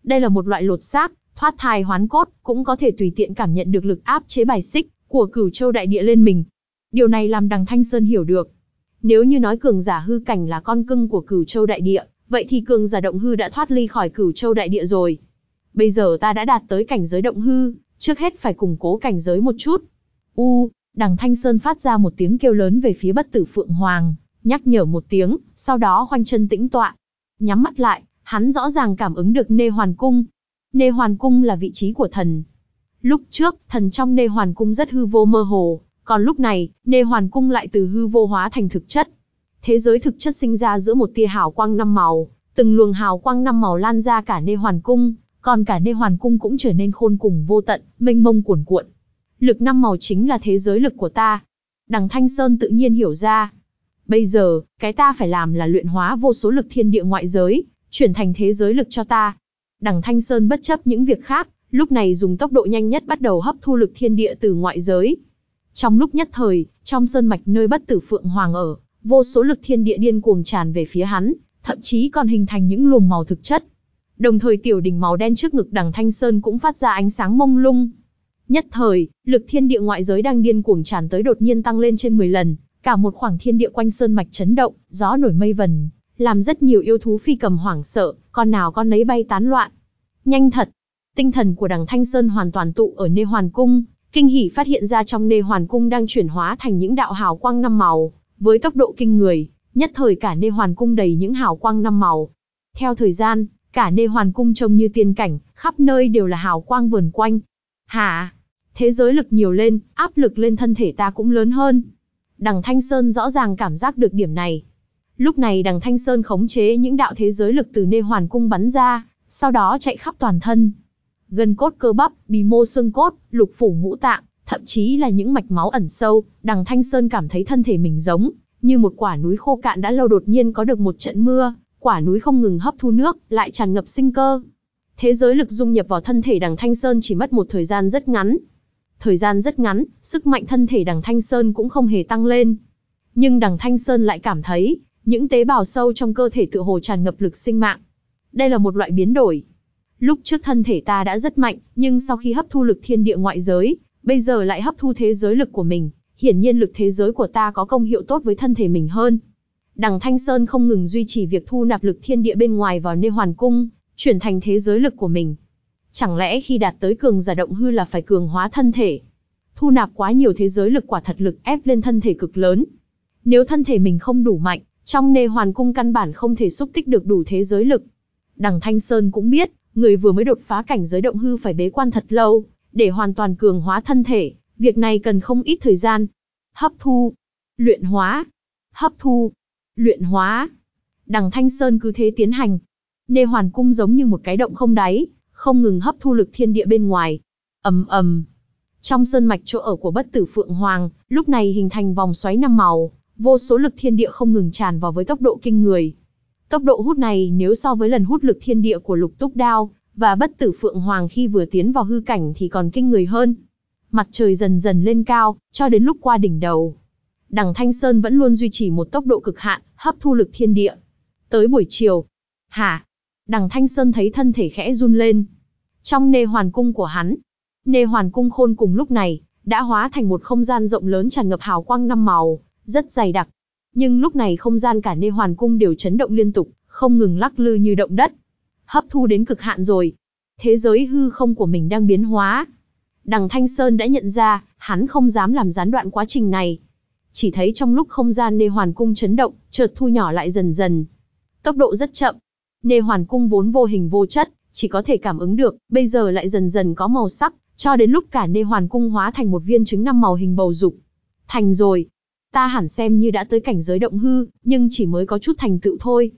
Đây là một loại lột xác, thoát thai hoán cốt, cũng có thể tùy tiện cảm nhận được lực áp chế bài xích của cửu châu đại địa lên mình. Điều này làm đằng Thanh Sơn hiểu được. Nếu như nói cường giả hư cảnh là con cưng của cửu châu đại địa, vậy thì cường giả động hư đã thoát ly khỏi cửu châu đại địa rồi. Bây giờ ta đã đạt tới cảnh giới động hư, trước hết phải củng cố cảnh giới một chút, U, đằng Thanh Sơn phát ra một tiếng kêu lớn về phía bất tử Phượng Hoàng, nhắc nhở một tiếng, sau đó khoanh chân tĩnh tọa. Nhắm mắt lại, hắn rõ ràng cảm ứng được nê hoàn cung. Nê hoàn cung là vị trí của thần. Lúc trước, thần trong nê hoàn cung rất hư vô mơ hồ, còn lúc này, nê hoàn cung lại từ hư vô hóa thành thực chất. Thế giới thực chất sinh ra giữa một tia hào quang năm màu, từng luồng hào quang năm màu lan ra cả nê hoàn cung, còn cả nê hoàn cung cũng trở nên khôn cùng vô tận, mênh mông cuồn cuộn. Lực năm màu chính là thế giới lực của ta. Đằng Thanh Sơn tự nhiên hiểu ra. Bây giờ, cái ta phải làm là luyện hóa vô số lực thiên địa ngoại giới, chuyển thành thế giới lực cho ta. Đằng Thanh Sơn bất chấp những việc khác, lúc này dùng tốc độ nhanh nhất bắt đầu hấp thu lực thiên địa từ ngoại giới. Trong lúc nhất thời, trong sơn mạch nơi bất tử Phượng Hoàng ở, vô số lực thiên địa điên cuồng tràn về phía hắn, thậm chí còn hình thành những luồng màu thực chất. Đồng thời tiểu đỉnh màu đen trước ngực đằng Thanh Sơn cũng phát ra ánh sáng mông lung. Nhất thời, lực thiên địa ngoại giới đang điên cuồng tràn tới đột nhiên tăng lên trên 10 lần, cả một khoảng thiên địa quanh sơn mạch chấn động, gió nổi mây vần, làm rất nhiều yêu thú phi cầm hoảng sợ, con nào con nấy bay tán loạn. Nhanh thật, tinh thần của đằng Thanh Sơn hoàn toàn tụ ở nê hoàn cung, kinh hỉ phát hiện ra trong nê hoàn cung đang chuyển hóa thành những đạo hào quang năm màu, với tốc độ kinh người, nhất thời cả nê hoàn cung đầy những hào quang năm màu. Theo thời gian, cả nê hoàn cung trông như tiên cảnh, khắp nơi đều là hào quang vườn quanh. Hả? thế giới lực nhiều lên, áp lực lên thân thể ta cũng lớn hơn. Đằng Thanh Sơn rõ ràng cảm giác được điểm này. Lúc này đằng Thanh Sơn khống chế những đạo thế giới lực từ nê hoàn cung bắn ra, sau đó chạy khắp toàn thân. gần cốt cơ bắp, bì mô xương cốt, lục phủ ngũ tạng, thậm chí là những mạch máu ẩn sâu, đằng Thanh Sơn cảm thấy thân thể mình giống, như một quả núi khô cạn đã lâu đột nhiên có được một trận mưa, quả núi không ngừng hấp thu nước, lại tràn ngập sinh cơ. Thế giới lực dung nhập vào thân thể đằng Thanh Sơn chỉ mất một thời gian rất ngắn, Thời gian rất ngắn, sức mạnh thân thể đằng Thanh Sơn cũng không hề tăng lên. Nhưng đằng Thanh Sơn lại cảm thấy, những tế bào sâu trong cơ thể tự hồ tràn ngập lực sinh mạng. Đây là một loại biến đổi. Lúc trước thân thể ta đã rất mạnh, nhưng sau khi hấp thu lực thiên địa ngoại giới, bây giờ lại hấp thu thế giới lực của mình, hiển nhiên lực thế giới của ta có công hiệu tốt với thân thể mình hơn. Đằng Thanh Sơn không ngừng duy trì việc thu nạp lực thiên địa bên ngoài vào nê hoàn cung, chuyển thành thế giới lực của mình. Chẳng lẽ khi đạt tới cường giả động hư là phải cường hóa thân thể? Thu nạp quá nhiều thế giới lực quả thật lực ép lên thân thể cực lớn. Nếu thân thể mình không đủ mạnh, trong nê hoàn cung căn bản không thể xúc tích được đủ thế giới lực. Đằng Thanh Sơn cũng biết, người vừa mới đột phá cảnh giới động hư phải bế quan thật lâu, để hoàn toàn cường hóa thân thể, việc này cần không ít thời gian. Hấp thu, luyện hóa, hấp thu, luyện hóa. Đằng Thanh Sơn cứ thế tiến hành. Nê Hoàn Cung giống như một cái động không đáy, không ngừng hấp thu lực thiên địa bên ngoài. ầm ầm. Trong sơn mạch chỗ ở của bất tử Phượng Hoàng, lúc này hình thành vòng xoáy năm màu, vô số lực thiên địa không ngừng tràn vào với tốc độ kinh người. Tốc độ hút này nếu so với lần hút lực thiên địa của lục túc đao, và bất tử Phượng Hoàng khi vừa tiến vào hư cảnh thì còn kinh người hơn. Mặt trời dần dần lên cao, cho đến lúc qua đỉnh đầu. Đằng Thanh Sơn vẫn luôn duy trì một tốc độ cực hạn, hấp thu lực thiên địa. Tới buổi chiều. Hả? Đằng Thanh Sơn thấy thân thể khẽ run lên. Trong nê hoàn cung của hắn, nê hoàn cung khôn cùng lúc này, đã hóa thành một không gian rộng lớn tràn ngập hào quang năm màu, rất dày đặc. Nhưng lúc này không gian cả nê hoàn cung đều chấn động liên tục, không ngừng lắc lư như động đất. Hấp thu đến cực hạn rồi. Thế giới hư không của mình đang biến hóa. Đằng Thanh Sơn đã nhận ra, hắn không dám làm gián đoạn quá trình này. Chỉ thấy trong lúc không gian nê hoàn cung chấn động, chợt thu nhỏ lại dần dần. Tốc độ rất chậm. Nê hoàn cung vốn vô hình vô chất, chỉ có thể cảm ứng được, bây giờ lại dần dần có màu sắc, cho đến lúc cả nê hoàn cung hóa thành một viên trứng năm màu hình bầu dục. Thành rồi. Ta hẳn xem như đã tới cảnh giới động hư, nhưng chỉ mới có chút thành tựu thôi.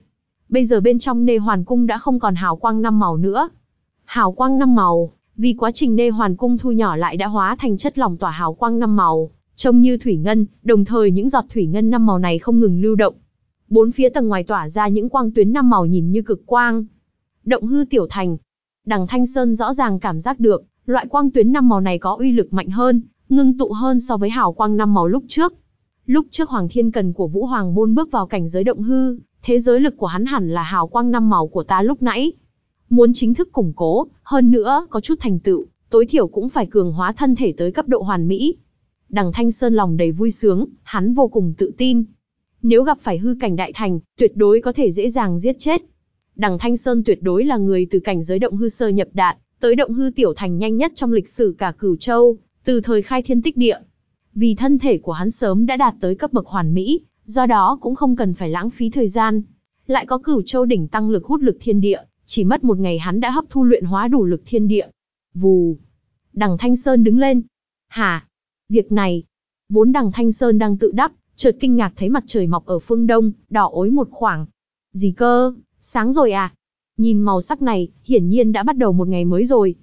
Bây giờ bên trong nê hoàn cung đã không còn hào quang năm màu nữa. Hào quang năm màu, vì quá trình nê hoàn cung thu nhỏ lại đã hóa thành chất lỏng tỏa hào quang năm màu, trông như thủy ngân, đồng thời những giọt thủy ngân năm màu này không ngừng lưu động. Bốn phía tầng ngoài tỏa ra những quang tuyến năm màu nhìn như cực quang. Động hư tiểu thành. Đằng Thanh Sơn rõ ràng cảm giác được, loại quang tuyến năm màu này có uy lực mạnh hơn, ngưng tụ hơn so với hào quang năm màu lúc trước. Lúc trước Hoàng Thiên Cần của Vũ Hoàng Môn bước vào cảnh giới động hư, thế giới lực của hắn hẳn là hào quang năm màu của ta lúc nãy. Muốn chính thức củng cố, hơn nữa có chút thành tựu, tối thiểu cũng phải cường hóa thân thể tới cấp độ hoàn mỹ. Đằng Thanh Sơn lòng đầy vui sướng, hắn vô cùng tự tin. Nếu gặp phải hư cảnh đại thành, tuyệt đối có thể dễ dàng giết chết. Đằng Thanh Sơn tuyệt đối là người từ cảnh giới động hư sơ nhập đạn, tới động hư tiểu thành nhanh nhất trong lịch sử cả cửu châu, từ thời khai thiên tích địa. Vì thân thể của hắn sớm đã đạt tới cấp bậc hoàn mỹ, do đó cũng không cần phải lãng phí thời gian. Lại có cửu châu đỉnh tăng lực hút lực thiên địa, chỉ mất một ngày hắn đã hấp thu luyện hóa đủ lực thiên địa. Vù. Đằng Thanh Sơn đứng lên. Hà! Việc này, vốn đằng Thanh Sơn đang tự đắc, chợt kinh ngạc thấy mặt trời mọc ở phương đông, đỏ ối một khoảng. Gì cơ, sáng rồi à? Nhìn màu sắc này, hiển nhiên đã bắt đầu một ngày mới rồi.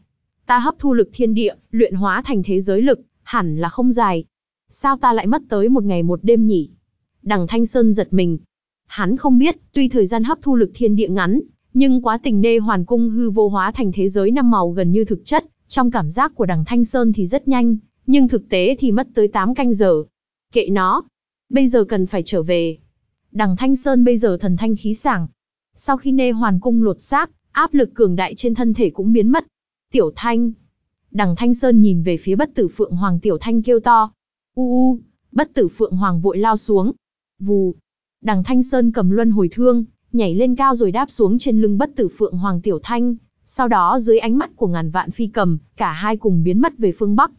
Ta hấp thu lực thiên địa, luyện hóa thành thế giới lực, hẳn là không dài. Sao ta lại mất tới một ngày một đêm nhỉ? Đằng Thanh Sơn giật mình. Hắn không biết, tuy thời gian hấp thu lực thiên địa ngắn, nhưng quá tình nê hoàn cung hư vô hóa thành thế giới năm màu gần như thực chất, trong cảm giác của đằng Thanh Sơn thì rất nhanh, nhưng thực tế thì mất tới 8 canh giờ. Kệ nó, bây giờ cần phải trở về. Đằng Thanh Sơn bây giờ thần thanh khí sảng. Sau khi nê hoàn cung lột xác, áp lực cường đại trên thân thể cũng biến mất. Tiểu Thanh. Đằng Thanh Sơn nhìn về phía bất tử Phượng Hoàng Tiểu Thanh kêu to. U u, bất tử Phượng Hoàng vội lao xuống. Vù. Đằng Thanh Sơn cầm luân hồi thương, nhảy lên cao rồi đáp xuống trên lưng bất tử Phượng Hoàng Tiểu Thanh. Sau đó dưới ánh mắt của ngàn vạn phi cầm, cả hai cùng biến mất về phương Bắc.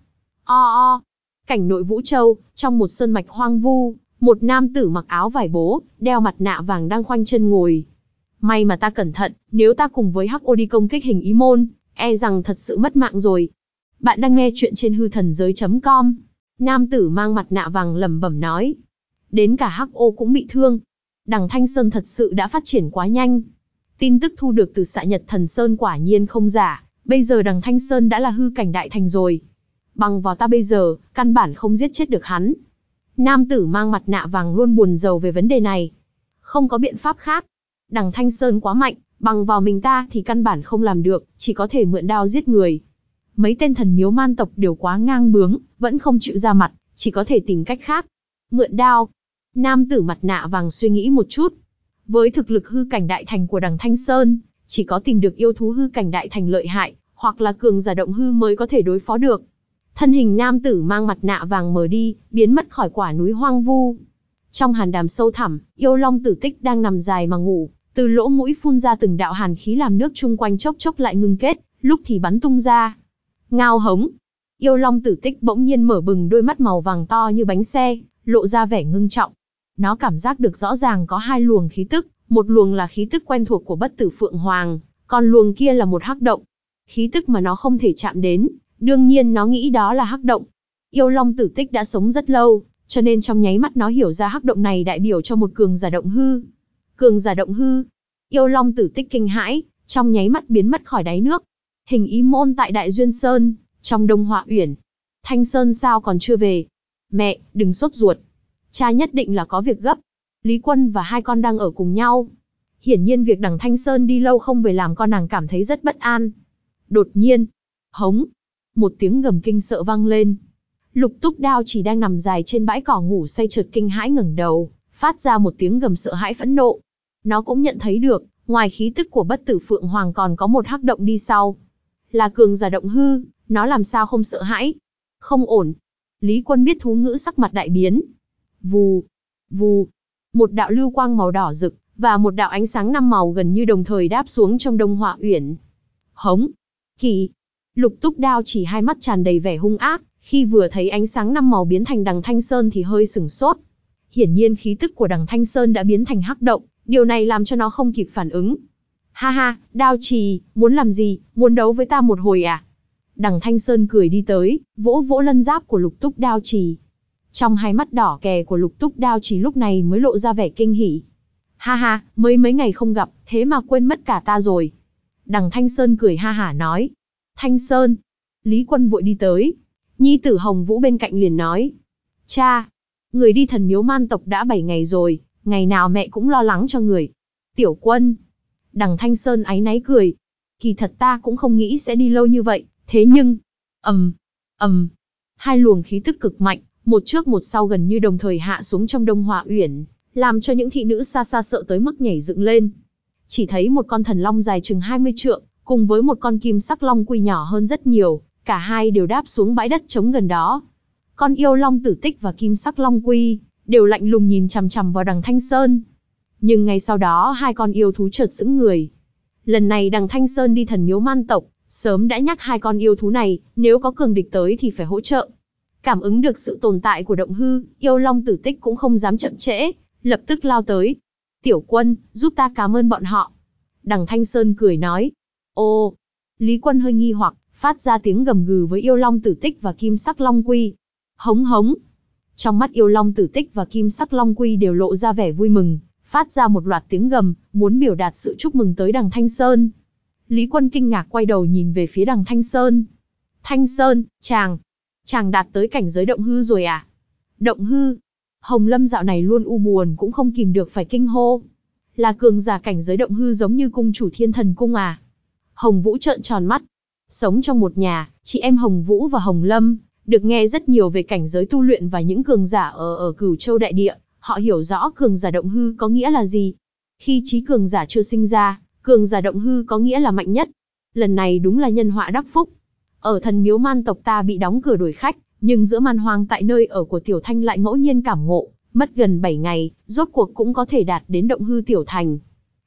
O o. Cảnh nội Vũ Châu, trong một sơn mạch hoang vu, một nam tử mặc áo vải bố, đeo mặt nạ vàng đang khoanh chân ngồi. May mà ta cẩn thận, nếu ta cùng với Hắc Ô đi công kích hình ý môn, e rằng thật sự mất mạng rồi. Bạn đang nghe chuyện trên hư thần giới.com. Nam tử mang mặt nạ vàng lẩm bẩm nói. Đến cả Hắc Ô cũng bị thương. Đằng Thanh Sơn thật sự đã phát triển quá nhanh. Tin tức thu được từ xạ nhật thần Sơn quả nhiên không giả, bây giờ đằng Thanh Sơn đã là hư cảnh đại thành rồi. Bằng vào ta bây giờ, căn bản không giết chết được hắn. Nam tử mang mặt nạ vàng luôn buồn giàu về vấn đề này. Không có biện pháp khác. Đằng Thanh Sơn quá mạnh, bằng vào mình ta thì căn bản không làm được, chỉ có thể mượn đao giết người. Mấy tên thần miếu man tộc đều quá ngang bướng, vẫn không chịu ra mặt, chỉ có thể tìm cách khác. Mượn đao. Nam tử mặt nạ vàng suy nghĩ một chút. Với thực lực hư cảnh đại thành của đằng Thanh Sơn, chỉ có tìm được yêu thú hư cảnh đại thành lợi hại, hoặc là cường giả động hư mới có thể đối phó được. Thân hình nam tử mang mặt nạ vàng mờ đi, biến mất khỏi quả núi hoang vu. Trong hàn đàm sâu thẳm, yêu long tử tích đang nằm dài mà ngủ, từ lỗ mũi phun ra từng đạo hàn khí làm nước chung quanh chốc chốc lại ngưng kết, lúc thì bắn tung ra. Ngao hống. Yêu long tử tích bỗng nhiên mở bừng đôi mắt màu vàng to như bánh xe, lộ ra vẻ ngưng trọng. Nó cảm giác được rõ ràng có hai luồng khí tức, một luồng là khí tức quen thuộc của bất tử Phượng Hoàng, Còn luồng kia là một hắc động. Khí tức mà nó không thể chạm đến, đương nhiên nó nghĩ đó là hắc động. Yêu Long tử tích đã sống rất lâu, cho nên trong nháy mắt nó hiểu ra hắc động này đại biểu cho một cường giả động hư. Cường giả động hư. Yêu Long tử tích kinh hãi, trong nháy mắt biến mất khỏi đáy nước. Hình ý môn tại Đại Duyên Sơn, trong Đông Họa Uyển. Thanh Sơn sao còn chưa về? Mẹ, đừng sốt ruột. Cha nhất định là có việc gấp. Lý Quân và hai con đang ở cùng nhau. Hiển nhiên việc đằng Thanh Sơn đi lâu không về làm con nàng cảm thấy rất bất an. Đột nhiên, hống, một tiếng gầm kinh sợ vang lên. Lục túc đao chỉ đang nằm dài trên bãi cỏ ngủ say chợt kinh hãi ngẩng đầu, phát ra một tiếng gầm sợ hãi phẫn nộ. Nó cũng nhận thấy được, ngoài khí tức của bất tử Phượng Hoàng còn có một hắc động đi sau. Là cường giả động hư, nó làm sao không sợ hãi. Không ổn. Lý quân biết thú ngữ sắc mặt đại biến. Vù, vù. Một đạo lưu quang màu đỏ rực, và một đạo ánh sáng năm màu gần như đồng thời đáp xuống trong đông họa uyển. Hống. Kỳ. Lục túc đao chỉ hai mắt tràn đầy vẻ hung ác, khi vừa thấy ánh sáng năm màu biến thành đằng thanh sơn thì hơi sừng sốt. Hiển nhiên khí tức của đằng thanh sơn đã biến thành hắc động, điều này làm cho nó không kịp phản ứng. Ha ha, đao trì, muốn làm gì, muốn đấu với ta một hồi à? Đằng Thanh Sơn cười đi tới, vỗ vỗ lân giáp của lục túc đao trì. Trong hai mắt đỏ kè của lục túc đao trì lúc này mới lộ ra vẻ kinh hỉ. Ha ha, mới mấy ngày không gặp, thế mà quên mất cả ta rồi. Đằng Thanh Sơn cười ha hả nói. Thanh Sơn. Lý Quân vội đi tới. Nhi tử Hồng Vũ bên cạnh liền nói. Cha. Người đi thần miếu man tộc đã 7 ngày rồi, ngày nào mẹ cũng lo lắng cho người. Tiểu quân. Đằng Thanh Sơn áy náy cười. Kỳ thật ta cũng không nghĩ sẽ đi lâu như vậy, thế nhưng... ầm, ầm, hai luồng khí tức cực mạnh, một trước một sau gần như đồng thời hạ xuống trong đông họa uyển, làm cho những thị nữ xa xa sợ tới mức nhảy dựng lên. Chỉ thấy một con thần long dài chừng 20 trượng, cùng với một con kim sắc long quy nhỏ hơn rất nhiều, cả hai đều đáp xuống bãi đất trống gần đó. Con yêu long tử tích và kim sắc long quy, đều lạnh lùng nhìn chằm chằm vào đằng Thanh Sơn. Nhưng ngay sau đó hai con yêu thú chợt sững người. Lần này đằng Thanh Sơn đi thần miếu man tộc, sớm đã nhắc hai con yêu thú này, nếu có cường địch tới thì phải hỗ trợ. Cảm ứng được sự tồn tại của động hư, yêu long tử tích cũng không dám chậm trễ, lập tức lao tới. Tiểu quân, giúp ta cảm ơn bọn họ. Đằng Thanh Sơn cười nói. Ô, Lý quân hơi nghi hoặc, phát ra tiếng gầm gừ với yêu long tử tích và kim sắc long quy. Hống hống. Trong mắt yêu long tử tích và kim sắc long quy đều lộ ra vẻ vui mừng, phát ra một loạt tiếng gầm, muốn biểu đạt sự chúc mừng tới đằng Thanh Sơn. Lý quân kinh ngạc quay đầu nhìn về phía đằng Thanh Sơn. Thanh Sơn, chàng, chàng đạt tới cảnh giới động hư rồi à? Động hư, Hồng Lâm dạo này luôn u buồn cũng không kìm được phải kinh hô. Là cường giả cảnh giới động hư giống như cung chủ thiên thần cung à? Hồng Vũ trợn tròn mắt. Sống trong một nhà, chị em Hồng Vũ và Hồng Lâm, được nghe rất nhiều về cảnh giới tu luyện và những cường giả ở ở cửu châu đại địa, họ hiểu rõ cường giả động hư có nghĩa là gì. Khi trí cường giả chưa sinh ra, cường giả động hư có nghĩa là mạnh nhất. Lần này đúng là nhân họa đắc phúc. Ở thần miếu man tộc ta bị đóng cửa đuổi khách, nhưng giữa man hoang tại nơi ở của Tiểu Thanh lại ngẫu nhiên cảm ngộ, mất gần 7 ngày, rốt cuộc cũng có thể đạt đến động hư Tiểu Thành.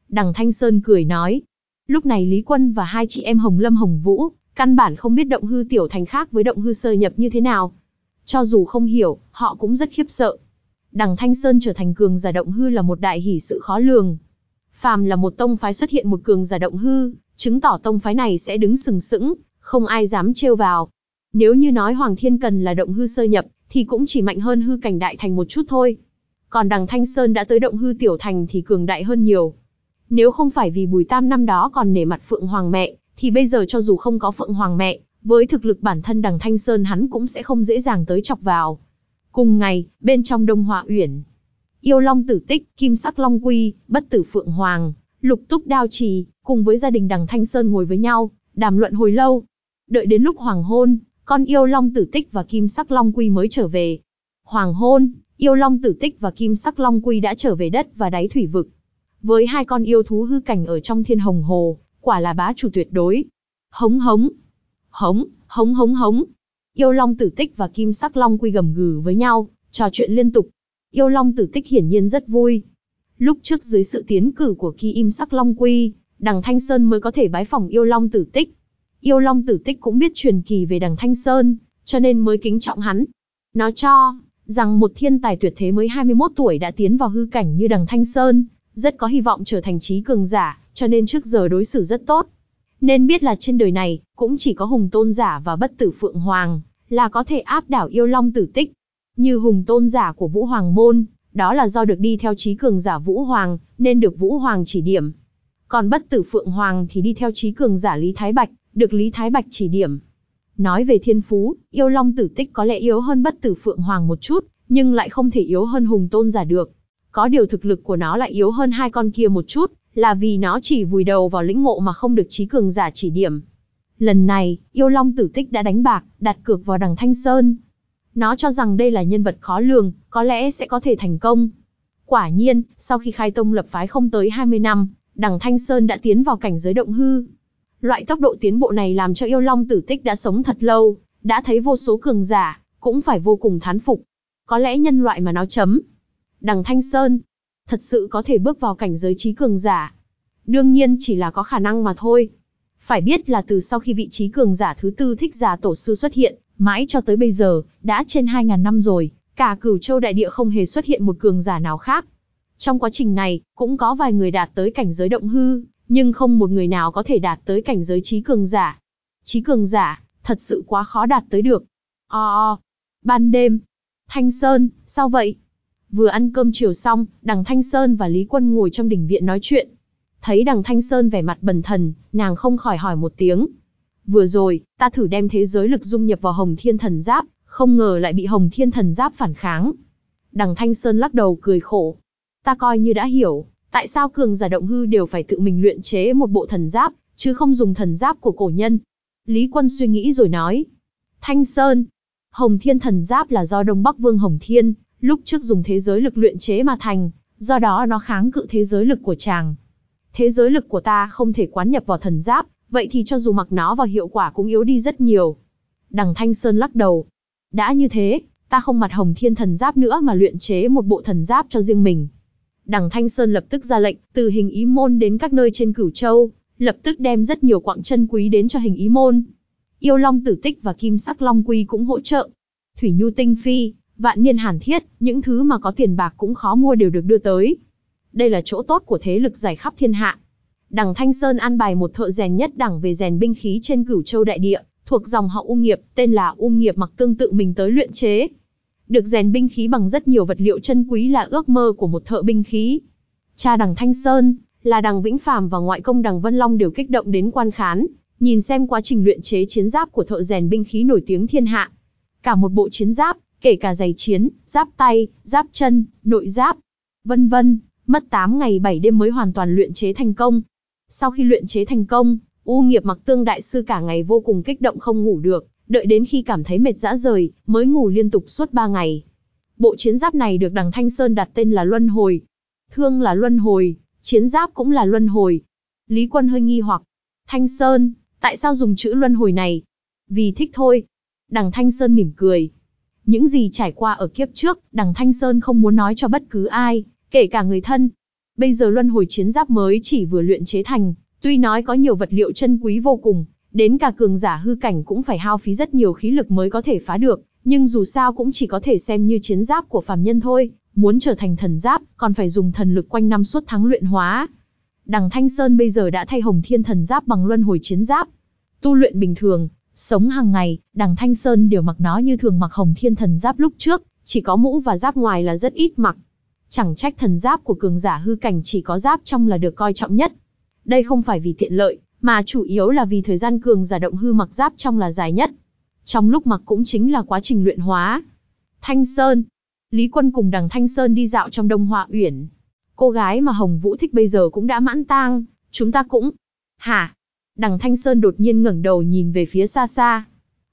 Đằng Thanh Sơn cười nói. Lúc này Lý Quân và hai chị em Hồng Lâm Hồng Vũ, căn bản không biết động hư Tiểu Thành khác với động hư sơ nhập như thế nào. Cho dù không hiểu, họ cũng rất khiếp sợ. Đằng Thanh Sơn trở thành cường giả động hư là một đại hỷ sự khó lường. Phàm là một tông phái xuất hiện một cường giả động hư, chứng tỏ tông phái này sẽ đứng sừng sững, không ai dám trêu vào. Nếu như nói Hoàng Thiên Cần là động hư sơ nhập, thì cũng chỉ mạnh hơn hư cảnh đại thành một chút thôi. Còn đằng Thanh Sơn đã tới động hư tiểu thành thì cường đại hơn nhiều. Nếu không phải vì Bùi Tam năm đó còn nể mặt Phượng Hoàng mẹ, thì bây giờ cho dù không có Phượng Hoàng mẹ, với thực lực bản thân đằng Thanh Sơn hắn cũng sẽ không dễ dàng tới chọc vào. Cùng ngày, bên trong Đông Họa Uyển, Yêu Long Tử Tích, Kim Sắc Long Quy, Bất Tử Phượng Hoàng, Lục Túc Đao Trì, cùng với gia đình đằng Thanh Sơn ngồi với nhau, đàm luận hồi lâu. Đợi đến lúc hoàng hôn, con yêu long tử tích và kim sắc long quy mới trở về. Hoàng hôn, yêu long tử tích và kim sắc long quy đã trở về đất và đáy thủy vực. Với hai con yêu thú hư cảnh ở trong thiên hồng hồ, quả là bá chủ tuyệt đối. Hống hống, hống, hống hống hống. Yêu long tử tích và kim sắc long quy gầm gừ với nhau, trò chuyện liên tục. Yêu long tử tích hiển nhiên rất vui. Lúc trước dưới sự tiến cử của kỳ im sắc long quy, đằng Thanh Sơn mới có thể bái phòng yêu long tử tích. Yêu Long Tử Tích cũng biết truyền kỳ về đằng Thanh Sơn, cho nên mới kính trọng hắn. Nó cho rằng một thiên tài tuyệt thế mới 21 tuổi đã tiến vào hư cảnh như đằng Thanh Sơn, rất có hy vọng trở thành trí cường giả, cho nên trước giờ đối xử rất tốt. Nên biết là trên đời này, cũng chỉ có hùng tôn giả và bất tử phượng hoàng, là có thể áp đảo yêu long tử tích. Như hùng tôn giả của Vũ Hoàng Môn, đó là do được đi theo trí cường giả Vũ Hoàng, nên được Vũ Hoàng chỉ điểm. Còn bất tử Phượng Hoàng thì đi theo trí cường giả Lý Thái Bạch, được Lý Thái Bạch chỉ điểm. Nói về thiên phú, yêu long tử tích có lẽ yếu hơn bất tử Phượng Hoàng một chút, nhưng lại không thể yếu hơn hùng tôn giả được. Có điều thực lực của nó lại yếu hơn hai con kia một chút, là vì nó chỉ vùi đầu vào lĩnh ngộ mà không được trí cường giả chỉ điểm. Lần này, yêu long tử tích đã đánh bạc, đặt cược vào đằng Thanh Sơn. Nó cho rằng đây là nhân vật khó lường, có lẽ sẽ có thể thành công. Quả nhiên, sau khi khai tông lập phái không tới 20 năm, đằng Thanh Sơn đã tiến vào cảnh giới động hư. Loại tốc độ tiến bộ này làm cho yêu long tử tích đã sống thật lâu, đã thấy vô số cường giả, cũng phải vô cùng thán phục. Có lẽ nhân loại mà nó chấm. Đằng Thanh Sơn, thật sự có thể bước vào cảnh giới trí cường giả. Đương nhiên chỉ là có khả năng mà thôi. Phải biết là từ sau khi vị trí cường giả thứ tư thích giả tổ sư xuất hiện, mãi cho tới bây giờ, đã trên 2.000 năm rồi, cả cửu châu đại địa không hề xuất hiện một cường giả nào khác. Trong quá trình này, cũng có vài người đạt tới cảnh giới động hư, nhưng không một người nào có thể đạt tới cảnh giới trí cường giả. Trí cường giả, thật sự quá khó đạt tới được. O o. Ban đêm. Thanh Sơn, sao vậy? Vừa ăn cơm chiều xong, đằng Thanh Sơn và Lý Quân ngồi trong đỉnh viện nói chuyện. Thấy đằng Thanh Sơn vẻ mặt bần thần, nàng không khỏi hỏi một tiếng. Vừa rồi, ta thử đem thế giới lực dung nhập vào Hồng Thiên Thần Giáp, không ngờ lại bị Hồng Thiên Thần Giáp phản kháng. Đằng Thanh Sơn lắc đầu cười khổ. Ta coi như đã hiểu, tại sao cường giả động hư đều phải tự mình luyện chế một bộ thần giáp, chứ không dùng thần giáp của cổ nhân. Lý Quân suy nghĩ rồi nói. Thanh Sơn, Hồng Thiên Thần Giáp là do Đông Bắc Vương Hồng Thiên, lúc trước dùng thế giới lực luyện chế mà thành, do đó nó kháng cự thế giới lực của chàng. Thế giới lực của ta không thể quán nhập vào thần giáp, vậy thì cho dù mặc nó vào hiệu quả cũng yếu đi rất nhiều. Đằng Thanh Sơn lắc đầu. Đã như thế, ta không mặt hồng thiên thần giáp nữa mà luyện chế một bộ thần giáp cho riêng mình. Đằng Thanh Sơn lập tức ra lệnh, từ hình ý môn đến các nơi trên cửu châu, lập tức đem rất nhiều quặng chân quý đến cho hình ý môn. Yêu Long Tử Tích và Kim Sắc Long Quy cũng hỗ trợ. Thủy Nhu Tinh Phi, Vạn Niên Hàn Thiết, những thứ mà có tiền bạc cũng khó mua đều được đưa tới. Đây là chỗ tốt của thế lực giải khắp thiên hạ. Đằng Thanh Sơn an bài một thợ rèn nhất đẳng về rèn binh khí trên cửu châu đại địa, thuộc dòng họ U Nghiệp, tên là U Nghiệp mặc tương tự mình tới luyện chế. Được rèn binh khí bằng rất nhiều vật liệu chân quý là ước mơ của một thợ binh khí. Cha đằng Thanh Sơn, là đằng Vĩnh Phàm và ngoại công đằng Vân Long đều kích động đến quan khán, nhìn xem quá trình luyện chế chiến giáp của thợ rèn binh khí nổi tiếng thiên hạ. Cả một bộ chiến giáp, kể cả giày chiến, giáp tay, giáp chân, nội giáp, vân vân, mất 8 ngày 7 đêm mới hoàn toàn luyện chế thành công. Sau khi luyện chế thành công, U Nghiệp Mặc Tương đại sư cả ngày vô cùng kích động không ngủ được, đợi đến khi cảm thấy mệt dã rời, mới ngủ liên tục suốt 3 ngày. Bộ chiến giáp này được đằng Thanh Sơn đặt tên là Luân Hồi. Thương là Luân Hồi, chiến giáp cũng là Luân Hồi. Lý Quân hơi nghi hoặc. Thanh Sơn, tại sao dùng chữ Luân Hồi này? Vì thích thôi. Đằng Thanh Sơn mỉm cười. Những gì trải qua ở kiếp trước, đằng Thanh Sơn không muốn nói cho bất cứ ai, kể cả người thân. Bây giờ luân hồi chiến giáp mới chỉ vừa luyện chế thành, tuy nói có nhiều vật liệu chân quý vô cùng, đến cả cường giả hư cảnh cũng phải hao phí rất nhiều khí lực mới có thể phá được, nhưng dù sao cũng chỉ có thể xem như chiến giáp của phàm nhân thôi, muốn trở thành thần giáp, còn phải dùng thần lực quanh năm suốt tháng luyện hóa. Đằng Thanh Sơn bây giờ đã thay Hồng Thiên thần giáp bằng luân hồi chiến giáp. Tu luyện bình thường, sống hàng ngày, đằng Thanh Sơn đều mặc nó như thường mặc Hồng Thiên thần giáp lúc trước, chỉ có mũ và giáp ngoài là rất ít mặc. Chẳng trách thần giáp của cường giả hư cảnh chỉ có giáp trong là được coi trọng nhất. Đây không phải vì tiện lợi, mà chủ yếu là vì thời gian cường giả động hư mặc giáp trong là dài nhất. Trong lúc mặc cũng chính là quá trình luyện hóa. Thanh Sơn. Lý Quân cùng đằng Thanh Sơn đi dạo trong Đông Họa Uyển. Cô gái mà Hồng Vũ thích bây giờ cũng đã mãn tang, chúng ta cũng... Hả? Đằng Thanh Sơn đột nhiên ngẩng đầu nhìn về phía xa xa.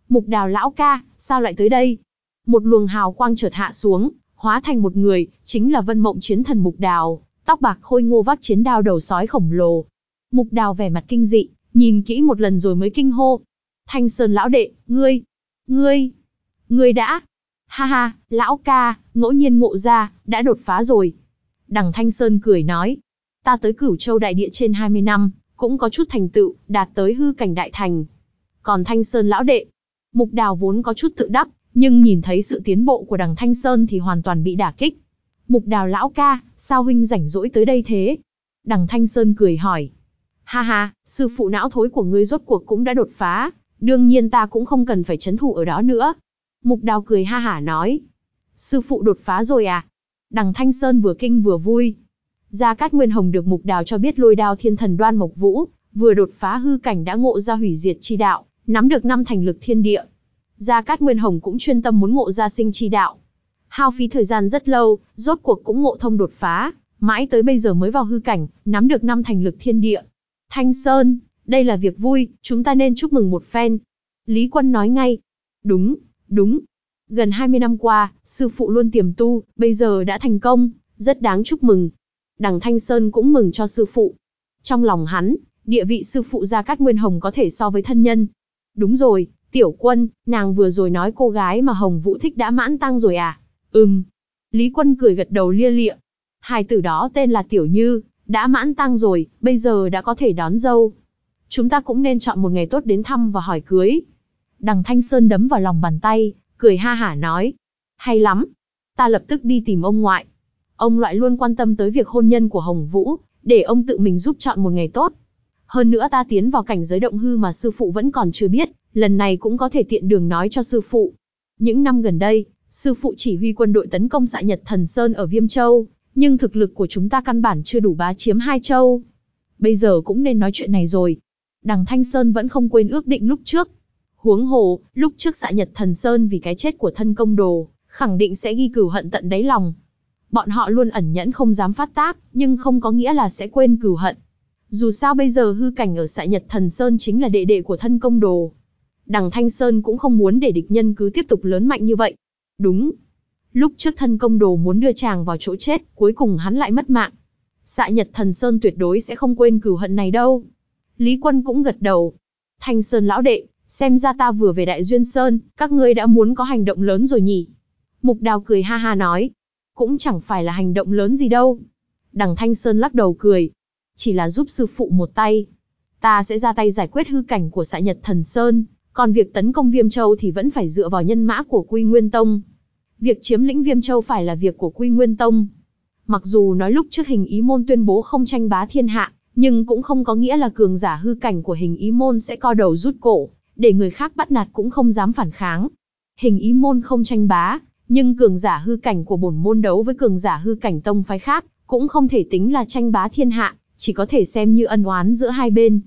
Mục đào lão ca, sao lại tới đây? Một luồng hào quang chợt hạ xuống, hóa thành một người, chính là vân mộng chiến thần Mục Đào, tóc bạc khôi ngô vác chiến đao đầu sói khổng lồ. Mục Đào vẻ mặt kinh dị, nhìn kỹ một lần rồi mới kinh hô. Thanh Sơn lão đệ, ngươi, ngươi, ngươi đã, ha ha, lão ca, ngẫu nhiên ngộ ra, đã đột phá rồi. Đằng Thanh Sơn cười nói, ta tới cửu châu đại địa trên 20 năm, cũng có chút thành tựu, đạt tới hư cảnh đại thành. Còn Thanh Sơn lão đệ, Mục Đào vốn có chút tự đắc, nhưng nhìn thấy sự tiến bộ của đằng Thanh Sơn thì hoàn toàn bị đả kích. Mục đào lão ca, sao huynh rảnh rỗi tới đây thế? Đằng Thanh Sơn cười hỏi. Ha ha, sư phụ não thối của ngươi rốt cuộc cũng đã đột phá, đương nhiên ta cũng không cần phải chấn thủ ở đó nữa. Mục đào cười ha hả nói. Sư phụ đột phá rồi à? Đằng Thanh Sơn vừa kinh vừa vui. Gia Cát Nguyên Hồng được mục đào cho biết lôi đao thiên thần đoan mộc vũ, vừa đột phá hư cảnh đã ngộ ra hủy diệt chi đạo, nắm được năm thành lực thiên địa. Gia Cát Nguyên Hồng cũng chuyên tâm muốn ngộ ra sinh chi đạo. Hao phí thời gian rất lâu, rốt cuộc cũng ngộ thông đột phá, mãi tới bây giờ mới vào hư cảnh, nắm được năm thành lực thiên địa. Thanh Sơn, đây là việc vui, chúng ta nên chúc mừng một phen. Lý Quân nói ngay. Đúng, đúng. Gần 20 năm qua, sư phụ luôn tiềm tu, bây giờ đã thành công, rất đáng chúc mừng. Đằng Thanh Sơn cũng mừng cho sư phụ. Trong lòng hắn, địa vị sư phụ Gia Cát Nguyên Hồng có thể so với thân nhân. Đúng rồi, tiểu quân, nàng vừa rồi nói cô gái mà Hồng Vũ thích đã mãn tăng rồi à? Ừm. Lý Quân cười gật đầu lia lịa. Hai tử đó tên là Tiểu Như, đã mãn tăng rồi, bây giờ đã có thể đón dâu. Chúng ta cũng nên chọn một ngày tốt đến thăm và hỏi cưới. Đằng Thanh Sơn đấm vào lòng bàn tay, cười ha hả nói. Hay lắm. Ta lập tức đi tìm ông ngoại. Ông loại luôn quan tâm tới việc hôn nhân của Hồng Vũ, để ông tự mình giúp chọn một ngày tốt. Hơn nữa ta tiến vào cảnh giới động hư mà sư phụ vẫn còn chưa biết, lần này cũng có thể tiện đường nói cho sư phụ. Những năm gần đây, sư phụ chỉ huy quân đội tấn công xạ Nhật Thần Sơn ở Viêm Châu, nhưng thực lực của chúng ta căn bản chưa đủ bá chiếm hai châu. Bây giờ cũng nên nói chuyện này rồi. Đằng Thanh Sơn vẫn không quên ước định lúc trước. Huống hồ, lúc trước xạ Nhật Thần Sơn vì cái chết của thân công đồ, khẳng định sẽ ghi cửu hận tận đáy lòng. Bọn họ luôn ẩn nhẫn không dám phát tác, nhưng không có nghĩa là sẽ quên cửu hận. Dù sao bây giờ hư cảnh ở xã Nhật Thần Sơn chính là đệ đệ của thân công đồ. Đằng Thanh Sơn cũng không muốn để địch nhân cứ tiếp tục lớn mạnh như vậy. Đúng. Lúc trước thân công đồ muốn đưa chàng vào chỗ chết, cuối cùng hắn lại mất mạng. Xạ Nhật Thần Sơn tuyệt đối sẽ không quên cửu hận này đâu. Lý Quân cũng gật đầu. Thanh Sơn lão đệ, xem ra ta vừa về Đại Duyên Sơn, các ngươi đã muốn có hành động lớn rồi nhỉ. Mục Đào cười ha ha nói. Cũng chẳng phải là hành động lớn gì đâu. Đằng Thanh Sơn lắc đầu cười. Chỉ là giúp sư phụ một tay. Ta sẽ ra tay giải quyết hư cảnh của xã Nhật Thần Sơn, còn việc tấn công Viêm Châu thì vẫn phải dựa vào nhân mã của Quy Nguyên Tông. Việc chiếm lĩnh Viêm Châu phải là việc của Quy Nguyên Tông. Mặc dù nói lúc trước hình ý môn tuyên bố không tranh bá thiên hạ, nhưng cũng không có nghĩa là cường giả hư cảnh của hình ý môn sẽ co đầu rút cổ, để người khác bắt nạt cũng không dám phản kháng. Hình ý môn không tranh bá, nhưng cường giả hư cảnh của bổn môn đấu với cường giả hư cảnh tông phái khác, cũng không thể tính là tranh bá thiên hạ, chỉ có thể xem như ân oán giữa hai bên.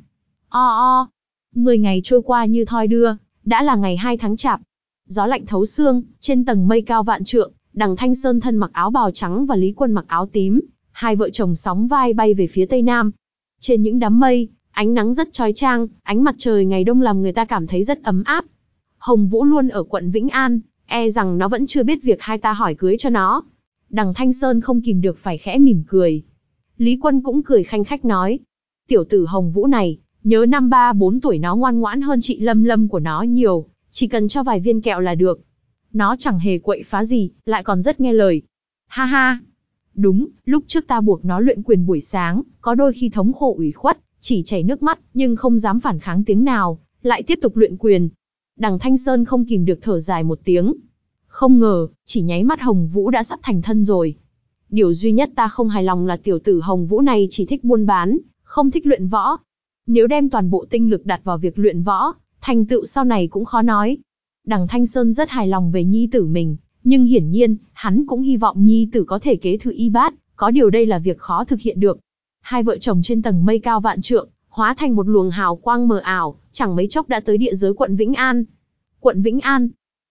O o, mười ngày trôi qua như thoi đưa, đã là ngày 2 tháng chạp. Gió lạnh thấu xương, trên tầng mây cao vạn trượng, đằng Thanh Sơn thân mặc áo bào trắng và Lý Quân mặc áo tím, hai vợ chồng sóng vai bay về phía tây nam. Trên những đám mây, ánh nắng rất trói trang, ánh mặt trời ngày đông làm người ta cảm thấy rất ấm áp. Hồng Vũ luôn ở quận Vĩnh An, e rằng nó vẫn chưa biết việc hai ta hỏi cưới cho nó. Đằng Thanh Sơn không kìm được phải khẽ mỉm cười. Lý Quân cũng cười khanh khách nói. Tiểu tử Hồng Vũ này, nhớ năm ba bốn tuổi nó ngoan ngoãn hơn chị Lâm Lâm của nó nhiều, chỉ cần cho vài viên kẹo là được. Nó chẳng hề quậy phá gì, lại còn rất nghe lời. Ha ha. Đúng, lúc trước ta buộc nó luyện quyền buổi sáng, có đôi khi thống khổ ủy khuất, chỉ chảy nước mắt, nhưng không dám phản kháng tiếng nào, lại tiếp tục luyện quyền. Đằng Thanh Sơn không kìm được thở dài một tiếng. Không ngờ, chỉ nháy mắt Hồng Vũ đã sắp thành thân rồi. Điều duy nhất ta không hài lòng là tiểu tử Hồng Vũ này chỉ thích buôn bán, không thích luyện võ. Nếu đem toàn bộ tinh lực đặt vào việc luyện võ, thành tựu sau này cũng khó nói. Đằng Thanh Sơn rất hài lòng về nhi tử mình, nhưng hiển nhiên, hắn cũng hy vọng nhi tử có thể kế thừa y bát, có điều đây là việc khó thực hiện được. Hai vợ chồng trên tầng mây cao vạn trượng, hóa thành một luồng hào quang mờ ảo, chẳng mấy chốc đã tới địa giới quận Vĩnh An. Quận Vĩnh An.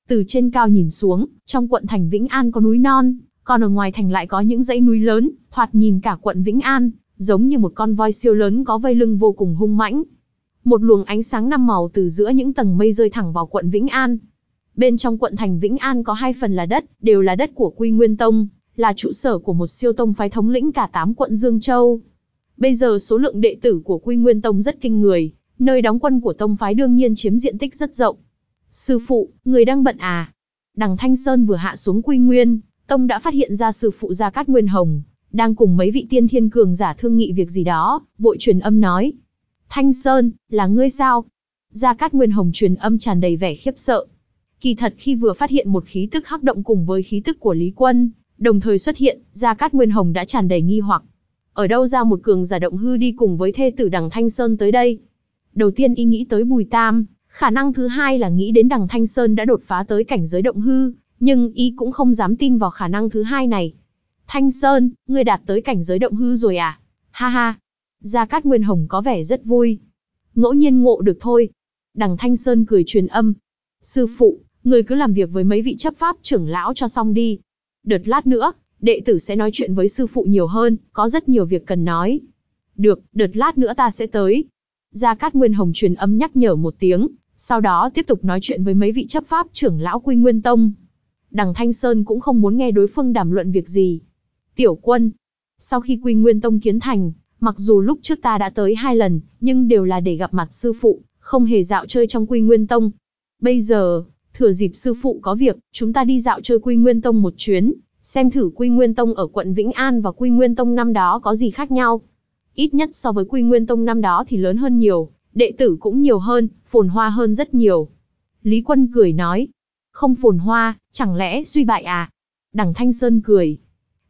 Từ trên cao nhìn xuống, trong quận thành Vĩnh An có núi non, còn ở ngoài thành lại có những dãy núi lớn, thoạt nhìn cả quận Vĩnh An, giống như một con voi siêu lớn có vây lưng vô cùng hung mãnh. Một luồng ánh sáng năm màu từ giữa những tầng mây rơi thẳng vào quận Vĩnh An. Bên trong quận thành Vĩnh An có hai phần là đất, đều là đất của Quy Nguyên Tông, là trụ sở của một siêu tông phái thống lĩnh cả tám quận Dương Châu. Bây giờ số lượng đệ tử của Quy Nguyên Tông rất kinh người, nơi đóng quân của tông phái đương nhiên chiếm diện tích rất rộng. Sư phụ, người đang bận à? Đằng Thanh Sơn vừa hạ xuống Quy Nguyên, Tông đã phát hiện ra sư phụ Gia Cát Nguyên Hồng, đang cùng mấy vị tiên thiên cường giả thương nghị việc gì đó, vội truyền âm nói. Thanh Sơn, là ngươi sao? Gia Cát Nguyên Hồng truyền âm tràn đầy vẻ khiếp sợ. Kỳ thật khi vừa phát hiện một khí tức hắc động cùng với khí tức của Lý Quân, Đồng thời xuất hiện, Gia Cát Nguyên Hồng đã tràn đầy nghi hoặc. Ở đâu ra một cường giả động hư đi cùng với thê tử đằng Thanh Sơn tới đây? Đầu tiên y nghĩ tới Bùi Tam, khả năng thứ hai là nghĩ đến đằng Thanh Sơn đã đột phá tới cảnh giới động hư, nhưng y cũng không dám tin vào khả năng thứ hai này. Thanh Sơn, ngươi đạt tới cảnh giới động hư rồi à? Ha ha. Gia Cát Nguyên Hồng có vẻ rất vui. Ngẫu nhiên ngộ được thôi. Đằng Thanh Sơn cười truyền âm. Sư phụ, người cứ làm việc với mấy vị chấp pháp trưởng lão cho xong đi. Đợt lát nữa, đệ tử sẽ nói chuyện với sư phụ nhiều hơn, có rất nhiều việc cần nói. Được, đợt lát nữa ta sẽ tới. Gia Cát Nguyên Hồng truyền âm nhắc nhở một tiếng, sau đó tiếp tục nói chuyện với mấy vị chấp pháp trưởng lão Quy Nguyên Tông. Đằng Thanh Sơn cũng không muốn nghe đối phương đàm luận việc gì. Tiểu quân, sau khi Quy Nguyên Tông kiến thành, mặc dù lúc trước ta đã tới hai lần, nhưng đều là để gặp mặt sư phụ, không hề dạo chơi trong Quy Nguyên Tông. Bây giờ, thừa dịp sư phụ có việc, chúng ta đi dạo chơi Quy Nguyên Tông một chuyến, xem thử Quy Nguyên Tông ở quận Vĩnh An và Quy Nguyên Tông năm đó có gì khác nhau. Ít nhất so với Quy Nguyên Tông năm đó thì lớn hơn nhiều, đệ tử cũng nhiều hơn, phồn hoa hơn rất nhiều. Lý Quân cười nói, không phồn hoa, chẳng lẽ suy bại à? Đằng Thanh Sơn cười.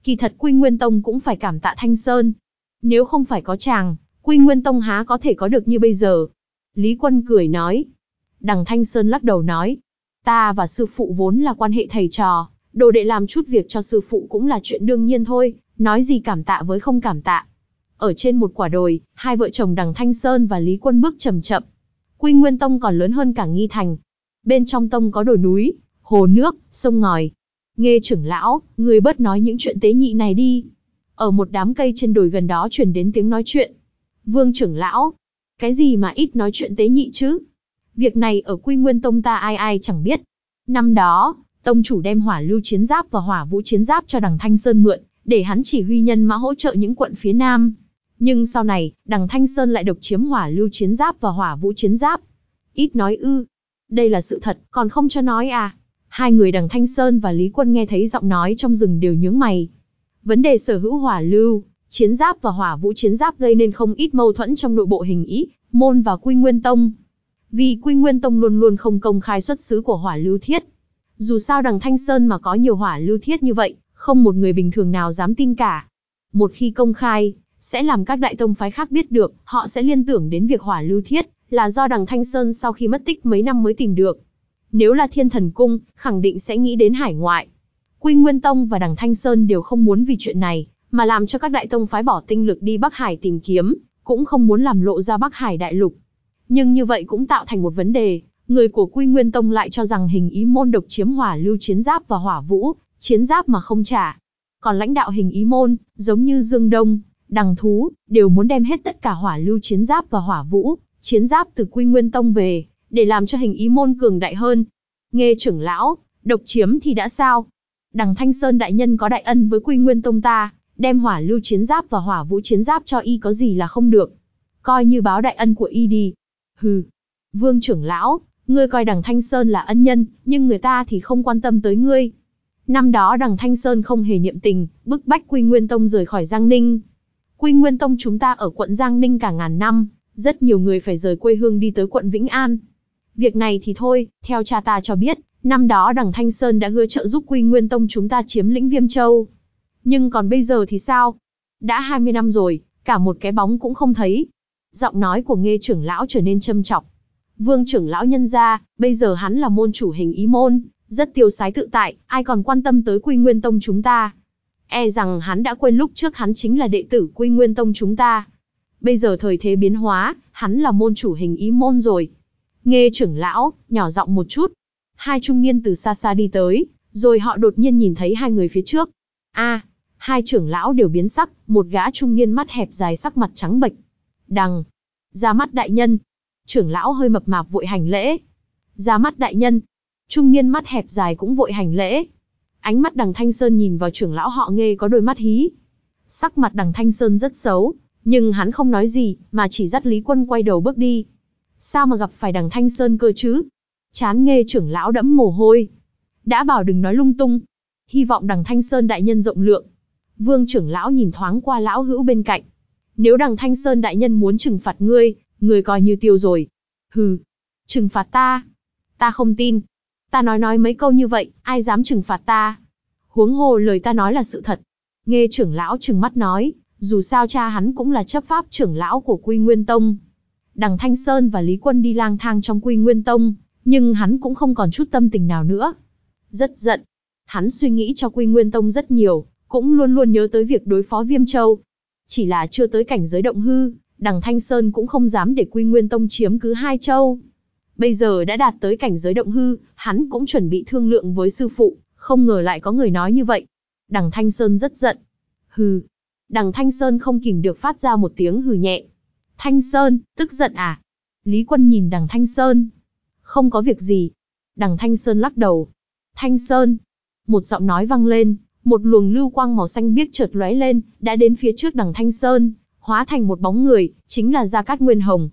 Kỳ thật Quy Nguyên Tông cũng phải cảm tạ Thanh Sơn. Nếu không phải có chàng, Quy Nguyên Tông há có thể có được như bây giờ. Lý Quân cười nói. Đằng Thanh Sơn lắc đầu nói. Ta và sư phụ vốn là quan hệ thầy trò, đồ đệ làm chút việc cho sư phụ cũng là chuyện đương nhiên thôi, nói gì cảm tạ với không cảm tạ. Ở trên một quả đồi, hai vợ chồng đằng Thanh Sơn và Lý Quân bước chậm chậm. Quy Nguyên Tông còn lớn hơn cả Nghi Thành. Bên trong tông có đồi núi, hồ nước, sông ngòi. Nghe trưởng lão, người bớt nói những chuyện tế nhị này đi. Ở một đám cây trên đồi gần đó truyền đến tiếng nói chuyện. Vương trưởng lão, cái gì mà ít nói chuyện tế nhị chứ? Việc này ở Quy Nguyên Tông ta ai ai chẳng biết. Năm đó, tông chủ đem hỏa lưu chiến giáp và hỏa vũ chiến giáp cho đằng Thanh Sơn mượn, để hắn chỉ huy nhân mã hỗ trợ những quận phía Nam. Nhưng sau này, đằng Thanh Sơn lại độc chiếm hỏa lưu chiến giáp và hỏa vũ chiến giáp. Ít nói ư. Đây là sự thật, còn không cho nói à. Hai người đằng Thanh Sơn và Lý Quân nghe thấy giọng nói trong rừng đều nhướng mày. Vấn đề sở hữu hỏa lưu, chiến giáp và hỏa vũ chiến giáp gây nên không ít mâu thuẫn trong nội bộ hình ý, môn và quy nguyên tông. Vì quy nguyên tông luôn luôn không công khai xuất xứ của hỏa lưu thiết. Dù sao đằng Thanh Sơn mà có nhiều hỏa lưu thiết như vậy, không một người bình thường nào dám tin cả. Một khi công khai, sẽ làm các đại tông phái khác biết được, họ sẽ liên tưởng đến việc hỏa lưu thiết, là do đằng Thanh Sơn sau khi mất tích mấy năm mới tìm được. Nếu là thiên thần cung, khẳng định sẽ nghĩ đến hải ngoại. Quy Nguyên Tông và đằng Thanh Sơn đều không muốn vì chuyện này, mà làm cho các đại tông phái bỏ tinh lực đi Bắc Hải tìm kiếm, cũng không muốn làm lộ ra Bắc Hải đại lục. Nhưng như vậy cũng tạo thành một vấn đề, người của Quy Nguyên Tông lại cho rằng hình ý môn độc chiếm hỏa lưu chiến giáp và hỏa vũ, chiến giáp mà không trả. Còn lãnh đạo hình ý môn, giống như Dương Đông, đằng thú, đều muốn đem hết tất cả hỏa lưu chiến giáp và hỏa vũ, chiến giáp từ Quy Nguyên Tông về, để làm cho hình ý môn cường đại hơn. Nghe trưởng lão, độc chiếm thì đã sao? Đằng Thanh Sơn đại nhân có đại ân với Quy Nguyên Tông ta, đem hỏa lưu chiến giáp và hỏa vũ chiến giáp cho y có gì là không được. Coi như báo đại ân của y đi. Hừ. Vương trưởng lão, ngươi coi đằng Thanh Sơn là ân nhân, nhưng người ta thì không quan tâm tới ngươi. Năm đó đằng Thanh Sơn không hề niệm tình, bức bách Quy Nguyên Tông rời khỏi Giang Ninh. Quy Nguyên Tông chúng ta ở quận Giang Ninh cả ngàn năm, rất nhiều người phải rời quê hương đi tới quận Vĩnh An. Việc này thì thôi, theo cha ta cho biết, năm đó đằng Thanh Sơn đã hứa trợ giúp Quy Nguyên Tông chúng ta chiếm lĩnh Viêm Châu. Nhưng còn bây giờ thì sao? Đã 20 năm rồi, cả một cái bóng cũng không thấy. Giọng nói của nghe trưởng lão trở nên châm trọng. Vương trưởng lão nhân ra, bây giờ hắn là môn chủ hình ý môn, rất tiêu sái tự tại, ai còn quan tâm tới Quy Nguyên Tông chúng ta. E rằng hắn đã quên lúc trước hắn chính là đệ tử Quy Nguyên Tông chúng ta. Bây giờ thời thế biến hóa, hắn là môn chủ hình ý môn rồi. Nghe trưởng lão, nhỏ giọng một chút. Hai trung niên từ xa xa đi tới, rồi họ đột nhiên nhìn thấy hai người phía trước. a hai trưởng lão đều biến sắc, một gã trung niên mắt hẹp dài sắc mặt trắng bệch. Đằng, ra mắt đại nhân. Trưởng lão hơi mập mạp vội hành lễ. Ra mắt đại nhân. Trung niên mắt hẹp dài cũng vội hành lễ. Ánh mắt đằng Thanh Sơn nhìn vào trưởng lão họ nghe có đôi mắt hí. Sắc mặt đằng Thanh Sơn rất xấu, nhưng hắn không nói gì, mà chỉ dắt Lý Quân quay đầu bước đi. Sao mà gặp phải đằng Thanh Sơn cơ chứ? Chán nghe trưởng lão đẫm mồ hôi. Đã bảo đừng nói lung tung. Hy vọng đằng Thanh Sơn đại nhân rộng lượng. Vương trưởng lão nhìn thoáng qua lão hữu bên cạnh. Nếu đằng Thanh Sơn đại nhân muốn trừng phạt ngươi, người coi như tiêu rồi. Hừ, trừng phạt ta. Ta không tin. Ta nói nói mấy câu như vậy, ai dám trừng phạt ta? Huống hồ lời ta nói là sự thật. Nghe trưởng lão trừng mắt nói, dù sao cha hắn cũng là chấp pháp trưởng lão của Quy Nguyên Tông. Đằng Thanh Sơn và Lý Quân đi lang thang trong Quy Nguyên Tông, nhưng hắn cũng không còn chút tâm tình nào nữa. Rất giận. Hắn suy nghĩ cho Quy Nguyên Tông rất nhiều, cũng luôn luôn nhớ tới việc đối phó Viêm Châu. Chỉ là chưa tới cảnh giới động hư, đằng Thanh Sơn cũng không dám để Quy Nguyên Tông chiếm cứ hai châu. Bây giờ đã đạt tới cảnh giới động hư, hắn cũng chuẩn bị thương lượng với sư phụ, không ngờ lại có người nói như vậy. Đằng Thanh Sơn rất giận. Hừ. Đằng Thanh Sơn không kìm được phát ra một tiếng hừ nhẹ. Thanh Sơn, tức giận à? Lý Quân nhìn đằng Thanh Sơn. Không có việc gì. Đằng Thanh Sơn lắc đầu. Thanh Sơn. Một giọng nói vang lên, một luồng lưu quang màu xanh biếc chợt lóe lên, đã đến phía trước đằng Thanh Sơn, hóa thành một bóng người, chính là Gia Cát Nguyên Hồng.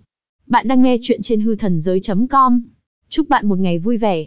Bạn đang nghe chuyện trên hư thần giới.com. Chúc bạn một ngày vui vẻ.